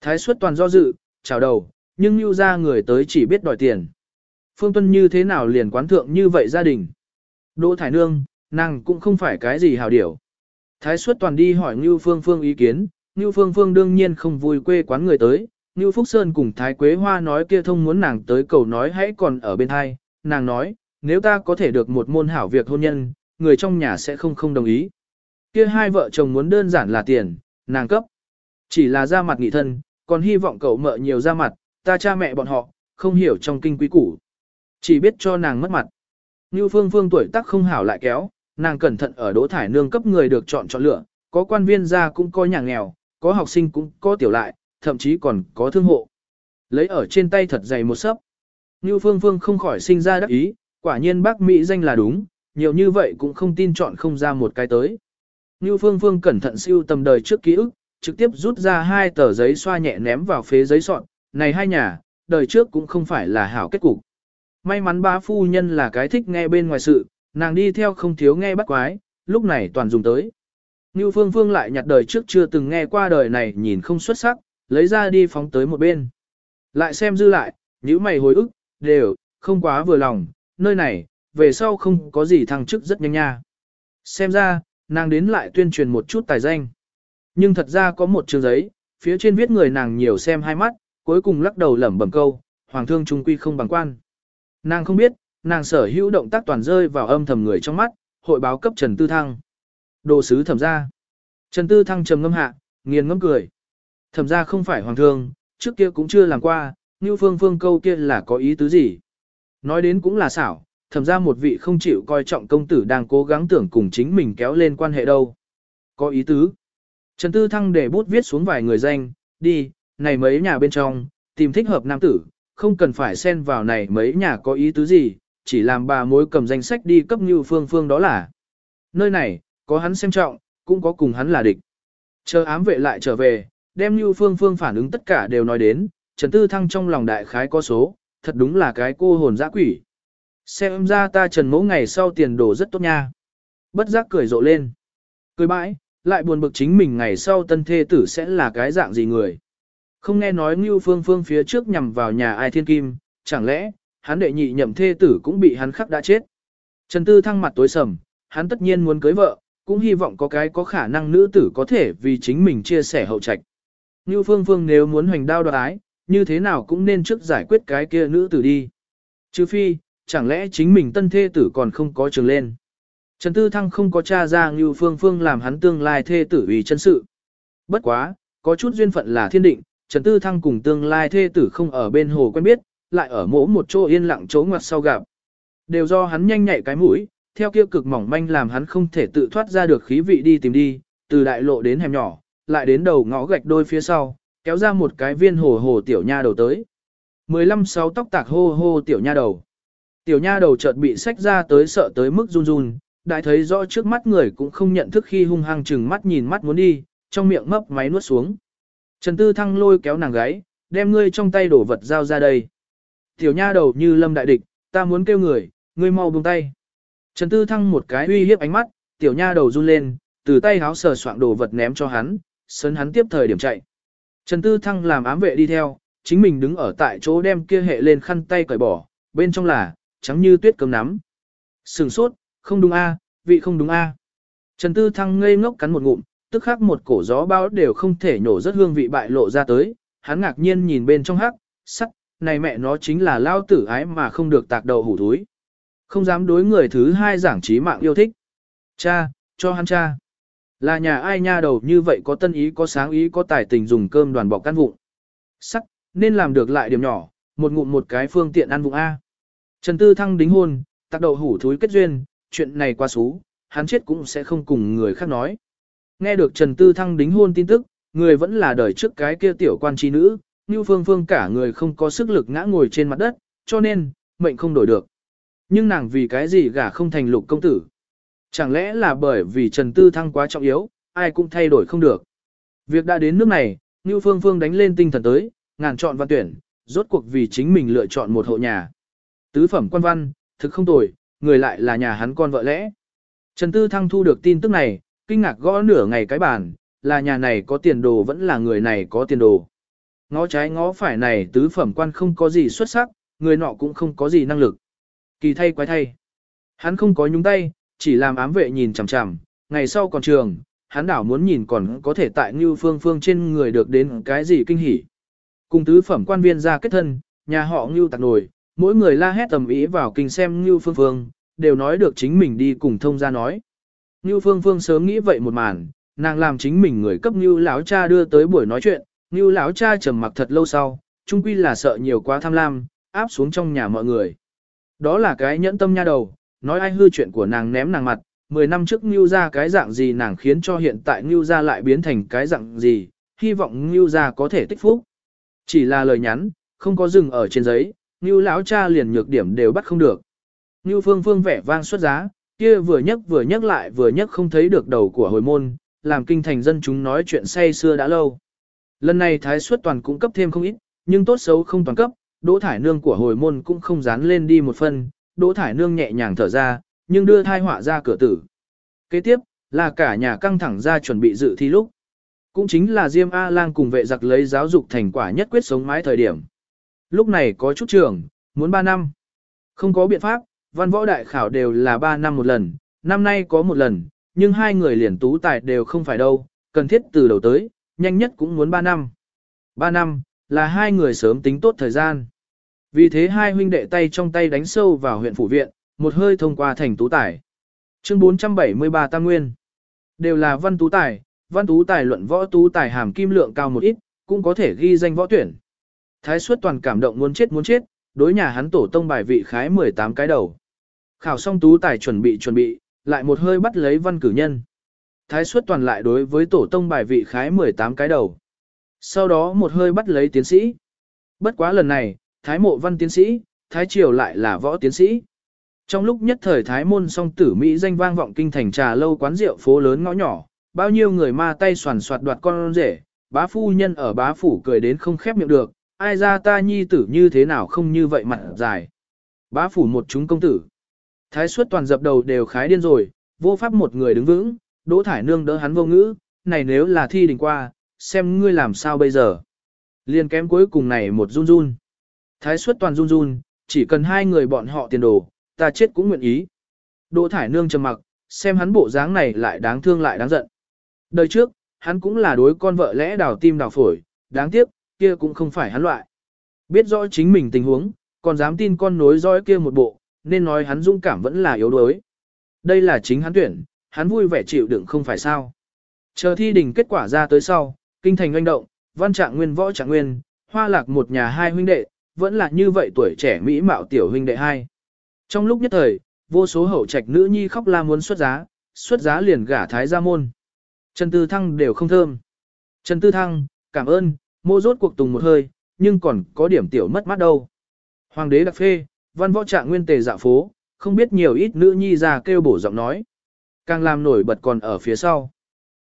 Thái xuất toàn do dự, chào đầu, nhưng lưu ra người tới chỉ biết đòi tiền. Phương Tuân như thế nào liền quán thượng như vậy gia đình. Đỗ Thải Nương, nàng cũng không phải cái gì hào điểu. Thái suất toàn đi hỏi Ngưu Phương Phương ý kiến, Ngưu Phương Phương đương nhiên không vui quê quán người tới. Ngưu Phúc Sơn cùng Thái Quế Hoa nói kia thông muốn nàng tới cầu nói hãy còn ở bên hai. Nàng nói, nếu ta có thể được một môn hảo việc hôn nhân, người trong nhà sẽ không không đồng ý. Kia hai vợ chồng muốn đơn giản là tiền, nàng cấp. Chỉ là ra mặt nghị thân, còn hy vọng cậu mợ nhiều ra mặt, ta cha mẹ bọn họ, không hiểu trong kinh quý củ. Chỉ biết cho nàng mất mặt. Như phương phương tuổi tác không hảo lại kéo, nàng cẩn thận ở đỗ thải nương cấp người được chọn chọn lựa, có quan viên gia cũng có nhà nghèo, có học sinh cũng có tiểu lại, thậm chí còn có thương hộ. Lấy ở trên tay thật dày một sấp. Như phương phương không khỏi sinh ra đắc ý, quả nhiên bác Mỹ danh là đúng, nhiều như vậy cũng không tin chọn không ra một cái tới. Như phương phương cẩn thận siêu tầm đời trước ký ức, trực tiếp rút ra hai tờ giấy xoa nhẹ ném vào phế giấy soạn, này hai nhà, đời trước cũng không phải là hảo kết cục. May mắn bá phu nhân là cái thích nghe bên ngoài sự, nàng đi theo không thiếu nghe bắt quái, lúc này toàn dùng tới. Như Phương Phương lại nhặt đời trước chưa từng nghe qua đời này nhìn không xuất sắc, lấy ra đi phóng tới một bên. Lại xem dư lại, những mày hồi ức, đều, không quá vừa lòng, nơi này, về sau không có gì thăng chức rất nhanh nha. Xem ra, nàng đến lại tuyên truyền một chút tài danh. Nhưng thật ra có một chương giấy, phía trên viết người nàng nhiều xem hai mắt, cuối cùng lắc đầu lẩm bẩm câu, hoàng thương trung quy không bằng quan. Nàng không biết, nàng sở hữu động tác toàn rơi vào âm thầm người trong mắt, hội báo cấp Trần Tư Thăng. Đồ sứ thẩm ra. Trần Tư Thăng trầm ngâm hạ, nghiền ngâm cười. Thẩm ra không phải hoàng thương, trước kia cũng chưa làm qua, như phương phương câu kia là có ý tứ gì. Nói đến cũng là xảo, thầm ra một vị không chịu coi trọng công tử đang cố gắng tưởng cùng chính mình kéo lên quan hệ đâu. Có ý tứ. Trần Tư Thăng để bút viết xuống vài người danh, đi, này mấy nhà bên trong, tìm thích hợp nam tử, không cần phải xen vào này mấy nhà có ý tứ gì, chỉ làm bà mối cầm danh sách đi cấp như phương phương đó là. Nơi này, có hắn xem trọng, cũng có cùng hắn là địch. Chờ ám vệ lại trở về, đem như phương phương phản ứng tất cả đều nói đến, Trần Tư Thăng trong lòng đại khái có số, thật đúng là cái cô hồn dã quỷ. Xem ra ta Trần mỗ ngày sau tiền đồ rất tốt nha. Bất giác cười rộ lên. Cười bãi, lại buồn bực chính mình ngày sau tân thê tử sẽ là cái dạng gì người. Không nghe nói Ngưu Phương Phương phía trước nhằm vào nhà ai thiên kim, chẳng lẽ, hắn đệ nhị nhậm thê tử cũng bị hắn khắc đã chết. Trần Tư thăng mặt tối sầm, hắn tất nhiên muốn cưới vợ, cũng hy vọng có cái có khả năng nữ tử có thể vì chính mình chia sẻ hậu trạch. Ngưu Phương Phương nếu muốn hoành đao đoái như thế nào cũng nên trước giải quyết cái kia nữ tử đi. Chứ phi, chẳng lẽ chính mình tân thê tử còn không có trường lên. Trần Tư Thăng không có cha ra như Phương Phương làm hắn tương lai thê tử vì chân sự. Bất quá, có chút duyên phận là thiên định, Trần Tư Thăng cùng tương lai thê tử không ở bên hồ quen biết, lại ở mỗ một chỗ yên lặng chỗ ngoặt sau gặp. Đều do hắn nhanh nhạy cái mũi, theo kia cực mỏng manh làm hắn không thể tự thoát ra được khí vị đi tìm đi, từ đại lộ đến hẻm nhỏ, lại đến đầu ngõ gạch đôi phía sau, kéo ra một cái viên hồ hồ tiểu nha đầu tới. 15 sáu tóc tạc hô hô tiểu nha đầu. Tiểu nha đầu chợt bị sách ra tới sợ tới mức run run, đại thấy rõ trước mắt người cũng không nhận thức khi hung hăng chừng mắt nhìn mắt muốn đi, trong miệng mấp máy nuốt xuống. Trần Tư Thăng lôi kéo nàng gáy, đem ngươi trong tay đổ vật giao ra đây. Tiểu nha đầu như lâm đại địch, ta muốn kêu người, ngươi mau buông tay. Trần Tư Thăng một cái uy hiếp ánh mắt, tiểu nha đầu run lên, từ tay háo sờ soạn đồ vật ném cho hắn, sấn hắn tiếp thời điểm chạy. Trần Tư Thăng làm ám vệ đi theo, chính mình đứng ở tại chỗ đem kia hệ lên khăn tay cởi bỏ, bên trong là, trắng như tuyết cấm nắm. Sừng sốt, không đúng a, vị không đúng a. Trần Tư Thăng ngây ngốc cắn một ngụm, tức khắc một cổ gió bão đều không thể nhổ rất hương vị bại lộ ra tới, hắn ngạc nhiên nhìn bên trong hắc, sắc, này mẹ nó chính là lao tử ái mà không được tạc đầu hủ thúi. Không dám đối người thứ hai giảng trí mạng yêu thích. Cha, cho hắn cha. Là nhà ai nha đầu như vậy có tân ý có sáng ý có tài tình dùng cơm đoàn bọc căn vụn. Sắc, nên làm được lại điểm nhỏ, một ngụm một cái phương tiện ăn vụng A. Trần Tư Thăng đính hôn, tác đầu hủ thúi kết duyên, chuyện này qua xú, hắn chết cũng sẽ không cùng người khác nói. Nghe được Trần Tư Thăng đính hôn tin tức, người vẫn là đời trước cái kia tiểu quan trí nữ, như phương phương cả người không có sức lực ngã ngồi trên mặt đất, cho nên, mệnh không đổi được. Nhưng nàng vì cái gì gả không thành lục công tử? Chẳng lẽ là bởi vì Trần Tư Thăng quá trọng yếu, ai cũng thay đổi không được. Việc đã đến nước này, Ngưu Phương Phương đánh lên tinh thần tới, ngàn chọn văn tuyển, rốt cuộc vì chính mình lựa chọn một hộ nhà. Tứ phẩm quan văn, thực không tồi, người lại là nhà hắn con vợ lẽ. Trần Tư Thăng thu được tin tức này, kinh ngạc gõ nửa ngày cái bàn, là nhà này có tiền đồ vẫn là người này có tiền đồ. Ngó trái ngó phải này tứ phẩm quan không có gì xuất sắc, người nọ cũng không có gì năng lực. Kỳ thay quái thay. Hắn không có nhúng tay, chỉ làm ám vệ nhìn chằm chằm, ngày sau còn trường, hắn đảo muốn nhìn còn có thể tại Ngưu Phương Phương trên người được đến cái gì kinh hỉ. Cùng tứ phẩm quan viên ra kết thân, nhà họ Ngưu tạc nổi, mỗi người la hét tầm ý vào kinh xem Ngưu Phương Phương, đều nói được chính mình đi cùng thông ra nói. Ngưu Phương Phương sớm nghĩ vậy một màn, nàng làm chính mình người cấp Ngưu lão cha đưa tới buổi nói chuyện, Ngưu lão cha trầm mặc thật lâu sau, chung quy là sợ nhiều quá tham lam, áp xuống trong nhà mọi người. Đó là cái nhẫn tâm nha đầu, nói ai hư chuyện của nàng ném nàng mặt, 10 năm trước Ngưu ra cái dạng gì nàng khiến cho hiện tại Ngưu ra lại biến thành cái dạng gì, hy vọng Ngưu ra có thể tích phúc. Chỉ là lời nhắn, không có dừng ở trên giấy, Ngưu lão cha liền nhược điểm đều bắt không được. Ngưu phương phương vẻ vang xuất giá, kia vừa nhắc vừa nhắc lại vừa nhắc không thấy được đầu của hồi môn, làm kinh thành dân chúng nói chuyện say xưa đã lâu. Lần này thái suất toàn cũng cấp thêm không ít, nhưng tốt xấu không toàn cấp, đỗ thải nương của hồi môn cũng không dán lên đi một phần đỗ thải nương nhẹ nhàng thở ra, nhưng đưa thai họa ra cửa tử. Kế tiếp, Là cả nhà căng thẳng ra chuẩn bị dự thi lúc. Cũng chính là Diêm A-lang cùng vệ giặc lấy giáo dục thành quả nhất quyết sống mãi thời điểm. Lúc này có chút trường, muốn 3 năm. Không có biện pháp, văn võ đại khảo đều là 3 năm một lần, năm nay có một lần, nhưng hai người liền tú tài đều không phải đâu, cần thiết từ đầu tới, nhanh nhất cũng muốn 3 năm. 3 năm, là hai người sớm tính tốt thời gian. Vì thế hai huynh đệ tay trong tay đánh sâu vào huyện phủ viện, một hơi thông qua thành tú tài. Chương 473 Tam Nguyên Đều là văn tú tài, văn tú tài luận võ tú tài hàm kim lượng cao một ít, cũng có thể ghi danh võ tuyển. Thái suất toàn cảm động muốn chết muốn chết, đối nhà hắn tổ tông bài vị khái 18 cái đầu. Khảo xong tú tài chuẩn bị chuẩn bị, lại một hơi bắt lấy văn cử nhân. Thái suất toàn lại đối với tổ tông bài vị khái 18 cái đầu. Sau đó một hơi bắt lấy tiến sĩ. Bất quá lần này, thái mộ văn tiến sĩ, thái triều lại là võ tiến sĩ. Trong lúc nhất thời thái môn song tử Mỹ danh vang vọng kinh thành trà lâu quán rượu phố lớn ngõ nhỏ, bao nhiêu người ma tay soàn soạt đoạt con rể, bá phu nhân ở bá phủ cười đến không khép miệng được, ai ra ta nhi tử như thế nào không như vậy mặt dài. Bá phủ một chúng công tử. Thái suất toàn dập đầu đều khái điên rồi, vô pháp một người đứng vững, đỗ thải nương đỡ hắn vô ngữ, này nếu là thi đình qua, xem ngươi làm sao bây giờ. Liên kém cuối cùng này một run run. Thái suất toàn run run, chỉ cần hai người bọn họ tiền đồ, ta chết cũng nguyện ý. Đỗ thải nương trầm mặc, xem hắn bộ dáng này lại đáng thương lại đáng giận. Đời trước, hắn cũng là đối con vợ lẽ đào tim đào phổi, đáng tiếc, kia cũng không phải hắn loại. Biết rõ chính mình tình huống, còn dám tin con nối dõi kia một bộ, nên nói hắn dũng cảm vẫn là yếu đuối. Đây là chính hắn tuyển, hắn vui vẻ chịu đựng không phải sao. Chờ thi đình kết quả ra tới sau, kinh thành doanh động, văn trạng nguyên võ trạng nguyên, hoa lạc một nhà hai huynh đệ, vẫn là như vậy tuổi trẻ mỹ mạo tiểu huynh đệ hai. Trong lúc nhất thời, vô số hậu trạch nữ nhi khóc la muốn xuất giá, xuất giá liền gả thái gia môn. Trần Tư Thăng đều không thơm. Trần Tư Thăng, cảm ơn, mô rốt cuộc tùng một hơi, nhưng còn có điểm tiểu mất mắt đâu. Hoàng đế đặc phê, văn võ trạng nguyên tề dạ phố, không biết nhiều ít nữ nhi già kêu bổ giọng nói. Càng làm nổi bật còn ở phía sau.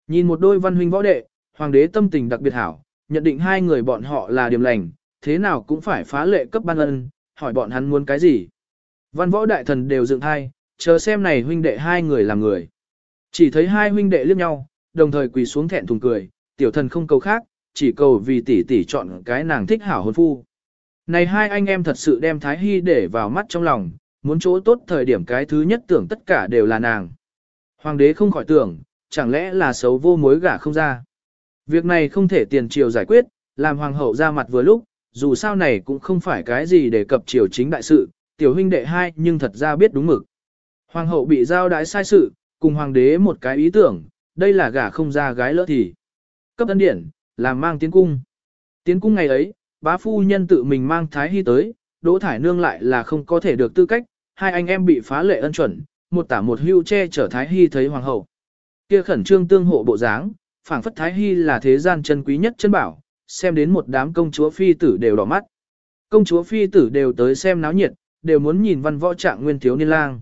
Nhìn một đôi văn huynh võ đệ, hoàng đế tâm tình đặc biệt hảo, nhận định hai người bọn họ là điểm lành, thế nào cũng phải phá lệ cấp ban ân, hỏi bọn hắn muốn cái gì. Văn võ đại thần đều dựng hai, chờ xem này huynh đệ hai người làm người. Chỉ thấy hai huynh đệ liếc nhau, đồng thời quỳ xuống thẹn thùng cười, tiểu thần không cầu khác, chỉ cầu vì tỷ tỷ chọn cái nàng thích hảo hôn phu. Này hai anh em thật sự đem Thái Hy để vào mắt trong lòng, muốn chỗ tốt thời điểm cái thứ nhất tưởng tất cả đều là nàng. Hoàng đế không khỏi tưởng, chẳng lẽ là xấu vô mối gả không ra. Việc này không thể tiền triều giải quyết, làm hoàng hậu ra mặt vừa lúc, dù sao này cũng không phải cái gì để cập triều chính đại sự, tiểu huynh đệ hai nhưng thật ra biết đúng mực. Hoàng hậu bị giao đái sai sự, cùng hoàng đế một cái ý tưởng, đây là gả không ra gái lỡ thì. Cấp ân điển, làm mang tiến cung. Tiến cung ngày ấy, bá phu nhân tự mình mang Thái Hy tới, Đỗ Thải Nương lại là không có thể được tư cách, hai anh em bị phá lệ ân chuẩn, một tả một hưu che chở Thái Hy thấy hoàng hậu. Kia khẩn trương tương hộ bộ dáng, phảng phất Thái Hy là thế gian chân quý nhất chân bảo, xem đến một đám công chúa phi tử đều đỏ mắt. Công chúa phi tử đều tới xem náo nhiệt, đều muốn nhìn văn võ trạng nguyên thiếu niên lang.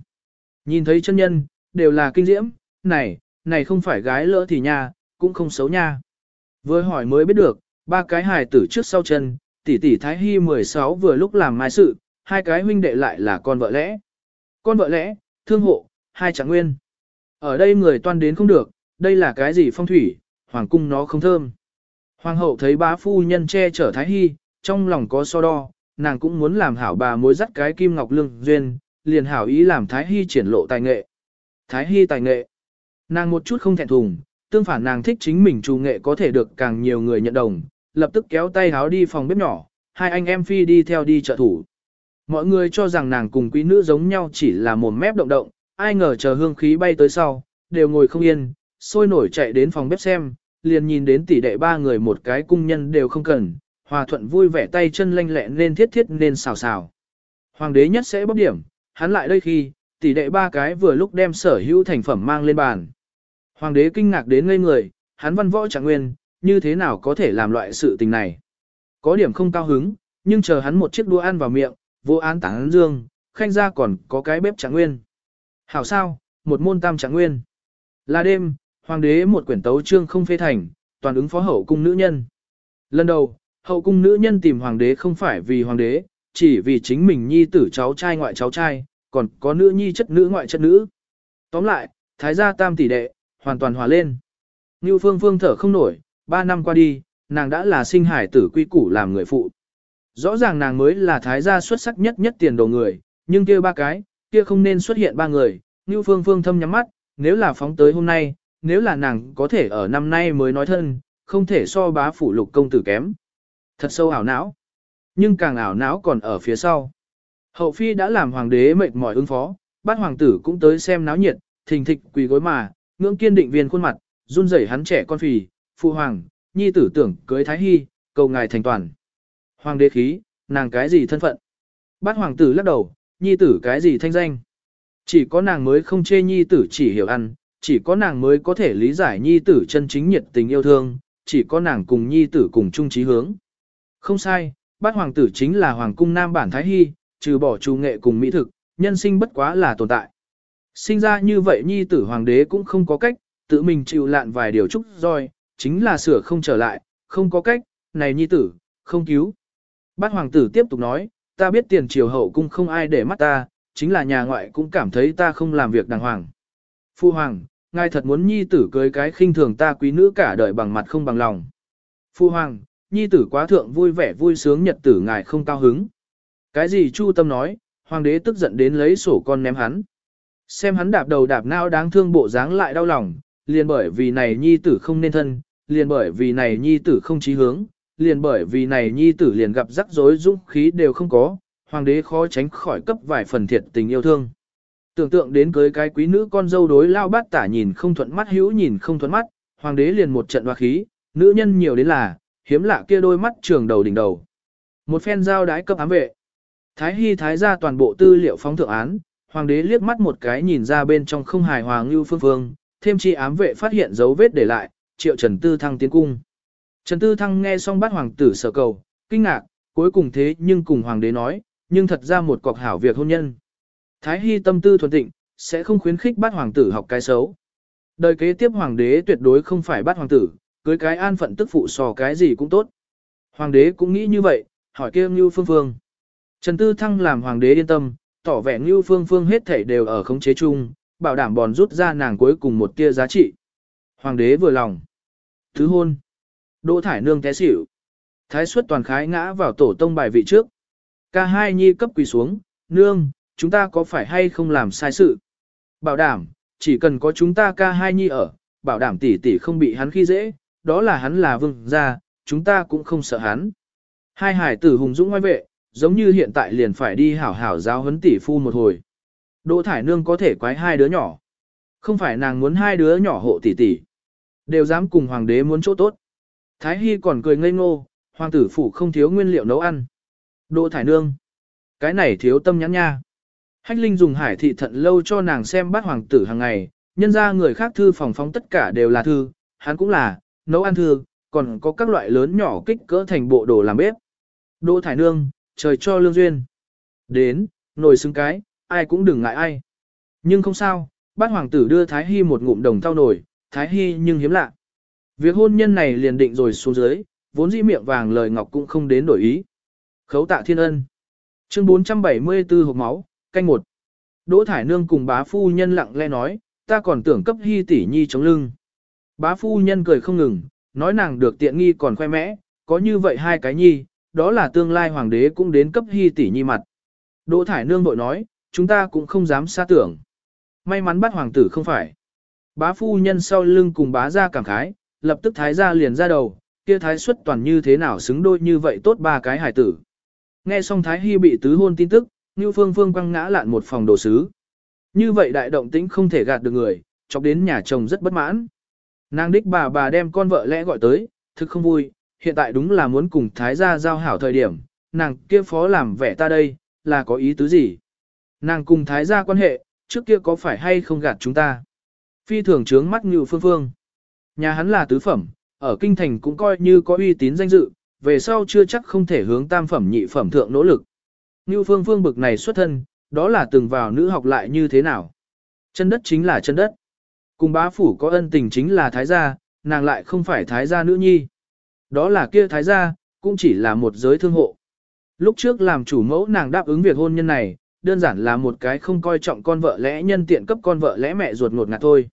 Nhìn thấy chân nhân, đều là kinh diễm, này, này không phải gái lỡ thì nha, cũng không xấu nha. Vừa hỏi mới biết được, ba cái hài tử trước sau chân, tỷ tỷ Thái Hy 16 vừa lúc làm mai sự, hai cái huynh đệ lại là con vợ lẽ. Con vợ lẽ, thương hộ, hai trạng nguyên. Ở đây người toan đến không được, đây là cái gì phong thủy, hoàng cung nó không thơm. Hoàng hậu thấy bá phu nhân che chở Thái Hy, trong lòng có so đo, nàng cũng muốn làm hảo bà mối dắt cái kim ngọc lương duyên, liền hảo ý làm Thái Hy triển lộ tài nghệ. Thái Hy tài nghệ. Nàng một chút không thẹn thùng, tương phản nàng thích chính mình trù nghệ có thể được càng nhiều người nhận đồng, lập tức kéo tay háo đi phòng bếp nhỏ, hai anh em phi đi theo đi trợ thủ. Mọi người cho rằng nàng cùng quý nữ giống nhau chỉ là một mép động động, ai ngờ chờ hương khí bay tới sau, đều ngồi không yên, sôi nổi chạy đến phòng bếp xem, liền nhìn đến tỷ đệ ba người một cái cung nhân đều không cần, hòa thuận vui vẻ tay chân lanh lẹ nên thiết thiết nên xào xào. Hoàng đế nhất sẽ bốc điểm, hắn lại đây khi, tỷ đệ ba cái vừa lúc đem sở hữu thành phẩm mang lên bàn. Hoàng đế kinh ngạc đến ngây người, hắn văn võ chẳng nguyên, như thế nào có thể làm loại sự tình này. Có điểm không cao hứng, nhưng chờ hắn một chiếc đũa ăn vào miệng, vô án tảng dương, khanh ra còn có cái bếp trạng nguyên. Hảo sao, một môn tam trạng nguyên. Là đêm, hoàng đế một quyển tấu trương không phê thành, toàn ứng phó hậu cung nữ nhân. Lần đầu, hậu cung nữ nhân tìm hoàng đế không phải vì hoàng đế, chỉ vì chính mình nhi tử cháu trai ngoại cháu trai, còn có nữ nhi chất nữ ngoại chất nữ. Tóm lại, thái gia tam tỷ đệ, hoàn toàn hòa lên. Như Phương Phương thở không nổi, ba năm qua đi, nàng đã là sinh hải tử quy củ làm người phụ. Rõ ràng nàng mới là thái gia xuất sắc nhất nhất tiền đồ người, nhưng kia ba cái, kia không nên xuất hiện ba người, như Phương Phương thâm nhắm mắt, nếu là phóng tới hôm nay, nếu là nàng có thể ở năm nay mới nói thân, không thể so bá phủ lục công tử kém. Thật sâu ảo não. Nhưng càng ảo não còn ở phía sau. Hậu phi đã làm hoàng đế mệt mỏi ứng phó, bát hoàng tử cũng tới xem náo nhiệt, thình thịch quỳ gối mà, ngưỡng kiên định viên khuôn mặt, run rẩy hắn trẻ con phì, phụ hoàng, nhi tử tưởng cưới thái hy, cầu ngài thành toàn. Hoàng đế khí, nàng cái gì thân phận? Bát hoàng tử lắc đầu, nhi tử cái gì thanh danh? Chỉ có nàng mới không chê nhi tử chỉ hiểu ăn, chỉ có nàng mới có thể lý giải nhi tử chân chính nhiệt tình yêu thương, chỉ có nàng cùng nhi tử cùng chung trí hướng. Không sai, bát hoàng tử chính là hoàng cung nam bản thái hy, trừ bỏ trù nghệ cùng mỹ thực, nhân sinh bất quá là tồn tại. Sinh ra như vậy nhi tử hoàng đế cũng không có cách, tự mình chịu lạn vài điều chúc rồi, chính là sửa không trở lại, không có cách, này nhi tử, không cứu. Bát hoàng tử tiếp tục nói, ta biết tiền triều hậu cung không ai để mắt ta, chính là nhà ngoại cũng cảm thấy ta không làm việc đàng hoàng. Phu hoàng, ngài thật muốn nhi tử cưới cái khinh thường ta quý nữ cả đời bằng mặt không bằng lòng. Phu hoàng, nhi tử quá thượng vui vẻ vui sướng nhật tử ngài không cao hứng. Cái gì chu tâm nói, hoàng đế tức giận đến lấy sổ con ném hắn. Xem hắn đạp đầu đạp nao đáng thương bộ dáng lại đau lòng, liền bởi vì này nhi tử không nên thân, liền bởi vì này nhi tử không chí hướng, liền bởi vì này nhi tử liền gặp rắc rối dũng khí đều không có, hoàng đế khó tránh khỏi cấp vài phần thiệt tình yêu thương. Tưởng tượng đến cưới cái quý nữ con dâu đối lao bát tả nhìn không thuận mắt hữu nhìn không thuận mắt, hoàng đế liền một trận hoa khí, nữ nhân nhiều đến là, hiếm lạ kia đôi mắt trường đầu đỉnh đầu. Một phen giao đái cấp ám vệ. Thái Hy thái ra toàn bộ tư liệu phóng thượng án, hoàng đế liếc mắt một cái nhìn ra bên trong không hài hòa ngưu phương phương, thêm chi ám vệ phát hiện dấu vết để lại, triệu Trần Tư Thăng tiến cung. Trần Tư Thăng nghe xong bát hoàng tử sở cầu, kinh ngạc, cuối cùng thế nhưng cùng hoàng đế nói, nhưng thật ra một cọc hảo việc hôn nhân. Thái Hy tâm tư thuần tịnh, sẽ không khuyến khích bát hoàng tử học cái xấu. Đời kế tiếp hoàng đế tuyệt đối không phải bát hoàng tử, cưới cái an phận tức phụ sò cái gì cũng tốt. Hoàng đế cũng nghĩ như vậy, hỏi kia Ngưu Phương Phương. Trần Tư Thăng làm hoàng đế yên tâm, tỏ vẻ Ngưu Phương Phương hết thảy đều ở khống chế chung, bảo đảm bòn rút ra nàng cuối cùng một tia giá trị. Hoàng đế vừa lòng. Thứ hôn. Đỗ thải nương té xỉu. Thái suất toàn khái ngã vào tổ tông bài vị trước. Ca hai nhi cấp quỳ xuống, nương, chúng ta có phải hay không làm sai sự? Bảo đảm, chỉ cần có chúng ta ca hai nhi ở, bảo đảm tỷ tỷ không bị hắn khi dễ, đó là hắn là vương gia, chúng ta cũng không sợ hắn. Hai hải tử hùng dũng ngoài vệ, giống như hiện tại liền phải đi hảo hảo giáo huấn tỷ phu một hồi. Đỗ thải nương có thể quái hai đứa nhỏ. Không phải nàng muốn hai đứa nhỏ hộ tỷ tỷ. Đều dám cùng hoàng đế muốn chỗ tốt. Thái Hy còn cười ngây ngô, hoàng tử phủ không thiếu nguyên liệu nấu ăn. Đỗ thải nương. Cái này thiếu tâm nhắn nha. Hách Linh dùng hải thị thận lâu cho nàng xem bát hoàng tử hàng ngày, nhân ra người khác thư phòng phóng tất cả đều là thư, hắn cũng là, nấu ăn thư, còn có các loại lớn nhỏ kích cỡ thành bộ đồ làm bếp. Đỗ thải nương, trời cho lương duyên. Đến, nồi xứng cái, ai cũng đừng ngại ai. Nhưng không sao, bát hoàng tử đưa Thái Hy một ngụm đồng thau nổi, Thái Hy nhưng hiếm lạ. Việc hôn nhân này liền định rồi xuống dưới, vốn dĩ miệng vàng lời ngọc cũng không đến đổi ý. Khấu tạ thiên ân. Chương 474 hộp máu, canh một. Đỗ Thải Nương cùng bá phu nhân lặng lẽ nói, ta còn tưởng cấp hy tỷ nhi chống lưng. Bá phu nhân cười không ngừng, nói nàng được tiện nghi còn khoe mẽ, có như vậy hai cái nhi, đó là tương lai hoàng đế cũng đến cấp hy tỷ nhi mặt. Đỗ Thải Nương bội nói, chúng ta cũng không dám xa tưởng. May mắn bắt hoàng tử không phải. Bá phu nhân sau lưng cùng bá ra cảm khái, lập tức thái ra liền ra đầu, kia thái xuất toàn như thế nào xứng đôi như vậy tốt ba cái hải tử. Nghe xong thái hy bị tứ hôn tin tức, Ngưu phương phương quăng ngã lạn một phòng đồ sứ. Như vậy đại động tĩnh không thể gạt được người, chọc đến nhà chồng rất bất mãn. Nàng đích bà bà đem con vợ lẽ gọi tới, thực không vui, hiện tại đúng là muốn cùng thái gia giao hảo thời điểm, nàng kia phó làm vẻ ta đây, là có ý tứ gì? Nàng cùng thái gia quan hệ, trước kia có phải hay không gạt chúng ta? Phi thường trướng mắt Ngưu phương phương. Nhà hắn là tứ phẩm, ở kinh thành cũng coi như có uy tín danh dự, về sau chưa chắc không thể hướng tam phẩm nhị phẩm thượng nỗ lực. Như phương phương bực này xuất thân, đó là từng vào nữ học lại như thế nào? Chân đất chính là chân đất. Cùng bá phủ có ân tình chính là thái gia, nàng lại không phải thái gia nữ nhi. Đó là kia thái gia, cũng chỉ là một giới thương hộ. Lúc trước làm chủ mẫu nàng đáp ứng việc hôn nhân này, đơn giản là một cái không coi trọng con vợ lẽ nhân tiện cấp con vợ lẽ mẹ ruột ngột ngạt thôi.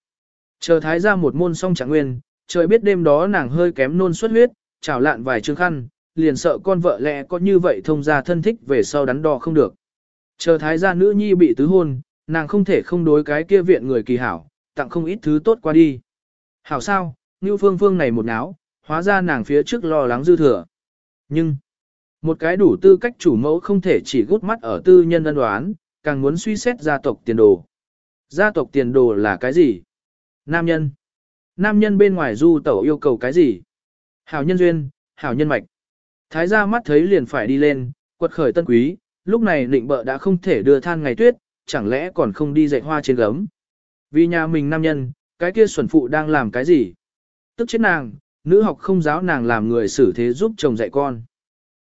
Chờ thái ra một môn song trạng nguyên, trời biết đêm đó nàng hơi kém nôn xuất huyết, chảo lạn vài chương khăn, liền sợ con vợ lẽ có như vậy thông gia thân thích về sau đắn đo không được. Chờ thái gia nữ nhi bị tứ hôn, nàng không thể không đối cái kia viện người kỳ hảo, tặng không ít thứ tốt qua đi. Hảo sao, như phương phương này một náo, hóa ra nàng phía trước lo lắng dư thừa. Nhưng, một cái đủ tư cách chủ mẫu không thể chỉ gút mắt ở tư nhân ân đoán, càng muốn suy xét gia tộc tiền đồ. Gia tộc tiền đồ là cái gì? Nam nhân. Nam nhân bên ngoài du tẩu yêu cầu cái gì? Hảo nhân duyên, hảo nhân mạch. Thái gia mắt thấy liền phải đi lên, quật khởi tân quý, lúc này định bợ đã không thể đưa than ngày tuyết, chẳng lẽ còn không đi dạy hoa trên gấm. Vì nhà mình nam nhân, cái kia xuẩn phụ đang làm cái gì? Tức chết nàng, nữ học không giáo nàng làm người xử thế giúp chồng dạy con.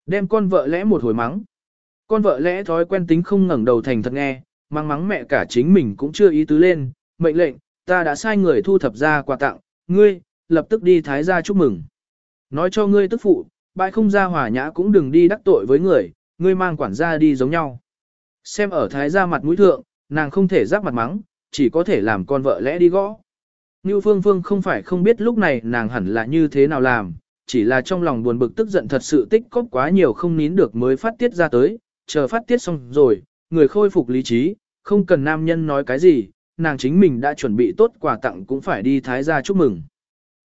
Đem con vợ lẽ một hồi mắng. Con vợ lẽ thói quen tính không ngẩng đầu thành thật nghe, mang mắng mẹ cả chính mình cũng chưa ý tứ lên, mệnh lệnh, ta đã sai người thu thập ra quà tặng, ngươi, lập tức đi thái gia chúc mừng. Nói cho ngươi tức phụ, bại không ra hòa nhã cũng đừng đi đắc tội với người, ngươi mang quản gia đi giống nhau. Xem ở thái gia mặt mũi thượng, nàng không thể giáp mặt mắng, chỉ có thể làm con vợ lẽ đi gõ. Như Phương Phương không phải không biết lúc này nàng hẳn là như thế nào làm, chỉ là trong lòng buồn bực tức giận thật sự tích cóp quá nhiều không nín được mới phát tiết ra tới, chờ phát tiết xong rồi, người khôi phục lý trí, không cần nam nhân nói cái gì, nàng chính mình đã chuẩn bị tốt quà tặng cũng phải đi thái gia chúc mừng.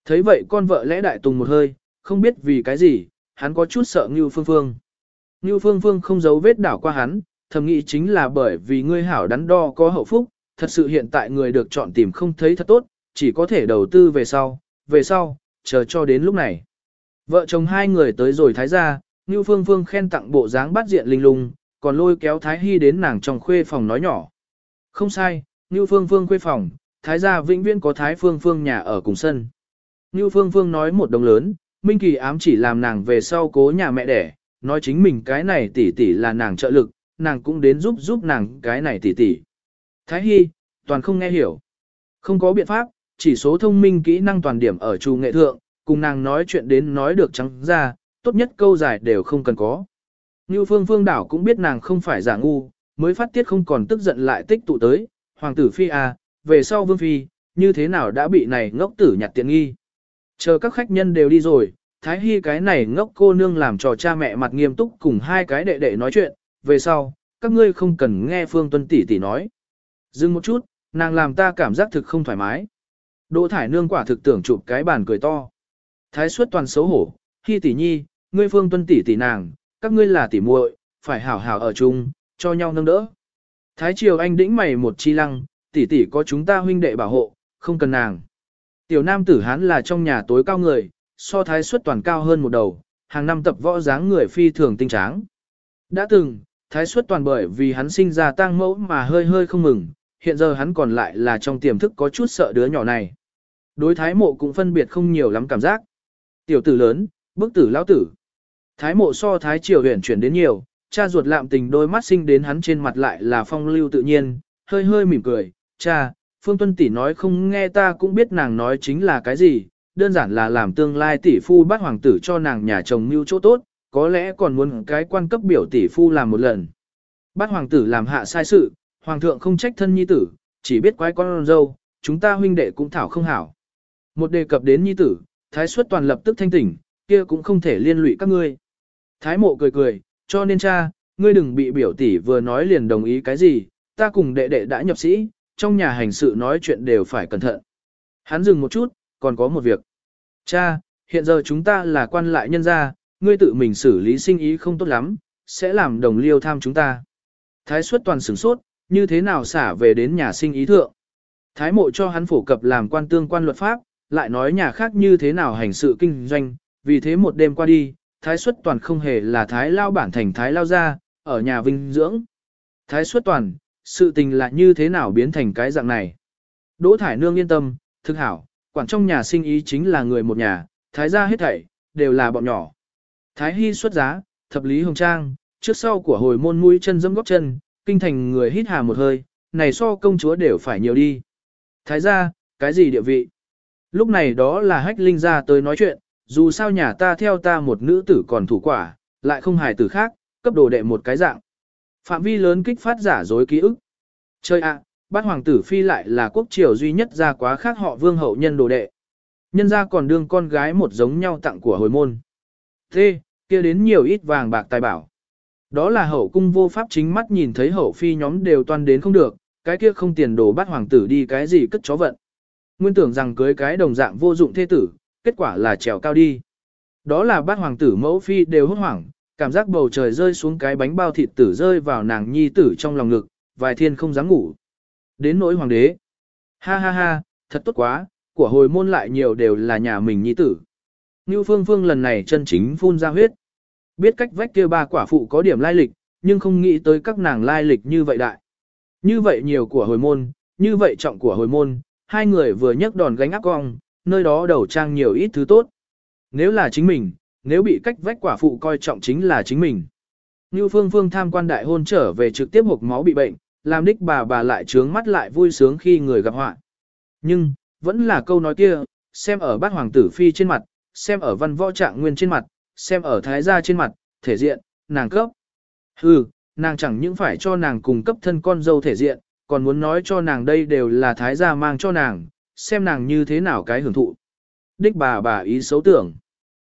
Thấy vậy con vợ lẽ đại tùng một hơi, không biết vì cái gì, hắn có chút sợ Ngưu Phương Phương. Ngưu Phương Phương không giấu vết đảo qua hắn, thầm nghĩ chính là bởi vì ngươi hảo đắn đo có hậu phúc, thật sự hiện tại người được chọn tìm không thấy thật tốt, chỉ có thể đầu tư về sau, về sau, chờ cho đến lúc này. Vợ chồng hai người tới rồi thái gia, Ngưu Phương Phương khen tặng bộ dáng bắt diện linh lung, còn lôi kéo Thái Hy đến nàng trong khuê phòng nói nhỏ. Không sai, Ngưu Phương Phương khuê phòng, Thái gia vĩnh viễn có Thái Phương Phương nhà ở cùng sân. Ngưu Phương Phương nói một đồng lớn, Minh Kỳ ám chỉ làm nàng về sau cố nhà mẹ đẻ, nói chính mình cái này tỷ tỷ là nàng trợ lực, nàng cũng đến giúp giúp nàng cái này tỷ tỷ. Thái Hy, toàn không nghe hiểu. Không có biện pháp, chỉ số thông minh kỹ năng toàn điểm ở trù nghệ thượng, cùng nàng nói chuyện đến nói được trắng ra, tốt nhất câu giải đều không cần có. Như phương phương đảo cũng biết nàng không phải giả ngu, mới phát tiết không còn tức giận lại tích tụ tới, hoàng tử phi à, về sau vương phi, như thế nào đã bị này ngốc tử nhặt tiện nghi. Chờ các khách nhân đều đi rồi, Thái Hy cái này ngốc cô nương làm trò cha mẹ mặt nghiêm túc cùng hai cái đệ đệ nói chuyện, về sau, các ngươi không cần nghe Phương Tuân tỷ tỷ nói. Dừng một chút, nàng làm ta cảm giác thực không thoải mái. Đỗ Thải Nương quả thực tưởng chụp cái bàn cười to. Thái suất toàn xấu hổ, khi tỷ nhi, ngươi Phương Tuân tỷ tỷ nàng, các ngươi là tỷ muội, phải hảo hảo ở chung, cho nhau nâng đỡ. Thái Triều Anh đĩnh mày một chi lăng, tỷ tỷ có chúng ta huynh đệ bảo hộ, không cần nàng. Tiểu nam tử hán là trong nhà tối cao người, so thái suất toàn cao hơn một đầu, hàng năm tập võ dáng người phi thường tinh tráng. Đã từng, thái suất toàn bởi vì hắn sinh ra tang mẫu mà hơi hơi không mừng, hiện giờ hắn còn lại là trong tiềm thức có chút sợ đứa nhỏ này. Đối thái mộ cũng phân biệt không nhiều lắm cảm giác. Tiểu tử lớn, bức tử lão tử. Thái mộ so thái triều huyền chuyển đến nhiều, cha ruột lạm tình đôi mắt sinh đến hắn trên mặt lại là phong lưu tự nhiên, hơi hơi mỉm cười, cha, Phương Tuân tỷ nói không nghe ta cũng biết nàng nói chính là cái gì, đơn giản là làm tương lai tỷ phu bắt hoàng tử cho nàng nhà chồng mưu chỗ tốt, có lẽ còn muốn cái quan cấp biểu tỷ phu làm một lần. Bắt hoàng tử làm hạ sai sự, hoàng thượng không trách thân nhi tử, chỉ biết quái con dâu, chúng ta huynh đệ cũng thảo không hảo. Một đề cập đến nhi tử, thái suất toàn lập tức thanh tỉnh, kia cũng không thể liên lụy các ngươi. Thái mộ cười cười, cho nên cha, ngươi đừng bị biểu tỷ vừa nói liền đồng ý cái gì, ta cùng đệ đệ đã nhập sĩ, trong nhà hành sự nói chuyện đều phải cẩn thận. Hắn dừng một chút, còn có một việc. Cha, hiện giờ chúng ta là quan lại nhân gia, ngươi tự mình xử lý sinh ý không tốt lắm, sẽ làm đồng liêu tham chúng ta. Thái suất toàn sửng sốt, như thế nào xả về đến nhà sinh ý thượng. Thái mộ cho hắn phổ cập làm quan tương quan luật pháp, lại nói nhà khác như thế nào hành sự kinh doanh, vì thế một đêm qua đi, thái suất toàn không hề là thái lao bản thành thái lao gia, ở nhà vinh dưỡng. Thái suất toàn, sự tình là như thế nào biến thành cái dạng này. Đỗ Thải Nương yên tâm, thực hảo, quản trong nhà sinh ý chính là người một nhà, thái gia hết thảy, đều là bọn nhỏ. Thái Hy xuất giá, thập lý hồng trang, trước sau của hồi môn mũi chân dẫm góp chân, kinh thành người hít hà một hơi, này so công chúa đều phải nhiều đi. Thái gia, cái gì địa vị? Lúc này đó là hách linh ra tới nói chuyện, dù sao nhà ta theo ta một nữ tử còn thủ quả, lại không hài tử khác, cấp đồ đệ một cái dạng. Phạm vi lớn kích phát giả dối ký ức. Chơi ạ, bát hoàng tử phi lại là quốc triều duy nhất ra quá khác họ vương hậu nhân đồ đệ. Nhân ra còn đương con gái một giống nhau tặng của hồi môn. Thế, kia đến nhiều ít vàng bạc tài bảo. Đó là hậu cung vô pháp chính mắt nhìn thấy hậu phi nhóm đều toan đến không được, cái kia không tiền đồ bắt hoàng tử đi cái gì cất chó vận. Nguyên tưởng rằng cưới cái đồng dạng vô dụng thế tử, kết quả là trèo cao đi. Đó là bát hoàng tử mẫu phi đều hốt hoảng, cảm giác bầu trời rơi xuống cái bánh bao thịt tử rơi vào nàng nhi tử trong lòng ngực, vài thiên không dám ngủ. Đến nỗi hoàng đế. Ha ha ha, thật tốt quá, của hồi môn lại nhiều đều là nhà mình nhi tử. Như phương phương lần này chân chính phun ra huyết. Biết cách vách kia ba quả phụ có điểm lai lịch, nhưng không nghĩ tới các nàng lai lịch như vậy đại. Như vậy nhiều của hồi môn, như vậy trọng của hồi môn, hai người vừa nhấc đòn gánh áp cong, nơi đó đầu trang nhiều ít thứ tốt. Nếu là chính mình, nếu bị cách vách quả phụ coi trọng chính là chính mình. Như phương phương tham quan đại hôn trở về trực tiếp hộp máu bị bệnh, làm đích bà bà lại trướng mắt lại vui sướng khi người gặp họa. Nhưng, vẫn là câu nói kia, xem ở bát hoàng tử phi trên mặt, xem ở văn võ trạng nguyên trên mặt, xem ở thái gia trên mặt, thể diện, nàng cấp. Hừ, nàng chẳng những phải cho nàng cùng cấp thân con dâu thể diện, còn muốn nói cho nàng đây đều là thái gia mang cho nàng, xem nàng như thế nào cái hưởng thụ. Đích bà bà ý xấu tưởng.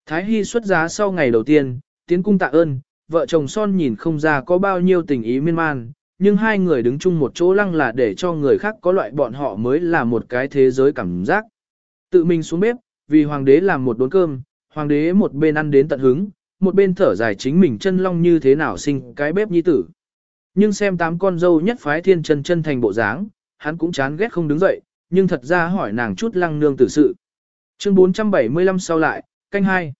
Thái Hy xuất giá sau ngày đầu tiên, tiến cung tạ ơn, vợ chồng son nhìn không ra có bao nhiêu tình ý miên man, nhưng hai người đứng chung một chỗ lăng là để cho người khác có loại bọn họ mới là một cái thế giới cảm giác. Tự mình xuống bếp, vì hoàng đế làm một đốn cơm, hoàng đế một bên ăn đến tận hứng, một bên thở dài chính mình chân long như thế nào sinh cái bếp nhi tử. Nhưng xem tám con dâu nhất phái thiên chân chân thành bộ dáng, hắn cũng chán ghét không đứng dậy, nhưng thật ra hỏi nàng chút lăng nương tử sự. Chương 475 sau lại, canh hai.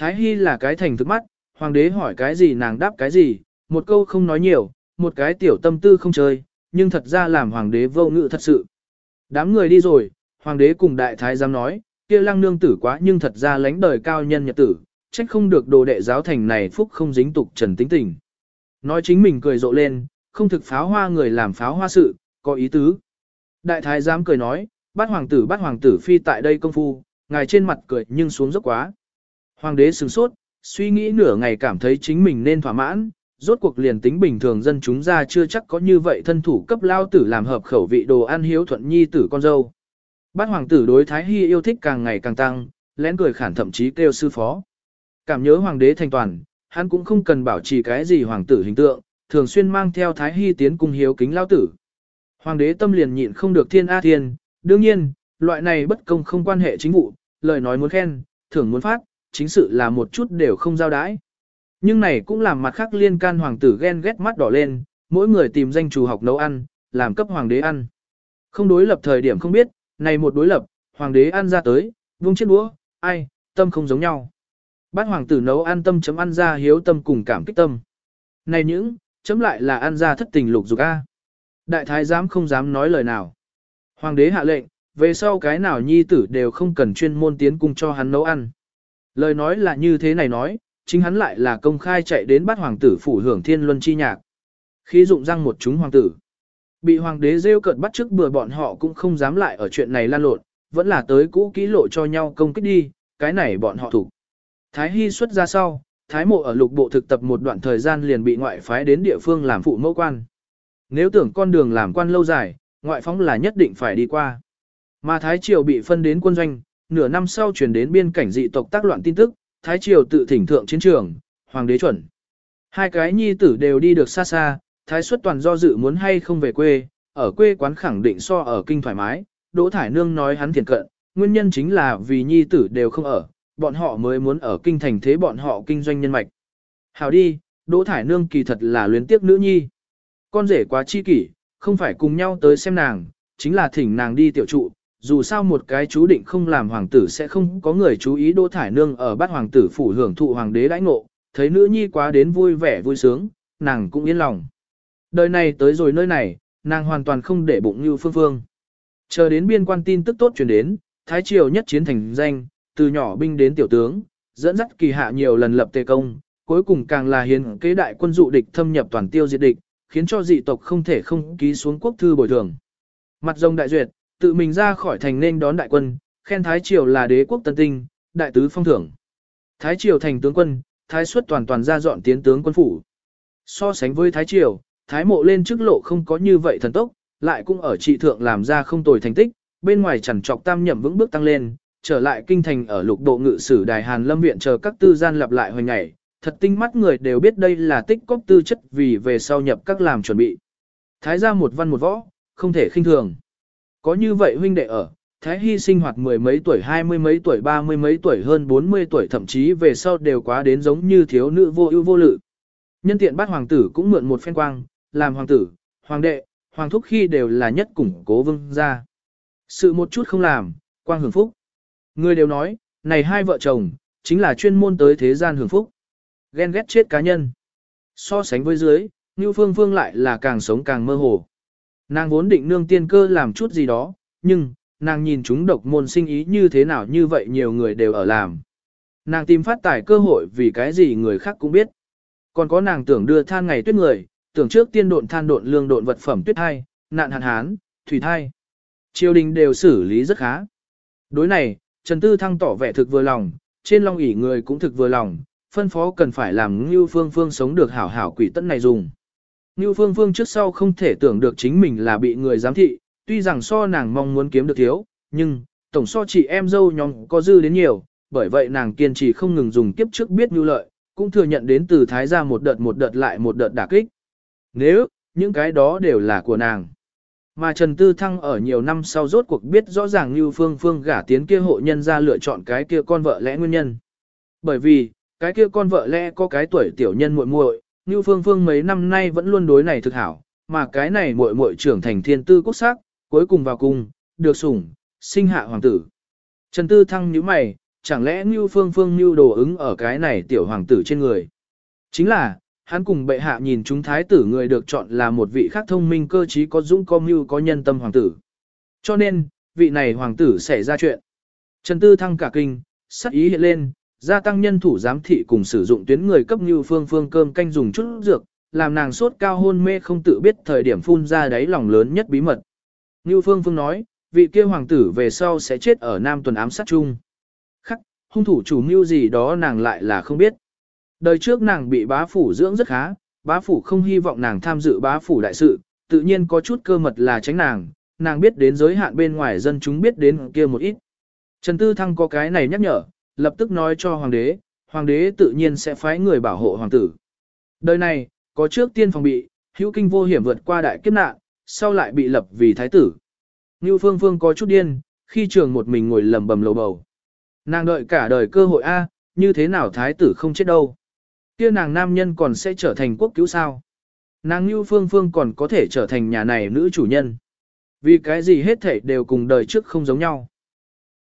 Thái Hy là cái thành thức mắt, hoàng đế hỏi cái gì nàng đáp cái gì, một câu không nói nhiều, một cái tiểu tâm tư không chơi, nhưng thật ra làm hoàng đế vô ngự thật sự. Đám người đi rồi, hoàng đế cùng đại thái giám nói, kia lăng nương tử quá nhưng thật ra lãnh đời cao nhân nhật tử, trách không được đồ đệ giáo thành này phúc không dính tục trần tính tình. Nói chính mình cười rộ lên, không thực pháo hoa người làm pháo hoa sự, có ý tứ. Đại thái giám cười nói, bát hoàng tử bát hoàng tử phi tại đây công phu, ngài trên mặt cười nhưng xuống dốc quá. Hoàng đế sửng sốt, suy nghĩ nửa ngày cảm thấy chính mình nên thỏa mãn, rốt cuộc liền tính bình thường dân chúng ra chưa chắc có như vậy thân thủ cấp lao tử làm hợp khẩu vị đồ ăn hiếu thuận nhi tử con dâu. Bát hoàng tử đối Thái Hy yêu thích càng ngày càng tăng, lén cười khản thậm chí kêu sư phó. Cảm nhớ hoàng đế thành toàn, hắn cũng không cần bảo trì cái gì hoàng tử hình tượng, thường xuyên mang theo Thái Hy tiến cung hiếu kính lao tử. Hoàng đế tâm liền nhịn không được thiên a thiên, đương nhiên, loại này bất công không quan hệ chính vụ, lời nói muốn khen, thưởng muốn phát, chính sự là một chút đều không giao đãi. Nhưng này cũng làm mặt khác liên can hoàng tử ghen ghét mắt đỏ lên, mỗi người tìm danh chủ học nấu ăn, làm cấp hoàng đế ăn. Không đối lập thời điểm không biết, này một đối lập, hoàng đế ăn ra tới, vung chiếc đũa, ai, tâm không giống nhau. Bát hoàng tử nấu ăn tâm chấm ăn ra hiếu tâm cùng cảm kích tâm. Này những, chấm lại là ăn ra thất tình lục dục A. Đại thái giám không dám nói lời nào. Hoàng đế hạ lệnh, về sau cái nào nhi tử đều không cần chuyên môn tiến cung cho hắn nấu ăn. Lời nói là như thế này nói, chính hắn lại là công khai chạy đến bắt hoàng tử phủ hưởng thiên luân chi nhạc. Khi dụng răng một chúng hoàng tử, bị hoàng đế rêu cợt bắt trước bừa bọn họ cũng không dám lại ở chuyện này lan lộn, vẫn là tới cũ kỹ lộ cho nhau công kích đi, cái này bọn họ thủ. Thái Hy xuất ra sau, Thái mộ ở lục bộ thực tập một đoạn thời gian liền bị ngoại phái đến địa phương làm phụ mẫu quan. Nếu tưởng con đường làm quan lâu dài, ngoại phóng là nhất định phải đi qua. Mà Thái Triều bị phân đến quân doanh, nửa năm sau chuyển đến biên cảnh dị tộc tác loạn tin tức, Thái Triều tự thỉnh thượng chiến trường, hoàng đế chuẩn. Hai cái nhi tử đều đi được xa xa, Thái xuất toàn do dự muốn hay không về quê, ở quê quán khẳng định so ở kinh thoải mái, Đỗ Thải Nương nói hắn thiền cận, nguyên nhân chính là vì nhi tử đều không ở, bọn họ mới muốn ở kinh thành thế bọn họ kinh doanh nhân mạch. Hào đi, Đỗ Thải Nương kỳ thật là luyến tiếc nữ nhi. Con rể quá chi kỷ, không phải cùng nhau tới xem nàng, chính là thỉnh nàng đi tiểu trụ, dù sao một cái chú định không làm hoàng tử sẽ không có người chú ý Đỗ Thải Nương ở bát hoàng tử phủ hưởng thụ hoàng đế đãi ngộ, thấy nữ nhi quá đến vui vẻ vui sướng, nàng cũng yên lòng. Đời này tới rồi nơi này, nàng hoàn toàn không để bụng như phương phương. Chờ đến biên quan tin tức tốt truyền đến, Thái Triều nhất chiến thành danh, từ nhỏ binh đến tiểu tướng, dẫn dắt kỳ hạ nhiều lần lập tề công, cuối cùng càng là hiến kế đại quân dụ địch thâm nhập toàn tiêu diệt địch, khiến cho dị tộc không thể không ký xuống quốc thư bồi thường. Mặt rồng đại duyệt, tự mình ra khỏi thành nên đón đại quân, khen Thái Triều là đế quốc tân tinh, đại tứ phong thưởng. Thái Triều thành tướng quân, Thái xuất toàn toàn ra dọn tiến tướng quân phủ. So sánh với Thái Triều, Thái mộ lên chức lộ không có như vậy thần tốc, lại cũng ở trị thượng làm ra không tồi thành tích, bên ngoài chẳng trọc tam nhậm vững bước tăng lên, trở lại kinh thành ở lục độ ngự sử đài Hàn Lâm viện chờ các tư gian lặp lại hồi ngày, thật tinh mắt người đều biết đây là tích cóp tư chất vì về sau nhập các làm chuẩn bị. Thái ra một văn một võ, không thể khinh thường. Có như vậy huynh đệ ở, Thái Hy sinh hoạt mười mấy tuổi, hai mươi mấy tuổi, ba mươi mấy tuổi hơn bốn mươi tuổi thậm chí về sau đều quá đến giống như thiếu nữ vô ưu vô lự. Nhân tiện bát hoàng tử cũng mượn một phen quang, làm hoàng tử, hoàng đệ, hoàng thúc khi đều là nhất củng cố vương gia. Sự một chút không làm, quang hưởng phúc. Người đều nói, này hai vợ chồng, chính là chuyên môn tới thế gian hưởng phúc. Ghen ghét chết cá nhân. So sánh với dưới, Ngưu Phương Phương lại là càng sống càng mơ hồ. Nàng vốn định nương tiên cơ làm chút gì đó, nhưng, nàng nhìn chúng độc môn sinh ý như thế nào như vậy nhiều người đều ở làm. Nàng tìm phát tài cơ hội vì cái gì người khác cũng biết. Còn có nàng tưởng đưa than ngày tuyết người, tưởng trước tiên độn than độn lương độn vật phẩm tuyết thai, nạn hạn hán, thủy thai. Triều đình đều xử lý rất khá. Đối này, Trần Tư Thăng tỏ vẻ thực vừa lòng, trên long ỷ người cũng thực vừa lòng, phân phó cần phải làm Ngưu Phương Phương sống được hảo hảo quỷ tận này dùng. Ngưu Phương Phương trước sau không thể tưởng được chính mình là bị người giám thị, tuy rằng so nàng mong muốn kiếm được thiếu, nhưng, tổng so chị em dâu nhóm có dư đến nhiều, bởi vậy nàng kiên trì không ngừng dùng kiếp trước biết nhu lợi, cũng thừa nhận đến từ thái gia một đợt một đợt lại một đợt đả kích. Nếu, những cái đó đều là của nàng. Mà Trần Tư Thăng ở nhiều năm sau rốt cuộc biết rõ ràng Ngưu phương phương gả tiến kia hộ nhân ra lựa chọn cái kia con vợ lẽ nguyên nhân. Bởi vì, cái kia con vợ lẽ có cái tuổi tiểu nhân muội muội, như phương phương mấy năm nay vẫn luôn đối này thực hảo, mà cái này muội muội trưởng thành thiên tư quốc sắc, cuối cùng vào cung, được sủng, sinh hạ hoàng tử. Trần Tư Thăng nhíu mày, chẳng lẽ Ngưu Phương Phương Ngưu đồ ứng ở cái này tiểu hoàng tử trên người. Chính là, hắn cùng bệ hạ nhìn chúng thái tử người được chọn là một vị khác thông minh cơ trí có dũng có mưu có nhân tâm hoàng tử. Cho nên, vị này hoàng tử xảy ra chuyện. Trần Tư Thăng cả kinh, sắc ý hiện lên, gia tăng nhân thủ giám thị cùng sử dụng tuyến người cấp như Phương Phương cơm canh dùng chút dược, làm nàng sốt cao hôn mê không tự biết thời điểm phun ra đáy lòng lớn nhất bí mật. Như Phương Phương nói, vị kia hoàng tử về sau sẽ chết ở Nam tuần ám sát chung. Khắc, hung thủ chủ mưu gì đó nàng lại là không biết. Đời trước nàng bị bá phủ dưỡng rất khá, bá phủ không hy vọng nàng tham dự bá phủ đại sự, tự nhiên có chút cơ mật là tránh nàng, nàng biết đến giới hạn bên ngoài dân chúng biết đến kia một ít. Trần Tư Thăng có cái này nhắc nhở, lập tức nói cho hoàng đế, hoàng đế tự nhiên sẽ phái người bảo hộ hoàng tử. Đời này, có trước tiên phòng bị, hữu kinh vô hiểm vượt qua đại kiếp nạn, sau lại bị lập vì thái tử. Ngưu Phương Phương có chút điên, khi trường một mình ngồi lầm bầm lầu bầu. Nàng đợi cả đời cơ hội A, như thế nào thái tử không chết đâu. kia nàng nam nhân còn sẽ trở thành quốc cứu sao. Nàng Ngưu Phương Phương còn có thể trở thành nhà này nữ chủ nhân. Vì cái gì hết thảy đều cùng đời trước không giống nhau.